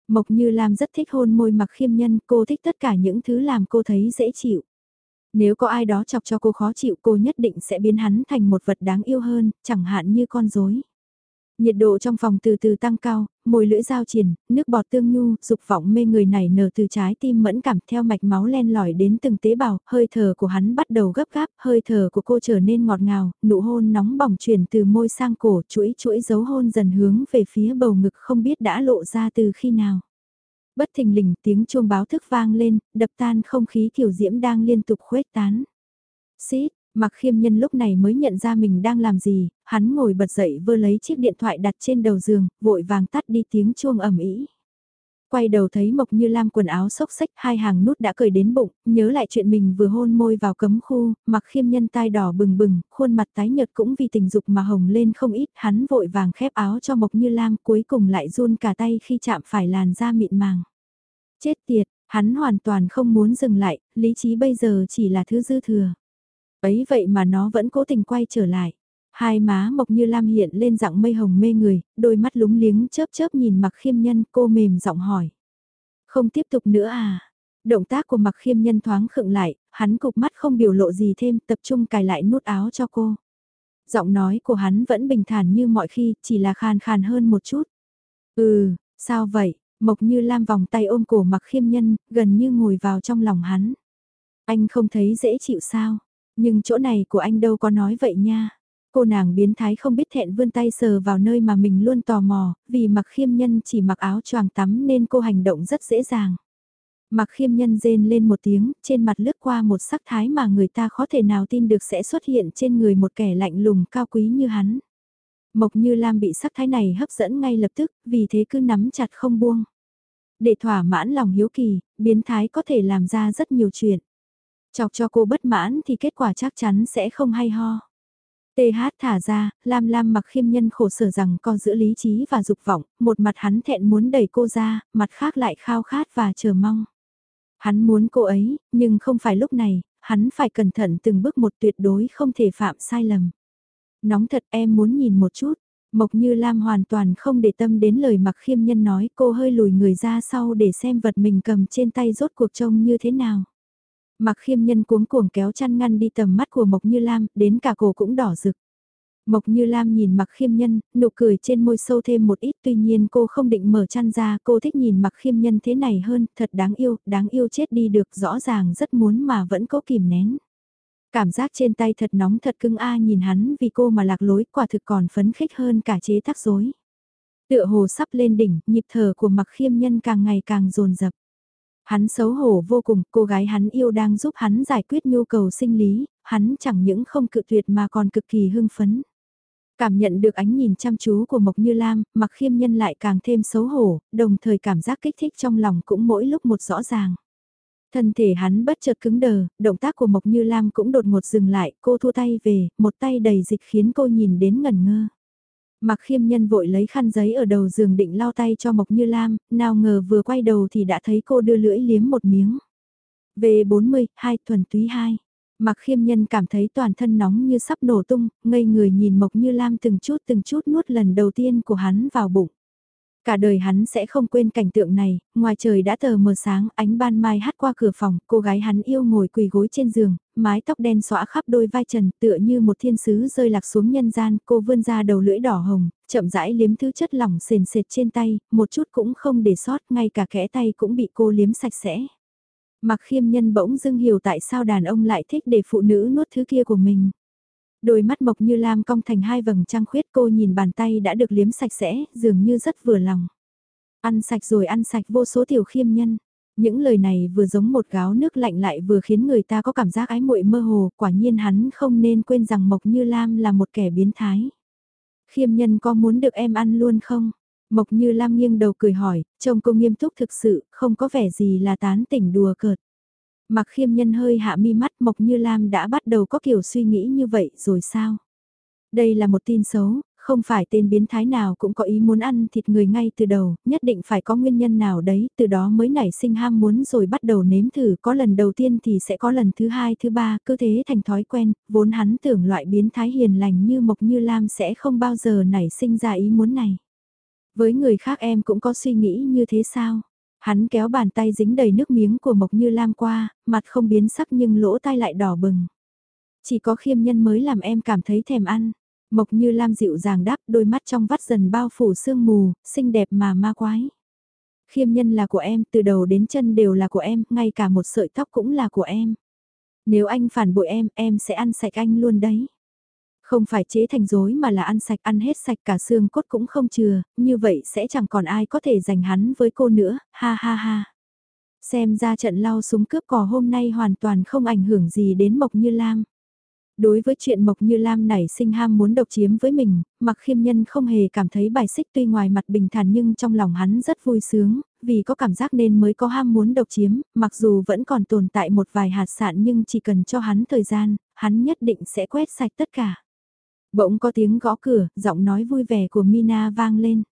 Mộc Như Lam rất thích hôn môi mặc khiêm nhân, cô thích tất cả những thứ làm cô thấy dễ chịu. Nếu có ai đó chọc cho cô khó chịu cô nhất định sẽ biến hắn thành một vật đáng yêu hơn, chẳng hạn như con rối. Nhiệt độ trong phòng từ từ tăng cao, môi lưỡi dao triển, nước bọt tương nhu, dục vọng mê người này nở từ trái tim mẫn cảm theo mạch máu len lỏi đến từng tế bào, hơi thở của hắn bắt đầu gấp gáp, hơi thở của cô trở nên ngọt ngào, nụ hôn nóng bỏng chuyển từ môi sang cổ, chuỗi chuỗi dấu hôn dần hướng về phía bầu ngực không biết đã lộ ra từ khi nào. Bất thình lình tiếng chuông báo thức vang lên, đập tan không khí kiểu diễm đang liên tục khuếch tán. Xít, Mặc khiêm nhân lúc này mới nhận ra mình đang làm gì, hắn ngồi bật dậy vơ lấy chiếc điện thoại đặt trên đầu giường, vội vàng tắt đi tiếng chuông ẩm ý. Quay đầu thấy Mộc Như Lam quần áo xốc xách hai hàng nút đã cởi đến bụng, nhớ lại chuyện mình vừa hôn môi vào cấm khu, mặc khiêm nhân tai đỏ bừng bừng, khuôn mặt tái nhợt cũng vì tình dục mà hồng lên không ít, hắn vội vàng khép áo cho Mộc Như Lam cuối cùng lại run cả tay khi chạm phải làn da mịn màng. Chết tiệt, hắn hoàn toàn không muốn dừng lại, lý trí bây giờ chỉ là thứ dư thừa. Ấy vậy mà nó vẫn cố tình quay trở lại. Hai má mộc như lam hiện lên dạng mây hồng mê người, đôi mắt lúng liếng chớp chớp nhìn mặc khiêm nhân cô mềm giọng hỏi. Không tiếp tục nữa à? Động tác của mặc khiêm nhân thoáng khựng lại, hắn cục mắt không biểu lộ gì thêm tập trung cài lại nút áo cho cô. Giọng nói của hắn vẫn bình thản như mọi khi, chỉ là khàn khàn hơn một chút. Ừ, sao vậy? Mộc như lam vòng tay ôm cổ mặc khiêm nhân, gần như ngồi vào trong lòng hắn. Anh không thấy dễ chịu sao? Nhưng chỗ này của anh đâu có nói vậy nha. Cô nàng biến thái không biết thẹn vươn tay sờ vào nơi mà mình luôn tò mò, vì mặc khiêm nhân chỉ mặc áo choàng tắm nên cô hành động rất dễ dàng. Mặc khiêm nhân rên lên một tiếng, trên mặt lướt qua một sắc thái mà người ta khó thể nào tin được sẽ xuất hiện trên người một kẻ lạnh lùng cao quý như hắn. Mộc như Lam bị sắc thái này hấp dẫn ngay lập tức, vì thế cứ nắm chặt không buông. Để thỏa mãn lòng hiếu kỳ, biến thái có thể làm ra rất nhiều chuyện. Chọc cho cô bất mãn thì kết quả chắc chắn sẽ không hay ho. TH thả ra, Lam Lam mặc khiêm nhân khổ sở rằng con giữa lý trí và dục vọng, một mặt hắn thẹn muốn đẩy cô ra, mặt khác lại khao khát và chờ mong. Hắn muốn cô ấy, nhưng không phải lúc này, hắn phải cẩn thận từng bước một tuyệt đối không thể phạm sai lầm. Nóng thật em muốn nhìn một chút, Mộc Như Lam hoàn toàn không để tâm đến lời mặc khiêm nhân nói cô hơi lùi người ra sau để xem vật mình cầm trên tay rốt cuộc trông như thế nào. Mặc khiêm nhân cuống cuồng kéo chăn ngăn đi tầm mắt của Mộc Như Lam, đến cả cổ cũng đỏ rực. Mộc Như Lam nhìn mặc khiêm nhân, nụ cười trên môi sâu thêm một ít tuy nhiên cô không định mở chăn ra, cô thích nhìn mặc khiêm nhân thế này hơn, thật đáng yêu, đáng yêu chết đi được rõ ràng rất muốn mà vẫn cố kìm nén. Cảm giác trên tay thật nóng thật cưng a nhìn hắn vì cô mà lạc lối quả thực còn phấn khích hơn cả chế tác rối. Tựa hồ sắp lên đỉnh, nhịp thở của mặc khiêm nhân càng ngày càng dồn dập Hắn xấu hổ vô cùng, cô gái hắn yêu đang giúp hắn giải quyết nhu cầu sinh lý, hắn chẳng những không cự tuyệt mà còn cực kỳ hưng phấn. Cảm nhận được ánh nhìn chăm chú của Mộc Như Lam, mặc khiêm nhân lại càng thêm xấu hổ, đồng thời cảm giác kích thích trong lòng cũng mỗi lúc một rõ ràng. Thân thể hắn bất chợt cứng đờ, động tác của Mộc Như Lam cũng đột ngột dừng lại, cô thua tay về, một tay đầy dịch khiến cô nhìn đến ngẩn ngơ. Mặc khiêm nhân vội lấy khăn giấy ở đầu giường định lau tay cho Mộc Như Lam, nào ngờ vừa quay đầu thì đã thấy cô đưa lưỡi liếm một miếng. V40, 2 thuần túy 2. Mặc khiêm nhân cảm thấy toàn thân nóng như sắp nổ tung, ngây người nhìn Mộc Như Lam từng chút từng chút nuốt lần đầu tiên của hắn vào bụng. Cả đời hắn sẽ không quên cảnh tượng này, ngoài trời đã tờ mờ sáng, ánh ban mai hát qua cửa phòng, cô gái hắn yêu ngồi quỳ gối trên giường, mái tóc đen xõa khắp đôi vai trần, tựa như một thiên sứ rơi lạc xuống nhân gian, cô vươn ra đầu lưỡi đỏ hồng, chậm rãi liếm thứ chất lỏng sền sệt trên tay, một chút cũng không để sót, ngay cả kẽ tay cũng bị cô liếm sạch sẽ. Mặc khiêm nhân bỗng dưng hiểu tại sao đàn ông lại thích để phụ nữ nuốt thứ kia của mình. Đôi mắt mộc như lam cong thành hai vầng trăng khuyết cô nhìn bàn tay đã được liếm sạch sẽ, dường như rất vừa lòng. Ăn sạch rồi ăn sạch vô số tiểu khiêm nhân. Những lời này vừa giống một gáo nước lạnh lại vừa khiến người ta có cảm giác ái muội mơ hồ, quả nhiên hắn không nên quên rằng Mộc Như Lam là một kẻ biến thái. Khiêm nhân có muốn được em ăn luôn không? Mộc Như Lam nghiêng đầu cười hỏi, trông cô nghiêm túc thực sự, không có vẻ gì là tán tỉnh đùa cợt. Mặc khiêm nhân hơi hạ mi mắt Mộc Như Lam đã bắt đầu có kiểu suy nghĩ như vậy rồi sao? Đây là một tin xấu, không phải tên biến thái nào cũng có ý muốn ăn thịt người ngay từ đầu, nhất định phải có nguyên nhân nào đấy, từ đó mới nảy sinh ham muốn rồi bắt đầu nếm thử, có lần đầu tiên thì sẽ có lần thứ hai, thứ ba, cứ thế thành thói quen, vốn hắn tưởng loại biến thái hiền lành như Mộc Như Lam sẽ không bao giờ nảy sinh ra ý muốn này. Với người khác em cũng có suy nghĩ như thế sao? Hắn kéo bàn tay dính đầy nước miếng của Mộc Như Lam qua, mặt không biến sắc nhưng lỗ tai lại đỏ bừng. Chỉ có khiêm nhân mới làm em cảm thấy thèm ăn. Mộc Như Lam dịu dàng đáp đôi mắt trong vắt dần bao phủ sương mù, xinh đẹp mà ma quái. Khiêm nhân là của em, từ đầu đến chân đều là của em, ngay cả một sợi tóc cũng là của em. Nếu anh phản bội em, em sẽ ăn sạch anh luôn đấy. Không phải chế thành dối mà là ăn sạch ăn hết sạch cả xương cốt cũng không chừa, như vậy sẽ chẳng còn ai có thể giành hắn với cô nữa, ha ha ha. Xem ra trận lau súng cướp cò hôm nay hoàn toàn không ảnh hưởng gì đến Mộc Như Lam. Đối với chuyện Mộc Như Lam nảy sinh ham muốn độc chiếm với mình, mặc khiêm nhân không hề cảm thấy bài xích tuy ngoài mặt bình thản nhưng trong lòng hắn rất vui sướng, vì có cảm giác nên mới có ham muốn độc chiếm, mặc dù vẫn còn tồn tại một vài hạt sạn nhưng chỉ cần cho hắn thời gian, hắn nhất định sẽ quét sạch tất cả. Bỗng có tiếng gõ cửa, giọng nói vui vẻ của Mina vang lên.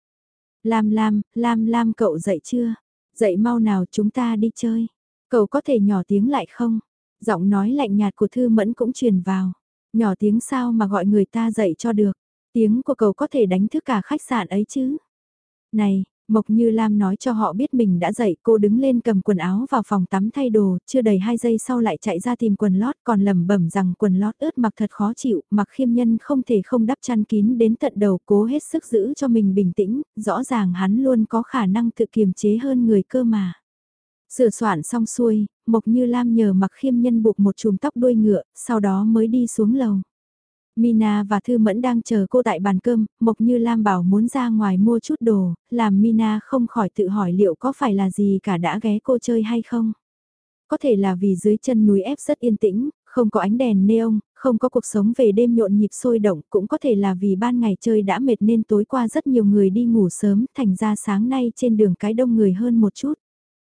Lam Lam, Lam Lam cậu dậy chưa? Dậy mau nào chúng ta đi chơi. Cậu có thể nhỏ tiếng lại không? Giọng nói lạnh nhạt của Thư Mẫn cũng truyền vào. Nhỏ tiếng sao mà gọi người ta dậy cho được. Tiếng của cậu có thể đánh thức cả khách sạn ấy chứ. Này, Mộc Như Lam nói cho họ biết mình đã dậy, cô đứng lên cầm quần áo vào phòng tắm thay đồ, chưa đầy 2 giây sau lại chạy ra tìm quần lót còn lẩm bẩm rằng quần lót ướt mặc thật khó chịu, mặc khiêm nhân không thể không đắp chăn kín đến tận đầu cố hết sức giữ cho mình bình tĩnh, rõ ràng hắn luôn có khả năng tự kiềm chế hơn người cơ mà. Sửa soạn xong xuôi, Mộc Như Lam nhờ mặc khiêm nhân buộc một chùm tóc đuôi ngựa, sau đó mới đi xuống lầu. Mina và Thư Mẫn đang chờ cô tại bàn cơm, Mộc Như Lam bảo muốn ra ngoài mua chút đồ, làm Mina không khỏi tự hỏi liệu có phải là gì cả đã ghé cô chơi hay không. Có thể là vì dưới chân núi ép rất yên tĩnh, không có ánh đèn neon, không có cuộc sống về đêm nhộn nhịp sôi động, cũng có thể là vì ban ngày chơi đã mệt nên tối qua rất nhiều người đi ngủ sớm, thành ra sáng nay trên đường cái đông người hơn một chút.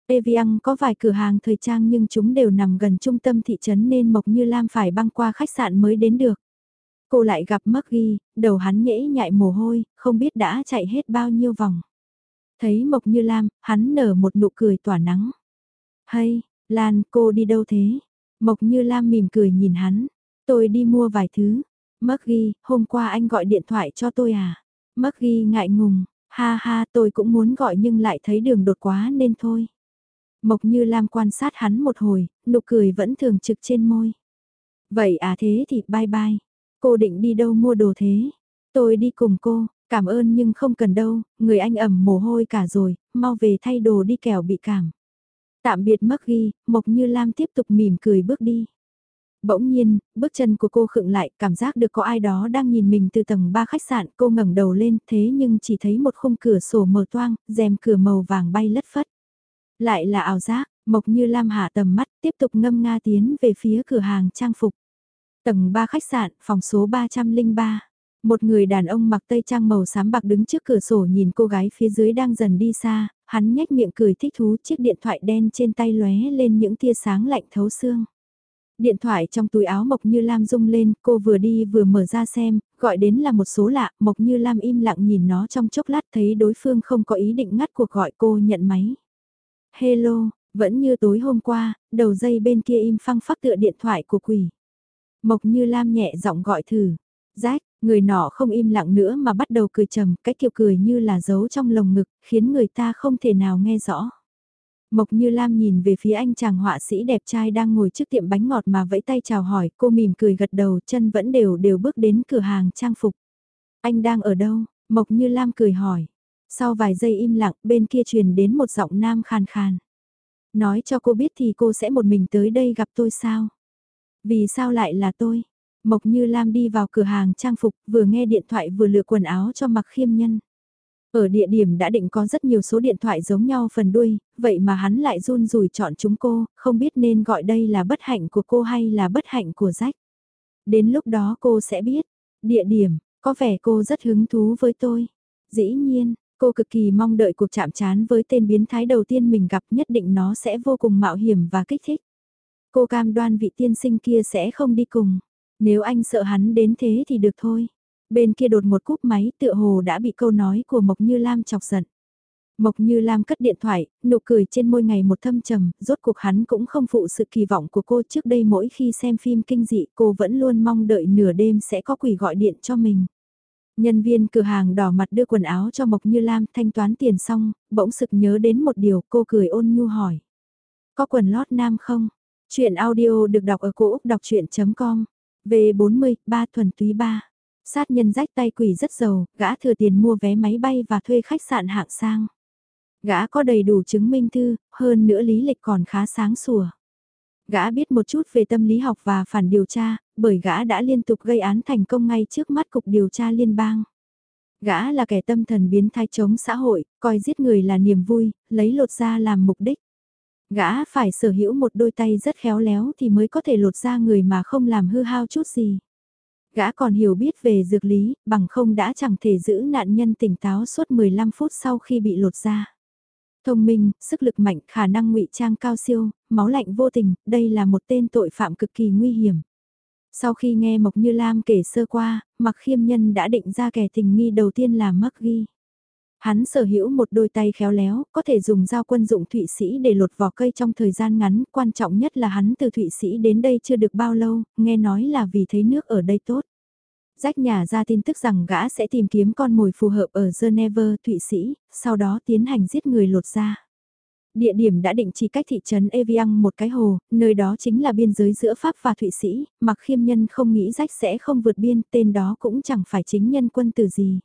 Evian có vài cửa hàng thời trang nhưng chúng đều nằm gần trung tâm thị trấn nên Mộc Như Lam phải băng qua khách sạn mới đến được. Cô lại gặp Muggy, đầu hắn nhễ nhại mồ hôi, không biết đã chạy hết bao nhiêu vòng. Thấy Mộc Như Lam, hắn nở một nụ cười tỏa nắng. Hay, Lan, cô đi đâu thế? Mộc Như Lam mỉm cười nhìn hắn. Tôi đi mua vài thứ. Muggy, hôm qua anh gọi điện thoại cho tôi à? Muggy ngại ngùng. Ha ha, tôi cũng muốn gọi nhưng lại thấy đường đột quá nên thôi. Mộc Như Lam quan sát hắn một hồi, nụ cười vẫn thường trực trên môi. Vậy à thế thì bye bye. Cô định đi đâu mua đồ thế? Tôi đi cùng cô, cảm ơn nhưng không cần đâu, người anh ẩm mồ hôi cả rồi, mau về thay đồ đi kẻo bị cảm. Tạm biệt mất ghi, Mộc Như Lam tiếp tục mỉm cười bước đi. Bỗng nhiên, bước chân của cô khựng lại, cảm giác được có ai đó đang nhìn mình từ tầng 3 khách sạn, cô ngẩng đầu lên, thế nhưng chỉ thấy một khung cửa sổ mờ toang, rèm cửa màu vàng bay lất phất. Lại là ảo giác, Mộc Như Lam hạ tầm mắt, tiếp tục ngâm nga tiến về phía cửa hàng trang phục. Tầng 3 khách sạn, phòng số 303. Một người đàn ông mặc tây trang màu xám bạc đứng trước cửa sổ nhìn cô gái phía dưới đang dần đi xa, hắn nhếch miệng cười thích thú chiếc điện thoại đen trên tay lóe lên những tia sáng lạnh thấu xương. Điện thoại trong túi áo Mộc Như Lam rung lên, cô vừa đi vừa mở ra xem, gọi đến là một số lạ, Mộc Như Lam im lặng nhìn nó trong chốc lát thấy đối phương không có ý định ngắt cuộc gọi cô nhận máy. Hello, vẫn như tối hôm qua, đầu dây bên kia im phăng phắc tựa điện thoại của quỷ. Mộc như Lam nhẹ giọng gọi thử. Rách, người nọ không im lặng nữa mà bắt đầu cười trầm, cái kiểu cười như là giấu trong lồng ngực, khiến người ta không thể nào nghe rõ. Mộc Như Lam nhìn về phía anh chàng họa sĩ đẹp trai đang ngồi trước tiệm bánh ngọt mà vẫy tay chào hỏi, cô mỉm cười gật đầu, chân vẫn đều đều bước đến cửa hàng trang phục. Anh đang ở đâu? Mộc Như Lam cười hỏi. Sau vài giây im lặng, bên kia truyền đến một giọng nam khàn khàn. Nói cho cô biết thì cô sẽ một mình tới đây gặp tôi sao? Vì sao lại là tôi? Mộc Như Lam đi vào cửa hàng trang phục, vừa nghe điện thoại vừa lựa quần áo cho mặc khiêm nhân. Ở địa điểm đã định có rất nhiều số điện thoại giống nhau phần đuôi, vậy mà hắn lại run rủi chọn chúng cô, không biết nên gọi đây là bất hạnh của cô hay là bất hạnh của rách. Đến lúc đó cô sẽ biết, địa điểm, có vẻ cô rất hứng thú với tôi. Dĩ nhiên, cô cực kỳ mong đợi cuộc chạm trán với tên biến thái đầu tiên mình gặp nhất định nó sẽ vô cùng mạo hiểm và kích thích. Cô cam đoan vị tiên sinh kia sẽ không đi cùng. Nếu anh sợ hắn đến thế thì được thôi. Bên kia đột một cúp máy tựa hồ đã bị câu nói của Mộc Như Lam chọc giận. Mộc Như Lam cất điện thoại, nụ cười trên môi ngày một thâm trầm, rốt cuộc hắn cũng không phụ sự kỳ vọng của cô trước đây mỗi khi xem phim kinh dị cô vẫn luôn mong đợi nửa đêm sẽ có quỷ gọi điện cho mình. Nhân viên cửa hàng đỏ mặt đưa quần áo cho Mộc Như Lam thanh toán tiền xong, bỗng sực nhớ đến một điều cô cười ôn nhu hỏi. Có quần lót nam không? Chuyện audio được đọc ở cổ Úc đọc chuyện.com, V40, 3 thuần túy 3. Sát nhân rách tay quỷ rất giàu, gã thừa tiền mua vé máy bay và thuê khách sạn hạng sang. Gã có đầy đủ chứng minh thư, hơn nữa lý lịch còn khá sáng sủa. Gã biết một chút về tâm lý học và phản điều tra, bởi gã đã liên tục gây án thành công ngay trước mắt cục điều tra liên bang. Gã là kẻ tâm thần biến thái chống xã hội, coi giết người là niềm vui, lấy lột ra làm mục đích. Gã phải sở hữu một đôi tay rất khéo léo thì mới có thể lột ra người mà không làm hư hao chút gì. Gã còn hiểu biết về dược lý, bằng không đã chẳng thể giữ nạn nhân tỉnh táo suốt 15 phút sau khi bị lột ra. Thông minh, sức lực mạnh, khả năng ngụy trang cao siêu, máu lạnh vô tình, đây là một tên tội phạm cực kỳ nguy hiểm. Sau khi nghe Mộc Như Lam kể sơ qua, Mặc Khiêm Nhân đã định ra kẻ tình nghi đầu tiên là Mắc Ghi. Hắn sở hữu một đôi tay khéo léo, có thể dùng dao quân dụng Thụy Sĩ để lột vỏ cây trong thời gian ngắn, quan trọng nhất là hắn từ Thụy Sĩ đến đây chưa được bao lâu, nghe nói là vì thấy nước ở đây tốt. Rách nhà ra tin tức rằng gã sẽ tìm kiếm con mồi phù hợp ở Geneva, Thụy Sĩ, sau đó tiến hành giết người lột ra. Địa điểm đã định chỉ cách thị trấn Evian một cái hồ, nơi đó chính là biên giới giữa Pháp và Thụy Sĩ, mặc khiêm nhân không nghĩ rách sẽ không vượt biên, tên đó cũng chẳng phải chính nhân quân từ gì.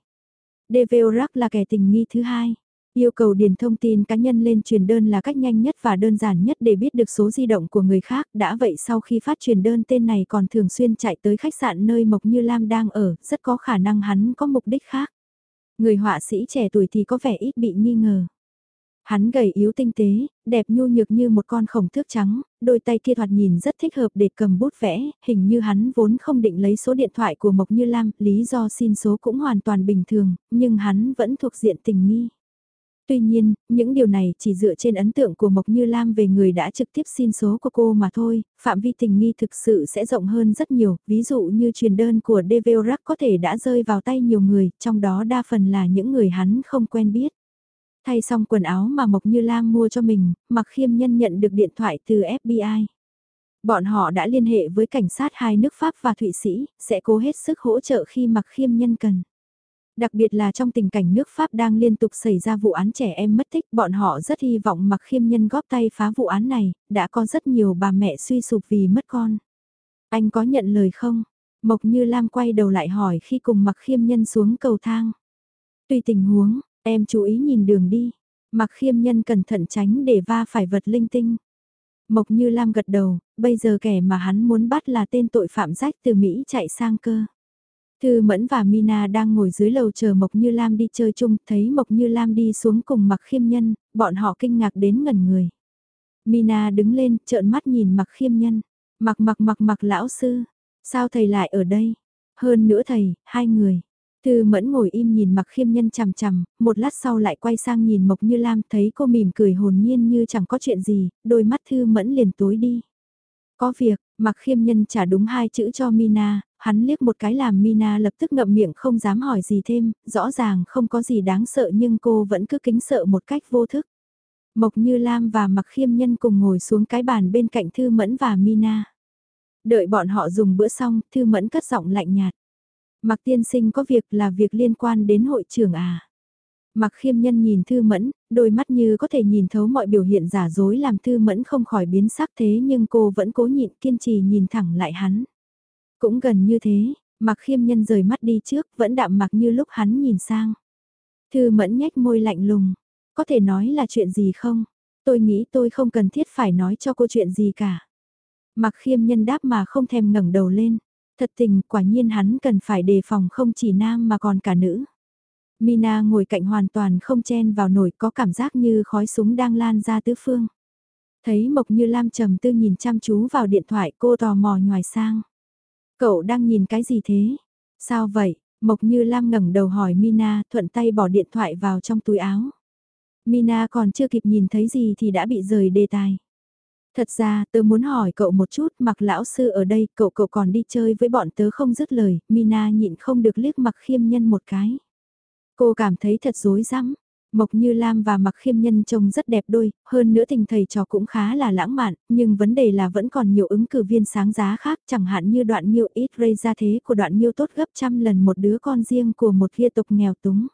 Deveorak là kẻ tình nghi thứ hai. Yêu cầu điền thông tin cá nhân lên truyền đơn là cách nhanh nhất và đơn giản nhất để biết được số di động của người khác. Đã vậy sau khi phát truyền đơn tên này còn thường xuyên chạy tới khách sạn nơi Mộc Như Lam đang ở, rất có khả năng hắn có mục đích khác. Người họa sĩ trẻ tuổi thì có vẻ ít bị nghi ngờ. Hắn gầy yếu tinh tế, đẹp nhu nhược như một con khổng thước trắng, đôi tay kia thoạt nhìn rất thích hợp để cầm bút vẽ, hình như hắn vốn không định lấy số điện thoại của Mộc Như Lam, lý do xin số cũng hoàn toàn bình thường, nhưng hắn vẫn thuộc diện tình nghi. Tuy nhiên, những điều này chỉ dựa trên ấn tượng của Mộc Như Lam về người đã trực tiếp xin số của cô mà thôi, phạm vi tình nghi thực sự sẽ rộng hơn rất nhiều, ví dụ như truyền đơn của Deveorak có thể đã rơi vào tay nhiều người, trong đó đa phần là những người hắn không quen biết. Thay xong quần áo mà Mộc Như Lam mua cho mình, Mặc Khiêm Nhân nhận được điện thoại từ FBI. Bọn họ đã liên hệ với cảnh sát hai nước Pháp và Thụy Sĩ, sẽ cố hết sức hỗ trợ khi Mặc Khiêm Nhân cần. Đặc biệt là trong tình cảnh nước Pháp đang liên tục xảy ra vụ án trẻ em mất tích, bọn họ rất hy vọng Mặc Khiêm Nhân góp tay phá vụ án này, đã có rất nhiều bà mẹ suy sụp vì mất con. Anh có nhận lời không? Mộc Như Lam quay đầu lại hỏi khi cùng Mặc Khiêm Nhân xuống cầu thang. Tùy tình huống, Em chú ý nhìn đường đi. Mặc khiêm nhân cẩn thận tránh để va phải vật linh tinh. Mộc Như Lam gật đầu, bây giờ kẻ mà hắn muốn bắt là tên tội phạm rách từ Mỹ chạy sang cơ. Thư Mẫn và Mina đang ngồi dưới lầu chờ Mộc Như Lam đi chơi chung, thấy Mộc Như Lam đi xuống cùng mặc khiêm nhân, bọn họ kinh ngạc đến ngẩn người. Mina đứng lên, trợn mắt nhìn mặc khiêm nhân. Mặc mặc mặc mặc lão sư, sao thầy lại ở đây? Hơn nữa thầy, hai người. Thư mẫn ngồi im nhìn mặc khiêm nhân chằm chằm, một lát sau lại quay sang nhìn Mộc Như Lam thấy cô mỉm cười hồn nhiên như chẳng có chuyện gì, đôi mắt Thư mẫn liền tối đi. Có việc, mặc khiêm nhân trả đúng hai chữ cho Mina, hắn liếc một cái làm Mina lập tức ngậm miệng không dám hỏi gì thêm, rõ ràng không có gì đáng sợ nhưng cô vẫn cứ kính sợ một cách vô thức. Mộc Như Lam và mặc khiêm nhân cùng ngồi xuống cái bàn bên cạnh Thư Mẫn và Mina. Đợi bọn họ dùng bữa xong, Thư Mẫn cất giọng lạnh nhạt. Mặc tiên sinh có việc là việc liên quan đến hội trưởng à. Mặc khiêm nhân nhìn Thư Mẫn, đôi mắt như có thể nhìn thấu mọi biểu hiện giả dối làm Thư Mẫn không khỏi biến sắc thế nhưng cô vẫn cố nhịn kiên trì nhìn thẳng lại hắn. Cũng gần như thế, mặc khiêm nhân rời mắt đi trước vẫn đạm mặc như lúc hắn nhìn sang. Thư Mẫn nhếch môi lạnh lùng, có thể nói là chuyện gì không? Tôi nghĩ tôi không cần thiết phải nói cho cô chuyện gì cả. Mặc khiêm nhân đáp mà không thèm ngẩng đầu lên. Thật tình, quả nhiên hắn cần phải đề phòng không chỉ nam mà còn cả nữ. Mina ngồi cạnh hoàn toàn không chen vào nổi, có cảm giác như khói súng đang lan ra tứ phương. Thấy Mộc Như Lam trầm tư nhìn chăm chú vào điện thoại, cô tò mò ngoài sang. Cậu đang nhìn cái gì thế? Sao vậy? Mộc Như Lam ngẩng đầu hỏi Mina, thuận tay bỏ điện thoại vào trong túi áo. Mina còn chưa kịp nhìn thấy gì thì đã bị rời đề tài. Thật ra, tớ muốn hỏi cậu một chút, mặc lão sư ở đây, cậu cậu còn đi chơi với bọn tớ không dứt lời, Mina nhịn không được liếc mặc khiêm nhân một cái. Cô cảm thấy thật dối rắm Mộc Như Lam và Mặc Khiêm Nhân trông rất đẹp đôi, hơn nữa tình thầy trò cũng khá là lãng mạn, nhưng vấn đề là vẫn còn nhiều ứng cử viên sáng giá khác, chẳng hạn như đoạn Nhiêu ít rây ra thế của đoạn Nhiêu tốt gấp trăm lần một đứa con riêng của một kia tộc nghèo túng.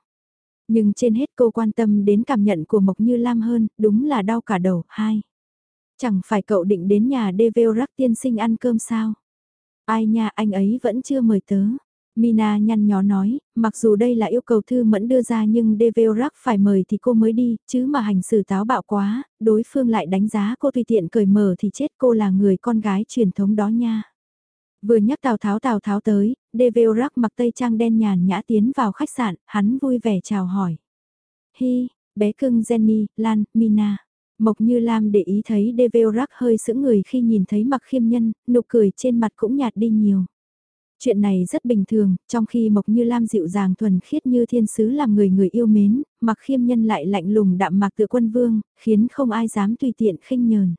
Nhưng trên hết cô quan tâm đến cảm nhận của Mộc Như Lam hơn, đúng là đau cả đầu, hai. Chẳng phải cậu định đến nhà Devil Rắc tiên sinh ăn cơm sao? Ai nha anh ấy vẫn chưa mời tớ. Mina nhăn nhó nói, mặc dù đây là yêu cầu thư mẫn đưa ra nhưng Devilrack phải mời thì cô mới đi, chứ mà hành xử táo bạo quá, đối phương lại đánh giá cô tùy tiện cởi mở thì chết cô là người con gái truyền thống đó nha. Vừa nhắc Tào Tháo Tào Tháo tới, Devilrack mặc tây trang đen nhàn nhã tiến vào khách sạn, hắn vui vẻ chào hỏi. Hi, bé cưng Jenny, Lan, Mina. Mộc Như Lam để ý thấy Deveorak hơi sững người khi nhìn thấy mặc khiêm nhân, nụ cười trên mặt cũng nhạt đi nhiều. Chuyện này rất bình thường, trong khi Mộc Như Lam dịu dàng thuần khiết như thiên sứ làm người người yêu mến, mặc khiêm nhân lại lạnh lùng đạm mạc tự quân vương, khiến không ai dám tùy tiện khinh nhờn.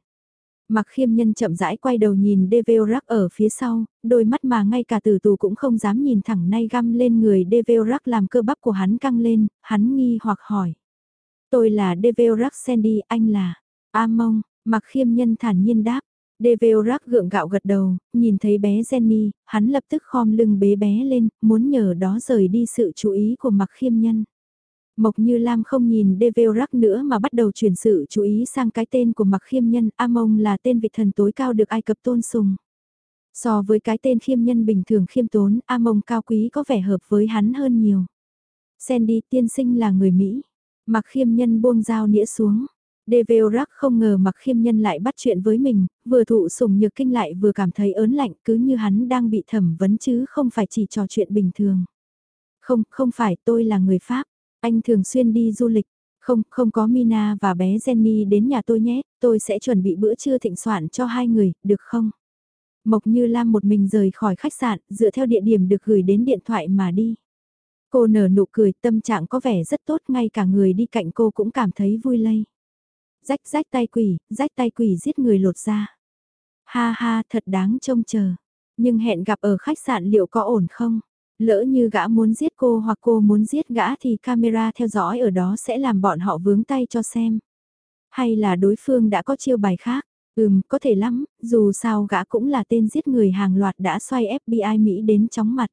Mặc khiêm nhân chậm rãi quay đầu nhìn Deveorak ở phía sau, đôi mắt mà ngay cả tử tù cũng không dám nhìn thẳng nay găm lên người Deveorak làm cơ bắp của hắn căng lên, hắn nghi hoặc hỏi. Tôi là Devilrack Sandy, anh là... A mông, mặc khiêm nhân thản nhiên đáp. Devilrack gượng gạo gật đầu, nhìn thấy bé Jenny, hắn lập tức khom lưng bế bé lên, muốn nhờ đó rời đi sự chú ý của mặc khiêm nhân. Mộc Như Lam không nhìn Devilrack nữa mà bắt đầu chuyển sự chú ý sang cái tên của mặc khiêm nhân, Amon là tên vị thần tối cao được Ai Cập tôn sùng. So với cái tên khiêm nhân bình thường khiêm tốn, Amon cao quý có vẻ hợp với hắn hơn nhiều. Sandy tiên sinh là người Mỹ. Mặc khiêm nhân buông dao nĩa xuống. Devilrack không ngờ mặc khiêm nhân lại bắt chuyện với mình, vừa thụ sủng nhược kinh lại vừa cảm thấy ớn lạnh cứ như hắn đang bị thẩm vấn chứ không phải chỉ trò chuyện bình thường. Không, không phải tôi là người Pháp, anh thường xuyên đi du lịch. Không, không có Mina và bé Jenny đến nhà tôi nhé, tôi sẽ chuẩn bị bữa trưa thịnh soạn cho hai người, được không? Mộc Như Lam một mình rời khỏi khách sạn, dựa theo địa điểm được gửi đến điện thoại mà đi. Cô nở nụ cười, tâm trạng có vẻ rất tốt, ngay cả người đi cạnh cô cũng cảm thấy vui lây rách rách tay quỷ, rách tay quỷ giết người lột ra. Ha ha, thật đáng trông chờ. Nhưng hẹn gặp ở khách sạn liệu có ổn không? Lỡ như gã muốn giết cô hoặc cô muốn giết gã thì camera theo dõi ở đó sẽ làm bọn họ vướng tay cho xem. Hay là đối phương đã có chiêu bài khác? Ừm, có thể lắm, dù sao gã cũng là tên giết người hàng loạt đã xoay FBI Mỹ đến chóng mặt.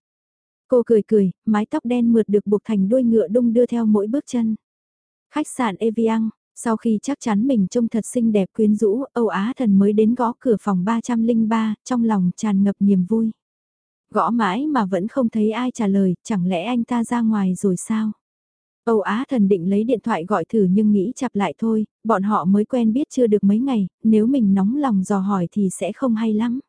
Cô cười cười, mái tóc đen mượt được buộc thành đuôi ngựa đung đưa theo mỗi bước chân. Khách sạn Evian, sau khi chắc chắn mình trông thật xinh đẹp quyến rũ, Âu Á thần mới đến gõ cửa phòng 303, trong lòng tràn ngập niềm vui. Gõ mãi mà vẫn không thấy ai trả lời, chẳng lẽ anh ta ra ngoài rồi sao? Âu Á thần định lấy điện thoại gọi thử nhưng nghĩ chặp lại thôi, bọn họ mới quen biết chưa được mấy ngày, nếu mình nóng lòng dò hỏi thì sẽ không hay lắm.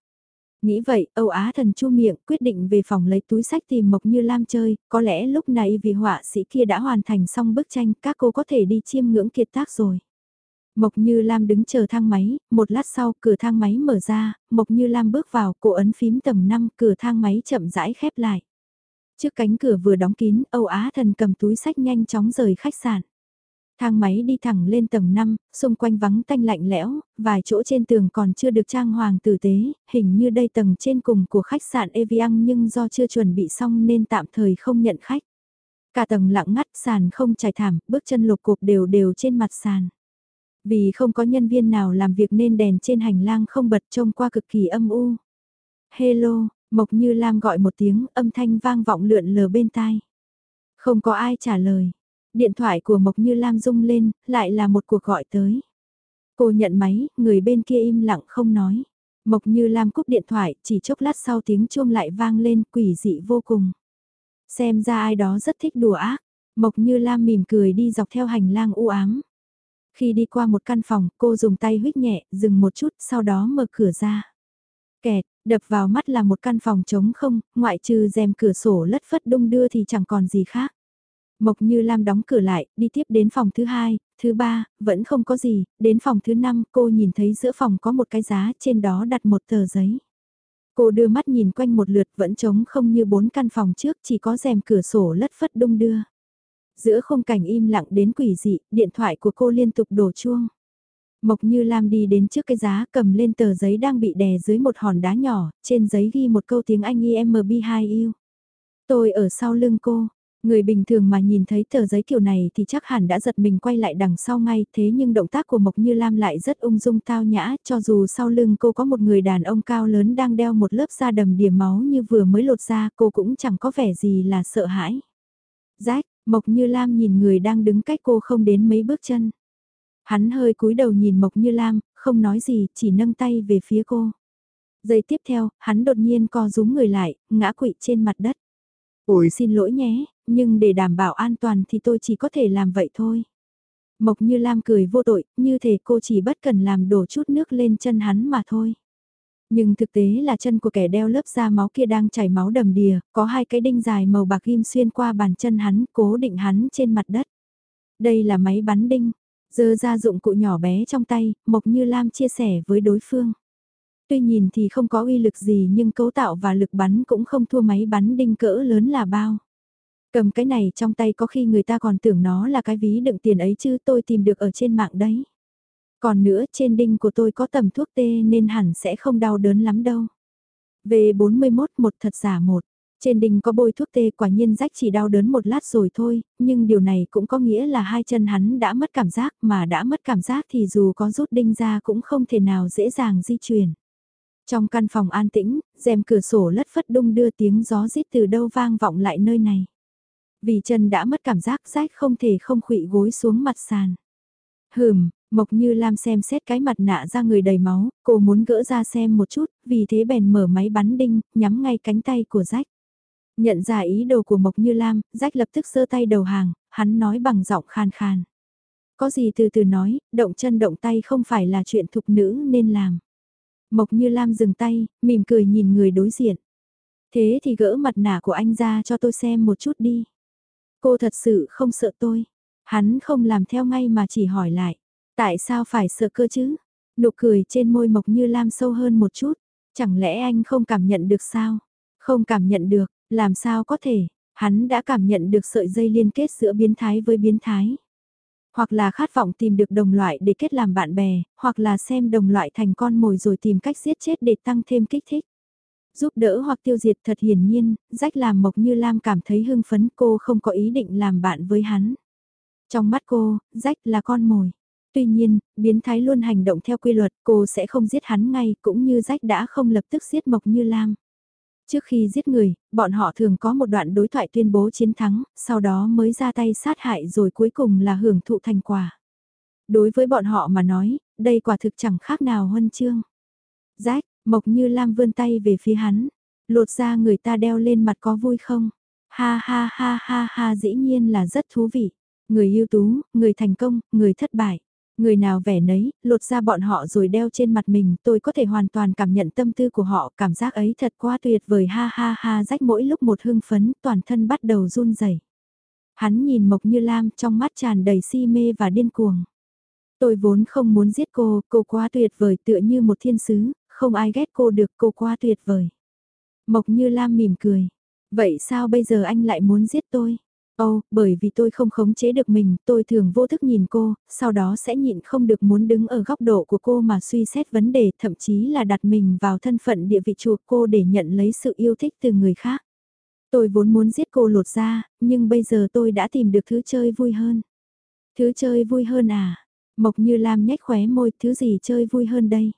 Nghĩ vậy, Âu Á thần chu miệng quyết định về phòng lấy túi sách tìm Mộc Như Lam chơi, có lẽ lúc này vì họa sĩ kia đã hoàn thành xong bức tranh, các cô có thể đi chiêm ngưỡng kiệt tác rồi. Mộc Như Lam đứng chờ thang máy, một lát sau cửa thang máy mở ra, Mộc Như Lam bước vào, cổ ấn phím tầng 5, cửa thang máy chậm rãi khép lại. Trước cánh cửa vừa đóng kín, Âu Á thần cầm túi sách nhanh chóng rời khách sạn. Thang máy đi thẳng lên tầng 5, xung quanh vắng tanh lạnh lẽo, vài chỗ trên tường còn chưa được trang hoàng tử tế, hình như đây tầng trên cùng của khách sạn Evian nhưng do chưa chuẩn bị xong nên tạm thời không nhận khách. Cả tầng lặng ngắt sàn không trải thảm, bước chân lục cục đều đều trên mặt sàn. Vì không có nhân viên nào làm việc nên đèn trên hành lang không bật trông qua cực kỳ âm u. Hello, Mộc Như Lam gọi một tiếng âm thanh vang vọng lượn lờ bên tai. Không có ai trả lời. Điện thoại của Mộc Như Lam rung lên, lại là một cuộc gọi tới. Cô nhận máy, người bên kia im lặng không nói. Mộc Như Lam cúp điện thoại, chỉ chốc lát sau tiếng chuông lại vang lên quỷ dị vô cùng. Xem ra ai đó rất thích đùa ác. Mộc Như Lam mỉm cười đi dọc theo hành lang u ám. Khi đi qua một căn phòng, cô dùng tay huyết nhẹ, dừng một chút, sau đó mở cửa ra. Kẹt, đập vào mắt là một căn phòng trống không, ngoại trừ rèm cửa sổ lất phất đung đưa thì chẳng còn gì khác. Mộc Như Lam đóng cửa lại, đi tiếp đến phòng thứ hai, thứ ba, vẫn không có gì, đến phòng thứ năm cô nhìn thấy giữa phòng có một cái giá trên đó đặt một tờ giấy. Cô đưa mắt nhìn quanh một lượt vẫn trống không như bốn căn phòng trước chỉ có rèm cửa sổ lất phất đung đưa. Giữa không cảnh im lặng đến quỷ dị, điện thoại của cô liên tục đổ chuông. Mộc Như Lam đi đến trước cái giá cầm lên tờ giấy đang bị đè dưới một hòn đá nhỏ, trên giấy ghi một câu tiếng Anh IMB2 yêu. Tôi ở sau lưng cô, Người bình thường mà nhìn thấy tờ giấy kiểu này thì chắc hẳn đã giật mình quay lại đằng sau ngay, thế nhưng động tác của Mộc Như Lam lại rất ung dung tao nhã, cho dù sau lưng cô có một người đàn ông cao lớn đang đeo một lớp da đầm điểm máu như vừa mới lột ra, cô cũng chẳng có vẻ gì là sợ hãi. Rách, Mộc Như Lam nhìn người đang đứng cách cô không đến mấy bước chân. Hắn hơi cúi đầu nhìn Mộc Như Lam, không nói gì, chỉ nâng tay về phía cô. Giây tiếp theo, hắn đột nhiên co rúm người lại, ngã quỵ trên mặt đất. Ôi xin lỗi nhé, nhưng để đảm bảo an toàn thì tôi chỉ có thể làm vậy thôi. Mộc Như Lam cười vô tội, như thể cô chỉ bất cần làm đổ chút nước lên chân hắn mà thôi. Nhưng thực tế là chân của kẻ đeo lớp da máu kia đang chảy máu đầm đìa, có hai cái đinh dài màu bạc ghim xuyên qua bàn chân hắn, cố định hắn trên mặt đất. Đây là máy bắn đinh, dơ ra dụng cụ nhỏ bé trong tay, Mộc Như Lam chia sẻ với đối phương. Tuy nhìn thì không có uy lực gì nhưng cấu tạo và lực bắn cũng không thua máy bắn đinh cỡ lớn là bao. Cầm cái này trong tay có khi người ta còn tưởng nó là cái ví đựng tiền ấy chứ tôi tìm được ở trên mạng đấy. Còn nữa trên đinh của tôi có tầm thuốc tê nên hẳn sẽ không đau đớn lắm đâu. V41 một thật giả một. Trên đinh có bôi thuốc tê quả nhiên rách chỉ đau đớn một lát rồi thôi, nhưng điều này cũng có nghĩa là hai chân hắn đã mất cảm giác mà đã mất cảm giác thì dù có rút đinh ra cũng không thể nào dễ dàng di chuyển. Trong căn phòng an tĩnh, rèm cửa sổ lất phất đung đưa tiếng gió rít từ đâu vang vọng lại nơi này. Vì chân đã mất cảm giác rách không thể không khụy gối xuống mặt sàn. Hừm, Mộc Như Lam xem xét cái mặt nạ ra người đầy máu, cô muốn gỡ ra xem một chút, vì thế bèn mở máy bắn đinh, nhắm ngay cánh tay của rách. Nhận ra ý đồ của Mộc Như Lam, rách lập tức sơ tay đầu hàng, hắn nói bằng giọng khan khan. Có gì từ từ nói, động chân động tay không phải là chuyện thục nữ nên làm. Mộc Như Lam dừng tay, mỉm cười nhìn người đối diện. Thế thì gỡ mặt nạ của anh ra cho tôi xem một chút đi. Cô thật sự không sợ tôi. Hắn không làm theo ngay mà chỉ hỏi lại. Tại sao phải sợ cơ chứ? Nụ cười trên môi Mộc Như Lam sâu hơn một chút. Chẳng lẽ anh không cảm nhận được sao? Không cảm nhận được, làm sao có thể? Hắn đã cảm nhận được sợi dây liên kết giữa biến thái với biến thái. Hoặc là khát vọng tìm được đồng loại để kết làm bạn bè, hoặc là xem đồng loại thành con mồi rồi tìm cách giết chết để tăng thêm kích thích. Giúp đỡ hoặc tiêu diệt thật hiển nhiên, rách làm Mộc Như Lam cảm thấy hưng phấn cô không có ý định làm bạn với hắn. Trong mắt cô, rách là con mồi. Tuy nhiên, biến thái luôn hành động theo quy luật, cô sẽ không giết hắn ngay cũng như rách đã không lập tức giết Mộc Như Lam. Trước khi giết người, bọn họ thường có một đoạn đối thoại tuyên bố chiến thắng, sau đó mới ra tay sát hại rồi cuối cùng là hưởng thụ thành quả. Đối với bọn họ mà nói, đây quả thực chẳng khác nào huân chương. Rách, Mộc Như Lam vươn tay về phía hắn, lột ra người ta đeo lên mặt có vui không? Ha ha ha ha ha dĩ nhiên là rất thú vị. Người ưu tú, người thành công, người thất bại. Người nào vẻ nấy, lột ra bọn họ rồi đeo trên mặt mình, tôi có thể hoàn toàn cảm nhận tâm tư của họ, cảm giác ấy thật quá tuyệt vời ha ha ha rách mỗi lúc một hưng phấn, toàn thân bắt đầu run rẩy. Hắn nhìn Mộc Như Lam trong mắt tràn đầy si mê và điên cuồng. Tôi vốn không muốn giết cô, cô quá tuyệt vời tựa như một thiên sứ, không ai ghét cô được cô quá tuyệt vời. Mộc Như Lam mỉm cười. Vậy sao bây giờ anh lại muốn giết tôi? Ồ, oh, bởi vì tôi không khống chế được mình, tôi thường vô thức nhìn cô, sau đó sẽ nhịn không được muốn đứng ở góc độ của cô mà suy xét vấn đề, thậm chí là đặt mình vào thân phận địa vị chuộc cô để nhận lấy sự yêu thích từ người khác. Tôi vốn muốn giết cô lột ra, nhưng bây giờ tôi đã tìm được thứ chơi vui hơn. Thứ chơi vui hơn à? Mộc như Lam nhếch khóe môi, thứ gì chơi vui hơn đây?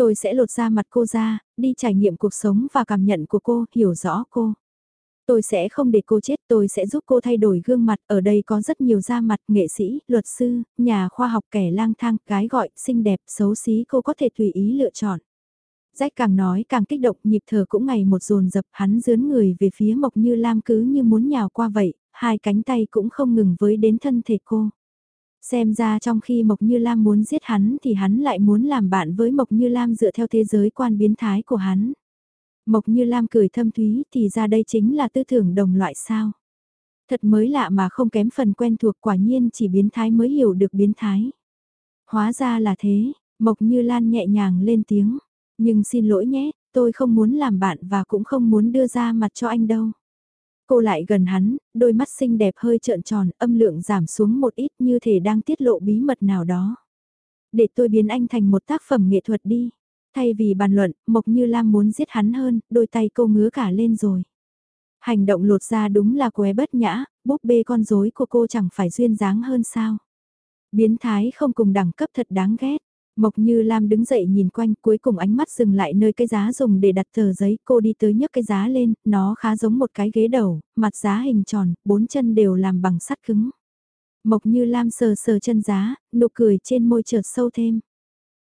Tôi sẽ lột ra mặt cô ra, đi trải nghiệm cuộc sống và cảm nhận của cô, hiểu rõ cô. Tôi sẽ không để cô chết, tôi sẽ giúp cô thay đổi gương mặt. Ở đây có rất nhiều da mặt, nghệ sĩ, luật sư, nhà khoa học kẻ lang thang, gái gọi, xinh đẹp, xấu xí cô có thể tùy ý lựa chọn. Rách càng nói càng kích động, nhịp thở cũng ngày một dồn dập hắn dướn người về phía Mộc Như Lam cứ như muốn nhào qua vậy, hai cánh tay cũng không ngừng với đến thân thể cô. Xem ra trong khi Mộc Như Lam muốn giết hắn thì hắn lại muốn làm bạn với Mộc Như Lam dựa theo thế giới quan biến thái của hắn. Mộc Như Lam cười thâm thúy thì ra đây chính là tư tưởng đồng loại sao. Thật mới lạ mà không kém phần quen thuộc quả nhiên chỉ biến thái mới hiểu được biến thái. Hóa ra là thế, Mộc Như Lan nhẹ nhàng lên tiếng. Nhưng xin lỗi nhé, tôi không muốn làm bạn và cũng không muốn đưa ra mặt cho anh đâu. Cô lại gần hắn, đôi mắt xinh đẹp hơi trợn tròn, âm lượng giảm xuống một ít như thể đang tiết lộ bí mật nào đó. Để tôi biến anh thành một tác phẩm nghệ thuật đi. Thay vì bàn luận, Mộc Như Lam muốn giết hắn hơn, đôi tay cô ngứa cả lên rồi. Hành động lột ra đúng là qué bất nhã, búp bê con rối của cô chẳng phải duyên dáng hơn sao. Biến thái không cùng đẳng cấp thật đáng ghét. Mộc Như Lam đứng dậy nhìn quanh cuối cùng ánh mắt dừng lại nơi cái giá dùng để đặt tờ giấy cô đi tới nhấc cái giá lên, nó khá giống một cái ghế đầu, mặt giá hình tròn, bốn chân đều làm bằng sắt cứng. Mộc Như Lam sờ sờ chân giá, nụ cười trên môi chợt sâu thêm.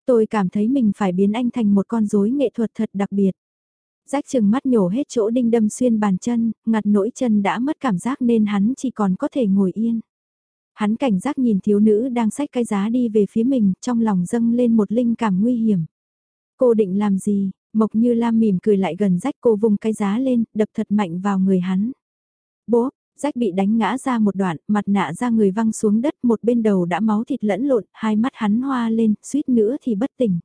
Tôi cảm thấy mình phải biến anh thành một con rối nghệ thuật thật đặc biệt. Rách chừng mắt nhổ hết chỗ đinh đâm xuyên bàn chân, ngặt nỗi chân đã mất cảm giác nên hắn chỉ còn có thể ngồi yên. Hắn cảnh giác nhìn thiếu nữ đang xách cái giá đi về phía mình, trong lòng dâng lên một linh cảm nguy hiểm. Cô định làm gì? Mộc như Lam mỉm cười lại gần rách cô vùng cái giá lên, đập thật mạnh vào người hắn. Bố, rách bị đánh ngã ra một đoạn, mặt nạ ra người văng xuống đất một bên đầu đã máu thịt lẫn lộn, hai mắt hắn hoa lên, suýt nữa thì bất tỉnh.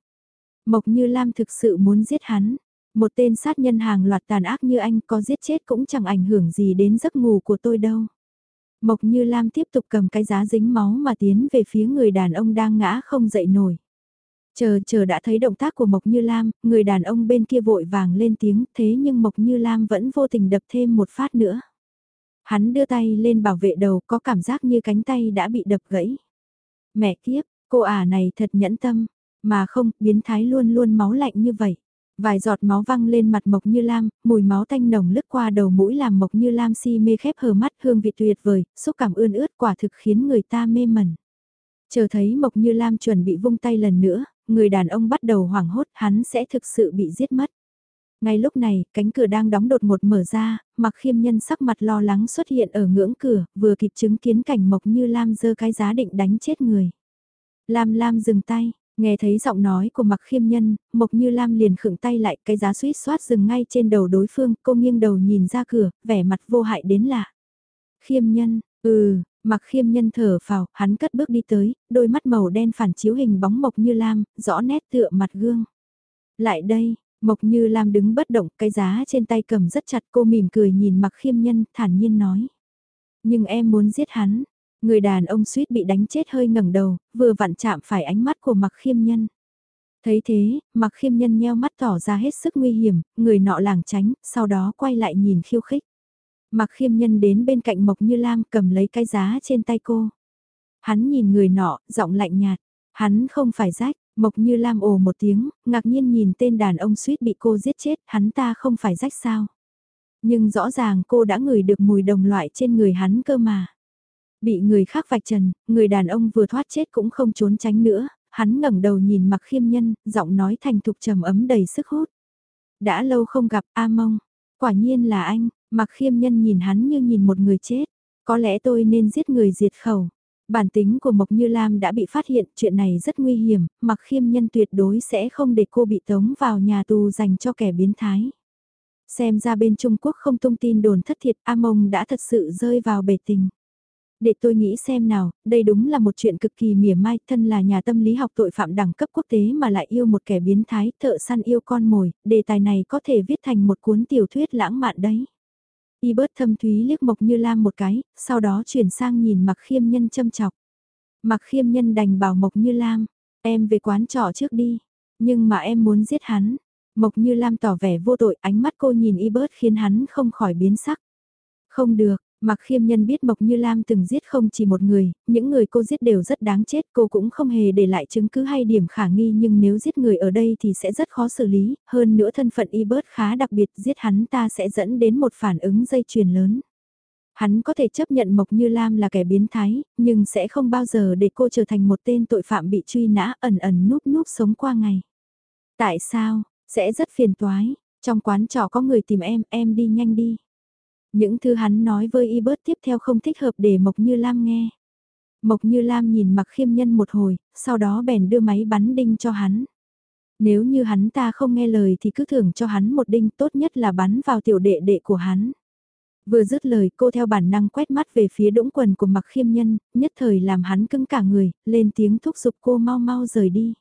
Mộc như Lam thực sự muốn giết hắn. Một tên sát nhân hàng loạt tàn ác như anh có giết chết cũng chẳng ảnh hưởng gì đến giấc ngủ của tôi đâu. Mộc Như Lam tiếp tục cầm cái giá dính máu mà tiến về phía người đàn ông đang ngã không dậy nổi. Chờ chờ đã thấy động tác của Mộc Như Lam, người đàn ông bên kia vội vàng lên tiếng thế nhưng Mộc Như Lam vẫn vô tình đập thêm một phát nữa. Hắn đưa tay lên bảo vệ đầu có cảm giác như cánh tay đã bị đập gãy. Mẹ kiếp, cô ả này thật nhẫn tâm, mà không, biến thái luôn luôn máu lạnh như vậy. Vài giọt máu văng lên mặt Mộc Như Lam, mùi máu tanh nồng lướt qua đầu mũi làm Mộc Như Lam si mê khép hờ mắt hương vị tuyệt vời, xúc cảm ươn ướt quả thực khiến người ta mê mẩn. Chờ thấy Mộc Như Lam chuẩn bị vung tay lần nữa, người đàn ông bắt đầu hoảng hốt hắn sẽ thực sự bị giết mất. Ngay lúc này, cánh cửa đang đóng đột ngột mở ra, mặc khiêm nhân sắc mặt lo lắng xuất hiện ở ngưỡng cửa, vừa kịp chứng kiến cảnh Mộc Như Lam dơ cái giá định đánh chết người. Lam Lam dừng tay, Nghe thấy giọng nói của mặc khiêm nhân, Mộc Như Lam liền khựng tay lại cái giá suýt xoát dừng ngay trên đầu đối phương, cô nghiêng đầu nhìn ra cửa, vẻ mặt vô hại đến lạ. Khiêm nhân, ừ, mặc khiêm nhân thở phào, hắn cất bước đi tới, đôi mắt màu đen phản chiếu hình bóng Mộc Như Lam, rõ nét tựa mặt gương. Lại đây, Mộc Như Lam đứng bất động, cái giá trên tay cầm rất chặt cô mỉm cười nhìn mặc khiêm nhân, thản nhiên nói. Nhưng em muốn giết hắn, Người đàn ông suýt bị đánh chết hơi ngẩng đầu, vừa vặn chạm phải ánh mắt của mặc khiêm nhân. Thấy thế, mặc khiêm nhân nheo mắt tỏ ra hết sức nguy hiểm, người nọ làng tránh, sau đó quay lại nhìn khiêu khích. Mặc khiêm nhân đến bên cạnh Mộc Như Lam cầm lấy cái giá trên tay cô. Hắn nhìn người nọ, giọng lạnh nhạt. Hắn không phải rách, Mộc Như Lam ồ một tiếng, ngạc nhiên nhìn tên đàn ông suýt bị cô giết chết, hắn ta không phải rách sao. Nhưng rõ ràng cô đã ngửi được mùi đồng loại trên người hắn cơ mà. Bị người khác vạch trần, người đàn ông vừa thoát chết cũng không trốn tránh nữa, hắn ngẩng đầu nhìn mặc khiêm nhân, giọng nói thành thục trầm ấm đầy sức hút. Đã lâu không gặp A Mông, quả nhiên là anh, mặc khiêm nhân nhìn hắn như nhìn một người chết, có lẽ tôi nên giết người diệt khẩu. Bản tính của Mộc Như Lam đã bị phát hiện, chuyện này rất nguy hiểm, mặc khiêm nhân tuyệt đối sẽ không để cô bị tống vào nhà tù dành cho kẻ biến thái. Xem ra bên Trung Quốc không tung tin đồn thất thiệt A Mông đã thật sự rơi vào bể tình. Để tôi nghĩ xem nào, đây đúng là một chuyện cực kỳ mỉa mai, thân là nhà tâm lý học tội phạm đẳng cấp quốc tế mà lại yêu một kẻ biến thái, thợ săn yêu con mồi, đề tài này có thể viết thành một cuốn tiểu thuyết lãng mạn đấy. Y bớt thâm thúy liếc Mộc Như Lam một cái, sau đó chuyển sang nhìn Mặc Khiêm Nhân châm chọc. Mặc Khiêm Nhân đành bảo Mộc Như Lam, em về quán trọ trước đi, nhưng mà em muốn giết hắn. Mộc Như Lam tỏ vẻ vô tội, ánh mắt cô nhìn Y bớt khiến hắn không khỏi biến sắc. Không được, Mặc khiêm nhân biết Mộc Như Lam từng giết không chỉ một người, những người cô giết đều rất đáng chết, cô cũng không hề để lại chứng cứ hay điểm khả nghi nhưng nếu giết người ở đây thì sẽ rất khó xử lý, hơn nữa thân phận y bớt khá đặc biệt giết hắn ta sẽ dẫn đến một phản ứng dây chuyền lớn. Hắn có thể chấp nhận Mộc Như Lam là kẻ biến thái, nhưng sẽ không bao giờ để cô trở thành một tên tội phạm bị truy nã ẩn ẩn núp núp sống qua ngày. Tại sao, sẽ rất phiền toái, trong quán trọ có người tìm em, em đi nhanh đi. Những thứ hắn nói với y bớt tiếp theo không thích hợp để Mộc Như Lam nghe. Mộc Như Lam nhìn mặc khiêm nhân một hồi, sau đó bèn đưa máy bắn đinh cho hắn. Nếu như hắn ta không nghe lời thì cứ thưởng cho hắn một đinh tốt nhất là bắn vào tiểu đệ đệ của hắn. Vừa dứt lời cô theo bản năng quét mắt về phía đũng quần của mặc khiêm nhân, nhất thời làm hắn cứng cả người, lên tiếng thúc giục cô mau mau rời đi.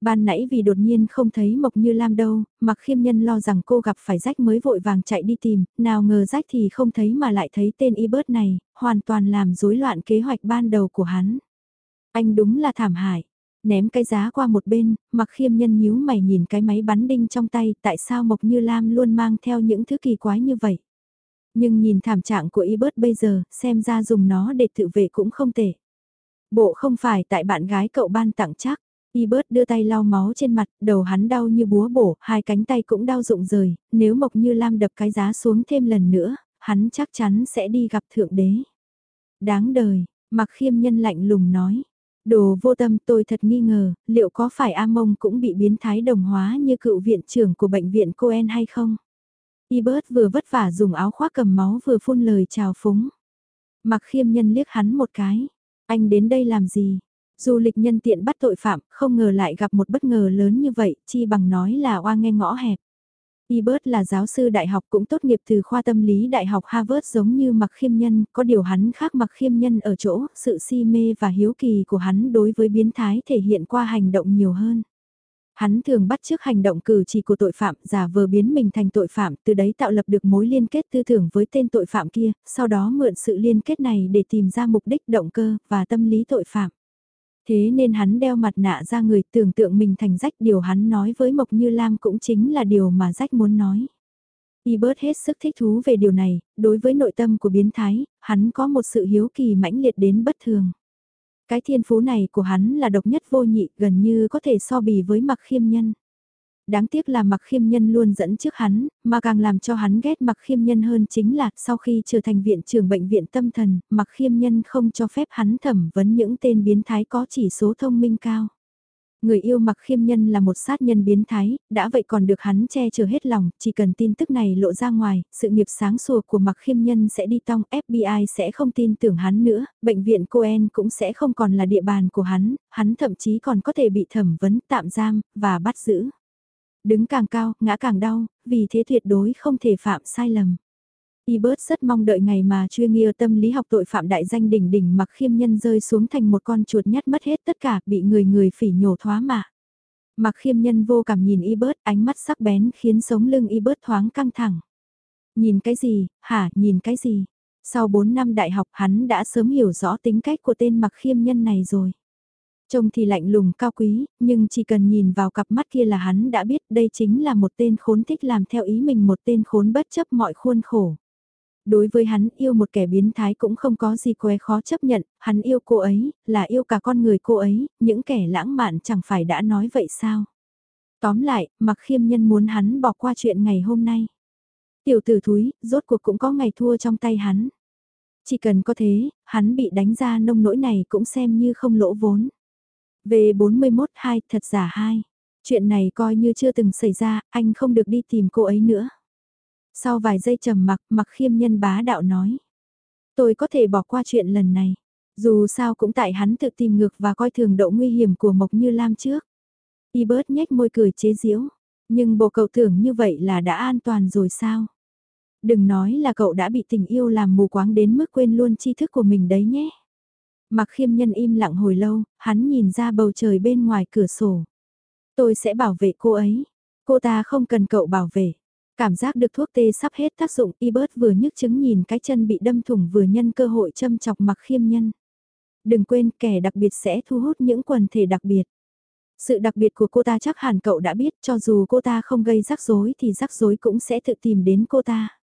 Ban nãy vì đột nhiên không thấy Mộc Như Lam đâu, mặc khiêm nhân lo rằng cô gặp phải rách mới vội vàng chạy đi tìm, nào ngờ rách thì không thấy mà lại thấy tên y bớt này, hoàn toàn làm rối loạn kế hoạch ban đầu của hắn. Anh đúng là thảm hại. Ném cái giá qua một bên, mặc khiêm nhân nhíu mày nhìn cái máy bắn đinh trong tay, tại sao Mộc Như Lam luôn mang theo những thứ kỳ quái như vậy. Nhưng nhìn thảm trạng của y bớt bây giờ, xem ra dùng nó để tự vệ cũng không tệ. Bộ không phải tại bạn gái cậu ban tặng chắc. Y bớt đưa tay lau máu trên mặt, đầu hắn đau như búa bổ, hai cánh tay cũng đau rụng rời, nếu Mộc Như Lam đập cái giá xuống thêm lần nữa, hắn chắc chắn sẽ đi gặp Thượng Đế. Đáng đời, mặc khiêm nhân lạnh lùng nói. Đồ vô tâm tôi thật nghi ngờ, liệu có phải A Mông cũng bị biến thái đồng hóa như cựu viện trưởng của bệnh viện Coen hay không? Y bớt vừa vất vả dùng áo khoác cầm máu vừa phun lời chào phúng. Mặc khiêm nhân liếc hắn một cái. Anh đến đây làm gì? Du lịch nhân tiện bắt tội phạm, không ngờ lại gặp một bất ngờ lớn như vậy, chi bằng nói là oa nghe ngõ hẹp. Ebert là giáo sư đại học cũng tốt nghiệp từ khoa tâm lý đại học Harvard giống như mặc khiêm nhân, có điều hắn khác mặc khiêm nhân ở chỗ, sự si mê và hiếu kỳ của hắn đối với biến thái thể hiện qua hành động nhiều hơn. Hắn thường bắt chước hành động cử chỉ của tội phạm, giả vờ biến mình thành tội phạm, từ đấy tạo lập được mối liên kết tư tưởng với tên tội phạm kia, sau đó mượn sự liên kết này để tìm ra mục đích động cơ và tâm lý tội phạm. Thế nên hắn đeo mặt nạ ra người tưởng tượng mình thành rách điều hắn nói với Mộc Như Lam cũng chính là điều mà rách muốn nói. Y bớt hết sức thích thú về điều này, đối với nội tâm của biến thái, hắn có một sự hiếu kỳ mãnh liệt đến bất thường. Cái thiên phú này của hắn là độc nhất vô nhị, gần như có thể so bì với mặc khiêm nhân. Đáng tiếc là mặc khiêm nhân luôn dẫn trước hắn, mà càng làm cho hắn ghét mặc khiêm nhân hơn chính là sau khi trở thành viện trưởng bệnh viện tâm thần, mặc khiêm nhân không cho phép hắn thẩm vấn những tên biến thái có chỉ số thông minh cao. Người yêu mặc khiêm nhân là một sát nhân biến thái, đã vậy còn được hắn che chở hết lòng, chỉ cần tin tức này lộ ra ngoài, sự nghiệp sáng sủa của mặc khiêm nhân sẽ đi tong, FBI sẽ không tin tưởng hắn nữa, bệnh viện coen cũng sẽ không còn là địa bàn của hắn, hắn thậm chí còn có thể bị thẩm vấn, tạm giam, và bắt giữ. Đứng càng cao, ngã càng đau, vì thế tuyệt đối không thể phạm sai lầm. Ebert rất mong đợi ngày mà chuyên nghiêu tâm lý học tội phạm đại danh đỉnh đỉnh mặc khiêm nhân rơi xuống thành một con chuột nhắt mất hết tất cả bị người người phỉ nhổ thoá mạ. Mặc khiêm nhân vô cảm nhìn Ebert ánh mắt sắc bén khiến sống lưng Ebert thoáng căng thẳng. Nhìn cái gì, hả, nhìn cái gì? Sau 4 năm đại học hắn đã sớm hiểu rõ tính cách của tên mặc khiêm nhân này rồi. Trông thì lạnh lùng cao quý, nhưng chỉ cần nhìn vào cặp mắt kia là hắn đã biết đây chính là một tên khốn thích làm theo ý mình một tên khốn bất chấp mọi khuôn khổ. Đối với hắn yêu một kẻ biến thái cũng không có gì quê khó chấp nhận, hắn yêu cô ấy, là yêu cả con người cô ấy, những kẻ lãng mạn chẳng phải đã nói vậy sao. Tóm lại, mặc khiêm nhân muốn hắn bỏ qua chuyện ngày hôm nay. Tiểu tử thúi, rốt cuộc cũng có ngày thua trong tay hắn. Chỉ cần có thế, hắn bị đánh ra nông nỗi này cũng xem như không lỗ vốn. Về 41 2 thật giả 2. Chuyện này coi như chưa từng xảy ra, anh không được đi tìm cô ấy nữa. Sau vài giây trầm mặc, mặc khiêm nhân bá đạo nói. Tôi có thể bỏ qua chuyện lần này. Dù sao cũng tại hắn tự tìm ngược và coi thường độ nguy hiểm của Mộc Như Lam trước. Y bớt nhếch môi cười chế giễu. Nhưng bộ cậu tưởng như vậy là đã an toàn rồi sao? Đừng nói là cậu đã bị tình yêu làm mù quáng đến mức quên luôn tri thức của mình đấy nhé. Mặc khiêm nhân im lặng hồi lâu, hắn nhìn ra bầu trời bên ngoài cửa sổ. Tôi sẽ bảo vệ cô ấy. Cô ta không cần cậu bảo vệ. Cảm giác được thuốc tê sắp hết tác dụng, Ebert vừa nhức chứng nhìn cái chân bị đâm thủng vừa nhân cơ hội châm chọc mặc khiêm nhân. Đừng quên kẻ đặc biệt sẽ thu hút những quần thể đặc biệt. Sự đặc biệt của cô ta chắc hẳn cậu đã biết cho dù cô ta không gây rắc rối thì rắc rối cũng sẽ tự tìm đến cô ta.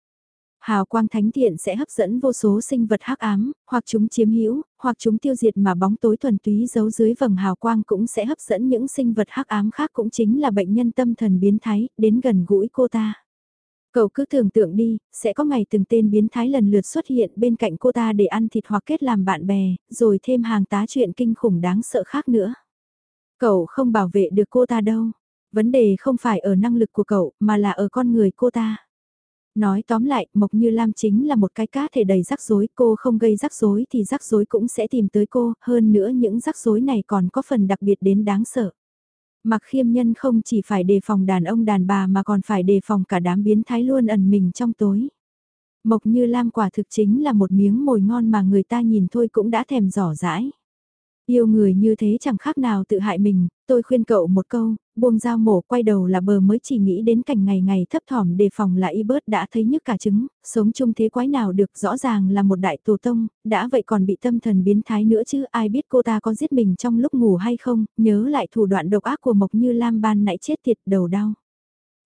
Hào quang thánh thiện sẽ hấp dẫn vô số sinh vật hắc ám, hoặc chúng chiếm hữu, hoặc chúng tiêu diệt mà bóng tối thuần túy giấu dưới vầng hào quang cũng sẽ hấp dẫn những sinh vật hắc ám khác cũng chính là bệnh nhân tâm thần biến thái, đến gần gũi cô ta. Cậu cứ tưởng tượng đi, sẽ có ngày từng tên biến thái lần lượt xuất hiện bên cạnh cô ta để ăn thịt hoặc kết làm bạn bè, rồi thêm hàng tá chuyện kinh khủng đáng sợ khác nữa. Cậu không bảo vệ được cô ta đâu. Vấn đề không phải ở năng lực của cậu, mà là ở con người cô ta. Nói tóm lại, Mộc Như Lam chính là một cái cá thể đầy rắc rối, cô không gây rắc rối thì rắc rối cũng sẽ tìm tới cô, hơn nữa những rắc rối này còn có phần đặc biệt đến đáng sợ. Mặc khiêm nhân không chỉ phải đề phòng đàn ông đàn bà mà còn phải đề phòng cả đám biến thái luôn ẩn mình trong tối. Mộc như Lam quả thực chính là một miếng mồi ngon mà người ta nhìn thôi cũng đã thèm rõ rãi. Yêu người như thế chẳng khác nào tự hại mình, tôi khuyên cậu một câu, buông dao mổ quay đầu là bờ mới chỉ nghĩ đến cảnh ngày ngày thấp thỏm đề phòng là y bớt đã thấy nhức cả trứng, sống chung thế quái nào được rõ ràng là một đại tổ tông, đã vậy còn bị tâm thần biến thái nữa chứ ai biết cô ta có giết mình trong lúc ngủ hay không, nhớ lại thủ đoạn độc ác của Mộc Như Lam ban nãy chết thiệt đầu đau,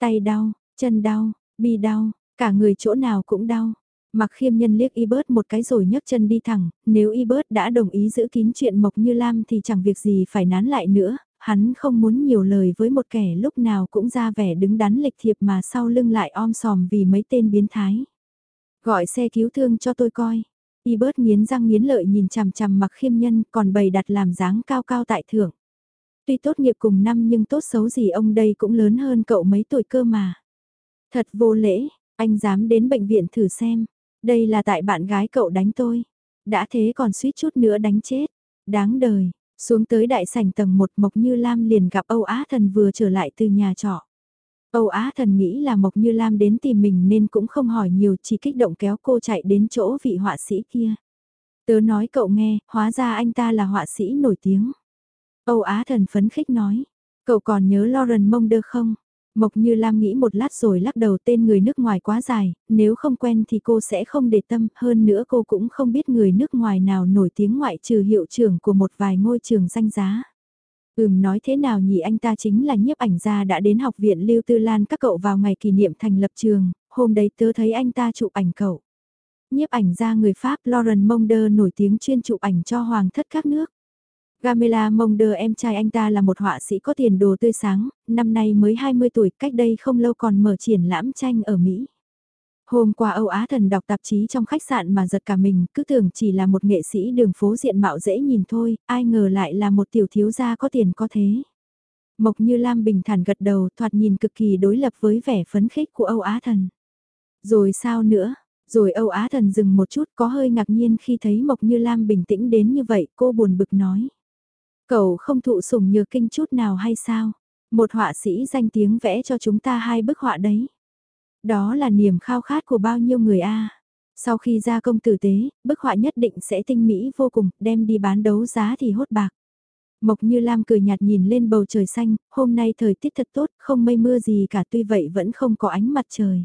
tay đau, chân đau, bi đau, cả người chỗ nào cũng đau. Mặc khiêm nhân liếc y bớt một cái rồi nhấc chân đi thẳng, nếu y bớt đã đồng ý giữ kín chuyện Mộc Như Lam thì chẳng việc gì phải nán lại nữa, hắn không muốn nhiều lời với một kẻ lúc nào cũng ra vẻ đứng đắn lịch thiệp mà sau lưng lại om sòm vì mấy tên biến thái. Gọi xe cứu thương cho tôi coi. Y bớt nghiến răng nghiến lợi nhìn chằm chằm mặc khiêm nhân còn bày đặt làm dáng cao cao tại thưởng. Tuy tốt nghiệp cùng năm nhưng tốt xấu gì ông đây cũng lớn hơn cậu mấy tuổi cơ mà. Thật vô lễ, anh dám đến bệnh viện thử xem. Đây là tại bạn gái cậu đánh tôi. Đã thế còn suýt chút nữa đánh chết. Đáng đời, xuống tới đại sảnh tầng 1 Mộc Như Lam liền gặp Âu Á Thần vừa trở lại từ nhà trọ. Âu Á Thần nghĩ là Mộc Như Lam đến tìm mình nên cũng không hỏi nhiều chỉ kích động kéo cô chạy đến chỗ vị họa sĩ kia. Tớ nói cậu nghe, hóa ra anh ta là họa sĩ nổi tiếng. Âu Á Thần phấn khích nói, cậu còn nhớ Lauren Monder không? Mộc Như Lam nghĩ một lát rồi lắc đầu tên người nước ngoài quá dài, nếu không quen thì cô sẽ không để tâm, hơn nữa cô cũng không biết người nước ngoài nào nổi tiếng ngoại trừ hiệu trưởng của một vài ngôi trường danh giá. Ừm nói thế nào nhỉ anh ta chính là nhiếp ảnh gia đã đến học viện Lưu Tư Lan các cậu vào ngày kỷ niệm thành lập trường, hôm đấy tớ thấy anh ta chụp ảnh cậu. Nhiếp ảnh gia người Pháp Laurent Monder nổi tiếng chuyên chụp ảnh cho hoàng thất các nước. Gamela Monder em trai anh ta là một họa sĩ có tiền đồ tươi sáng, năm nay mới 20 tuổi, cách đây không lâu còn mở triển lãm tranh ở Mỹ. Hôm qua Âu Á Thần đọc tạp chí trong khách sạn mà giật cả mình, cứ tưởng chỉ là một nghệ sĩ đường phố diện mạo dễ nhìn thôi, ai ngờ lại là một tiểu thiếu gia có tiền có thế. Mộc Như Lam bình thản gật đầu thoạt nhìn cực kỳ đối lập với vẻ phấn khích của Âu Á Thần. Rồi sao nữa? Rồi Âu Á Thần dừng một chút có hơi ngạc nhiên khi thấy Mộc Như Lam bình tĩnh đến như vậy, cô buồn bực nói. Cậu không thụ sủng nhược kinh chút nào hay sao? Một họa sĩ danh tiếng vẽ cho chúng ta hai bức họa đấy. Đó là niềm khao khát của bao nhiêu người a. Sau khi ra công tử tế, bức họa nhất định sẽ tinh mỹ vô cùng, đem đi bán đấu giá thì hốt bạc. Mộc Như Lam cười nhạt nhìn lên bầu trời xanh, hôm nay thời tiết thật tốt, không mây mưa gì cả tuy vậy vẫn không có ánh mặt trời.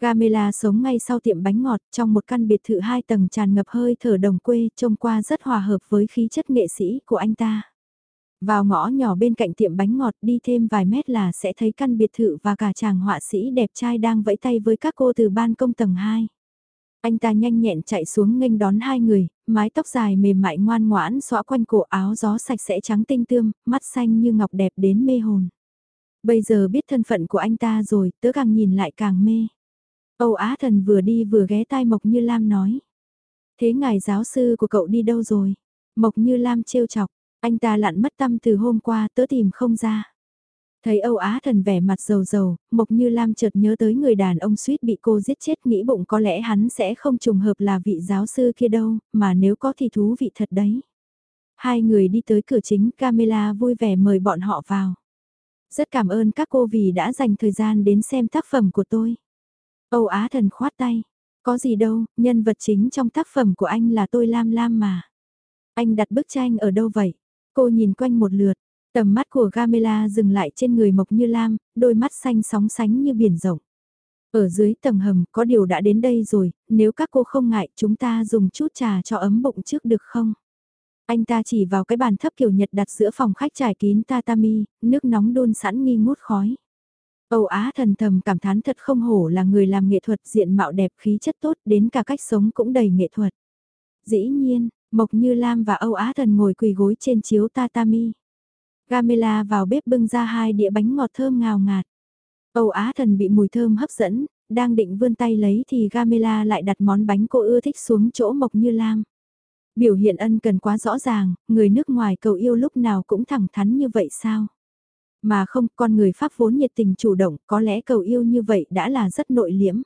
Gamela sống ngay sau tiệm bánh ngọt trong một căn biệt thự hai tầng tràn ngập hơi thở đồng quê trông qua rất hòa hợp với khí chất nghệ sĩ của anh ta. Vào ngõ nhỏ bên cạnh tiệm bánh ngọt đi thêm vài mét là sẽ thấy căn biệt thự và cả chàng họa sĩ đẹp trai đang vẫy tay với các cô từ ban công tầng 2. Anh ta nhanh nhẹn chạy xuống nghênh đón hai người, mái tóc dài mềm mại ngoan ngoãn xõa quanh cổ áo gió sạch sẽ trắng tinh tươm, mắt xanh như ngọc đẹp đến mê hồn. Bây giờ biết thân phận của anh ta rồi, tớ càng nhìn lại càng mê. Âu Á Thần vừa đi vừa ghé tai Mộc Như Lam nói. Thế ngài giáo sư của cậu đi đâu rồi? Mộc Như Lam trêu chọc, anh ta lặn mất tâm từ hôm qua tớ tìm không ra. Thấy Âu Á Thần vẻ mặt dầu dầu, Mộc Như Lam chợt nhớ tới người đàn ông suýt bị cô giết chết nghĩ bụng có lẽ hắn sẽ không trùng hợp là vị giáo sư kia đâu, mà nếu có thì thú vị thật đấy. Hai người đi tới cửa chính, Camilla vui vẻ mời bọn họ vào. Rất cảm ơn các cô vì đã dành thời gian đến xem tác phẩm của tôi. Âu Á Thần khoát tay. Có gì đâu, nhân vật chính trong tác phẩm của anh là tôi Lam Lam mà. Anh đặt bức tranh ở đâu vậy? Cô nhìn quanh một lượt, tầm mắt của Gamela dừng lại trên người Mộc Như Lam, đôi mắt xanh sóng sánh như biển rộng. Ở dưới tầng hầm có điều đã đến đây rồi, nếu các cô không ngại chúng ta dùng chút trà cho ấm bụng trước được không? Anh ta chỉ vào cái bàn thấp kiểu Nhật đặt giữa phòng khách trải kín tatami, nước nóng đun sẵn nghi ngút khói. Âu Á thần thầm cảm thán thật không hổ là người làm nghệ thuật diện mạo đẹp khí chất tốt đến cả cách sống cũng đầy nghệ thuật. Dĩ nhiên, Mộc Như Lam và Âu Á thần ngồi quỳ gối trên chiếu tatami. Gamela vào bếp bưng ra hai đĩa bánh ngọt thơm ngào ngạt. Âu Á thần bị mùi thơm hấp dẫn, đang định vươn tay lấy thì Gamela lại đặt món bánh cô ưa thích xuống chỗ Mộc Như Lam. Biểu hiện ân cần quá rõ ràng, người nước ngoài cầu yêu lúc nào cũng thẳng thắn như vậy sao? Mà không, con người Pháp vốn nhiệt tình chủ động, có lẽ cầu yêu như vậy đã là rất nội liễm.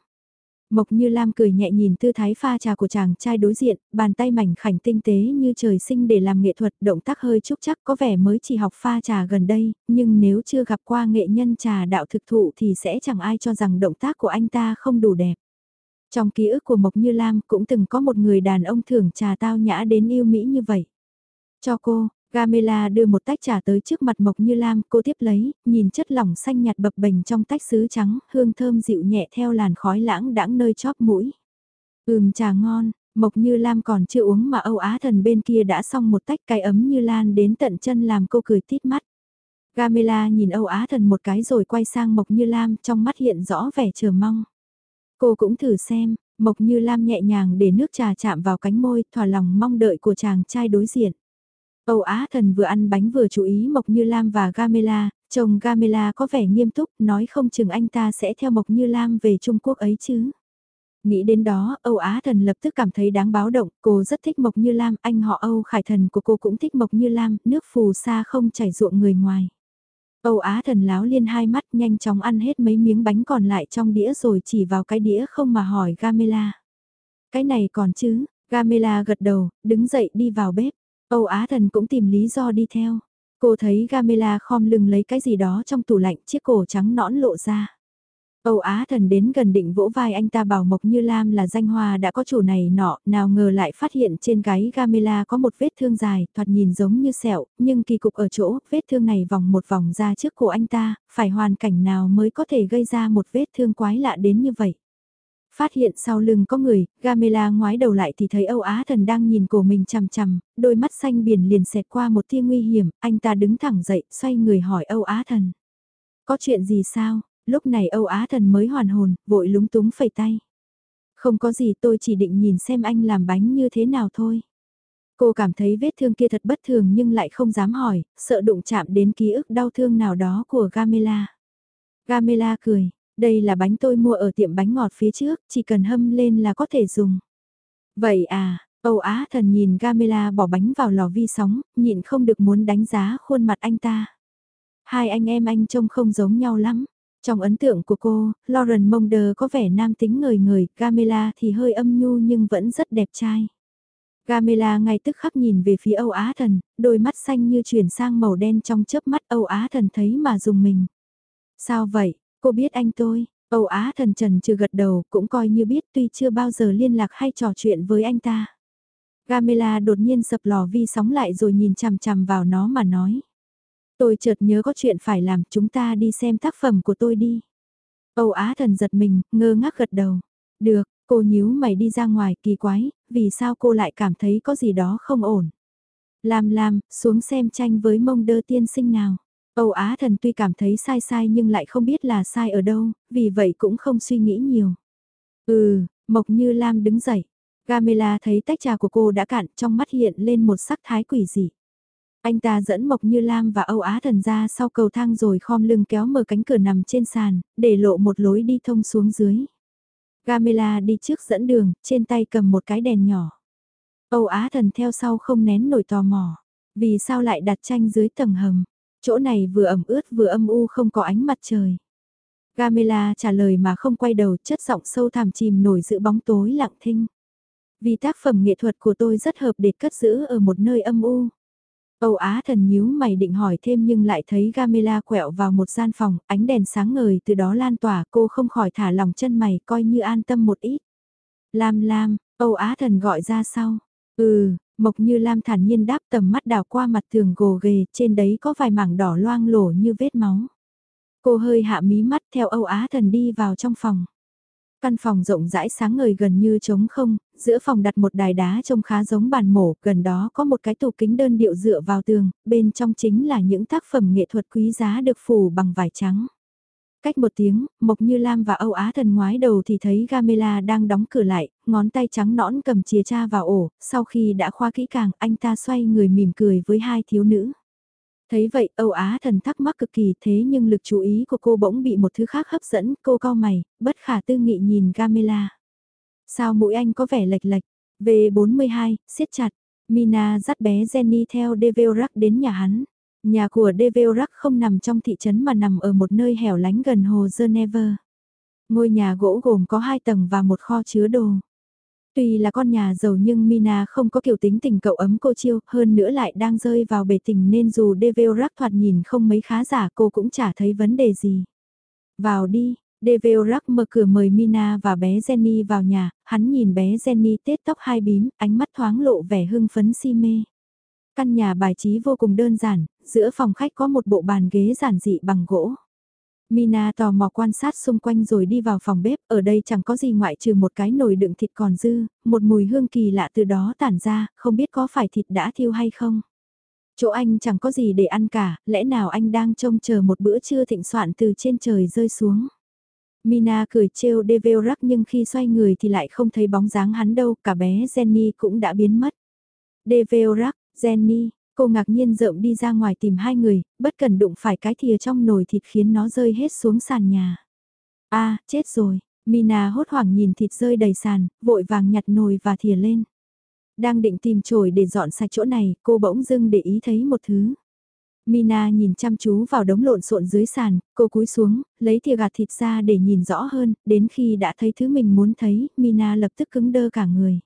Mộc Như Lam cười nhẹ nhìn tư thái pha trà của chàng trai đối diện, bàn tay mảnh khảnh tinh tế như trời sinh để làm nghệ thuật, động tác hơi trúc chắc có vẻ mới chỉ học pha trà gần đây, nhưng nếu chưa gặp qua nghệ nhân trà đạo thực thụ thì sẽ chẳng ai cho rằng động tác của anh ta không đủ đẹp. Trong ký ức của Mộc Như Lam cũng từng có một người đàn ông thưởng trà tao nhã đến yêu Mỹ như vậy. Cho cô, Gamela đưa một tách trà tới trước mặt Mộc Như Lam, cô tiếp lấy, nhìn chất lỏng xanh nhạt bập bềnh trong tách sứ trắng, hương thơm dịu nhẹ theo làn khói lãng đãng nơi chóp mũi. Ừm trà ngon, Mộc Như Lam còn chưa uống mà Âu Á Thần bên kia đã xong một tách cái ấm như lan đến tận chân làm cô cười tít mắt. Gamela nhìn Âu Á Thần một cái rồi quay sang Mộc Như Lam trong mắt hiện rõ vẻ chờ mong. Cô cũng thử xem, Mộc Như Lam nhẹ nhàng để nước trà chạm vào cánh môi, thỏa lòng mong đợi của chàng trai đối diện. Âu Á Thần vừa ăn bánh vừa chú ý Mộc Như Lam và Gamela, chồng Gamela có vẻ nghiêm túc, nói không chừng anh ta sẽ theo Mộc Như Lam về Trung Quốc ấy chứ. Nghĩ đến đó, Âu Á Thần lập tức cảm thấy đáng báo động, cô rất thích Mộc Như Lam, anh họ Âu Khải Thần của cô cũng thích Mộc Như Lam, nước phù sa không chảy ruộng người ngoài. Âu Á Thần láo liên hai mắt nhanh chóng ăn hết mấy miếng bánh còn lại trong đĩa rồi chỉ vào cái đĩa không mà hỏi Gamela. Cái này còn chứ, Gamela gật đầu, đứng dậy đi vào bếp. Âu Á Thần cũng tìm lý do đi theo. Cô thấy Gamela khom lưng lấy cái gì đó trong tủ lạnh chiếc cổ trắng nõn lộ ra. Âu Á thần đến gần định vỗ vai anh ta bảo Mộc Như Lam là danh hoa đã có chủ này nọ, nào ngờ lại phát hiện trên gáy Gamela có một vết thương dài, thoạt nhìn giống như sẹo, nhưng kỳ cục ở chỗ, vết thương này vòng một vòng ra trước cổ anh ta, phải hoàn cảnh nào mới có thể gây ra một vết thương quái lạ đến như vậy. Phát hiện sau lưng có người, Gamela ngoái đầu lại thì thấy Âu Á thần đang nhìn cổ mình chằm chằm, đôi mắt xanh biển liền xẹt qua một tia nguy hiểm, anh ta đứng thẳng dậy, xoay người hỏi Âu Á thần. Có chuyện gì sao? Lúc này Âu Á thần mới hoàn hồn, vội lúng túng phẩy tay. Không có gì tôi chỉ định nhìn xem anh làm bánh như thế nào thôi. Cô cảm thấy vết thương kia thật bất thường nhưng lại không dám hỏi, sợ đụng chạm đến ký ức đau thương nào đó của Gamela. Gamela cười, đây là bánh tôi mua ở tiệm bánh ngọt phía trước, chỉ cần hâm lên là có thể dùng. Vậy à, Âu Á thần nhìn Gamela bỏ bánh vào lò vi sóng, nhịn không được muốn đánh giá khuôn mặt anh ta. Hai anh em anh trông không giống nhau lắm. Trong ấn tượng của cô, Lauren Monder có vẻ nam tính người người, Gamela thì hơi âm nhu nhưng vẫn rất đẹp trai. Gamela ngay tức khắc nhìn về phía Âu Á Thần, đôi mắt xanh như chuyển sang màu đen trong chớp mắt Âu Á Thần thấy mà dùng mình. Sao vậy, cô biết anh tôi, Âu Á Thần trần trừ gật đầu cũng coi như biết tuy chưa bao giờ liên lạc hay trò chuyện với anh ta. Gamela đột nhiên sập lò vi sóng lại rồi nhìn chằm chằm vào nó mà nói. Tôi chợt nhớ có chuyện phải làm, chúng ta đi xem tác phẩm của tôi đi. Âu Á thần giật mình, ngơ ngác gật đầu. Được, cô nhíu mày đi ra ngoài, kỳ quái, vì sao cô lại cảm thấy có gì đó không ổn. Lam Lam, xuống xem tranh với mông đơ tiên sinh nào. Âu Á thần tuy cảm thấy sai sai nhưng lại không biết là sai ở đâu, vì vậy cũng không suy nghĩ nhiều. Ừ, Mộc Như Lam đứng dậy. Gamela thấy tách trà của cô đã cạn trong mắt hiện lên một sắc thái quỷ dị. Anh ta dẫn Mộc Như Lam và Âu Á Thần ra sau cầu thang rồi khom lưng kéo mở cánh cửa nằm trên sàn, để lộ một lối đi thông xuống dưới. Gamela đi trước dẫn đường, trên tay cầm một cái đèn nhỏ. Âu Á Thần theo sau không nén nổi tò mò. Vì sao lại đặt tranh dưới tầng hầm? Chỗ này vừa ẩm ướt vừa âm u không có ánh mặt trời. Gamela trả lời mà không quay đầu chất giọng sâu thẳm chìm nổi giữa bóng tối lặng thinh. Vì tác phẩm nghệ thuật của tôi rất hợp để cất giữ ở một nơi âm u. Âu Á thần nhíu mày định hỏi thêm nhưng lại thấy Gamela quẹo vào một gian phòng, ánh đèn sáng ngời từ đó lan tỏa cô không khỏi thả lòng chân mày coi như an tâm một ít. Lam Lam, Âu Á thần gọi ra sau. Ừ, Mộc như Lam thản nhiên đáp tầm mắt đào qua mặt tường gồ ghề, trên đấy có vài mảng đỏ loang lổ như vết máu. Cô hơi hạ mí mắt theo Âu Á thần đi vào trong phòng. Căn phòng rộng rãi sáng ngời gần như trống không, giữa phòng đặt một đài đá trông khá giống bàn mổ, gần đó có một cái tủ kính đơn điệu dựa vào tường, bên trong chính là những tác phẩm nghệ thuật quý giá được phủ bằng vải trắng. Cách một tiếng, Mộc Như Lam và Âu Á thần ngoái đầu thì thấy Gamela đang đóng cửa lại, ngón tay trắng nõn cầm chìa cha vào ổ, sau khi đã khoa kỹ càng, anh ta xoay người mỉm cười với hai thiếu nữ. Thấy vậy Âu Á thần thắc mắc cực kỳ thế nhưng lực chú ý của cô bỗng bị một thứ khác hấp dẫn, cô cao mày, bất khả tư nghị nhìn Gamela. Sao mũi anh có vẻ lệch lệch? V42, siết chặt. Mina dắt bé Jenny theo Devilrack đến nhà hắn. Nhà của Deveorak không nằm trong thị trấn mà nằm ở một nơi hẻo lánh gần hồ Geneva. Ngôi nhà gỗ gồm có hai tầng và một kho chứa đồ. Tuy là con nhà giàu nhưng Mina không có kiểu tính tình cậu ấm cô chiêu, hơn nữa lại đang rơi vào bể tình nên dù Deveorak thoạt nhìn không mấy khá giả cô cũng chả thấy vấn đề gì. Vào đi, Deveorak mở cửa mời Mina và bé Jenny vào nhà, hắn nhìn bé Jenny tết tóc hai bím, ánh mắt thoáng lộ vẻ hưng phấn si mê. Căn nhà bài trí vô cùng đơn giản, giữa phòng khách có một bộ bàn ghế giản dị bằng gỗ. Mina tò mò quan sát xung quanh rồi đi vào phòng bếp, ở đây chẳng có gì ngoại trừ một cái nồi đựng thịt còn dư, một mùi hương kỳ lạ từ đó tản ra, không biết có phải thịt đã thiêu hay không. Chỗ anh chẳng có gì để ăn cả, lẽ nào anh đang trông chờ một bữa trưa thịnh soạn từ trên trời rơi xuống. Mina cười trêu Deverak nhưng khi xoay người thì lại không thấy bóng dáng hắn đâu, cả bé Jenny cũng đã biến mất. Deverak, Jenny, cô ngạc nhiên rợm đi ra ngoài tìm hai người, bất cần đụng phải cái thìa trong nồi thịt khiến nó rơi hết xuống sàn nhà. a chết rồi, Mina hốt hoảng nhìn thịt rơi đầy sàn, vội vàng nhặt nồi và thìa lên. Đang định tìm chổi để dọn sạch chỗ này, cô bỗng dưng để ý thấy một thứ. Mina nhìn chăm chú vào đống lộn xộn dưới sàn, cô cúi xuống, lấy thìa gạt thịt ra để nhìn rõ hơn, đến khi đã thấy thứ mình muốn thấy, Mina lập tức cứng đơ cả người.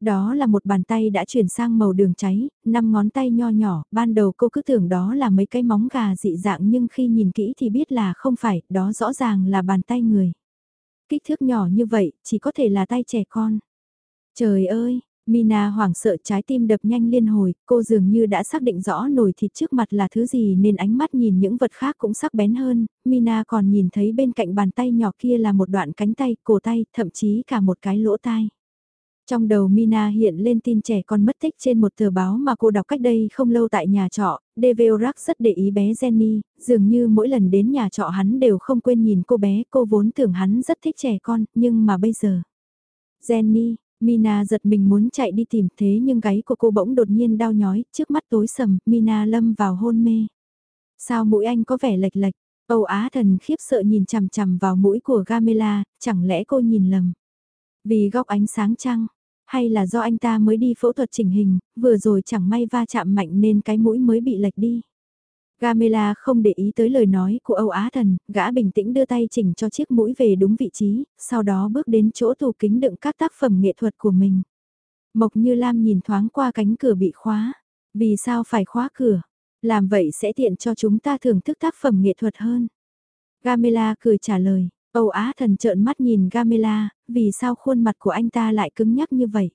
Đó là một bàn tay đã chuyển sang màu đường cháy, năm ngón tay nho nhỏ, ban đầu cô cứ tưởng đó là mấy cái móng gà dị dạng nhưng khi nhìn kỹ thì biết là không phải, đó rõ ràng là bàn tay người. Kích thước nhỏ như vậy, chỉ có thể là tay trẻ con. Trời ơi, Mina hoảng sợ trái tim đập nhanh liên hồi, cô dường như đã xác định rõ nồi thịt trước mặt là thứ gì nên ánh mắt nhìn những vật khác cũng sắc bén hơn, Mina còn nhìn thấy bên cạnh bàn tay nhỏ kia là một đoạn cánh tay, cổ tay, thậm chí cả một cái lỗ tai. Trong đầu Mina hiện lên tin trẻ con mất tích trên một tờ báo mà cô đọc cách đây không lâu tại nhà trọ, Deveorak rất để ý bé Jenny, dường như mỗi lần đến nhà trọ hắn đều không quên nhìn cô bé, cô vốn tưởng hắn rất thích trẻ con, nhưng mà bây giờ... Jenny, Mina giật mình muốn chạy đi tìm thế nhưng gáy của cô bỗng đột nhiên đau nhói, trước mắt tối sầm, Mina lâm vào hôn mê. Sao mũi anh có vẻ lệch lệch? Âu Á thần khiếp sợ nhìn chằm chằm vào mũi của Gamela, chẳng lẽ cô nhìn lầm? Vì góc ánh sáng trăng, hay là do anh ta mới đi phẫu thuật chỉnh hình, vừa rồi chẳng may va chạm mạnh nên cái mũi mới bị lệch đi. Gamela không để ý tới lời nói của Âu Á Thần, gã bình tĩnh đưa tay chỉnh cho chiếc mũi về đúng vị trí, sau đó bước đến chỗ tủ kính đựng các tác phẩm nghệ thuật của mình. Mộc Như Lam nhìn thoáng qua cánh cửa bị khóa. Vì sao phải khóa cửa? Làm vậy sẽ tiện cho chúng ta thưởng thức tác phẩm nghệ thuật hơn. Gamela cười trả lời, Âu Á Thần trợn mắt nhìn Gamela, vì sao khuôn mặt của anh ta lại cứng nhắc như vậy?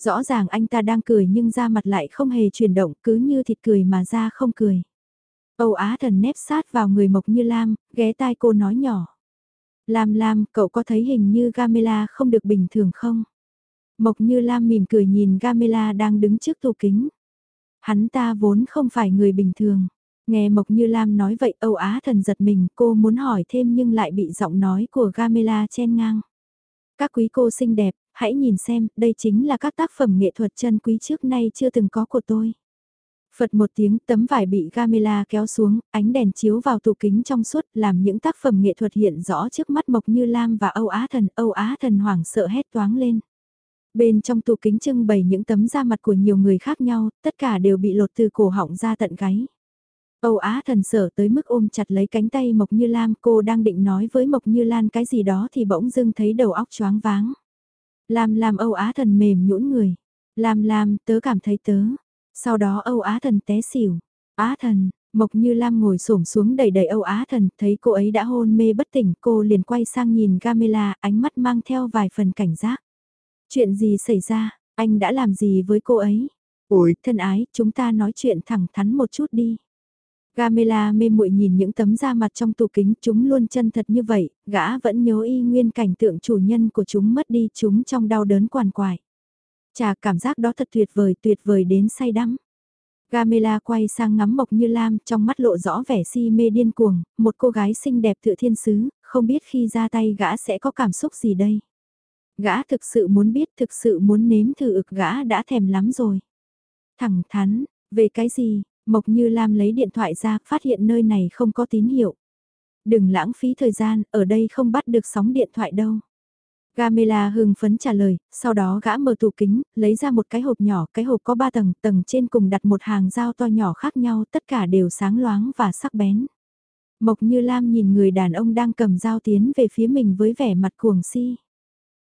Rõ ràng anh ta đang cười nhưng da mặt lại không hề chuyển động cứ như thịt cười mà da không cười. Âu Á thần nép sát vào người Mộc Như Lam, ghé tai cô nói nhỏ. Lam Lam, cậu có thấy hình như Gamela không được bình thường không? Mộc Như Lam mỉm cười nhìn Gamela đang đứng trước tủ kính. Hắn ta vốn không phải người bình thường. Nghe Mộc Như Lam nói vậy Âu Á thần giật mình cô muốn hỏi thêm nhưng lại bị giọng nói của Gamela chen ngang. Các quý cô xinh đẹp, hãy nhìn xem, đây chính là các tác phẩm nghệ thuật chân quý trước nay chưa từng có của tôi. Phật một tiếng tấm vải bị Gamela kéo xuống, ánh đèn chiếu vào tủ kính trong suốt làm những tác phẩm nghệ thuật hiện rõ trước mắt Mộc Như Lam và Âu Á Thần. Âu Á Thần hoảng sợ hét toáng lên. Bên trong tủ kính trưng bày những tấm da mặt của nhiều người khác nhau, tất cả đều bị lột từ cổ họng ra tận gáy. Âu Á thần sở tới mức ôm chặt lấy cánh tay Mộc Như Lam cô đang định nói với Mộc Như Lan cái gì đó thì bỗng dưng thấy đầu óc choáng váng. Lam Lam Âu Á thần mềm nhũn người. Lam Lam tớ cảm thấy tớ, sau đó Âu Á Thần té xỉu. Á Thần, Mộc Như Lam ngồi xổm xuống đầy đầy Âu Á Thần, thấy cô ấy đã hôn mê bất tỉnh, cô liền quay sang nhìn Gamela, ánh mắt mang theo vài phần cảnh giác. Chuyện gì xảy ra, anh đã làm gì với cô ấy? Ôi, thân ái, chúng ta nói chuyện thẳng thắn một chút đi. Gamela mê muội nhìn những tấm da mặt trong tủ kính, chúng luôn chân thật như vậy, gã vẫn nhớ y nguyên cảnh tượng chủ nhân của chúng mất đi chúng trong đau đớn quằn quại. Chà cảm giác đó thật tuyệt vời, tuyệt vời đến say đắm. Gamela quay sang ngắm Mộc Như Lam, trong mắt lộ rõ vẻ si mê điên cuồng, một cô gái xinh đẹp tựa thiên sứ, không biết khi ra tay gã sẽ có cảm xúc gì đây. Gã thực sự muốn biết, thực sự muốn nếm thử ực gã đã thèm lắm rồi. Thẳng thắn, về cái gì, Mộc Như Lam lấy điện thoại ra, phát hiện nơi này không có tín hiệu. Đừng lãng phí thời gian, ở đây không bắt được sóng điện thoại đâu. Gamela hưng phấn trả lời, sau đó gã mở tủ kính, lấy ra một cái hộp nhỏ, cái hộp có 3 tầng, tầng trên cùng đặt một hàng dao to nhỏ khác nhau, tất cả đều sáng loáng và sắc bén. Mộc Như Lam nhìn người đàn ông đang cầm dao tiến về phía mình với vẻ mặt cuồng si.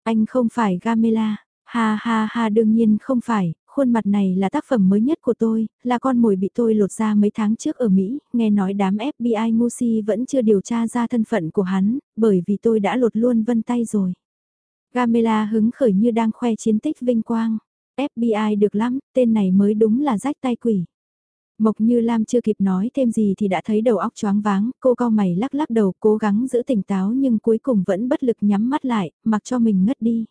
Anh không phải Gamela, ha ha ha đương nhiên không phải, khuôn mặt này là tác phẩm mới nhất của tôi, là con mồi bị tôi lột ra mấy tháng trước ở Mỹ, nghe nói đám FBI ngu si vẫn chưa điều tra ra thân phận của hắn, bởi vì tôi đã lột luôn vân tay rồi. Gamela hứng khởi như đang khoe chiến tích vinh quang. FBI được lắm, tên này mới đúng là rách tay quỷ. Mộc Như Lam chưa kịp nói thêm gì thì đã thấy đầu óc choáng váng, cô cao mày lắc lắc đầu cố gắng giữ tỉnh táo nhưng cuối cùng vẫn bất lực nhắm mắt lại, mặc cho mình ngất đi.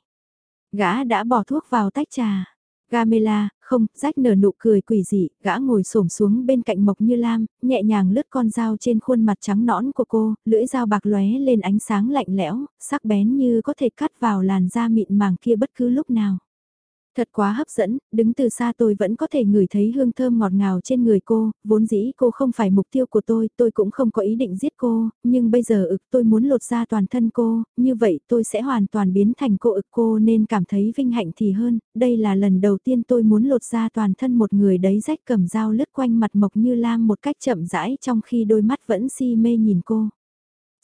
Gã đã bỏ thuốc vào tách trà. Gamela, không, rách nở nụ cười quỷ dị, gã ngồi xổm xuống bên cạnh Mộc Như Lam, nhẹ nhàng lướt con dao trên khuôn mặt trắng nõn của cô, lưỡi dao bạc lóe lên ánh sáng lạnh lẽo, sắc bén như có thể cắt vào làn da mịn màng kia bất cứ lúc nào. Thật quá hấp dẫn, đứng từ xa tôi vẫn có thể ngửi thấy hương thơm ngọt ngào trên người cô, vốn dĩ cô không phải mục tiêu của tôi, tôi cũng không có ý định giết cô, nhưng bây giờ ực tôi muốn lột ra toàn thân cô, như vậy tôi sẽ hoàn toàn biến thành cô ực cô nên cảm thấy vinh hạnh thì hơn, đây là lần đầu tiên tôi muốn lột ra toàn thân một người đấy rách cầm dao lướt quanh mặt mộc như lam một cách chậm rãi trong khi đôi mắt vẫn si mê nhìn cô.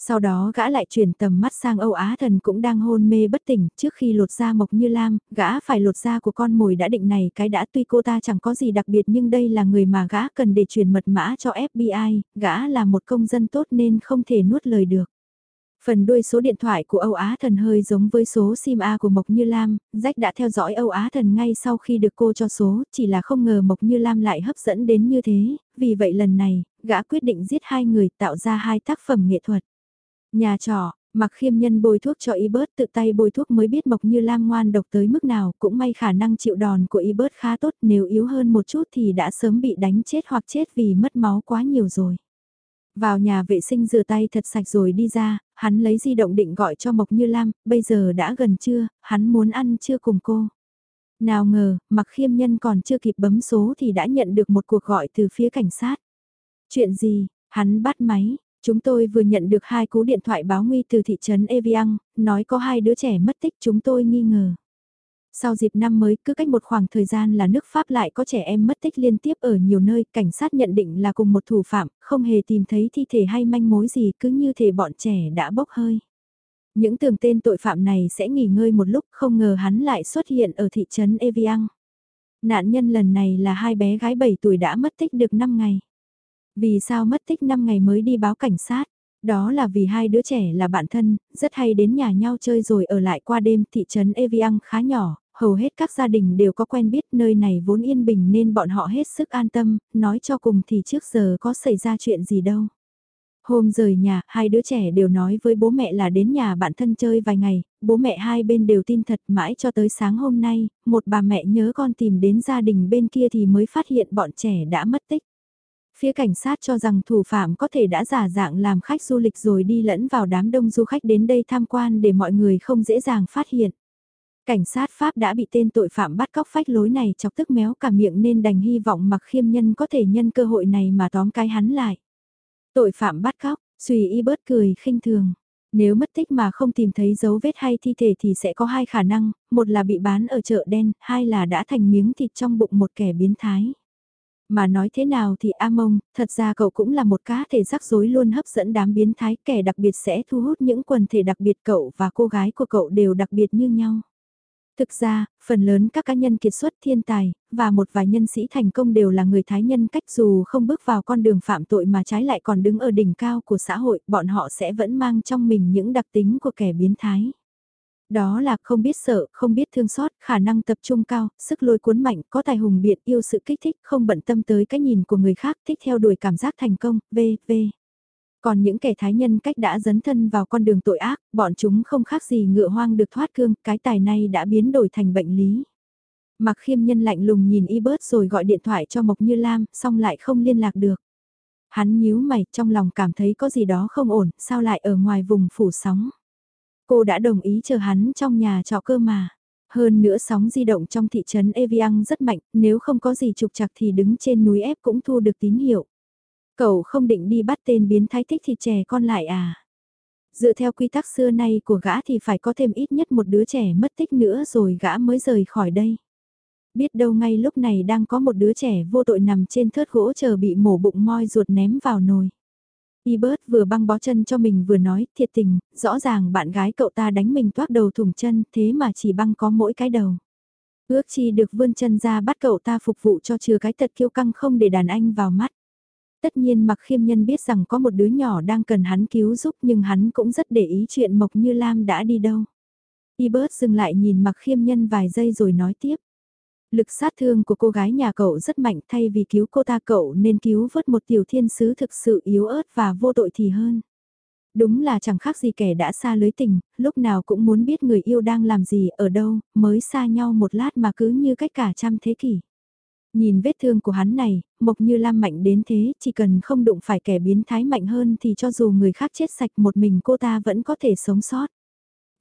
Sau đó gã lại chuyển tầm mắt sang Âu Á thần cũng đang hôn mê bất tỉnh, trước khi lột da Mộc Như Lam, gã phải lột da của con mồi đã định này cái đã tuy cô ta chẳng có gì đặc biệt nhưng đây là người mà gã cần để truyền mật mã cho FBI, gã là một công dân tốt nên không thể nuốt lời được. Phần đuôi số điện thoại của Âu Á Thần hơi giống với số SIM A của Mộc Như Lam, Jack đã theo dõi Âu Á Thần ngay sau khi được cô cho số, chỉ là không ngờ Mộc Như Lam lại hấp dẫn đến như thế, vì vậy lần này, gã quyết định giết hai người tạo ra hai tác phẩm nghệ thuật. Nhà trọ, mặc khiêm nhân bôi thuốc cho y bớt tự tay bôi thuốc mới biết Mộc Như Lam ngoan độc tới mức nào cũng may khả năng chịu đòn của y bớt khá tốt nếu yếu hơn một chút thì đã sớm bị đánh chết hoặc chết vì mất máu quá nhiều rồi. Vào nhà vệ sinh rửa tay thật sạch rồi đi ra, hắn lấy di động định gọi cho Mộc Như Lam, bây giờ đã gần trưa, hắn muốn ăn trưa cùng cô. Nào ngờ, mặc khiêm nhân còn chưa kịp bấm số thì đã nhận được một cuộc gọi từ phía cảnh sát. Chuyện gì, hắn bắt máy, Chúng tôi vừa nhận được hai cú điện thoại báo nguy từ thị trấn Evian, nói có hai đứa trẻ mất tích chúng tôi nghi ngờ. Sau dịp năm mới, cứ cách một khoảng thời gian là nước Pháp lại có trẻ em mất tích liên tiếp ở nhiều nơi, cảnh sát nhận định là cùng một thủ phạm, không hề tìm thấy thi thể hay manh mối gì, cứ như thể bọn trẻ đã bốc hơi. Những tường tên tội phạm này sẽ nghỉ ngơi một lúc, không ngờ hắn lại xuất hiện ở thị trấn Evian. Nạn nhân lần này là hai bé gái 7 tuổi đã mất tích được 5 ngày. Vì sao mất tích 5 ngày mới đi báo cảnh sát? Đó là vì hai đứa trẻ là bạn thân, rất hay đến nhà nhau chơi rồi ở lại qua đêm thị trấn Evian khá nhỏ, hầu hết các gia đình đều có quen biết nơi này vốn yên bình nên bọn họ hết sức an tâm, nói cho cùng thì trước giờ có xảy ra chuyện gì đâu. Hôm rời nhà, hai đứa trẻ đều nói với bố mẹ là đến nhà bạn thân chơi vài ngày, bố mẹ hai bên đều tin thật mãi cho tới sáng hôm nay, một bà mẹ nhớ con tìm đến gia đình bên kia thì mới phát hiện bọn trẻ đã mất tích. Phía cảnh sát cho rằng thủ phạm có thể đã giả dạng làm khách du lịch rồi đi lẫn vào đám đông du khách đến đây tham quan để mọi người không dễ dàng phát hiện. Cảnh sát Pháp đã bị tên tội phạm bắt cóc phách lối này chọc tức méo cả miệng nên đành hy vọng mặc khiêm nhân có thể nhân cơ hội này mà tóm cái hắn lại. Tội phạm bắt cóc, suy y bớt cười khinh thường. Nếu mất tích mà không tìm thấy dấu vết hay thi thể thì sẽ có hai khả năng, một là bị bán ở chợ đen, hai là đã thành miếng thịt trong bụng một kẻ biến thái. Mà nói thế nào thì A Mông, thật ra cậu cũng là một cá thể rắc rối luôn hấp dẫn đám biến thái kẻ đặc biệt sẽ thu hút những quần thể đặc biệt cậu và cô gái của cậu đều đặc biệt như nhau. Thực ra, phần lớn các cá nhân kiệt xuất thiên tài, và một vài nhân sĩ thành công đều là người thái nhân cách dù không bước vào con đường phạm tội mà trái lại còn đứng ở đỉnh cao của xã hội, bọn họ sẽ vẫn mang trong mình những đặc tính của kẻ biến thái. Đó là không biết sợ, không biết thương xót, khả năng tập trung cao, sức lôi cuốn mạnh, có tài hùng biện, yêu sự kích thích, không bận tâm tới cái nhìn của người khác, thích theo đuổi cảm giác thành công, v, v. Còn những kẻ thái nhân cách đã dấn thân vào con đường tội ác, bọn chúng không khác gì ngựa hoang được thoát cương, cái tài này đã biến đổi thành bệnh lý. Mặc khiêm nhân lạnh lùng nhìn y bớt rồi gọi điện thoại cho Mộc Như Lam, xong lại không liên lạc được. Hắn nhíu mày, trong lòng cảm thấy có gì đó không ổn, sao lại ở ngoài vùng phủ sóng. Cô đã đồng ý chờ hắn trong nhà trọ cơ mà. Hơn nữa sóng di động trong thị trấn Evian rất mạnh, nếu không có gì trục chặt thì đứng trên núi ép cũng thu được tín hiệu. Cậu không định đi bắt tên biến thái thích thì trẻ con lại à? Dựa theo quy tắc xưa nay của gã thì phải có thêm ít nhất một đứa trẻ mất tích nữa rồi gã mới rời khỏi đây. Biết đâu ngay lúc này đang có một đứa trẻ vô tội nằm trên thớt gỗ chờ bị mổ bụng moi ruột ném vào nồi. Ebert vừa băng bó chân cho mình vừa nói, thiệt tình, rõ ràng bạn gái cậu ta đánh mình toát đầu thủng chân, thế mà chỉ băng có mỗi cái đầu. Ước chi được vươn chân ra bắt cậu ta phục vụ cho chừa cái tật kiêu căng không để đàn anh vào mắt. Tất nhiên mặc khiêm nhân biết rằng có một đứa nhỏ đang cần hắn cứu giúp nhưng hắn cũng rất để ý chuyện Mộc Như Lam đã đi đâu. Ebert dừng lại nhìn mặc khiêm nhân vài giây rồi nói tiếp. Lực sát thương của cô gái nhà cậu rất mạnh thay vì cứu cô ta cậu nên cứu vớt một tiểu thiên sứ thực sự yếu ớt và vô tội thì hơn. Đúng là chẳng khác gì kẻ đã xa lưới tình, lúc nào cũng muốn biết người yêu đang làm gì ở đâu, mới xa nhau một lát mà cứ như cách cả trăm thế kỷ. Nhìn vết thương của hắn này, Mộc Như Lam mạnh đến thế, chỉ cần không đụng phải kẻ biến thái mạnh hơn thì cho dù người khác chết sạch một mình cô ta vẫn có thể sống sót.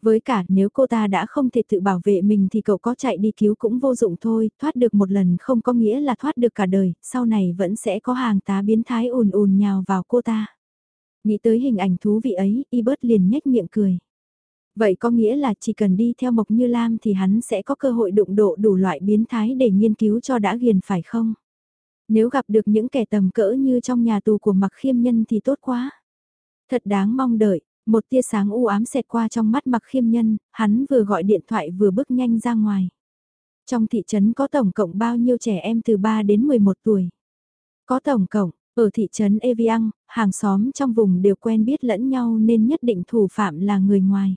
Với cả nếu cô ta đã không thể tự bảo vệ mình thì cậu có chạy đi cứu cũng vô dụng thôi, thoát được một lần không có nghĩa là thoát được cả đời, sau này vẫn sẽ có hàng tá biến thái ùn ùn nhào vào cô ta. Nghĩ tới hình ảnh thú vị ấy, y bớt liền nhếch miệng cười. Vậy có nghĩa là chỉ cần đi theo Mộc Như Lam thì hắn sẽ có cơ hội đụng độ đủ loại biến thái để nghiên cứu cho đã ghiền phải không? Nếu gặp được những kẻ tầm cỡ như trong nhà tù của Mặc Khiêm Nhân thì tốt quá. Thật đáng mong đợi, một tia sáng u ám xẹt qua trong mắt Mặc Khiêm Nhân, hắn vừa gọi điện thoại vừa bước nhanh ra ngoài. Trong thị trấn có tổng cộng bao nhiêu trẻ em từ 3 đến 11 tuổi? Có tổng cộng, ở thị trấn Evian, hàng xóm trong vùng đều quen biết lẫn nhau nên nhất định thủ phạm là người ngoài.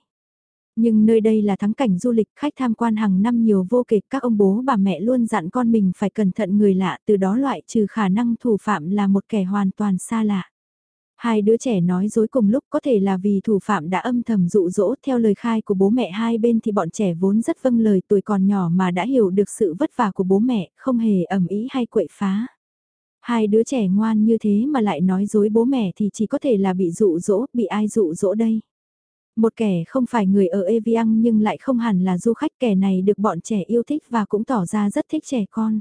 Nhưng nơi đây là thắng cảnh du lịch, khách tham quan hàng năm nhiều vô kịch, các ông bố bà mẹ luôn dặn con mình phải cẩn thận người lạ, từ đó loại trừ khả năng thủ phạm là một kẻ hoàn toàn xa lạ. Hai đứa trẻ nói dối cùng lúc có thể là vì thủ phạm đã âm thầm dụ dỗ theo lời khai của bố mẹ hai bên thì bọn trẻ vốn rất vâng lời tuổi còn nhỏ mà đã hiểu được sự vất vả của bố mẹ, không hề ẩm ý hay quậy phá. Hai đứa trẻ ngoan như thế mà lại nói dối bố mẹ thì chỉ có thể là bị dụ dỗ, bị ai dụ dỗ đây. Một kẻ không phải người ở Evian nhưng lại không hẳn là du khách kẻ này được bọn trẻ yêu thích và cũng tỏ ra rất thích trẻ con.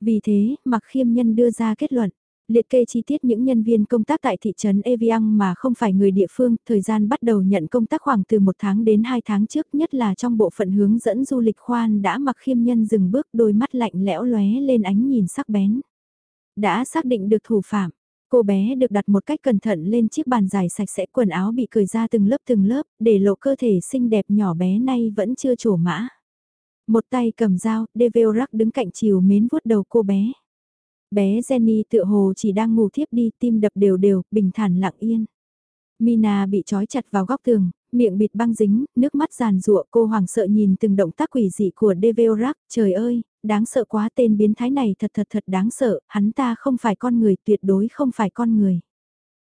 Vì thế, Mạc Khiêm Nhân đưa ra kết luận. Liệt kê chi tiết những nhân viên công tác tại thị trấn Evian mà không phải người địa phương, thời gian bắt đầu nhận công tác khoảng từ một tháng đến hai tháng trước nhất là trong bộ phận hướng dẫn du lịch khoan đã mặc khiêm nhân dừng bước đôi mắt lạnh lẽo lóe lên ánh nhìn sắc bén. Đã xác định được thủ phạm, cô bé được đặt một cách cẩn thận lên chiếc bàn dài sạch sẽ quần áo bị cởi ra từng lớp từng lớp, để lộ cơ thể xinh đẹp nhỏ bé nay vẫn chưa trổ mã. Một tay cầm dao, Deveorak đứng cạnh chiều mến vuốt đầu cô bé. Bé Jenny tựa hồ chỉ đang ngủ thiếp đi, tim đập đều đều, bình thản lặng yên. Mina bị trói chặt vào góc tường, miệng bịt băng dính, nước mắt giàn rụa cô hoảng sợ nhìn từng động tác quỷ dị của Deveorak, trời ơi, đáng sợ quá tên biến thái này thật thật thật đáng sợ, hắn ta không phải con người, tuyệt đối không phải con người.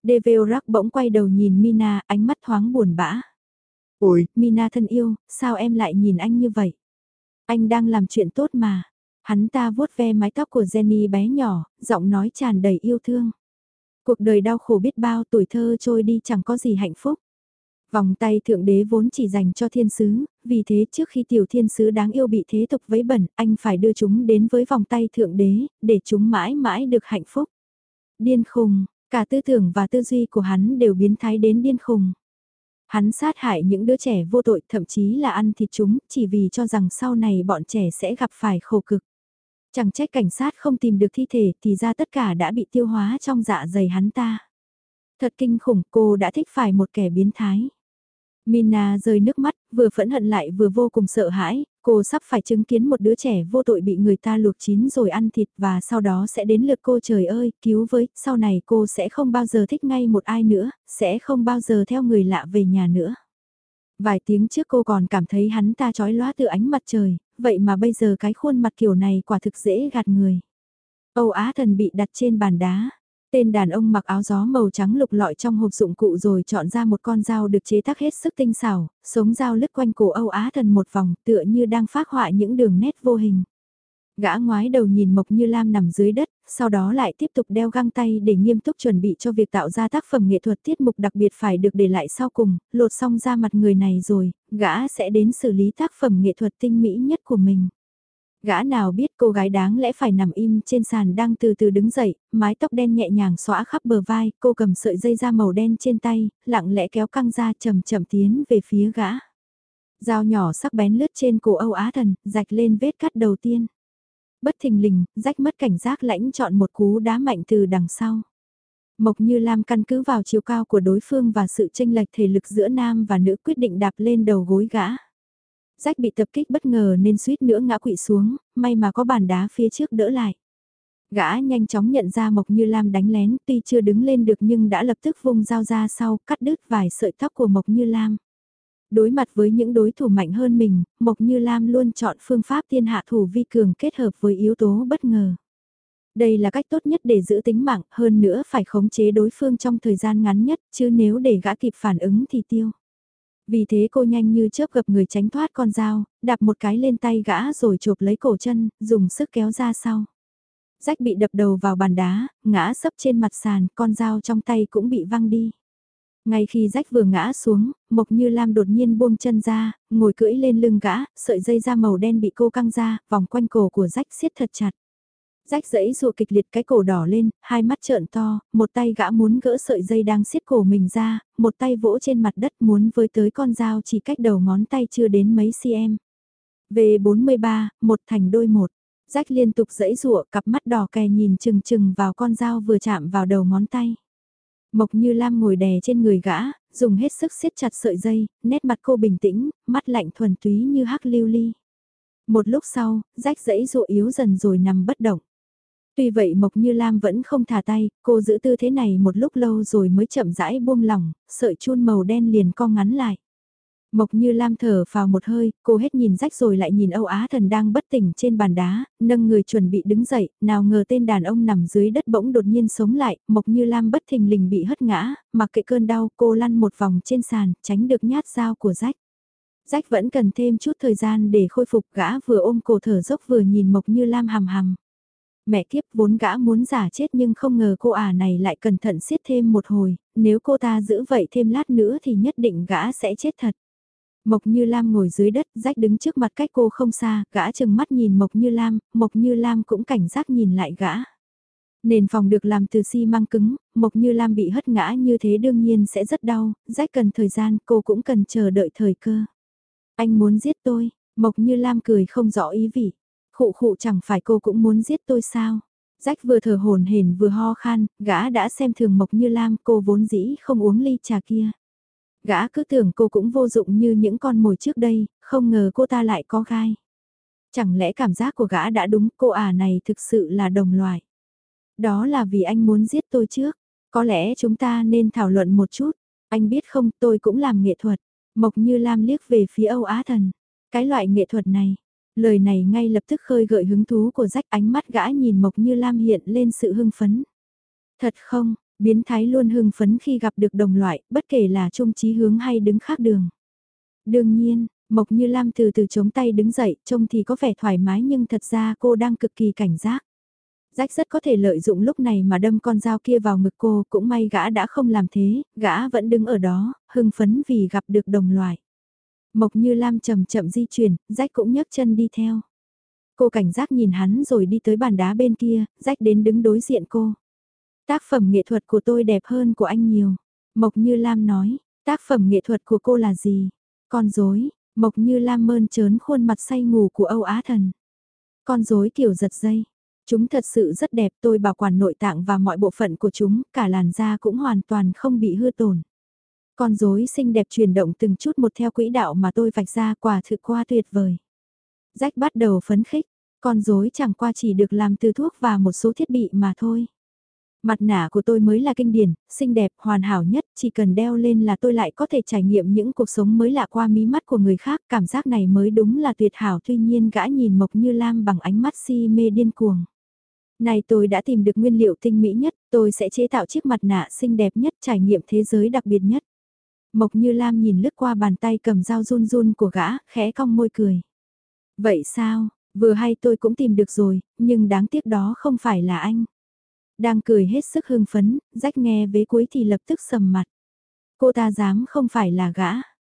Deveorak bỗng quay đầu nhìn Mina, ánh mắt thoáng buồn bã. Ôi, Mina thân yêu, sao em lại nhìn anh như vậy? Anh đang làm chuyện tốt mà. Hắn ta vuốt ve mái tóc của Jenny bé nhỏ, giọng nói tràn đầy yêu thương. Cuộc đời đau khổ biết bao tuổi thơ trôi đi chẳng có gì hạnh phúc. Vòng tay thượng đế vốn chỉ dành cho thiên sứ, vì thế trước khi tiểu thiên sứ đáng yêu bị thế tục vấy bẩn, anh phải đưa chúng đến với vòng tay thượng đế, để chúng mãi mãi được hạnh phúc. Điên khùng, cả tư tưởng và tư duy của hắn đều biến thái đến điên khùng. Hắn sát hại những đứa trẻ vô tội thậm chí là ăn thịt chúng chỉ vì cho rằng sau này bọn trẻ sẽ gặp phải khổ cực. Chẳng trách cảnh sát không tìm được thi thể thì ra tất cả đã bị tiêu hóa trong dạ dày hắn ta. Thật kinh khủng cô đã thích phải một kẻ biến thái. Mina rơi nước mắt, vừa phẫn hận lại vừa vô cùng sợ hãi, cô sắp phải chứng kiến một đứa trẻ vô tội bị người ta luộc chín rồi ăn thịt và sau đó sẽ đến lượt cô trời ơi, cứu với, sau này cô sẽ không bao giờ thích ngay một ai nữa, sẽ không bao giờ theo người lạ về nhà nữa. Vài tiếng trước cô còn cảm thấy hắn ta trói lóa từ ánh mặt trời, vậy mà bây giờ cái khuôn mặt kiểu này quả thực dễ gạt người. Âu Á thần bị đặt trên bàn đá. Tên đàn ông mặc áo gió màu trắng lục lọi trong hộp dụng cụ rồi chọn ra một con dao được chế tác hết sức tinh xảo, sống dao lướt quanh cổ Âu Á thần một vòng tựa như đang phát họa những đường nét vô hình. Gã ngoái đầu nhìn Mộc Như Lam nằm dưới đất, sau đó lại tiếp tục đeo găng tay để nghiêm túc chuẩn bị cho việc tạo ra tác phẩm nghệ thuật tiết mục đặc biệt phải được để lại sau cùng, lột xong ra mặt người này rồi, gã sẽ đến xử lý tác phẩm nghệ thuật tinh mỹ nhất của mình. Gã nào biết cô gái đáng lẽ phải nằm im trên sàn đang từ từ đứng dậy, mái tóc đen nhẹ nhàng xõa khắp bờ vai, cô cầm sợi dây da màu đen trên tay, lặng lẽ kéo căng ra chậm chậm tiến về phía gã. Dao nhỏ sắc bén lướt trên cổ Âu Á Thần, rạch lên vết cắt đầu tiên. Bất thình lình, rách mất cảnh giác lãnh chọn một cú đá mạnh từ đằng sau. Mộc Như Lam căn cứ vào chiều cao của đối phương và sự tranh lệch thể lực giữa nam và nữ quyết định đạp lên đầu gối gã. Rách bị tập kích bất ngờ nên suýt nữa ngã quỵ xuống, may mà có bàn đá phía trước đỡ lại. Gã nhanh chóng nhận ra Mộc Như Lam đánh lén tuy chưa đứng lên được nhưng đã lập tức vung dao ra sau cắt đứt vài sợi tóc của Mộc Như Lam. Đối mặt với những đối thủ mạnh hơn mình, Mộc Như Lam luôn chọn phương pháp tiên hạ thủ vi cường kết hợp với yếu tố bất ngờ. Đây là cách tốt nhất để giữ tính mạng, hơn nữa phải khống chế đối phương trong thời gian ngắn nhất, chứ nếu để gã kịp phản ứng thì tiêu. Vì thế cô nhanh như chớp gặp người tránh thoát con dao, đạp một cái lên tay gã rồi chộp lấy cổ chân, dùng sức kéo ra sau. Rách bị đập đầu vào bàn đá, ngã sấp trên mặt sàn, con dao trong tay cũng bị văng đi. Ngay khi rách vừa ngã xuống, Mộc Như Lam đột nhiên buông chân ra, ngồi cưỡi lên lưng gã, sợi dây da màu đen bị cô căng ra, vòng quanh cổ của rách siết thật chặt. Rách dẫy dụ kịch liệt cái cổ đỏ lên, hai mắt trợn to, một tay gã muốn gỡ sợi dây đang siết cổ mình ra, một tay vỗ trên mặt đất muốn với tới con dao chỉ cách đầu ngón tay chưa đến mấy cm. V43, một thành đôi một. Rách liên tục dẫy dụa cặp mắt đỏ kè nhìn chừng chừng vào con dao vừa chạm vào đầu ngón tay. Mộc như Lam ngồi đè trên người gã, dùng hết sức siết chặt sợi dây, nét mặt cô bình tĩnh, mắt lạnh thuần túy như hắc lưu ly. Một lúc sau, rách rẫy rộ yếu dần rồi nằm bất động. Tuy vậy Mộc Như Lam vẫn không thả tay, cô giữ tư thế này một lúc lâu rồi mới chậm rãi buông lỏng, sợi chun màu đen liền co ngắn lại. Mộc Như Lam thở vào một hơi, cô hết nhìn rách rồi lại nhìn Âu Á Thần đang bất tỉnh trên bàn đá, nâng người chuẩn bị đứng dậy, nào ngờ tên đàn ông nằm dưới đất bỗng đột nhiên sống lại, Mộc Như Lam bất thình lình bị hất ngã, mặc kệ cơn đau cô lăn một vòng trên sàn, tránh được nhát dao của rách. Rách vẫn cần thêm chút thời gian để khôi phục gã vừa ôm cổ thở dốc vừa nhìn Mộc Như Lam hầm hầm mẹ kiếp vốn gã muốn giả chết nhưng không ngờ cô ả này lại cẩn thận siết thêm một hồi, nếu cô ta giữ vậy thêm lát nữa thì nhất định gã sẽ chết thật. Mộc Như Lam ngồi dưới đất, rách đứng trước mặt cách cô không xa, gã chừng mắt nhìn Mộc Như Lam, Mộc Như Lam cũng cảnh giác nhìn lại gã. Nền phòng được làm từ xi măng cứng, Mộc Như Lam bị hất ngã như thế đương nhiên sẽ rất đau, rách cần thời gian, cô cũng cần chờ đợi thời cơ. Anh muốn giết tôi, Mộc Như Lam cười không rõ ý vị. Khụ khụ chẳng phải cô cũng muốn giết tôi sao? Rách vừa thở hồn hển vừa ho khan, gã đã xem thường Mộc Như Lam cô vốn dĩ không uống ly trà kia. Gã cứ tưởng cô cũng vô dụng như những con mồi trước đây, không ngờ cô ta lại có gai. Chẳng lẽ cảm giác của gã đã đúng cô à này thực sự là đồng loại. Đó là vì anh muốn giết tôi trước. Có lẽ chúng ta nên thảo luận một chút. Anh biết không tôi cũng làm nghệ thuật. Mộc như Lam liếc về phía Âu Á Thần. Cái loại nghệ thuật này. Lời này ngay lập tức khơi gợi hứng thú của rách ánh mắt gã nhìn Mộc như Lam hiện lên sự hưng phấn. Thật không, biến thái luôn hưng phấn khi gặp được đồng loại, bất kể là chung chí hướng hay đứng khác đường. Đương nhiên, Mộc Như Lam từ từ chống tay đứng dậy, trông thì có vẻ thoải mái nhưng thật ra cô đang cực kỳ cảnh giác. Rách rất có thể lợi dụng lúc này mà đâm con dao kia vào ngực cô, cũng may gã đã không làm thế, gã vẫn đứng ở đó, hưng phấn vì gặp được đồng loại. Mộc Như Lam chậm chậm di chuyển, rách cũng nhấc chân đi theo. Cô cảnh giác nhìn hắn rồi đi tới bàn đá bên kia, rách đến đứng đối diện cô. Tác phẩm nghệ thuật của tôi đẹp hơn của anh nhiều. Mộc Như Lam nói, tác phẩm nghệ thuật của cô là gì? Con rối, Mộc Như Lam mơn trớn khuôn mặt say ngủ của Âu Á Thần. Con rối kiểu giật dây. Chúng thật sự rất đẹp tôi bảo quản nội tạng và mọi bộ phận của chúng, cả làn da cũng hoàn toàn không bị hư tổn. Con rối xinh đẹp chuyển động từng chút một theo quỹ đạo mà tôi vạch ra quả thực qua tuyệt vời. Rách bắt đầu phấn khích, con rối chẳng qua chỉ được làm từ thuốc và một số thiết bị mà thôi. Mặt nạ của tôi mới là kinh điển, xinh đẹp, hoàn hảo nhất, chỉ cần đeo lên là tôi lại có thể trải nghiệm những cuộc sống mới lạ qua mí mắt của người khác, cảm giác này mới đúng là tuyệt hảo tuy nhiên gã nhìn Mộc Như Lam bằng ánh mắt si mê điên cuồng. Này tôi đã tìm được nguyên liệu tinh mỹ nhất, tôi sẽ chế tạo chiếc mặt nạ xinh đẹp nhất, trải nghiệm thế giới đặc biệt nhất. Mộc Như Lam nhìn lướt qua bàn tay cầm dao run run của gã, khẽ cong môi cười. Vậy sao, vừa hay tôi cũng tìm được rồi, nhưng đáng tiếc đó không phải là anh. Đang cười hết sức hưng phấn, rách nghe vế cuối thì lập tức sầm mặt. Cô ta dám không phải là gã.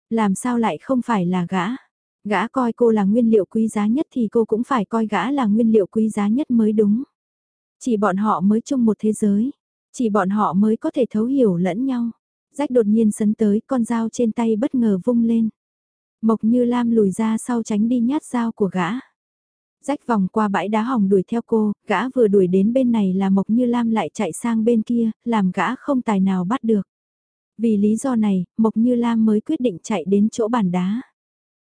Làm sao lại không phải là gã? Gã coi cô là nguyên liệu quý giá nhất thì cô cũng phải coi gã là nguyên liệu quý giá nhất mới đúng. Chỉ bọn họ mới chung một thế giới. Chỉ bọn họ mới có thể thấu hiểu lẫn nhau. Rách đột nhiên sấn tới con dao trên tay bất ngờ vung lên. Mộc như Lam lùi ra sau tránh đi nhát dao của gã. Rách vòng qua bãi đá hỏng đuổi theo cô, gã vừa đuổi đến bên này là Mộc Như Lam lại chạy sang bên kia, làm gã không tài nào bắt được. Vì lý do này, Mộc Như Lam mới quyết định chạy đến chỗ bàn đá.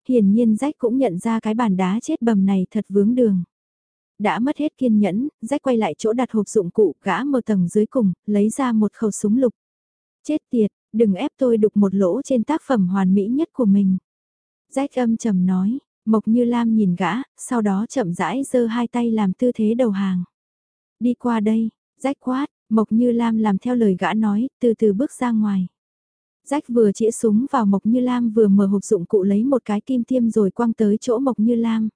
Hiển nhiên Rách cũng nhận ra cái bàn đá chết bầm này thật vướng đường. Đã mất hết kiên nhẫn, Rách quay lại chỗ đặt hộp dụng cụ, gã mở tầng dưới cùng, lấy ra một khẩu súng lục. Chết tiệt, Đừng ép tôi đục một lỗ trên tác phẩm hoàn mỹ nhất của mình. Rách âm trầm nói, Mộc Như Lam nhìn gã, sau đó chậm rãi giơ hai tay làm tư thế đầu hàng. Đi qua đây, rách quát, Mộc Như Lam làm theo lời gã nói, từ từ bước ra ngoài. Rách vừa chĩa súng vào Mộc Như Lam vừa mở hộp dụng cụ lấy một cái kim tiêm rồi quăng tới chỗ Mộc Như Lam.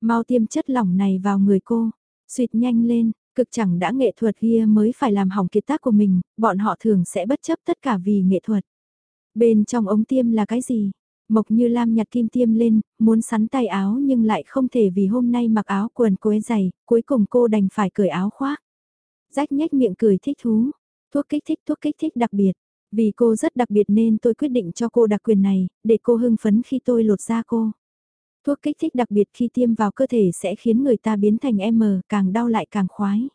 Mau tiêm chất lỏng này vào người cô, suyệt nhanh lên, cực chẳng đã nghệ thuật kia mới phải làm hỏng kiệt tác của mình, bọn họ thường sẽ bất chấp tất cả vì nghệ thuật. Bên trong ống tiêm là cái gì? Mộc Như Lam nhặt kim tiêm lên, muốn sắn tay áo nhưng lại không thể vì hôm nay mặc áo quần quế dày, cuối cùng cô đành phải cởi áo khoác. Rách nhếch miệng cười thích thú. Thuốc kích thích thuốc kích thích đặc biệt. Vì cô rất đặc biệt nên tôi quyết định cho cô đặc quyền này, để cô hưng phấn khi tôi lột ra cô. Thuốc kích thích đặc biệt khi tiêm vào cơ thể sẽ khiến người ta biến thành M, càng đau lại càng khoái.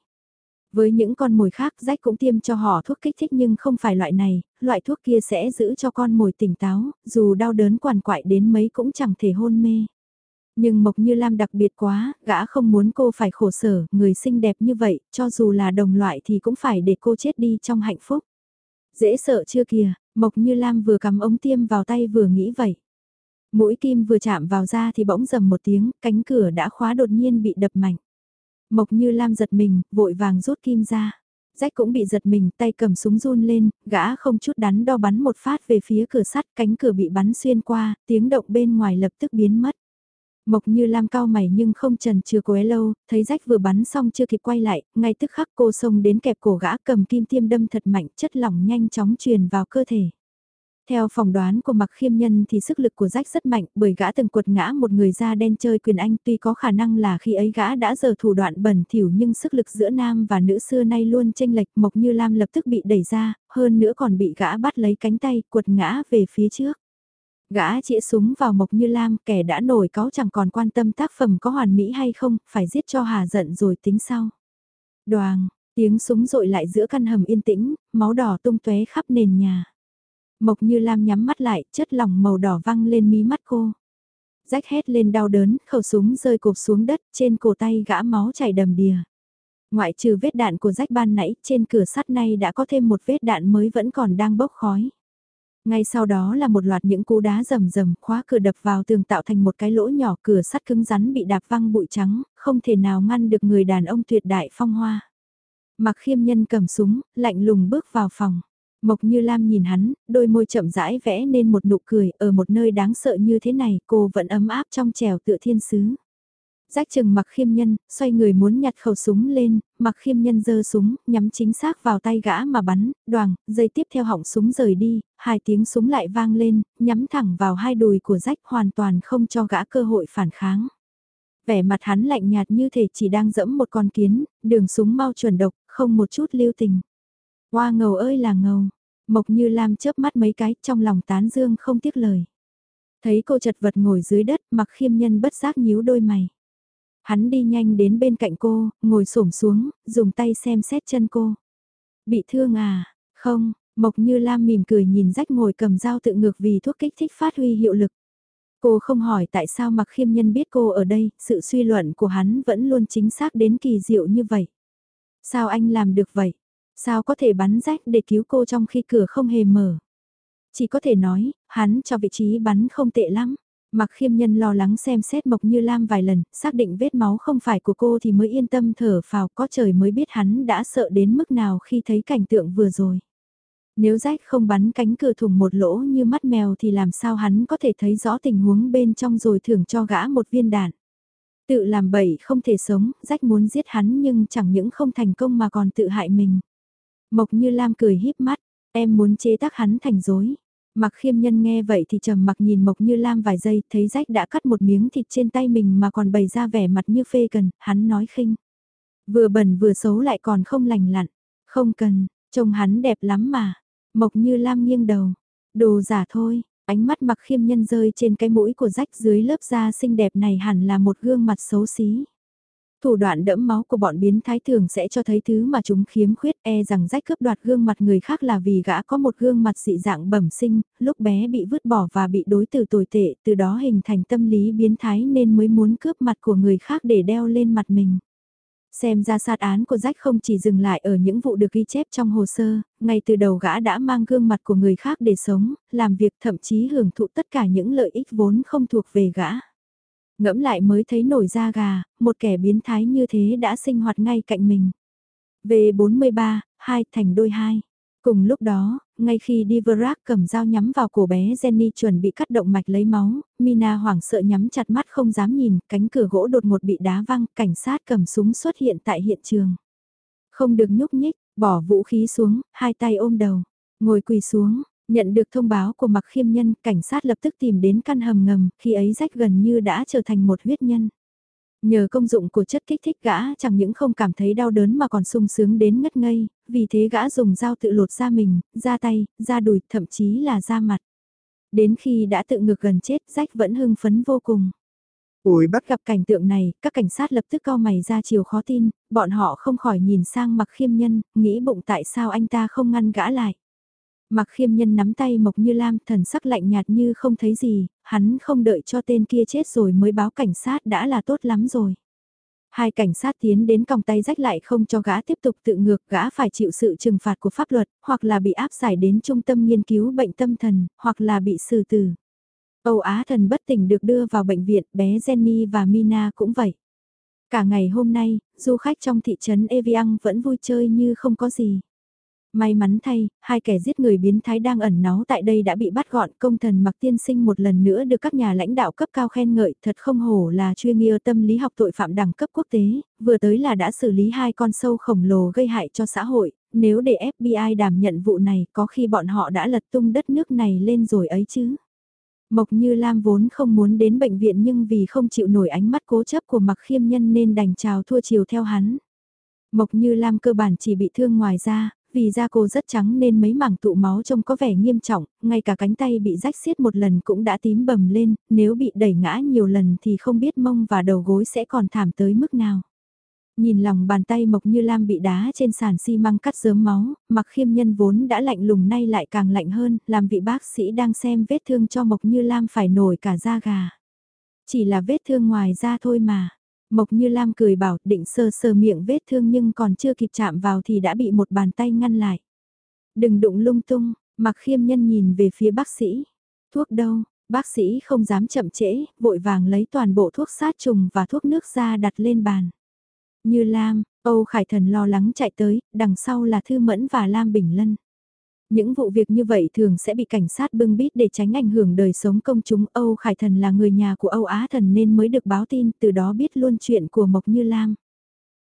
Với những con mồi khác rách cũng tiêm cho họ thuốc kích thích nhưng không phải loại này, loại thuốc kia sẽ giữ cho con mồi tỉnh táo, dù đau đớn quản quại đến mấy cũng chẳng thể hôn mê. Nhưng Mộc Như Lam đặc biệt quá, gã không muốn cô phải khổ sở, người xinh đẹp như vậy, cho dù là đồng loại thì cũng phải để cô chết đi trong hạnh phúc. Dễ sợ chưa kìa, Mộc Như Lam vừa cầm ống tiêm vào tay vừa nghĩ vậy. Mũi kim vừa chạm vào da thì bỗng dầm một tiếng, cánh cửa đã khóa đột nhiên bị đập mạnh. Mộc Như Lam giật mình, vội vàng rút kim ra. Rách cũng bị giật mình, tay cầm súng run lên, gã không chút đắn đo bắn một phát về phía cửa sắt, cánh cửa bị bắn xuyên qua, tiếng động bên ngoài lập tức biến mất. Mộc như lam cao mày nhưng không trần chưa quế lâu, thấy rách vừa bắn xong chưa kịp quay lại, ngay tức khắc cô xông đến kẹp cổ gã cầm kim tiêm đâm thật mạnh chất lỏng nhanh chóng truyền vào cơ thể. Theo phỏng đoán của mặc khiêm nhân thì sức lực của rách rất mạnh bởi gã từng quật ngã một người da đen chơi quyền anh tuy có khả năng là khi ấy gã đã giờ thủ đoạn bẩn thỉu nhưng sức lực giữa nam và nữ xưa nay luôn tranh lệch mộc như lam lập tức bị đẩy ra, hơn nữa còn bị gã bắt lấy cánh tay quật ngã về phía trước. Gã chĩa súng vào Mộc Như Lam, kẻ đã nổi cáo chẳng còn quan tâm tác phẩm có hoàn mỹ hay không, phải giết cho hà giận rồi tính sau. Đoàn, tiếng súng rội lại giữa căn hầm yên tĩnh, máu đỏ tung tóe khắp nền nhà. Mộc Như Lam nhắm mắt lại, chất lỏng màu đỏ văng lên mí mắt cô. Rách hét lên đau đớn, khẩu súng rơi cột xuống đất, trên cổ tay gã máu chảy đầm đìa. Ngoại trừ vết đạn của rách ban nãy, trên cửa sắt này đã có thêm một vết đạn mới vẫn còn đang bốc khói. Ngay sau đó là một loạt những cú đá rầm rầm khóa cửa đập vào tường tạo thành một cái lỗ nhỏ cửa sắt cứng rắn bị đạp văng bụi trắng, không thể nào ngăn được người đàn ông tuyệt đại phong hoa. Mặc khiêm nhân cầm súng, lạnh lùng bước vào phòng. Mộc như Lam nhìn hắn, đôi môi chậm rãi vẽ nên một nụ cười, ở một nơi đáng sợ như thế này, cô vẫn ấm áp trong trèo tựa thiên sứ. Rách chừng mặc khiêm nhân, xoay người muốn nhặt khẩu súng lên, mặc khiêm nhân giơ súng, nhắm chính xác vào tay gã mà bắn, đoàn, dây tiếp theo họng súng rời đi, hai tiếng súng lại vang lên, nhắm thẳng vào hai đùi của rách hoàn toàn không cho gã cơ hội phản kháng. Vẻ mặt hắn lạnh nhạt như thể chỉ đang dẫm một con kiến, đường súng mau chuẩn độc, không một chút lưu tình. Hoa ngầu ơi là ngầu, mộc như lam chớp mắt mấy cái trong lòng tán dương không tiếc lời. Thấy cô chật vật ngồi dưới đất mặc khiêm nhân bất giác nhíu đôi mày. Hắn đi nhanh đến bên cạnh cô, ngồi xổm xuống, dùng tay xem xét chân cô. Bị thương à? Không, Mộc Như Lam mỉm cười nhìn rách ngồi cầm dao tự ngược vì thuốc kích thích phát huy hiệu lực. Cô không hỏi tại sao mặc khiêm nhân biết cô ở đây, sự suy luận của hắn vẫn luôn chính xác đến kỳ diệu như vậy. Sao anh làm được vậy? Sao có thể bắn rách để cứu cô trong khi cửa không hề mở? Chỉ có thể nói, hắn cho vị trí bắn không tệ lắm. Mặc khiêm nhân lo lắng xem xét Mộc Như Lam vài lần, xác định vết máu không phải của cô thì mới yên tâm thở phào có trời mới biết hắn đã sợ đến mức nào khi thấy cảnh tượng vừa rồi. Nếu rách không bắn cánh cửa thủng một lỗ như mắt mèo thì làm sao hắn có thể thấy rõ tình huống bên trong rồi thưởng cho gã một viên đạn. Tự làm bậy không thể sống, rách muốn giết hắn nhưng chẳng những không thành công mà còn tự hại mình. Mộc Như Lam cười híp mắt, em muốn chế tác hắn thành dối. Mặc khiêm nhân nghe vậy thì trầm mặc nhìn Mộc Như Lam vài giây, thấy rách đã cắt một miếng thịt trên tay mình mà còn bày ra vẻ mặt như phê cần, hắn nói khinh. Vừa bẩn vừa xấu lại còn không lành lặn. Không cần, trông hắn đẹp lắm mà. Mộc Như Lam nghiêng đầu. Đồ giả thôi, ánh mắt mặc khiêm nhân rơi trên cái mũi của rách dưới lớp da xinh đẹp này hẳn là một gương mặt xấu xí. Thủ đoạn đẫm máu của bọn biến thái thường sẽ cho thấy thứ mà chúng khiếm khuyết e rằng rách cướp đoạt gương mặt người khác là vì gã có một gương mặt dị dạng bẩm sinh, lúc bé bị vứt bỏ và bị đối xử tồi tệ, từ đó hình thành tâm lý biến thái nên mới muốn cướp mặt của người khác để đeo lên mặt mình. Xem ra sát án của Jack không chỉ dừng lại ở những vụ được ghi chép trong hồ sơ, ngay từ đầu gã đã mang gương mặt của người khác để sống, làm việc thậm chí hưởng thụ tất cả những lợi ích vốn không thuộc về gã. Ngẫm lại mới thấy nổi da gà, một kẻ biến thái như thế đã sinh hoạt ngay cạnh mình. V43, hai thành đôi hai. Cùng lúc đó, ngay khi Diverac cầm dao nhắm vào cổ bé Jenny chuẩn bị cắt động mạch lấy máu, Mina hoảng sợ nhắm chặt mắt không dám nhìn, cánh cửa gỗ đột ngột bị đá văng, cảnh sát cầm súng xuất hiện tại hiện trường. Không được nhúc nhích, bỏ vũ khí xuống, hai tay ôm đầu, ngồi quỳ xuống, nhận được thông báo của mặc khiêm nhân, cảnh sát lập tức tìm đến căn hầm ngầm, khi ấy rách gần như đã trở thành một huyết nhân. Nhờ công dụng của chất kích thích gã chẳng những không cảm thấy đau đớn mà còn sung sướng đến ngất ngây, vì thế gã dùng dao tự lột ra mình, ra tay, ra đùi, thậm chí là ra mặt. Đến khi đã tự ngược gần chết, rách vẫn hưng phấn vô cùng. Ôi bắt gặp cảnh tượng này, các cảnh sát lập tức co mày ra chiều khó tin, bọn họ không khỏi nhìn sang mặc khiêm nhân, nghĩ bụng tại sao anh ta không ngăn gã lại. Mặc khiêm nhân nắm tay Mộc Như Lam thần sắc lạnh nhạt như không thấy gì, hắn không đợi cho tên kia chết rồi mới báo cảnh sát đã là tốt lắm rồi. Hai cảnh sát tiến đến còng tay rách lại không cho gã tiếp tục tự ngược, gã phải chịu sự trừng phạt của pháp luật, hoặc là bị áp giải đến trung tâm nghiên cứu bệnh tâm thần, hoặc là bị xử tử. Âu Á thần bất tỉnh được đưa vào bệnh viện, bé Jenny và Mina cũng vậy. Cả ngày hôm nay, du khách trong thị trấn Evian vẫn vui chơi như không có gì. May mắn thay, hai kẻ giết người biến thái đang ẩn náu tại đây đã bị bắt gọn công thần mặc tiên sinh một lần nữa được các nhà lãnh đạo cấp cao khen ngợi thật không hổ là chuyên nghiêu tâm lý học tội phạm đẳng cấp quốc tế, vừa tới là đã xử lý hai con sâu khổng lồ gây hại cho xã hội, nếu để FBI đảm nhận vụ này có khi bọn họ đã lật tung đất nước này lên rồi ấy chứ. Mộc Như Lam vốn không muốn đến bệnh viện nhưng vì không chịu nổi ánh mắt cố chấp của mặc khiêm nhân nên đành chào thua chiều theo hắn. Mộc Như Lam cơ bản chỉ bị thương ngoài ra, vì da cô rất trắng nên mấy mảng tụ máu trông có vẻ nghiêm trọng, ngay cả cánh tay bị rách xiết một lần cũng đã tím bầm lên, nếu bị đẩy ngã nhiều lần thì không biết mông và đầu gối sẽ còn thảm tới mức nào. Nhìn lòng bàn tay Mộc Như Lam bị đá trên sàn xi măng cắt dớm máu, mặc khiêm nhân vốn đã lạnh lùng nay lại càng lạnh hơn, làm vị bác sĩ đang xem vết thương cho Mộc Như Lam phải nổi cả da gà. Chỉ là vết thương ngoài da thôi mà. Mộc Như Lam cười bảo định sơ sơ miệng vết thương nhưng còn chưa kịp chạm vào thì đã bị một bàn tay ngăn lại. Đừng đụng lung tung, mặc khiêm nhân nhìn về phía bác sĩ. Thuốc đâu, bác sĩ không dám chậm trễ, vội vàng lấy toàn bộ thuốc sát trùng và thuốc nước ra đặt lên bàn. Như Lam, Âu Khải Thần lo lắng chạy tới, đằng sau là Thư Mẫn và Lam Bình Lân. Những vụ việc như vậy thường sẽ bị cảnh sát bưng bít để tránh ảnh hưởng đời sống công chúng. Âu Khải Thần là người nhà của Âu Á Thần nên mới được báo tin, từ đó biết luôn chuyện của Mộc Như Lam.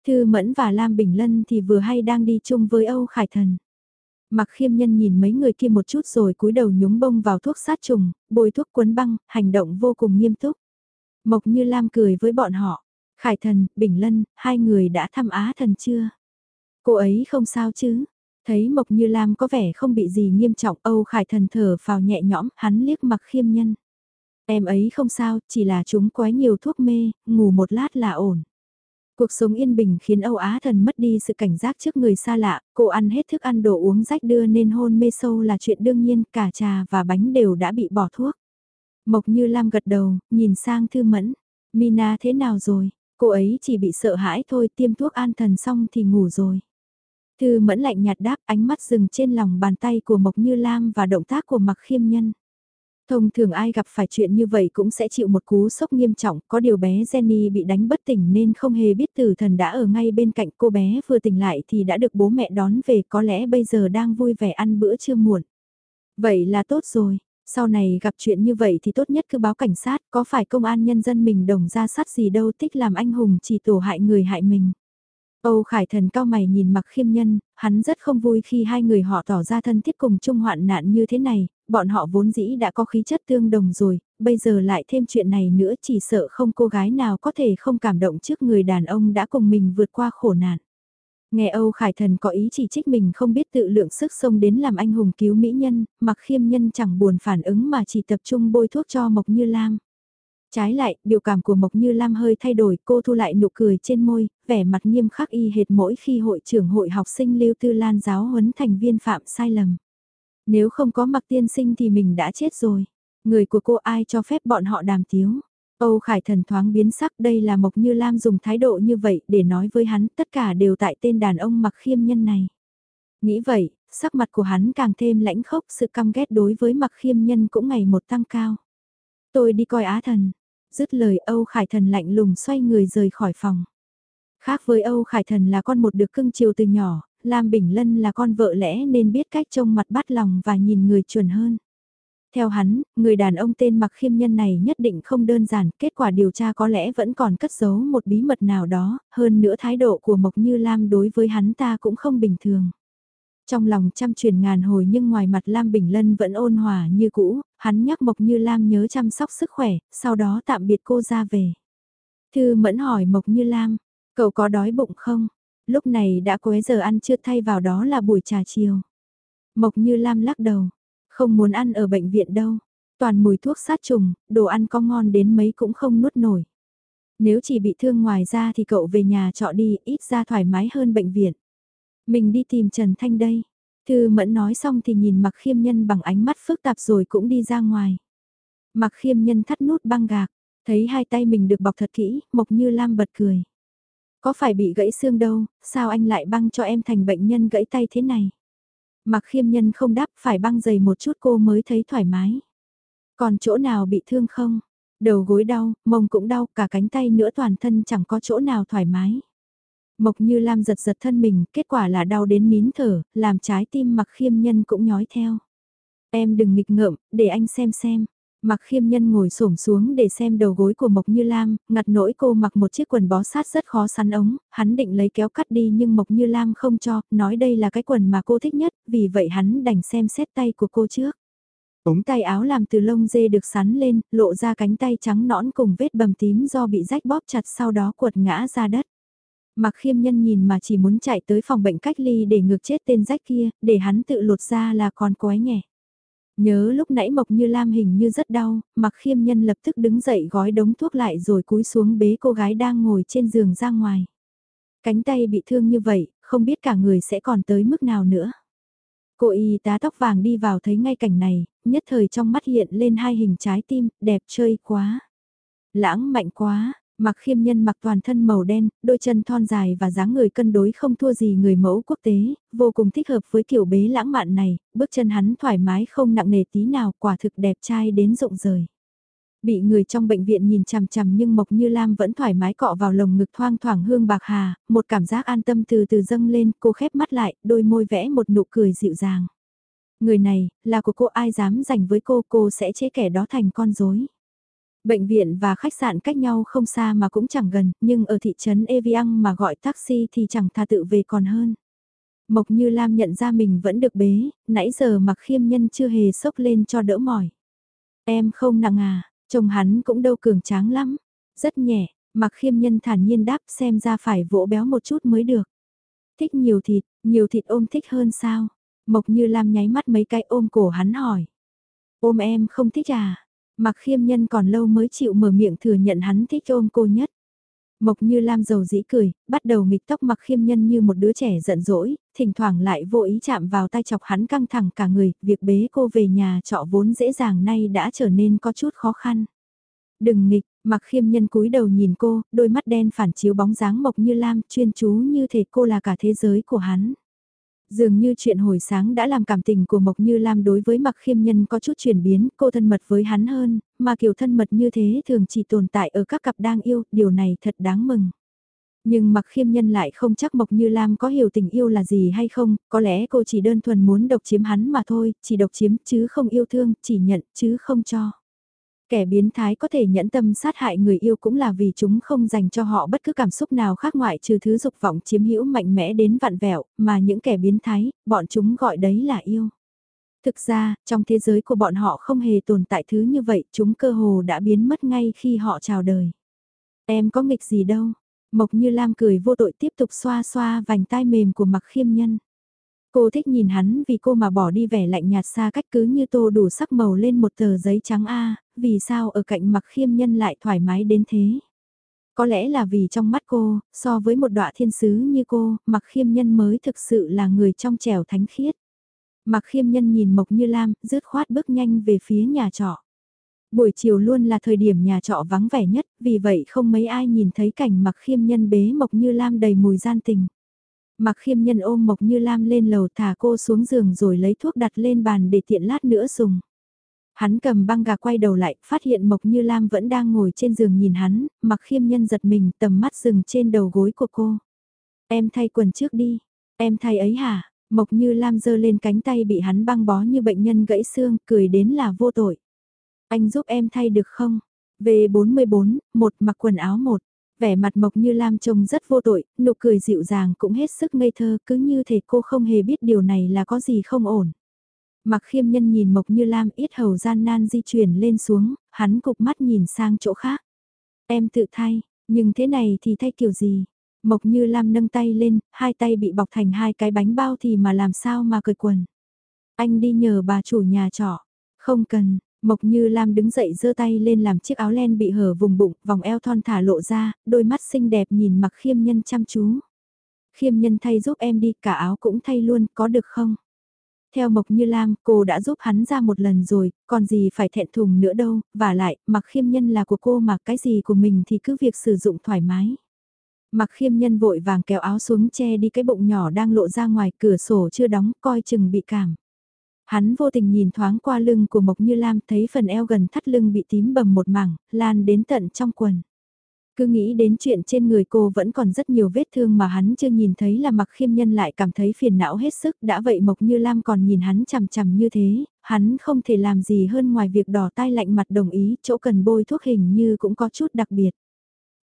Thư Mẫn và Lam Bình Lân thì vừa hay đang đi chung với Âu Khải Thần. Mặc khiêm nhân nhìn mấy người kia một chút rồi cúi đầu nhúng bông vào thuốc sát trùng, bôi thuốc cuốn băng, hành động vô cùng nghiêm túc. Mộc Như Lam cười với bọn họ. Khải Thần, Bình Lân, hai người đã thăm Á Thần chưa? Cô ấy không sao chứ? Thấy Mộc Như Lam có vẻ không bị gì nghiêm trọng Âu Khải Thần thở vào nhẹ nhõm, hắn liếc mặc khiêm nhân. Em ấy không sao, chỉ là chúng quái nhiều thuốc mê, ngủ một lát là ổn. Cuộc sống yên bình khiến Âu Á thần mất đi sự cảnh giác trước người xa lạ, cô ăn hết thức ăn đồ uống rách đưa nên hôn mê sâu là chuyện đương nhiên, cả trà và bánh đều đã bị bỏ thuốc. Mộc Như Lam gật đầu, nhìn sang Thư Mẫn, Mina thế nào rồi, cô ấy chỉ bị sợ hãi thôi, tiêm thuốc an thần xong thì ngủ rồi. Thư mẫn lạnh nhạt đáp ánh mắt dừng trên lòng bàn tay của Mộc Như Lam và động tác của mặc khiêm nhân. Thông thường ai gặp phải chuyện như vậy cũng sẽ chịu một cú sốc nghiêm trọng, có điều bé Jenny bị đánh bất tỉnh nên không hề biết tử thần đã ở ngay bên cạnh cô bé vừa tỉnh lại thì đã được bố mẹ đón về có lẽ bây giờ đang vui vẻ ăn bữa trưa muộn. Vậy là tốt rồi, sau này gặp chuyện như vậy thì tốt nhất cứ báo cảnh sát, có phải công an nhân dân mình đồng ra sát gì đâu tích làm anh hùng chỉ tổ hại người hại mình. Âu Khải Thần cao mày nhìn mặc khiêm nhân, hắn rất không vui khi hai người họ tỏ ra thân thiết cùng chung hoạn nạn như thế này, bọn họ vốn dĩ đã có khí chất tương đồng rồi, bây giờ lại thêm chuyện này nữa chỉ sợ không cô gái nào có thể không cảm động trước người đàn ông đã cùng mình vượt qua khổ nạn. Nghe Âu Khải Thần có ý chỉ trích mình không biết tự lượng sức sông đến làm anh hùng cứu mỹ nhân, mặc khiêm nhân chẳng buồn phản ứng mà chỉ tập trung bôi thuốc cho Mộc Như Lam. Trái lại, biểu cảm của Mộc Như Lam hơi thay đổi, cô thu lại nụ cười trên môi, vẻ mặt nghiêm khắc y hệt mỗi khi hội trưởng hội học sinh Lưu Tư Lan giáo huấn thành viên phạm sai lầm. Nếu không có mặc tiên sinh thì mình đã chết rồi. Người của cô ai cho phép bọn họ đàm tiếu. Âu Khải Thần thoáng biến sắc đây là Mộc Như Lam dùng thái độ như vậy để nói với hắn tất cả đều tại tên đàn ông mặc khiêm nhân này. Nghĩ vậy, sắc mặt của hắn càng thêm lãnh khốc sự căm ghét đối với mặc khiêm nhân cũng ngày một tăng cao. Tôi đi coi Á Thần. Dứt lời Âu Khải Thần lạnh lùng xoay người rời khỏi phòng. Khác với Âu Khải Thần là con một được cưng chiều từ nhỏ, Lam Bình Lân là con vợ lẽ nên biết cách trông mặt bắt lòng và nhìn người chuẩn hơn. Theo hắn, người đàn ông tên mặc khiêm nhân này nhất định không đơn giản, kết quả điều tra có lẽ vẫn còn cất giấu một bí mật nào đó, hơn nữa thái độ của Mộc Như Lam đối với hắn ta cũng không bình thường. Trong lòng trăm truyền ngàn hồi nhưng ngoài mặt Lam Bình Lân vẫn ôn hòa như cũ, hắn nhắc Mộc Như Lam nhớ chăm sóc sức khỏe, sau đó tạm biệt cô ra về. Thư mẫn hỏi Mộc Như Lam, cậu có đói bụng không? Lúc này đã quế giờ ăn chưa thay vào đó là buổi trà chiều. Mộc Như Lam lắc đầu, không muốn ăn ở bệnh viện đâu. Toàn mùi thuốc sát trùng, đồ ăn có ngon đến mấy cũng không nuốt nổi. Nếu chỉ bị thương ngoài ra thì cậu về nhà trọ đi, ít ra thoải mái hơn bệnh viện. Mình đi tìm Trần Thanh đây. Thư Mẫn nói xong thì nhìn Mặc Khiêm Nhân bằng ánh mắt phức tạp rồi cũng đi ra ngoài. Mặc Khiêm Nhân thắt nút băng gạc, thấy hai tay mình được bọc thật kỹ, Mộc Như Lam bật cười. Có phải bị gãy xương đâu, sao anh lại băng cho em thành bệnh nhân gãy tay thế này? Mặc khiêm nhân không đáp phải băng dày một chút cô mới thấy thoải mái. Còn chỗ nào bị thương không? Đầu gối đau, mông cũng đau, cả cánh tay nữa toàn thân chẳng có chỗ nào thoải mái. Mộc như Lam giật giật thân mình, kết quả là đau đến nín thở, làm trái tim mặc khiêm nhân cũng nhói theo. Em đừng nghịch ngợm, để anh xem xem. Mặc khiêm nhân ngồi xổm xuống để xem đầu gối của Mộc Như Lam, ngặt nỗi cô mặc một chiếc quần bó sát rất khó sắn ống, hắn định lấy kéo cắt đi nhưng Mộc Như Lam không cho, nói đây là cái quần mà cô thích nhất, vì vậy hắn đành xem xét tay của cô trước. Ống tay áo làm từ lông dê được sắn lên, lộ ra cánh tay trắng nõn cùng vết bầm tím do bị rách bóp chặt sau đó cuột ngã ra đất. Mặc khiêm nhân nhìn mà chỉ muốn chạy tới phòng bệnh cách ly để ngược chết tên rách kia, để hắn tự lột ra là còn quái nhẹ. Nhớ lúc nãy Mộc Như Lam hình như rất đau, mặc khiêm nhân lập tức đứng dậy gói đống thuốc lại rồi cúi xuống bế cô gái đang ngồi trên giường ra ngoài. Cánh tay bị thương như vậy, không biết cả người sẽ còn tới mức nào nữa. Cô y tá tóc vàng đi vào thấy ngay cảnh này, nhất thời trong mắt hiện lên hai hình trái tim, đẹp chơi quá. Lãng mạnh quá, Mặc khiêm nhân mặc toàn thân màu đen, đôi chân thon dài và dáng người cân đối không thua gì người mẫu quốc tế, vô cùng thích hợp với kiểu bế lãng mạn này, bước chân hắn thoải mái không nặng nề tí nào, quả thực đẹp trai đến rộng rời. Bị người trong bệnh viện nhìn chằm chằm nhưng Mộc Như Lam vẫn thoải mái cọ vào lồng ngực thoang thoảng hương bạc hà, một cảm giác an tâm từ từ dâng lên, cô khép mắt lại, đôi môi vẽ một nụ cười dịu dàng. Người này, là của cô ai dám giành với cô, cô sẽ chế kẻ đó thành con rối. Bệnh viện và khách sạn cách nhau không xa mà cũng chẳng gần, nhưng ở thị trấn Evian mà gọi taxi thì chẳng tha tự về còn hơn. Mộc Như Lam nhận ra mình vẫn được bế, nãy giờ mặc khiêm nhân chưa hề sốc lên cho đỡ mỏi. Em không nặng à, chồng hắn cũng đâu cường tráng lắm. Rất nhẹ, mặc khiêm nhân thản nhiên đáp xem ra phải vỗ béo một chút mới được. Thích nhiều thịt, nhiều thịt ôm thích hơn sao? Mộc Như Lam nháy mắt mấy cái ôm cổ hắn hỏi. Ôm em không thích à? Mặc khiêm nhân còn lâu mới chịu mở miệng thừa nhận hắn thích ôm cô nhất. Mộc như Lam dầu dĩ cười, bắt đầu nghịch tóc mặc khiêm nhân như một đứa trẻ giận dỗi, thỉnh thoảng lại vô ý chạm vào tay chọc hắn căng thẳng cả người, việc bế cô về nhà trọ vốn dễ dàng nay đã trở nên có chút khó khăn. Đừng nghịch, mặc khiêm nhân cúi đầu nhìn cô, đôi mắt đen phản chiếu bóng dáng mộc như Lam chuyên chú như thể cô là cả thế giới của hắn. Dường như chuyện hồi sáng đã làm cảm tình của Mộc Như Lam đối với Mặc Khiêm Nhân có chút chuyển biến, cô thân mật với hắn hơn, mà kiểu thân mật như thế thường chỉ tồn tại ở các cặp đang yêu, điều này thật đáng mừng. Nhưng Mặc Khiêm Nhân lại không chắc Mộc Như Lam có hiểu tình yêu là gì hay không, có lẽ cô chỉ đơn thuần muốn độc chiếm hắn mà thôi, chỉ độc chiếm chứ không yêu thương, chỉ nhận chứ không cho. Kẻ biến thái có thể nhẫn tâm sát hại người yêu cũng là vì chúng không dành cho họ bất cứ cảm xúc nào khác ngoại trừ thứ dục vọng chiếm hữu mạnh mẽ đến vạn vẹo, mà những kẻ biến thái, bọn chúng gọi đấy là yêu. Thực ra, trong thế giới của bọn họ không hề tồn tại thứ như vậy, chúng cơ hồ đã biến mất ngay khi họ chào đời. Em có nghịch gì đâu. Mộc như Lam cười vô tội tiếp tục xoa xoa vành tai mềm của mặc khiêm nhân. Cô thích nhìn hắn vì cô mà bỏ đi vẻ lạnh nhạt xa cách cứ như tô đủ sắc màu lên một tờ giấy trắng A, vì sao ở cạnh mặc khiêm nhân lại thoải mái đến thế. Có lẽ là vì trong mắt cô, so với một đọa thiên sứ như cô, mặc khiêm nhân mới thực sự là người trong trẻo thánh khiết. Mặc khiêm nhân nhìn Mộc Như Lam, rứt khoát bước nhanh về phía nhà trọ. Buổi chiều luôn là thời điểm nhà trọ vắng vẻ nhất, vì vậy không mấy ai nhìn thấy cảnh mặc khiêm nhân bế Mộc Như Lam đầy mùi gian tình. Mặc khiêm nhân ôm Mộc Như Lam lên lầu thả cô xuống giường rồi lấy thuốc đặt lên bàn để tiện lát nữa dùng. Hắn cầm băng gà quay đầu lại, phát hiện Mộc Như Lam vẫn đang ngồi trên giường nhìn hắn, mặc khiêm nhân giật mình tầm mắt dừng trên đầu gối của cô. Em thay quần trước đi, em thay ấy hả? Mộc Như Lam giơ lên cánh tay bị hắn băng bó như bệnh nhân gãy xương, cười đến là vô tội. Anh giúp em thay được không? V44, một mặc quần áo một. Vẻ mặt Mộc Như Lam trông rất vô tội, nụ cười dịu dàng cũng hết sức ngây thơ, cứ như thể cô không hề biết điều này là có gì không ổn. Mặc khiêm nhân nhìn Mộc Như Lam ít hầu gian nan di chuyển lên xuống, hắn cục mắt nhìn sang chỗ khác. Em tự thay, nhưng thế này thì thay kiểu gì? Mộc Như Lam nâng tay lên, hai tay bị bọc thành hai cái bánh bao thì mà làm sao mà cởi quần. Anh đi nhờ bà chủ nhà trọ. Không cần, Mộc Như Lam đứng dậy giơ tay lên làm chiếc áo len bị hở vùng bụng, vòng eo thon thả lộ ra, đôi mắt xinh đẹp nhìn mặc khiêm nhân chăm chú. Khiêm nhân thay giúp em đi, cả áo cũng thay luôn, có được không? Theo Mộc Như Lam, cô đã giúp hắn ra một lần rồi, còn gì phải thẹn thùng nữa đâu, và lại, mặc khiêm nhân là của cô mà cái gì của mình thì cứ việc sử dụng thoải mái. Mặc khiêm nhân vội vàng kéo áo xuống che đi cái bụng nhỏ đang lộ ra ngoài cửa sổ chưa đóng, coi chừng bị cảm. Hắn vô tình nhìn thoáng qua lưng của Mộc Như Lam thấy phần eo gần thắt lưng bị tím bầm một mảng, lan đến tận trong quần. Cứ nghĩ đến chuyện trên người cô vẫn còn rất nhiều vết thương mà hắn chưa nhìn thấy là mặc khiêm nhân lại cảm thấy phiền não hết sức đã vậy Mộc Như Lam còn nhìn hắn chằm chằm như thế, hắn không thể làm gì hơn ngoài việc đỏ tai lạnh mặt đồng ý chỗ cần bôi thuốc hình như cũng có chút đặc biệt.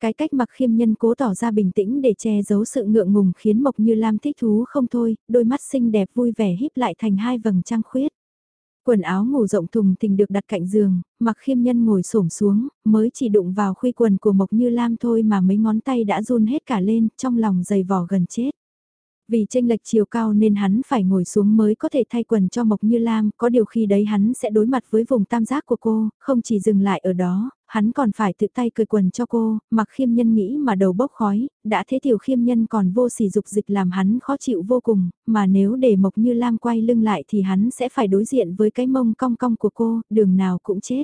Cái cách mặc khiêm nhân cố tỏ ra bình tĩnh để che giấu sự ngượng ngùng khiến Mộc Như Lam thích thú không thôi, đôi mắt xinh đẹp vui vẻ híp lại thành hai vầng trăng khuyết. Quần áo ngủ rộng thùng thình được đặt cạnh giường, mặc khiêm nhân ngồi xổm xuống, mới chỉ đụng vào khuy quần của Mộc Như Lam thôi mà mấy ngón tay đã run hết cả lên, trong lòng dày vò gần chết. Vì tranh lệch chiều cao nên hắn phải ngồi xuống mới có thể thay quần cho Mộc Như Lam, có điều khi đấy hắn sẽ đối mặt với vùng tam giác của cô, không chỉ dừng lại ở đó, hắn còn phải tự tay cởi quần cho cô, mặc khiêm nhân nghĩ mà đầu bốc khói, đã thế tiểu khiêm nhân còn vô sỉ dục dịch làm hắn khó chịu vô cùng, mà nếu để Mộc Như Lam quay lưng lại thì hắn sẽ phải đối diện với cái mông cong cong của cô, đường nào cũng chết.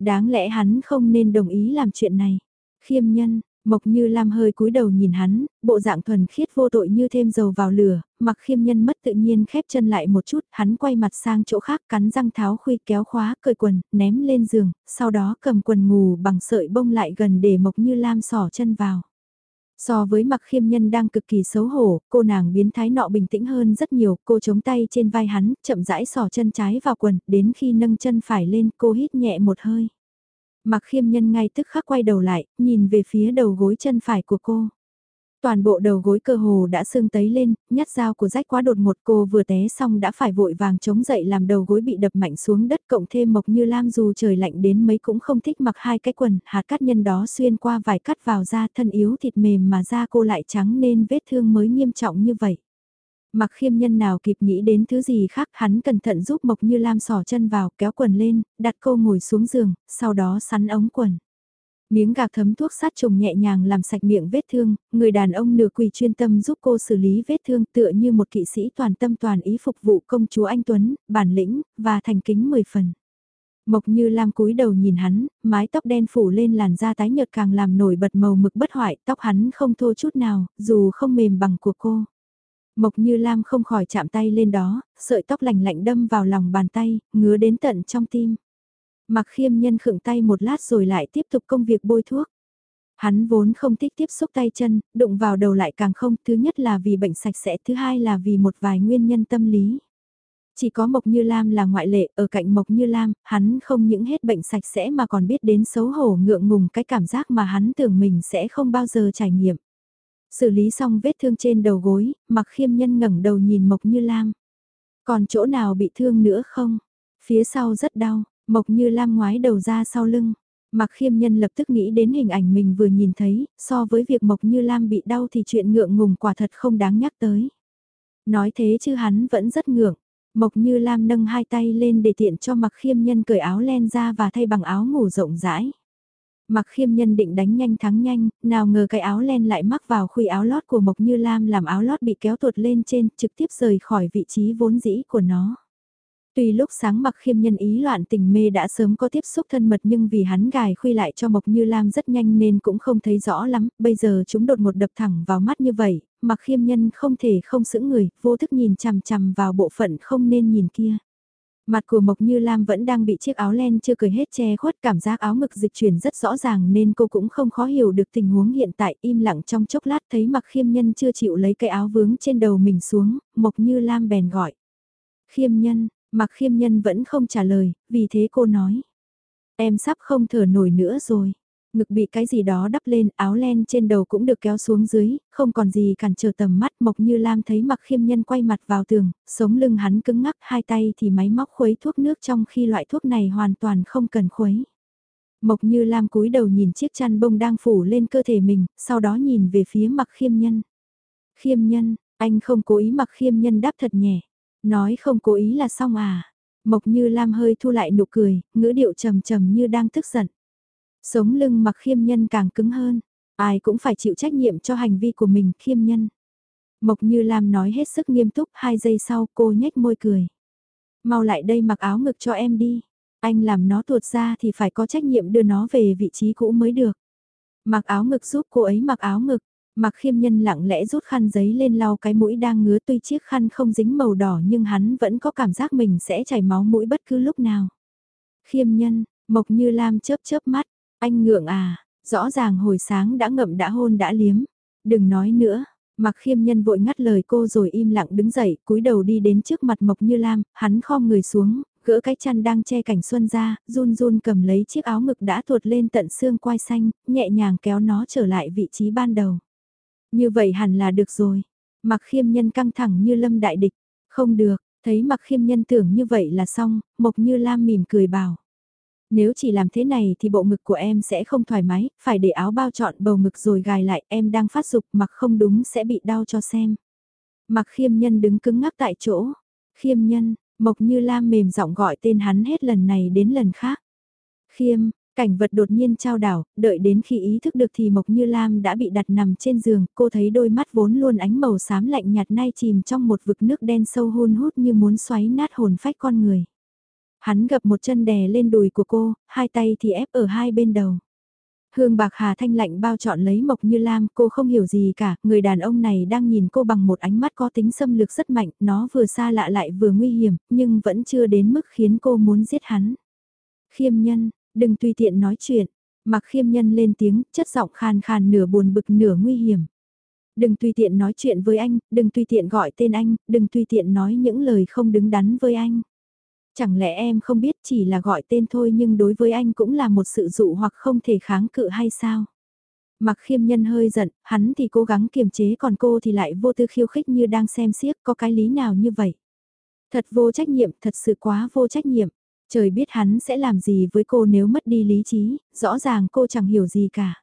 Đáng lẽ hắn không nên đồng ý làm chuyện này. Khiêm nhân, Mộc Như Lam hơi cúi đầu nhìn hắn, bộ dạng thuần khiết vô tội như thêm dầu vào lửa, mặc khiêm nhân mất tự nhiên khép chân lại một chút, hắn quay mặt sang chỗ khác cắn răng tháo khuy kéo khóa, cởi quần, ném lên giường, sau đó cầm quần ngủ bằng sợi bông lại gần để Mộc Như Lam sỏ chân vào. So với mặc khiêm nhân đang cực kỳ xấu hổ, cô nàng biến thái nọ bình tĩnh hơn rất nhiều, cô chống tay trên vai hắn, chậm rãi sỏ chân trái vào quần, đến khi nâng chân phải lên cô hít nhẹ một hơi. Mặc khiêm nhân ngay tức khắc quay đầu lại, nhìn về phía đầu gối chân phải của cô. Toàn bộ đầu gối cơ hồ đã sưng tấy lên, nhát dao của rách quá đột ngột cô vừa té xong đã phải vội vàng chống dậy làm đầu gối bị đập mạnh xuống đất cộng thêm mộc như lam dù trời lạnh đến mấy cũng không thích mặc hai cái quần, hạt cát nhân đó xuyên qua vài cắt vào da thân yếu thịt mềm mà da cô lại trắng nên vết thương mới nghiêm trọng như vậy. Mặc khiêm nhân nào kịp nghĩ đến thứ gì khác hắn cẩn thận giúp Mộc Như Lam sỏ chân vào kéo quần lên, đặt cô ngồi xuống giường, sau đó sắn ống quần. Miếng gạc thấm thuốc sát trùng nhẹ nhàng làm sạch miệng vết thương, người đàn ông nửa quỳ chuyên tâm giúp cô xử lý vết thương tựa như một kỵ sĩ toàn tâm toàn ý phục vụ công chúa Anh Tuấn, bản lĩnh, và thành kính mười phần. Mộc như lam cúi đầu nhìn hắn, mái tóc đen phủ lên làn da tái nhợt càng làm nổi bật màu mực bất hoại, tóc hắn không thô chút nào, dù không mềm bằng của cô. Mộc như lam không khỏi chạm tay lên đó, sợi tóc lành lạnh đâm vào lòng bàn tay, ngứa đến tận trong tim. Mặc khiêm nhân khựng tay một lát rồi lại tiếp tục công việc bôi thuốc. Hắn vốn không thích tiếp xúc tay chân, đụng vào đầu lại càng không, thứ nhất là vì bệnh sạch sẽ, thứ hai là vì một vài nguyên nhân tâm lý. Chỉ có Mộc Như Lam là ngoại lệ, ở cạnh Mộc Như Lam, hắn không những hết bệnh sạch sẽ mà còn biết đến xấu hổ ngượng ngùng cái cảm giác mà hắn tưởng mình sẽ không bao giờ trải nghiệm. Xử lý xong vết thương trên đầu gối, mặc khiêm nhân ngẩng đầu nhìn Mộc Như Lam. Còn chỗ nào bị thương nữa không? Phía sau rất đau, Mộc Như Lam ngoái đầu ra sau lưng. Mặc khiêm nhân lập tức nghĩ đến hình ảnh mình vừa nhìn thấy, so với việc Mộc Như Lam bị đau thì chuyện ngượng ngùng quả thật không đáng nhắc tới. Nói thế chứ hắn vẫn rất ngượng. Mộc Như Lam nâng hai tay lên để tiện cho mặc khiêm nhân cởi áo len ra và thay bằng áo ngủ rộng rãi. Mặc khiêm nhân định đánh nhanh thắng nhanh, nào ngờ cái áo len lại mắc vào khuy áo lót của Mộc Như Lam làm áo lót bị kéo tuột lên trên, trực tiếp rời khỏi vị trí vốn dĩ của nó. Tuy lúc sáng mặc khiêm nhân ý loạn tình mê đã sớm có tiếp xúc thân mật nhưng vì hắn gài khuy lại cho Mộc Như Lam rất nhanh nên cũng không thấy rõ lắm, bây giờ chúng đột một đập thẳng vào mắt như vậy, mặc khiêm nhân không thể không sững người, vô thức nhìn chằm chằm vào bộ phận không nên nhìn kia. Mặt của Mộc Như Lam vẫn đang bị chiếc áo len chưa cười hết che khuất cảm giác áo ngực dịch chuyển rất rõ ràng nên cô cũng không khó hiểu được tình huống hiện tại im lặng trong chốc lát thấy mặc khiêm nhân chưa chịu lấy cái áo vướng trên đầu mình xuống, Mộc Như Lam bèn gọi. Khiêm nhân, mặc khiêm nhân vẫn không trả lời, vì thế cô nói. Em sắp không thở nổi nữa rồi ngực bị cái gì đó đắp lên, áo len trên đầu cũng được kéo xuống dưới, không còn gì cản trở tầm mắt, Mộc Như Lam thấy mặc khiêm nhân quay mặt vào tường, sống lưng hắn cứng ngắc, hai tay thì máy móc khuấy thuốc nước trong khi loại thuốc này hoàn toàn không cần khuấy. Mộc Như Lam cúi đầu nhìn chiếc chăn bông đang phủ lên cơ thể mình, sau đó nhìn về phía mặc khiêm nhân. Khiêm nhân, anh không cố ý mặc khiêm nhân đáp thật nhẹ, nói không cố ý là xong à. Mộc Như Lam hơi thu lại nụ cười, ngữ điệu trầm trầm như đang tức giận. Sống lưng mặc khiêm nhân càng cứng hơn, ai cũng phải chịu trách nhiệm cho hành vi của mình khiêm nhân. Mộc Như Lam nói hết sức nghiêm túc, hai giây sau cô nhếch môi cười. Mau lại đây mặc áo ngực cho em đi, anh làm nó tuột ra thì phải có trách nhiệm đưa nó về vị trí cũ mới được. Mặc áo ngực giúp cô ấy mặc áo ngực, mặc khiêm nhân lặng lẽ rút khăn giấy lên lau cái mũi đang ngứa tuy chiếc khăn không dính màu đỏ nhưng hắn vẫn có cảm giác mình sẽ chảy máu mũi bất cứ lúc nào. Khiêm nhân, Mộc Như Lam chớp chớp mắt, anh ngượng à, rõ ràng hồi sáng đã ngậm đã hôn đã liếm. Đừng nói nữa, mặc khiêm nhân vội ngắt lời cô rồi im lặng đứng dậy, cúi đầu đi đến trước mặt Mộc Như Lam, hắn khom người xuống, gỡ cái chăn đang che cảnh xuân ra, run run cầm lấy chiếc áo ngực đã tuột lên tận xương quai xanh, nhẹ nhàng kéo nó trở lại vị trí ban đầu. Như vậy hẳn là được rồi. Mặc khiêm nhân căng thẳng như lâm đại địch. Không được, thấy mặc khiêm nhân tưởng như vậy là xong, Mộc Như Lam mỉm cười bảo. Nếu chỉ làm thế này thì bộ ngực của em sẽ không thoải mái, phải để áo bao trọn bầu ngực rồi gài lại em đang phát dục mặc không đúng sẽ bị đau cho xem. Mặc khiêm nhân đứng cứng ngắc tại chỗ. Khiêm nhân, Mộc Như Lam mềm giọng gọi tên hắn hết lần này đến lần khác. Khiêm, cảnh vật đột nhiên trao đảo, đợi đến khi ý thức được thì Mộc Như Lam đã bị đặt nằm trên giường, cô thấy đôi mắt vốn luôn ánh màu xám lạnh nhạt nay chìm trong một vực nước đen sâu hun hút như muốn xoáy nát hồn phách con người. Hắn gập một chân đè lên đùi của cô, hai tay thì ép ở hai bên đầu. Hương bạc hà thanh lạnh bao trọn lấy Mộc Như Lam, cô không hiểu gì cả, người đàn ông này đang nhìn cô bằng một ánh mắt có tính xâm lược rất mạnh, nó vừa xa lạ lại vừa nguy hiểm, nhưng vẫn chưa đến mức khiến cô muốn giết hắn. Khiêm nhân, đừng tùy tiện nói chuyện, mặc khiêm nhân lên tiếng, chất giọng khàn khàn nửa buồn bực nửa nguy hiểm. Đừng tùy tiện nói chuyện với anh, đừng tùy tiện gọi tên anh, đừng tùy tiện nói những lời không đứng đắn với anh. Chẳng lẽ em không biết chỉ là gọi tên thôi nhưng đối với anh cũng là một sự dụ hoặc không thể kháng cự hay sao? Mặc khiêm nhân hơi giận, hắn thì cố gắng kiềm chế còn cô thì lại vô tư khiêu khích như đang xem xiếc có cái lý nào như vậy. Thật vô trách nhiệm, thật sự quá vô trách nhiệm. Trời biết hắn sẽ làm gì với cô nếu mất đi lý trí, rõ ràng cô chẳng hiểu gì cả.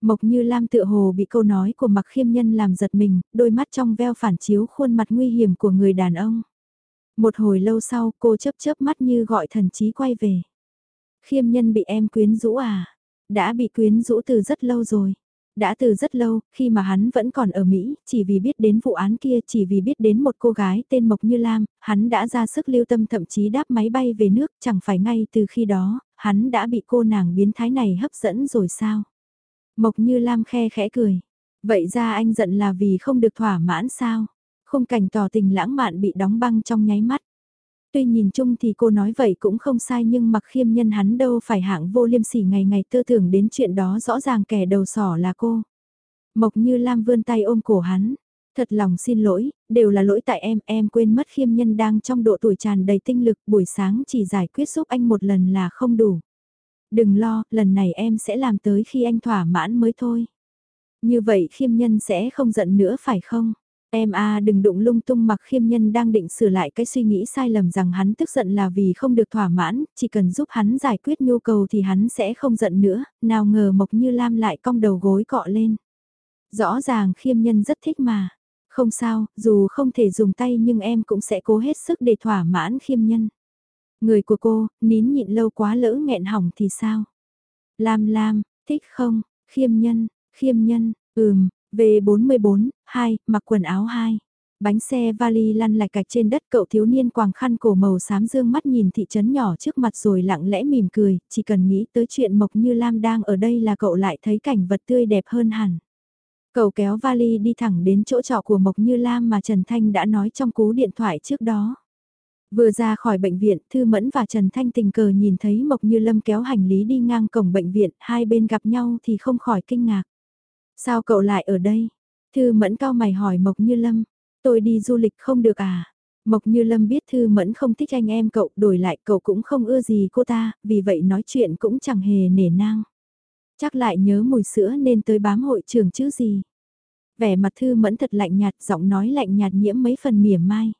Mộc như Lam tựa hồ bị câu nói của mặc khiêm nhân làm giật mình, đôi mắt trong veo phản chiếu khuôn mặt nguy hiểm của người đàn ông. Một hồi lâu sau cô chớp chớp mắt như gọi thần trí quay về. Khiêm nhân bị em quyến rũ à? Đã bị quyến rũ từ rất lâu rồi. Đã từ rất lâu, khi mà hắn vẫn còn ở Mỹ, chỉ vì biết đến vụ án kia, chỉ vì biết đến một cô gái tên Mộc Như Lam, hắn đã ra sức lưu tâm thậm chí đáp máy bay về nước, chẳng phải ngay từ khi đó, hắn đã bị cô nàng biến thái này hấp dẫn rồi sao? Mộc Như Lam khe khẽ cười. Vậy ra anh giận là vì không được thỏa mãn sao? Khung cảnh tỏ tình lãng mạn bị đóng băng trong nháy mắt. Tuy nhìn chung thì cô nói vậy cũng không sai nhưng mặc khiêm nhân hắn đâu phải hạng vô liêm sỉ ngày ngày tư tưởng đến chuyện đó rõ ràng kẻ đầu sỏ là cô. Mộc như Lam vươn tay ôm cổ hắn. Thật lòng xin lỗi, đều là lỗi tại em, em quên mất khiêm nhân đang trong độ tuổi tràn đầy tinh lực, buổi sáng chỉ giải quyết giúp anh một lần là không đủ. Đừng lo, lần này em sẽ làm tới khi anh thỏa mãn mới thôi. Như vậy khiêm nhân sẽ không giận nữa phải không? Em a đừng đụng lung tung mặc khiêm nhân đang định sửa lại cái suy nghĩ sai lầm rằng hắn tức giận là vì không được thỏa mãn, chỉ cần giúp hắn giải quyết nhu cầu thì hắn sẽ không giận nữa, nào ngờ Mộc Như Lam lại cong đầu gối cọ lên. Rõ ràng khiêm nhân rất thích mà. Không sao, dù không thể dùng tay nhưng em cũng sẽ cố hết sức để thỏa mãn khiêm nhân. Người của cô, nín nhịn lâu quá lỡ nghẹn hỏng thì sao? Lam Lam, thích không? Khiêm nhân, khiêm nhân, ừm, V44, 2, mặc quần áo 2. Bánh xe vali lăn lạch cạch trên đất cậu thiếu niên quàng khăn cổ màu xám dương mắt nhìn thị trấn nhỏ trước mặt rồi lặng lẽ mỉm cười, chỉ cần nghĩ tới chuyện Mộc Như Lam đang ở đây là cậu lại thấy cảnh vật tươi đẹp hơn hẳn. Cậu kéo vali đi thẳng đến chỗ trọ của Mộc Như Lam mà Trần Thanh đã nói trong cú điện thoại trước đó. Vừa ra khỏi bệnh viện, Thư Mẫn và Trần Thanh tình cờ nhìn thấy Mộc Như Lâm kéo hành lý đi ngang cổng bệnh viện, hai bên gặp nhau thì không khỏi kinh ngạc. Sao cậu lại ở đây? Thư Mẫn cao mày hỏi Mộc Như Lâm, tôi đi du lịch không được à? Mộc Như Lâm biết Thư Mẫn không thích anh em cậu, đổi lại cậu cũng không ưa gì cô ta, vì vậy nói chuyện cũng chẳng hề nể nang. Chắc lại nhớ mùi sữa nên tới bám hội trường chứ gì. Vẻ mặt Thư Mẫn thật lạnh nhạt, giọng nói lạnh nhạt nhiễm mấy phần mỉa mai.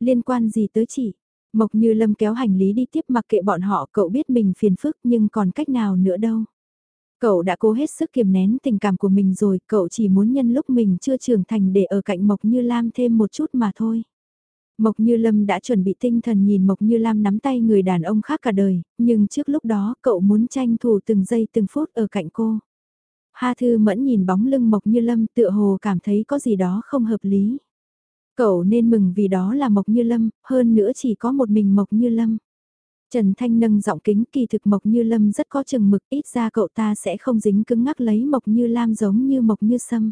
Liên quan gì tới chị? Mộc Như Lâm kéo hành lý đi tiếp mặc kệ bọn họ, cậu biết mình phiền phức nhưng còn cách nào nữa đâu. Cậu đã cố hết sức kiềm nén tình cảm của mình rồi, cậu chỉ muốn nhân lúc mình chưa trưởng thành để ở cạnh Mộc Như Lam thêm một chút mà thôi. Mộc Như Lâm đã chuẩn bị tinh thần nhìn Mộc Như Lam nắm tay người đàn ông khác cả đời, nhưng trước lúc đó cậu muốn tranh thủ từng giây từng phút ở cạnh cô. Ha Thư Mẫn nhìn bóng lưng Mộc Như Lâm tựa hồ cảm thấy có gì đó không hợp lý. Cậu nên mừng vì đó là Mộc Như Lâm, hơn nữa chỉ có một mình Mộc Như Lâm. Trần Thanh nâng giọng kính kỳ thực Mộc Như Lâm rất có chừng mực ít ra cậu ta sẽ không dính cứng ngắc lấy Mộc Như Lam giống như Mộc Như Sâm.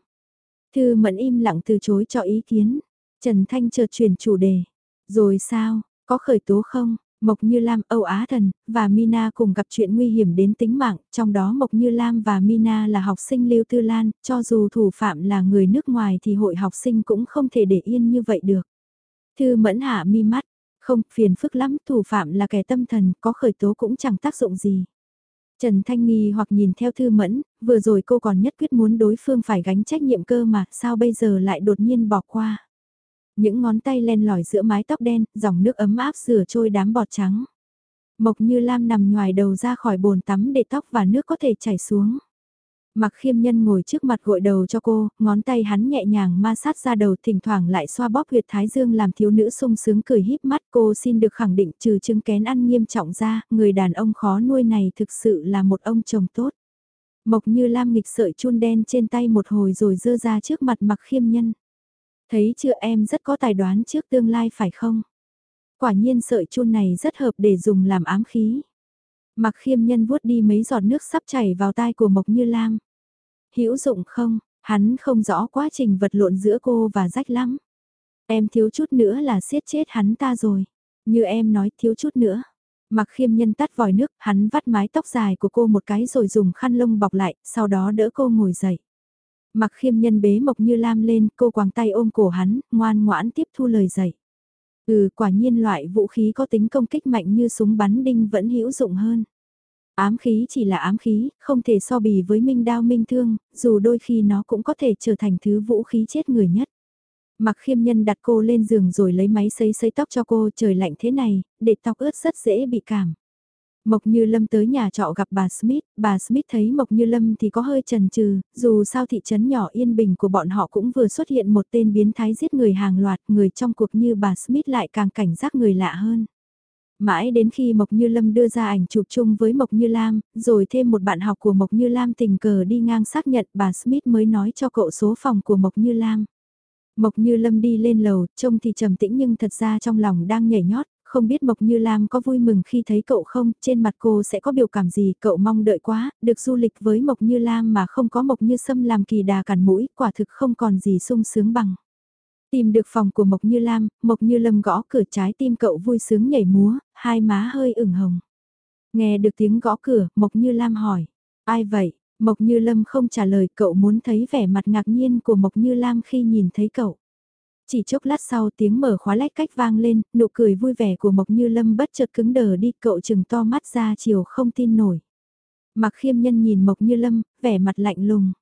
Thư Mẫn im lặng từ chối cho ý kiến. Trần Thanh chợt chuyển chủ đề. Rồi sao, có khởi tố không? Mộc Như Lam, Âu Á Thần, và Mina cùng gặp chuyện nguy hiểm đến tính mạng, trong đó Mộc Như Lam và Mina là học sinh Lưu Tư Lan, cho dù thủ phạm là người nước ngoài thì hội học sinh cũng không thể để yên như vậy được. Thư Mẫn hạ mi mắt, không, phiền phức lắm, thủ phạm là kẻ tâm thần, có khởi tố cũng chẳng tác dụng gì. Trần Thanh Nghi hoặc nhìn theo Thư Mẫn, vừa rồi cô còn nhất quyết muốn đối phương phải gánh trách nhiệm cơ mà, sao bây giờ lại đột nhiên bỏ qua. Những ngón tay len lỏi giữa mái tóc đen, dòng nước ấm áp rửa trôi đám bọt trắng. Mộc như Lam nằm ngoài đầu ra khỏi bồn tắm để tóc và nước có thể chảy xuống. Mặc khiêm nhân ngồi trước mặt gội đầu cho cô, ngón tay hắn nhẹ nhàng ma sát ra đầu thỉnh thoảng lại xoa bóp huyệt thái dương làm thiếu nữ sung sướng cười híp mắt cô xin được khẳng định trừ chứng kén ăn nghiêm trọng ra, người đàn ông khó nuôi này thực sự là một ông chồng tốt. Mộc như lam nghịch sợi chun đen trên tay một hồi rồi dơ ra trước mặt mặc khiêm nhân. Thấy chưa em rất có tài đoán trước tương lai phải không? Quả nhiên sợi chun này rất hợp để dùng làm ám khí. Mặc khiêm nhân vuốt đi mấy giọt nước sắp chảy vào tai của Mộc Như Lam. hữu dụng không, hắn không rõ quá trình vật lộn giữa cô và rách lắm. Em thiếu chút nữa là siết chết hắn ta rồi. Như em nói thiếu chút nữa. Mặc khiêm nhân tắt vòi nước, hắn vắt mái tóc dài của cô một cái rồi dùng khăn lông bọc lại, sau đó đỡ cô ngồi dậy. Mặc khiêm nhân bế Mộc Như Lam lên, cô quàng tay ôm cổ hắn, ngoan ngoãn tiếp thu lời dạy. Ừ, quả nhiên loại vũ khí có tính công kích mạnh như súng bắn đinh vẫn hữu dụng hơn. Ám khí chỉ là ám khí, không thể so bì với minh đao minh thương, dù đôi khi nó cũng có thể trở thành thứ vũ khí chết người nhất. Mặc khiêm nhân đặt cô lên giường rồi lấy máy sấy sấy tóc cho cô trời lạnh thế này, để tóc ướt rất dễ bị cảm. Mộc Như Lâm tới nhà trọ gặp bà Smith, bà Smith thấy Mộc Như Lâm thì có hơi chần chừ, dù sao thị trấn nhỏ yên bình của bọn họ cũng vừa xuất hiện một tên biến thái giết người hàng loạt, người trong cuộc như bà Smith lại càng cảnh giác người lạ hơn. Mãi đến khi Mộc Như Lâm đưa ra ảnh chụp chung với Mộc Như Lam, rồi thêm một bạn học của Mộc Như Lam tình cờ đi ngang xác nhận bà Smith mới nói cho cậu số phòng của Mộc Như Lam. Mộc Như Lâm đi lên lầu, trông thì trầm tĩnh nhưng thật ra trong lòng đang nhảy nhót, không biết Mộc Như Lam có vui mừng khi thấy cậu không, trên mặt cô sẽ có biểu cảm gì, cậu mong đợi quá, được du lịch với Mộc Như Lam mà không có Mộc Như Sâm làm kỳ đà cản mũi, quả thực không còn gì sung sướng bằng. Tìm được phòng của Mộc Như Lam, Mộc Như Lâm gõ cửa trái tim cậu vui sướng nhảy múa, hai má hơi ửng hồng. Nghe được tiếng gõ cửa, Mộc Như Lam hỏi, ai vậy? Mộc Như Lâm không trả lời cậu muốn thấy vẻ mặt ngạc nhiên của Mộc Như Lam khi nhìn thấy cậu. Chỉ chốc lát sau tiếng mở khóa lách cách vang lên, nụ cười vui vẻ của Mộc Như Lâm bất chợt cứng đờ đi, cậu chừng to mắt ra chiều không tin nổi. Mặc khiêm nhân nhìn Mộc Như Lâm, vẻ mặt lạnh lùng.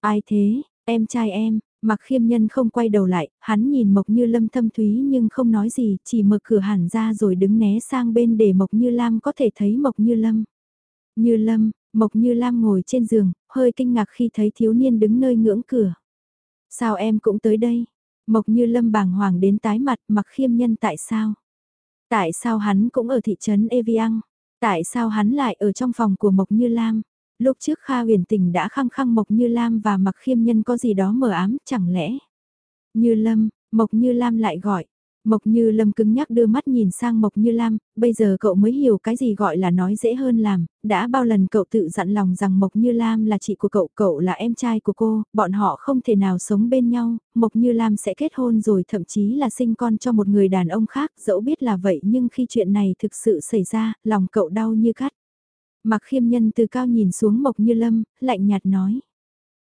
Ai thế, em trai em, mặc khiêm nhân không quay đầu lại, hắn nhìn Mộc Như Lâm thâm thúy nhưng không nói gì, chỉ mở cửa hẳn ra rồi đứng né sang bên để Mộc Như Lam có thể thấy Mộc Như Lâm. Như Lâm, Mộc Như Lam ngồi trên giường, hơi kinh ngạc khi thấy thiếu niên đứng nơi ngưỡng cửa. Sao em cũng tới đây? Mộc như lâm bàng hoàng đến tái mặt mặc khiêm nhân tại sao? Tại sao hắn cũng ở thị trấn Evian? Tại sao hắn lại ở trong phòng của Mộc Như Lam? Lúc trước Kha huyền tình đã khăng khăng Mộc Như Lam và mặc khiêm nhân có gì đó mờ ám chẳng lẽ? Như Lâm, Mộc Như Lam lại gọi. Mộc Như Lâm cứng nhắc đưa mắt nhìn sang Mộc Như Lam, bây giờ cậu mới hiểu cái gì gọi là nói dễ hơn làm, đã bao lần cậu tự dặn lòng rằng Mộc Như Lam là chị của cậu, cậu là em trai của cô, bọn họ không thể nào sống bên nhau, Mộc Như Lam sẽ kết hôn rồi thậm chí là sinh con cho một người đàn ông khác, dẫu biết là vậy nhưng khi chuyện này thực sự xảy ra, lòng cậu đau như cắt. Mặc khiêm nhân từ cao nhìn xuống Mộc Như Lâm, lạnh nhạt nói.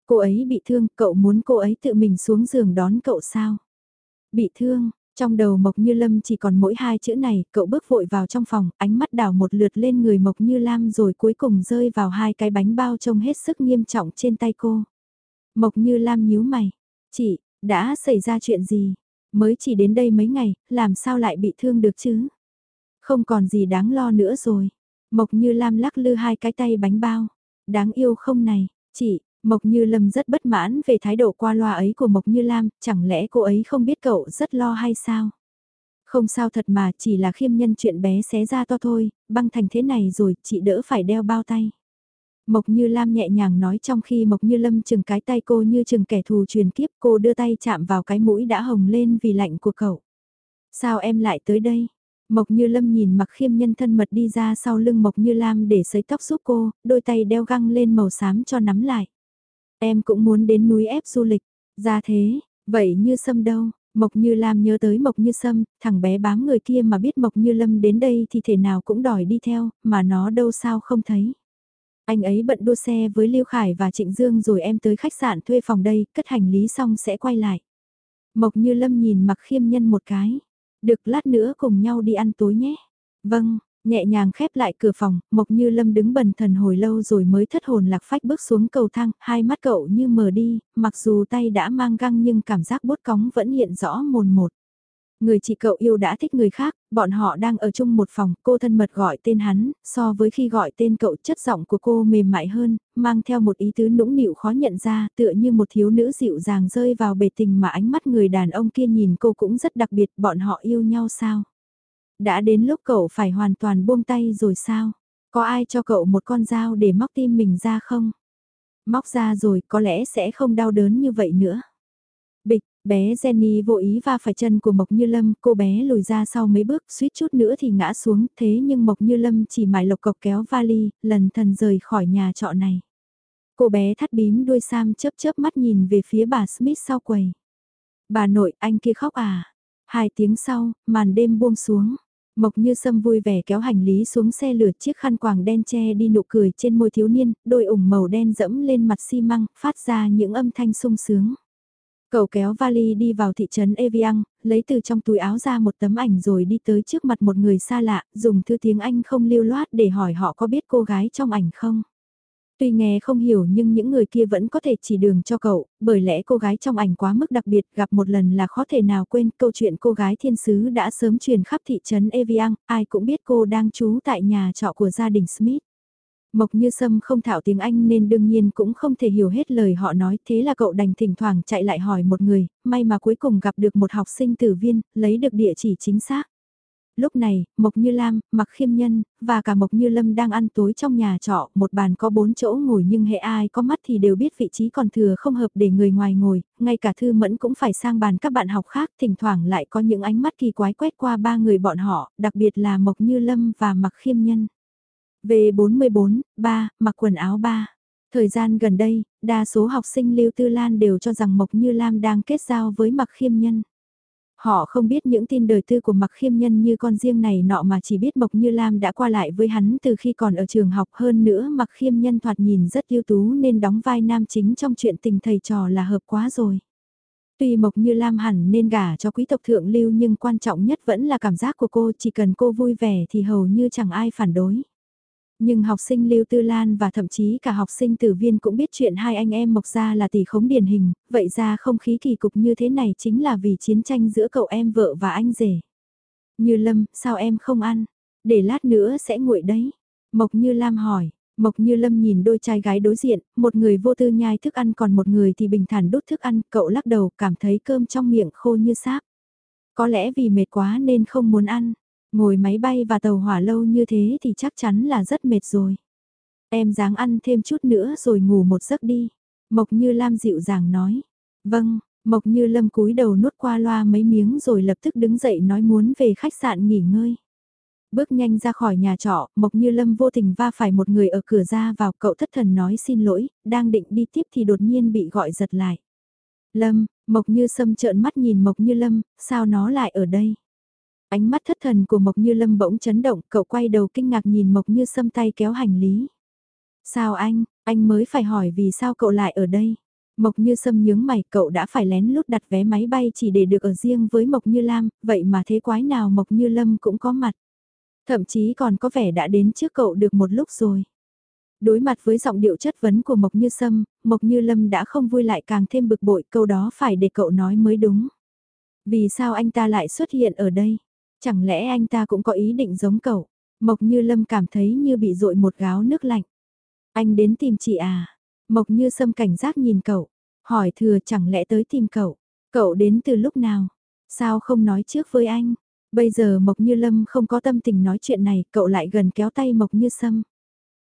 Cô ấy bị thương, cậu muốn cô ấy tự mình xuống giường đón cậu sao? Bị thương, trong đầu Mộc Như Lâm chỉ còn mỗi hai chữ này, cậu bước vội vào trong phòng, ánh mắt đảo một lượt lên người Mộc Như Lam rồi cuối cùng rơi vào hai cái bánh bao trông hết sức nghiêm trọng trên tay cô. Mộc Như Lam nhíu mày, chị, đã xảy ra chuyện gì? Mới chỉ đến đây mấy ngày, làm sao lại bị thương được chứ? Không còn gì đáng lo nữa rồi. Mộc Như Lam lắc lư hai cái tay bánh bao. Đáng yêu không này, chị, Mộc Như Lâm rất bất mãn về thái độ qua loa ấy của Mộc Như Lam, chẳng lẽ cô ấy không biết cậu rất lo hay sao? Không sao thật mà, chỉ là khiêm nhân chuyện bé xé ra to thôi, băng thành thế này rồi, chị đỡ phải đeo bao tay. Mộc Như Lam nhẹ nhàng nói trong khi Mộc Như Lâm chừng cái tay cô như chừng kẻ thù truyền kiếp cô đưa tay chạm vào cái mũi đã hồng lên vì lạnh của cậu. Sao em lại tới đây? Mộc Như Lâm nhìn mặc khiêm nhân thân mật đi ra sau lưng Mộc Như Lam để sấy tóc giúp cô, đôi tay đeo găng lên màu xám cho nắm lại. Em cũng muốn đến núi ép du lịch, ra thế, vậy như sâm đâu, Mộc Như Lam nhớ tới Mộc Như Sâm, thằng bé bám người kia mà biết Mộc Như Lâm đến đây thì thể nào cũng đòi đi theo, mà nó đâu sao không thấy. Anh ấy bận đua xe với Lưu Khải và Trịnh Dương rồi em tới khách sạn thuê phòng đây, cất hành lý xong sẽ quay lại. Mộc Như Lâm nhìn mặc khiêm nhân một cái. Được lát nữa cùng nhau đi ăn tối nhé. Vâng, Nhẹ nhàng khép lại cửa phòng, Mộc Như Lâm đứng bần thần hồi lâu rồi mới thất hồn lạc phách bước xuống cầu thang, hai mắt cậu như mờ đi, mặc dù tay đã mang găng nhưng cảm giác bút cóng vẫn hiện rõ mồn một. Người chị cậu yêu đã thích người khác, bọn họ đang ở chung một phòng, cô thân mật gọi tên hắn, so với khi gọi tên cậu chất giọng của cô mềm mại hơn, mang theo một ý tứ nũng nịu khó nhận ra, tựa như một thiếu nữ dịu dàng rơi vào bể tình mà ánh mắt người đàn ông kia nhìn cô cũng rất đặc biệt, bọn họ yêu nhau sao? Đã đến lúc cậu phải hoàn toàn buông tay rồi sao? Có ai cho cậu một con dao để móc tim mình ra không? Móc ra rồi có lẽ sẽ không đau đớn như vậy nữa. Bịch, bé Jenny vô ý va phải chân của Mộc Như Lâm, cô bé lùi ra sau mấy bước, suýt chút nữa thì ngã xuống, thế nhưng Mộc Như Lâm chỉ mải lộc cọc kéo vali, lần thần rời khỏi nhà trọ này. Cô bé thắt bím đuôi Sam chớp chớp mắt nhìn về phía bà Smith sau quầy. Bà nội, anh kia khóc à? Hai tiếng sau, màn đêm buông xuống. Mộc như sâm vui vẻ kéo hành lý xuống xe lửa chiếc khăn quàng đen che đi nụ cười trên môi thiếu niên, đôi ủng màu đen dẫm lên mặt xi măng, phát ra những âm thanh sung sướng. Cậu kéo vali đi vào thị trấn Evian, lấy từ trong túi áo ra một tấm ảnh rồi đi tới trước mặt một người xa lạ, dùng thư tiếng Anh không lưu loát để hỏi họ có biết cô gái trong ảnh không. Tuy nghe không hiểu nhưng những người kia vẫn có thể chỉ đường cho cậu, bởi lẽ cô gái trong ảnh quá mức đặc biệt gặp một lần là khó thể nào quên câu chuyện cô gái thiên sứ đã sớm truyền khắp thị trấn Evian, ai cũng biết cô đang trú tại nhà trọ của gia đình Smith. Mộc như sâm không thạo tiếng Anh nên đương nhiên cũng không thể hiểu hết lời họ nói, thế là cậu đành thỉnh thoảng chạy lại hỏi một người, may mà cuối cùng gặp được một học sinh tử viên, lấy được địa chỉ chính xác lúc này, Mộc Như Lam, Mặc Khiêm Nhân, và cả Mộc Như Lâm đang ăn tối trong nhà trọ, một bàn có bốn chỗ ngồi nhưng hệ ai có mắt thì đều biết vị trí còn thừa không hợp để người ngoài ngồi, ngay cả Thư Mẫn cũng phải sang bàn các bạn học khác, thỉnh thoảng lại có những ánh mắt kỳ quái quét qua ba người bọn họ, đặc biệt là Mộc Như Lâm và Mặc Khiêm Nhân. V44, 3, mặc quần áo 3. Thời gian gần đây, đa số học sinh Lưu Tư Lan đều cho rằng Mộc Như Lam đang kết giao với Mặc Khiêm Nhân. Họ không biết những tin đời tư của mặc khiêm nhân như con riêng này nọ mà chỉ biết Mộc Như Lam đã qua lại với hắn từ khi còn ở trường học hơn nữa mặc khiêm nhân thoạt nhìn rất ưu tú nên đóng vai nam chính trong chuyện tình thầy trò là hợp quá rồi. Tuy Mộc Như Lam hẳn nên gả cho quý tộc thượng lưu nhưng quan trọng nhất vẫn là cảm giác của cô, chỉ cần cô vui vẻ thì hầu như chẳng ai phản đối. Nhưng học sinh Lưu Tư Lan và thậm chí cả học sinh tử viên cũng biết chuyện hai anh em Mộc Gia là tỷ khống điển hình, vậy ra không khí kỳ cục như thế này chính là vì chiến tranh giữa cậu em vợ và anh rể. Như Lâm, sao em không ăn? Để lát nữa sẽ nguội đấy. Mộc Như Lam hỏi, Mộc Như Lâm nhìn đôi trai gái đối diện, một người vô tư nhai thức ăn còn một người thì bình thản đút thức ăn, cậu lắc đầu cảm thấy cơm trong miệng khô như sáp. Có lẽ vì mệt quá nên không muốn ăn. Ngồi máy bay và tàu hỏa lâu như thế thì chắc chắn là rất mệt rồi. Em dáng ăn thêm chút nữa rồi ngủ một giấc đi. Mộc như Lam dịu dàng nói. Vâng, Mộc Như Lâm cúi đầu nuốt qua loa mấy miếng rồi lập tức đứng dậy nói muốn về khách sạn nghỉ ngơi. Bước nhanh ra khỏi nhà trọ, Mộc Như Lâm vô tình va phải một người ở cửa ra vào cậu thất thần nói xin lỗi, đang định đi tiếp thì đột nhiên bị gọi giật lại. Lâm, Mộc Như Sâm trợn mắt nhìn Mộc Như Lâm, sao nó lại ở đây? Ánh mắt thất thần của Mộc Như Lâm bỗng chấn động, cậu quay đầu kinh ngạc nhìn Mộc Như Sâm tay kéo hành lý. Sao anh, anh mới phải hỏi vì sao cậu lại ở đây? Mộc Như Sâm nhướng mày, cậu đã phải lén lút đặt vé máy bay chỉ để được ở riêng với Mộc Như Lam, vậy mà thế quái nào Mộc Như Lâm cũng có mặt. Thậm chí còn có vẻ đã đến trước cậu được một lúc rồi. Đối mặt với giọng điệu chất vấn của Mộc Như Sâm, Mộc Như Lâm đã không vui lại càng thêm bực bội câu đó phải để cậu nói mới đúng. Vì sao anh ta lại xuất hiện ở đây? Chẳng lẽ anh ta cũng có ý định giống cậu? Mộc Như Lâm cảm thấy như bị dội một gáo nước lạnh. Anh đến tìm chị à? Mộc Như Sâm cảnh giác nhìn cậu. Hỏi thừa chẳng lẽ tới tìm cậu? Cậu đến từ lúc nào? Sao không nói trước với anh? Bây giờ Mộc Như Lâm không có tâm tình nói chuyện này, cậu lại gần kéo tay Mộc Như Sâm.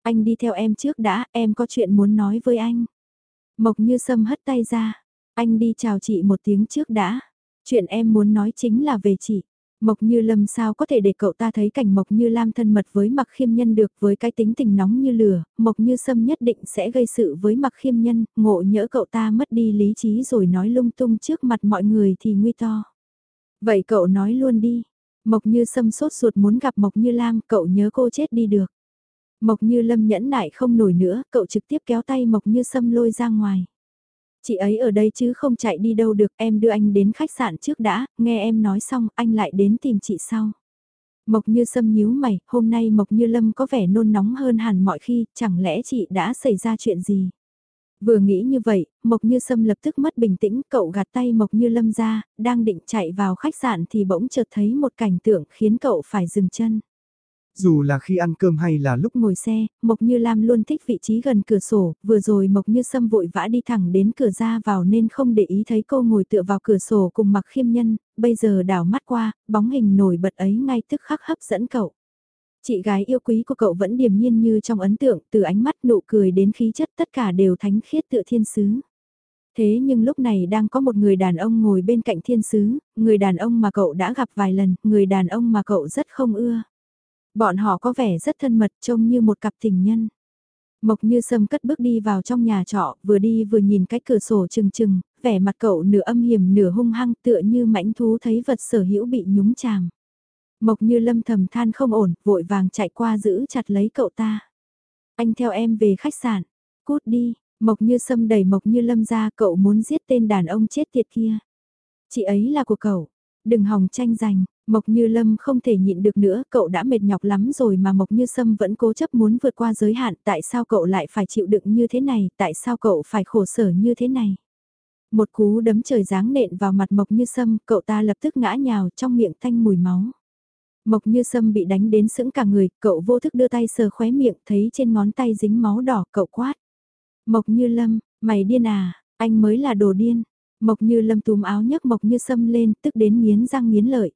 Anh đi theo em trước đã, em có chuyện muốn nói với anh. Mộc Như Sâm hất tay ra. Anh đi chào chị một tiếng trước đã. Chuyện em muốn nói chính là về chị. Mộc Như Lâm sao có thể để cậu ta thấy cảnh Mộc Như Lam thân mật với Mặc Khiêm Nhân được với cái tính tình nóng như lửa, Mộc Như Sâm nhất định sẽ gây sự với Mặc Khiêm Nhân, ngộ nhỡ cậu ta mất đi lý trí rồi nói lung tung trước mặt mọi người thì nguy to. Vậy cậu nói luôn đi. Mộc Như Sâm sốt ruột muốn gặp Mộc Như Lam, cậu nhớ cô chết đi được. Mộc Như Lâm nhẫn nại không nổi nữa, cậu trực tiếp kéo tay Mộc Như Sâm lôi ra ngoài. Chị ấy ở đây chứ không chạy đi đâu được, em đưa anh đến khách sạn trước đã, nghe em nói xong, anh lại đến tìm chị sau. Mộc Như Sâm nhíu mày, hôm nay Mộc Như Lâm có vẻ nôn nóng hơn hẳn mọi khi, chẳng lẽ chị đã xảy ra chuyện gì? Vừa nghĩ như vậy, Mộc Như Sâm lập tức mất bình tĩnh, cậu gạt tay Mộc Như Lâm ra, đang định chạy vào khách sạn thì bỗng chợt thấy một cảnh tượng khiến cậu phải dừng chân. Dù là khi ăn cơm hay là lúc ngồi xe, Mộc Như Lam luôn thích vị trí gần cửa sổ, vừa rồi Mộc Như Sâm vội vã đi thẳng đến cửa ra vào nên không để ý thấy cô ngồi tựa vào cửa sổ cùng mặc khiêm nhân, bây giờ đảo mắt qua, bóng hình nổi bật ấy ngay tức khắc hấp dẫn cậu. Chị gái yêu quý của cậu vẫn điềm nhiên như trong ấn tượng, từ ánh mắt nụ cười đến khí chất tất cả đều thánh khiết tựa thiên sứ. Thế nhưng lúc này đang có một người đàn ông ngồi bên cạnh thiên sứ, người đàn ông mà cậu đã gặp vài lần, người đàn ông mà cậu rất không ưa. Bọn họ có vẻ rất thân mật trông như một cặp tình nhân. Mộc như sâm cất bước đi vào trong nhà trọ, vừa đi vừa nhìn cái cửa sổ trừng trừng, vẻ mặt cậu nửa âm hiểm nửa hung hăng tựa như mãnh thú thấy vật sở hữu bị nhúng chàm. Mộc như lâm thầm than không ổn, vội vàng chạy qua giữ chặt lấy cậu ta. Anh theo em về khách sạn, cút đi, Mộc như sâm đẩy Mộc như lâm ra cậu muốn giết tên đàn ông chết tiệt kia. Chị ấy là của cậu, đừng hòng tranh giành, Mộc Như Lâm không thể nhịn được nữa, cậu đã mệt nhọc lắm rồi mà Mộc Như Sâm vẫn cố chấp muốn vượt qua giới hạn, tại sao cậu lại phải chịu đựng như thế này, tại sao cậu phải khổ sở như thế này. Một cú đấm trời giáng nện vào mặt Mộc Như Sâm, cậu ta lập tức ngã nhào trong miệng thanh mùi máu. Mộc Như Sâm bị đánh đến sững cả người, cậu vô thức đưa tay sờ khóe miệng, thấy trên ngón tay dính máu đỏ, cậu quát. Mộc Như Lâm, mày điên à, anh mới là đồ điên. Mộc Như Lâm túm áo nhấc Mộc Như Sâm lên, tức đến nghiến răng nghiến lợi.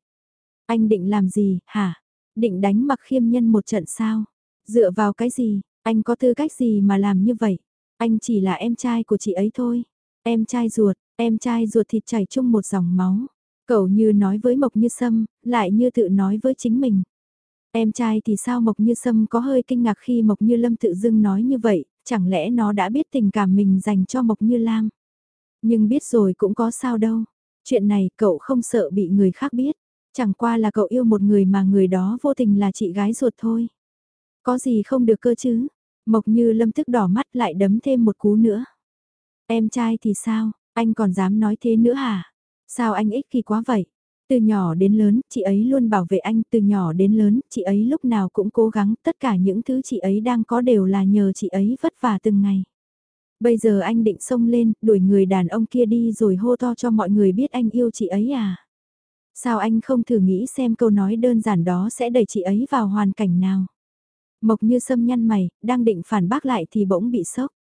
Anh định làm gì, hả? Định đánh mặc khiêm nhân một trận sao? Dựa vào cái gì? Anh có tư cách gì mà làm như vậy? Anh chỉ là em trai của chị ấy thôi. Em trai ruột, em trai ruột thịt chảy chung một dòng máu. Cậu như nói với Mộc Như Sâm, lại như tự nói với chính mình. Em trai thì sao Mộc Như Sâm có hơi kinh ngạc khi Mộc Như Lâm tự dưng nói như vậy, chẳng lẽ nó đã biết tình cảm mình dành cho Mộc Như Lam. Nhưng biết rồi cũng có sao đâu. Chuyện này cậu không sợ bị người khác biết. Chẳng qua là cậu yêu một người mà người đó vô tình là chị gái ruột thôi. Có gì không được cơ chứ? Mộc như lâm tức đỏ mắt lại đấm thêm một cú nữa. Em trai thì sao, anh còn dám nói thế nữa hả? Sao anh ích kỷ quá vậy? Từ nhỏ đến lớn, chị ấy luôn bảo vệ anh, từ nhỏ đến lớn, chị ấy lúc nào cũng cố gắng, tất cả những thứ chị ấy đang có đều là nhờ chị ấy vất vả từng ngày. Bây giờ anh định xông lên, đuổi người đàn ông kia đi rồi hô to cho mọi người biết anh yêu chị ấy à? Sao anh không thử nghĩ xem câu nói đơn giản đó sẽ đẩy chị ấy vào hoàn cảnh nào? Mộc như sâm nhăn mày, đang định phản bác lại thì bỗng bị sốc.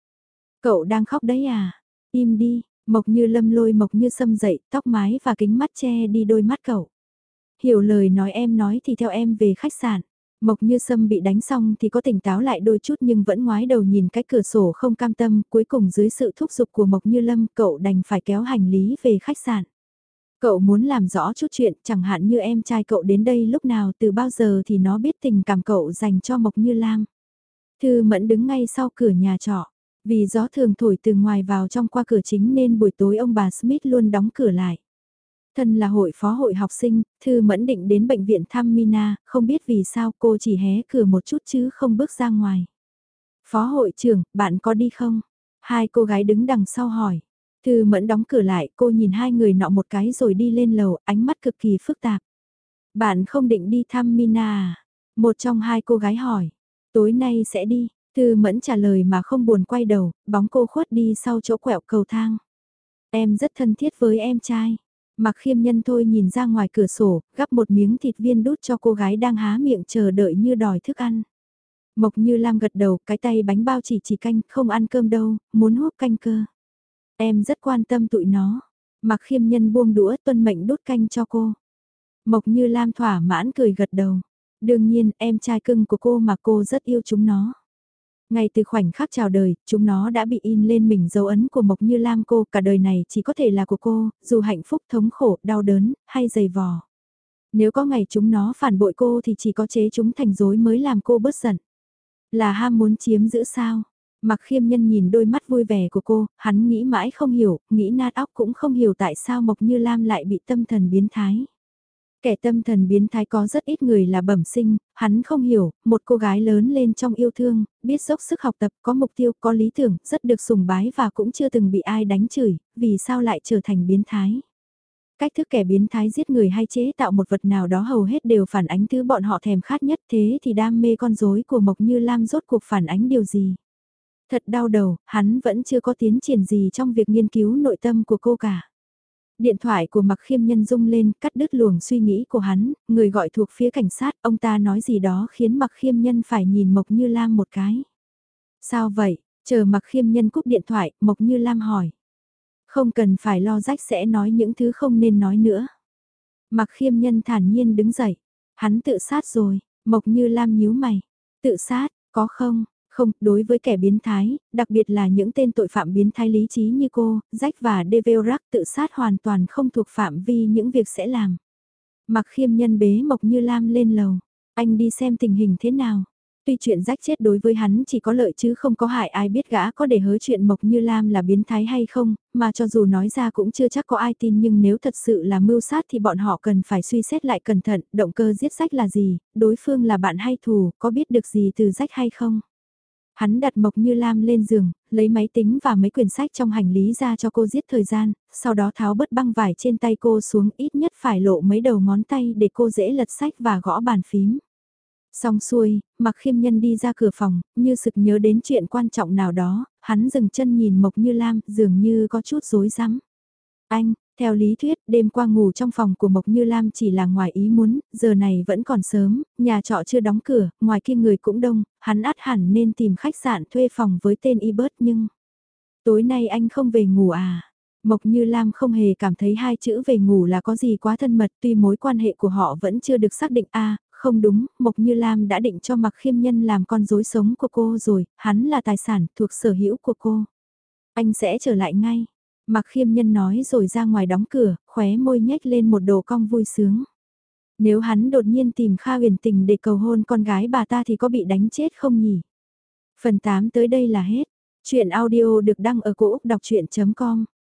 Cậu đang khóc đấy à? Im đi, Mộc như lâm lôi Mộc như sâm dậy, tóc mái và kính mắt che đi đôi mắt cậu. Hiểu lời nói em nói thì theo em về khách sạn. Mộc như sâm bị đánh xong thì có tỉnh táo lại đôi chút nhưng vẫn ngoái đầu nhìn cái cửa sổ không cam tâm, cuối cùng dưới sự thúc giục của Mộc như lâm cậu đành phải kéo hành lý về khách sạn. Cậu muốn làm rõ chút chuyện chẳng hạn như em trai cậu đến đây lúc nào từ bao giờ thì nó biết tình cảm cậu dành cho Mộc Như Lam. Thư Mẫn đứng ngay sau cửa nhà trọ. Vì gió thường thổi từ ngoài vào trong qua cửa chính nên buổi tối ông bà Smith luôn đóng cửa lại. Thân là hội phó hội học sinh, Thư Mẫn định đến bệnh viện thăm Mina, không biết vì sao cô chỉ hé cửa một chút chứ không bước ra ngoài. Phó hội trưởng, bạn có đi không? Hai cô gái đứng đằng sau hỏi. Thư Mẫn đóng cửa lại, cô nhìn hai người nọ một cái rồi đi lên lầu, ánh mắt cực kỳ phức tạp. Bạn không định đi thăm Mina à? Một trong hai cô gái hỏi. Tối nay sẽ đi, Thư Mẫn trả lời mà không buồn quay đầu, bóng cô khuất đi sau chỗ quẹo cầu thang. Em rất thân thiết với em trai. Mặc khiêm nhân thôi nhìn ra ngoài cửa sổ, gắp một miếng thịt viên đút cho cô gái đang há miệng chờ đợi như đòi thức ăn. Mộc như Lam gật đầu, cái tay bánh bao chỉ chỉ canh, không ăn cơm đâu, muốn hút canh cơ. Em rất quan tâm tụi nó. Mặc khiêm nhân buông đũa tuân mệnh đốt canh cho cô. Mộc như Lam thỏa mãn cười gật đầu. Đương nhiên, em trai cưng của cô mà cô rất yêu chúng nó. Ngay từ khoảnh khắc chào đời, chúng nó đã bị in lên mình dấu ấn của Mộc Như Lam cô, cả đời này chỉ có thể là của cô, dù hạnh phúc, thống khổ, đau đớn, hay dày vò. Nếu có ngày chúng nó phản bội cô thì chỉ có chế chúng thành dối mới làm cô bớt giận. Là ham muốn chiếm giữ sao? Mặc khiêm nhân nhìn đôi mắt vui vẻ của cô, hắn nghĩ mãi không hiểu, nghĩ nát óc cũng không hiểu tại sao Mộc Như Lam lại bị tâm thần biến thái. Kẻ tâm thần biến thái có rất ít người là bẩm sinh, hắn không hiểu, một cô gái lớn lên trong yêu thương, biết dốc sức học tập, có mục tiêu, có lý tưởng, rất được sùng bái và cũng chưa từng bị ai đánh chửi, vì sao lại trở thành biến thái. Cách thức kẻ biến thái giết người hay chế tạo một vật nào đó hầu hết đều phản ánh thứ bọn họ thèm khát nhất thế thì đam mê con rối của Mộc Như Lam rốt cuộc phản ánh điều gì. Thật đau đầu, hắn vẫn chưa có tiến triển gì trong việc nghiên cứu nội tâm của cô cả. Điện thoại của Mặc Khiêm Nhân rung lên, cắt đứt luồng suy nghĩ của hắn, người gọi thuộc phía cảnh sát, ông ta nói gì đó khiến Mặc Khiêm Nhân phải nhìn Mộc Như Lam một cái. Sao vậy? Chờ Mặc Khiêm Nhân cúp điện thoại, Mộc Như Lam hỏi. Không cần phải lo rách sẽ nói những thứ không nên nói nữa. Mặc Khiêm Nhân thản nhiên đứng dậy. Hắn tự sát rồi, Mộc Như Lam nhíu mày. Tự sát, có không? Không, đối với kẻ biến thái, đặc biệt là những tên tội phạm biến thái lý trí như cô, Jack và Develrak tự sát hoàn toàn không thuộc phạm vi những việc sẽ làm. Mặc khiêm nhân bế Mộc Như Lam lên lầu, anh đi xem tình hình thế nào. Tuy chuyện rách chết đối với hắn chỉ có lợi chứ không có hại ai biết gã có để hớ chuyện Mộc Như Lam là biến thái hay không, mà cho dù nói ra cũng chưa chắc có ai tin nhưng nếu thật sự là mưu sát thì bọn họ cần phải suy xét lại cẩn thận, động cơ giết rách là gì, đối phương là bạn hay thù, có biết được gì từ rách hay không. Hắn đặt Mộc Như Lam lên giường, lấy máy tính và mấy quyển sách trong hành lý ra cho cô giết thời gian, sau đó tháo bớt băng vải trên tay cô xuống ít nhất phải lộ mấy đầu ngón tay để cô dễ lật sách và gõ bàn phím. Xong xuôi, mặc khiêm nhân đi ra cửa phòng, như sực nhớ đến chuyện quan trọng nào đó, hắn dừng chân nhìn Mộc Như Lam dường như có chút rối rắm. Anh, theo lý thuyết, đêm qua ngủ trong phòng của Mộc Như Lam chỉ là ngoài ý muốn, giờ này vẫn còn sớm, nhà trọ chưa đóng cửa, ngoài kia người cũng đông, hắn át hẳn nên tìm khách sạn thuê phòng với tên Ebert nhưng... Tối nay anh không về ngủ à? Mộc Như Lam không hề cảm thấy hai chữ về ngủ là có gì quá thân mật tuy mối quan hệ của họ vẫn chưa được xác định a à, không đúng, Mộc Như Lam đã định cho Mặc Khiêm Nhân làm con rối sống của cô rồi, hắn là tài sản thuộc sở hữu của cô. Anh sẽ trở lại ngay. Mặc khiêm nhân nói rồi ra ngoài đóng cửa, khóe môi nhếch lên một đồ cong vui sướng. Nếu hắn đột nhiên tìm Kha huyền tình để cầu hôn con gái bà ta thì có bị đánh chết không nhỉ? Phần 8 tới đây là hết. Chuyện audio được đăng ở cổ Úc đọc chuyện.com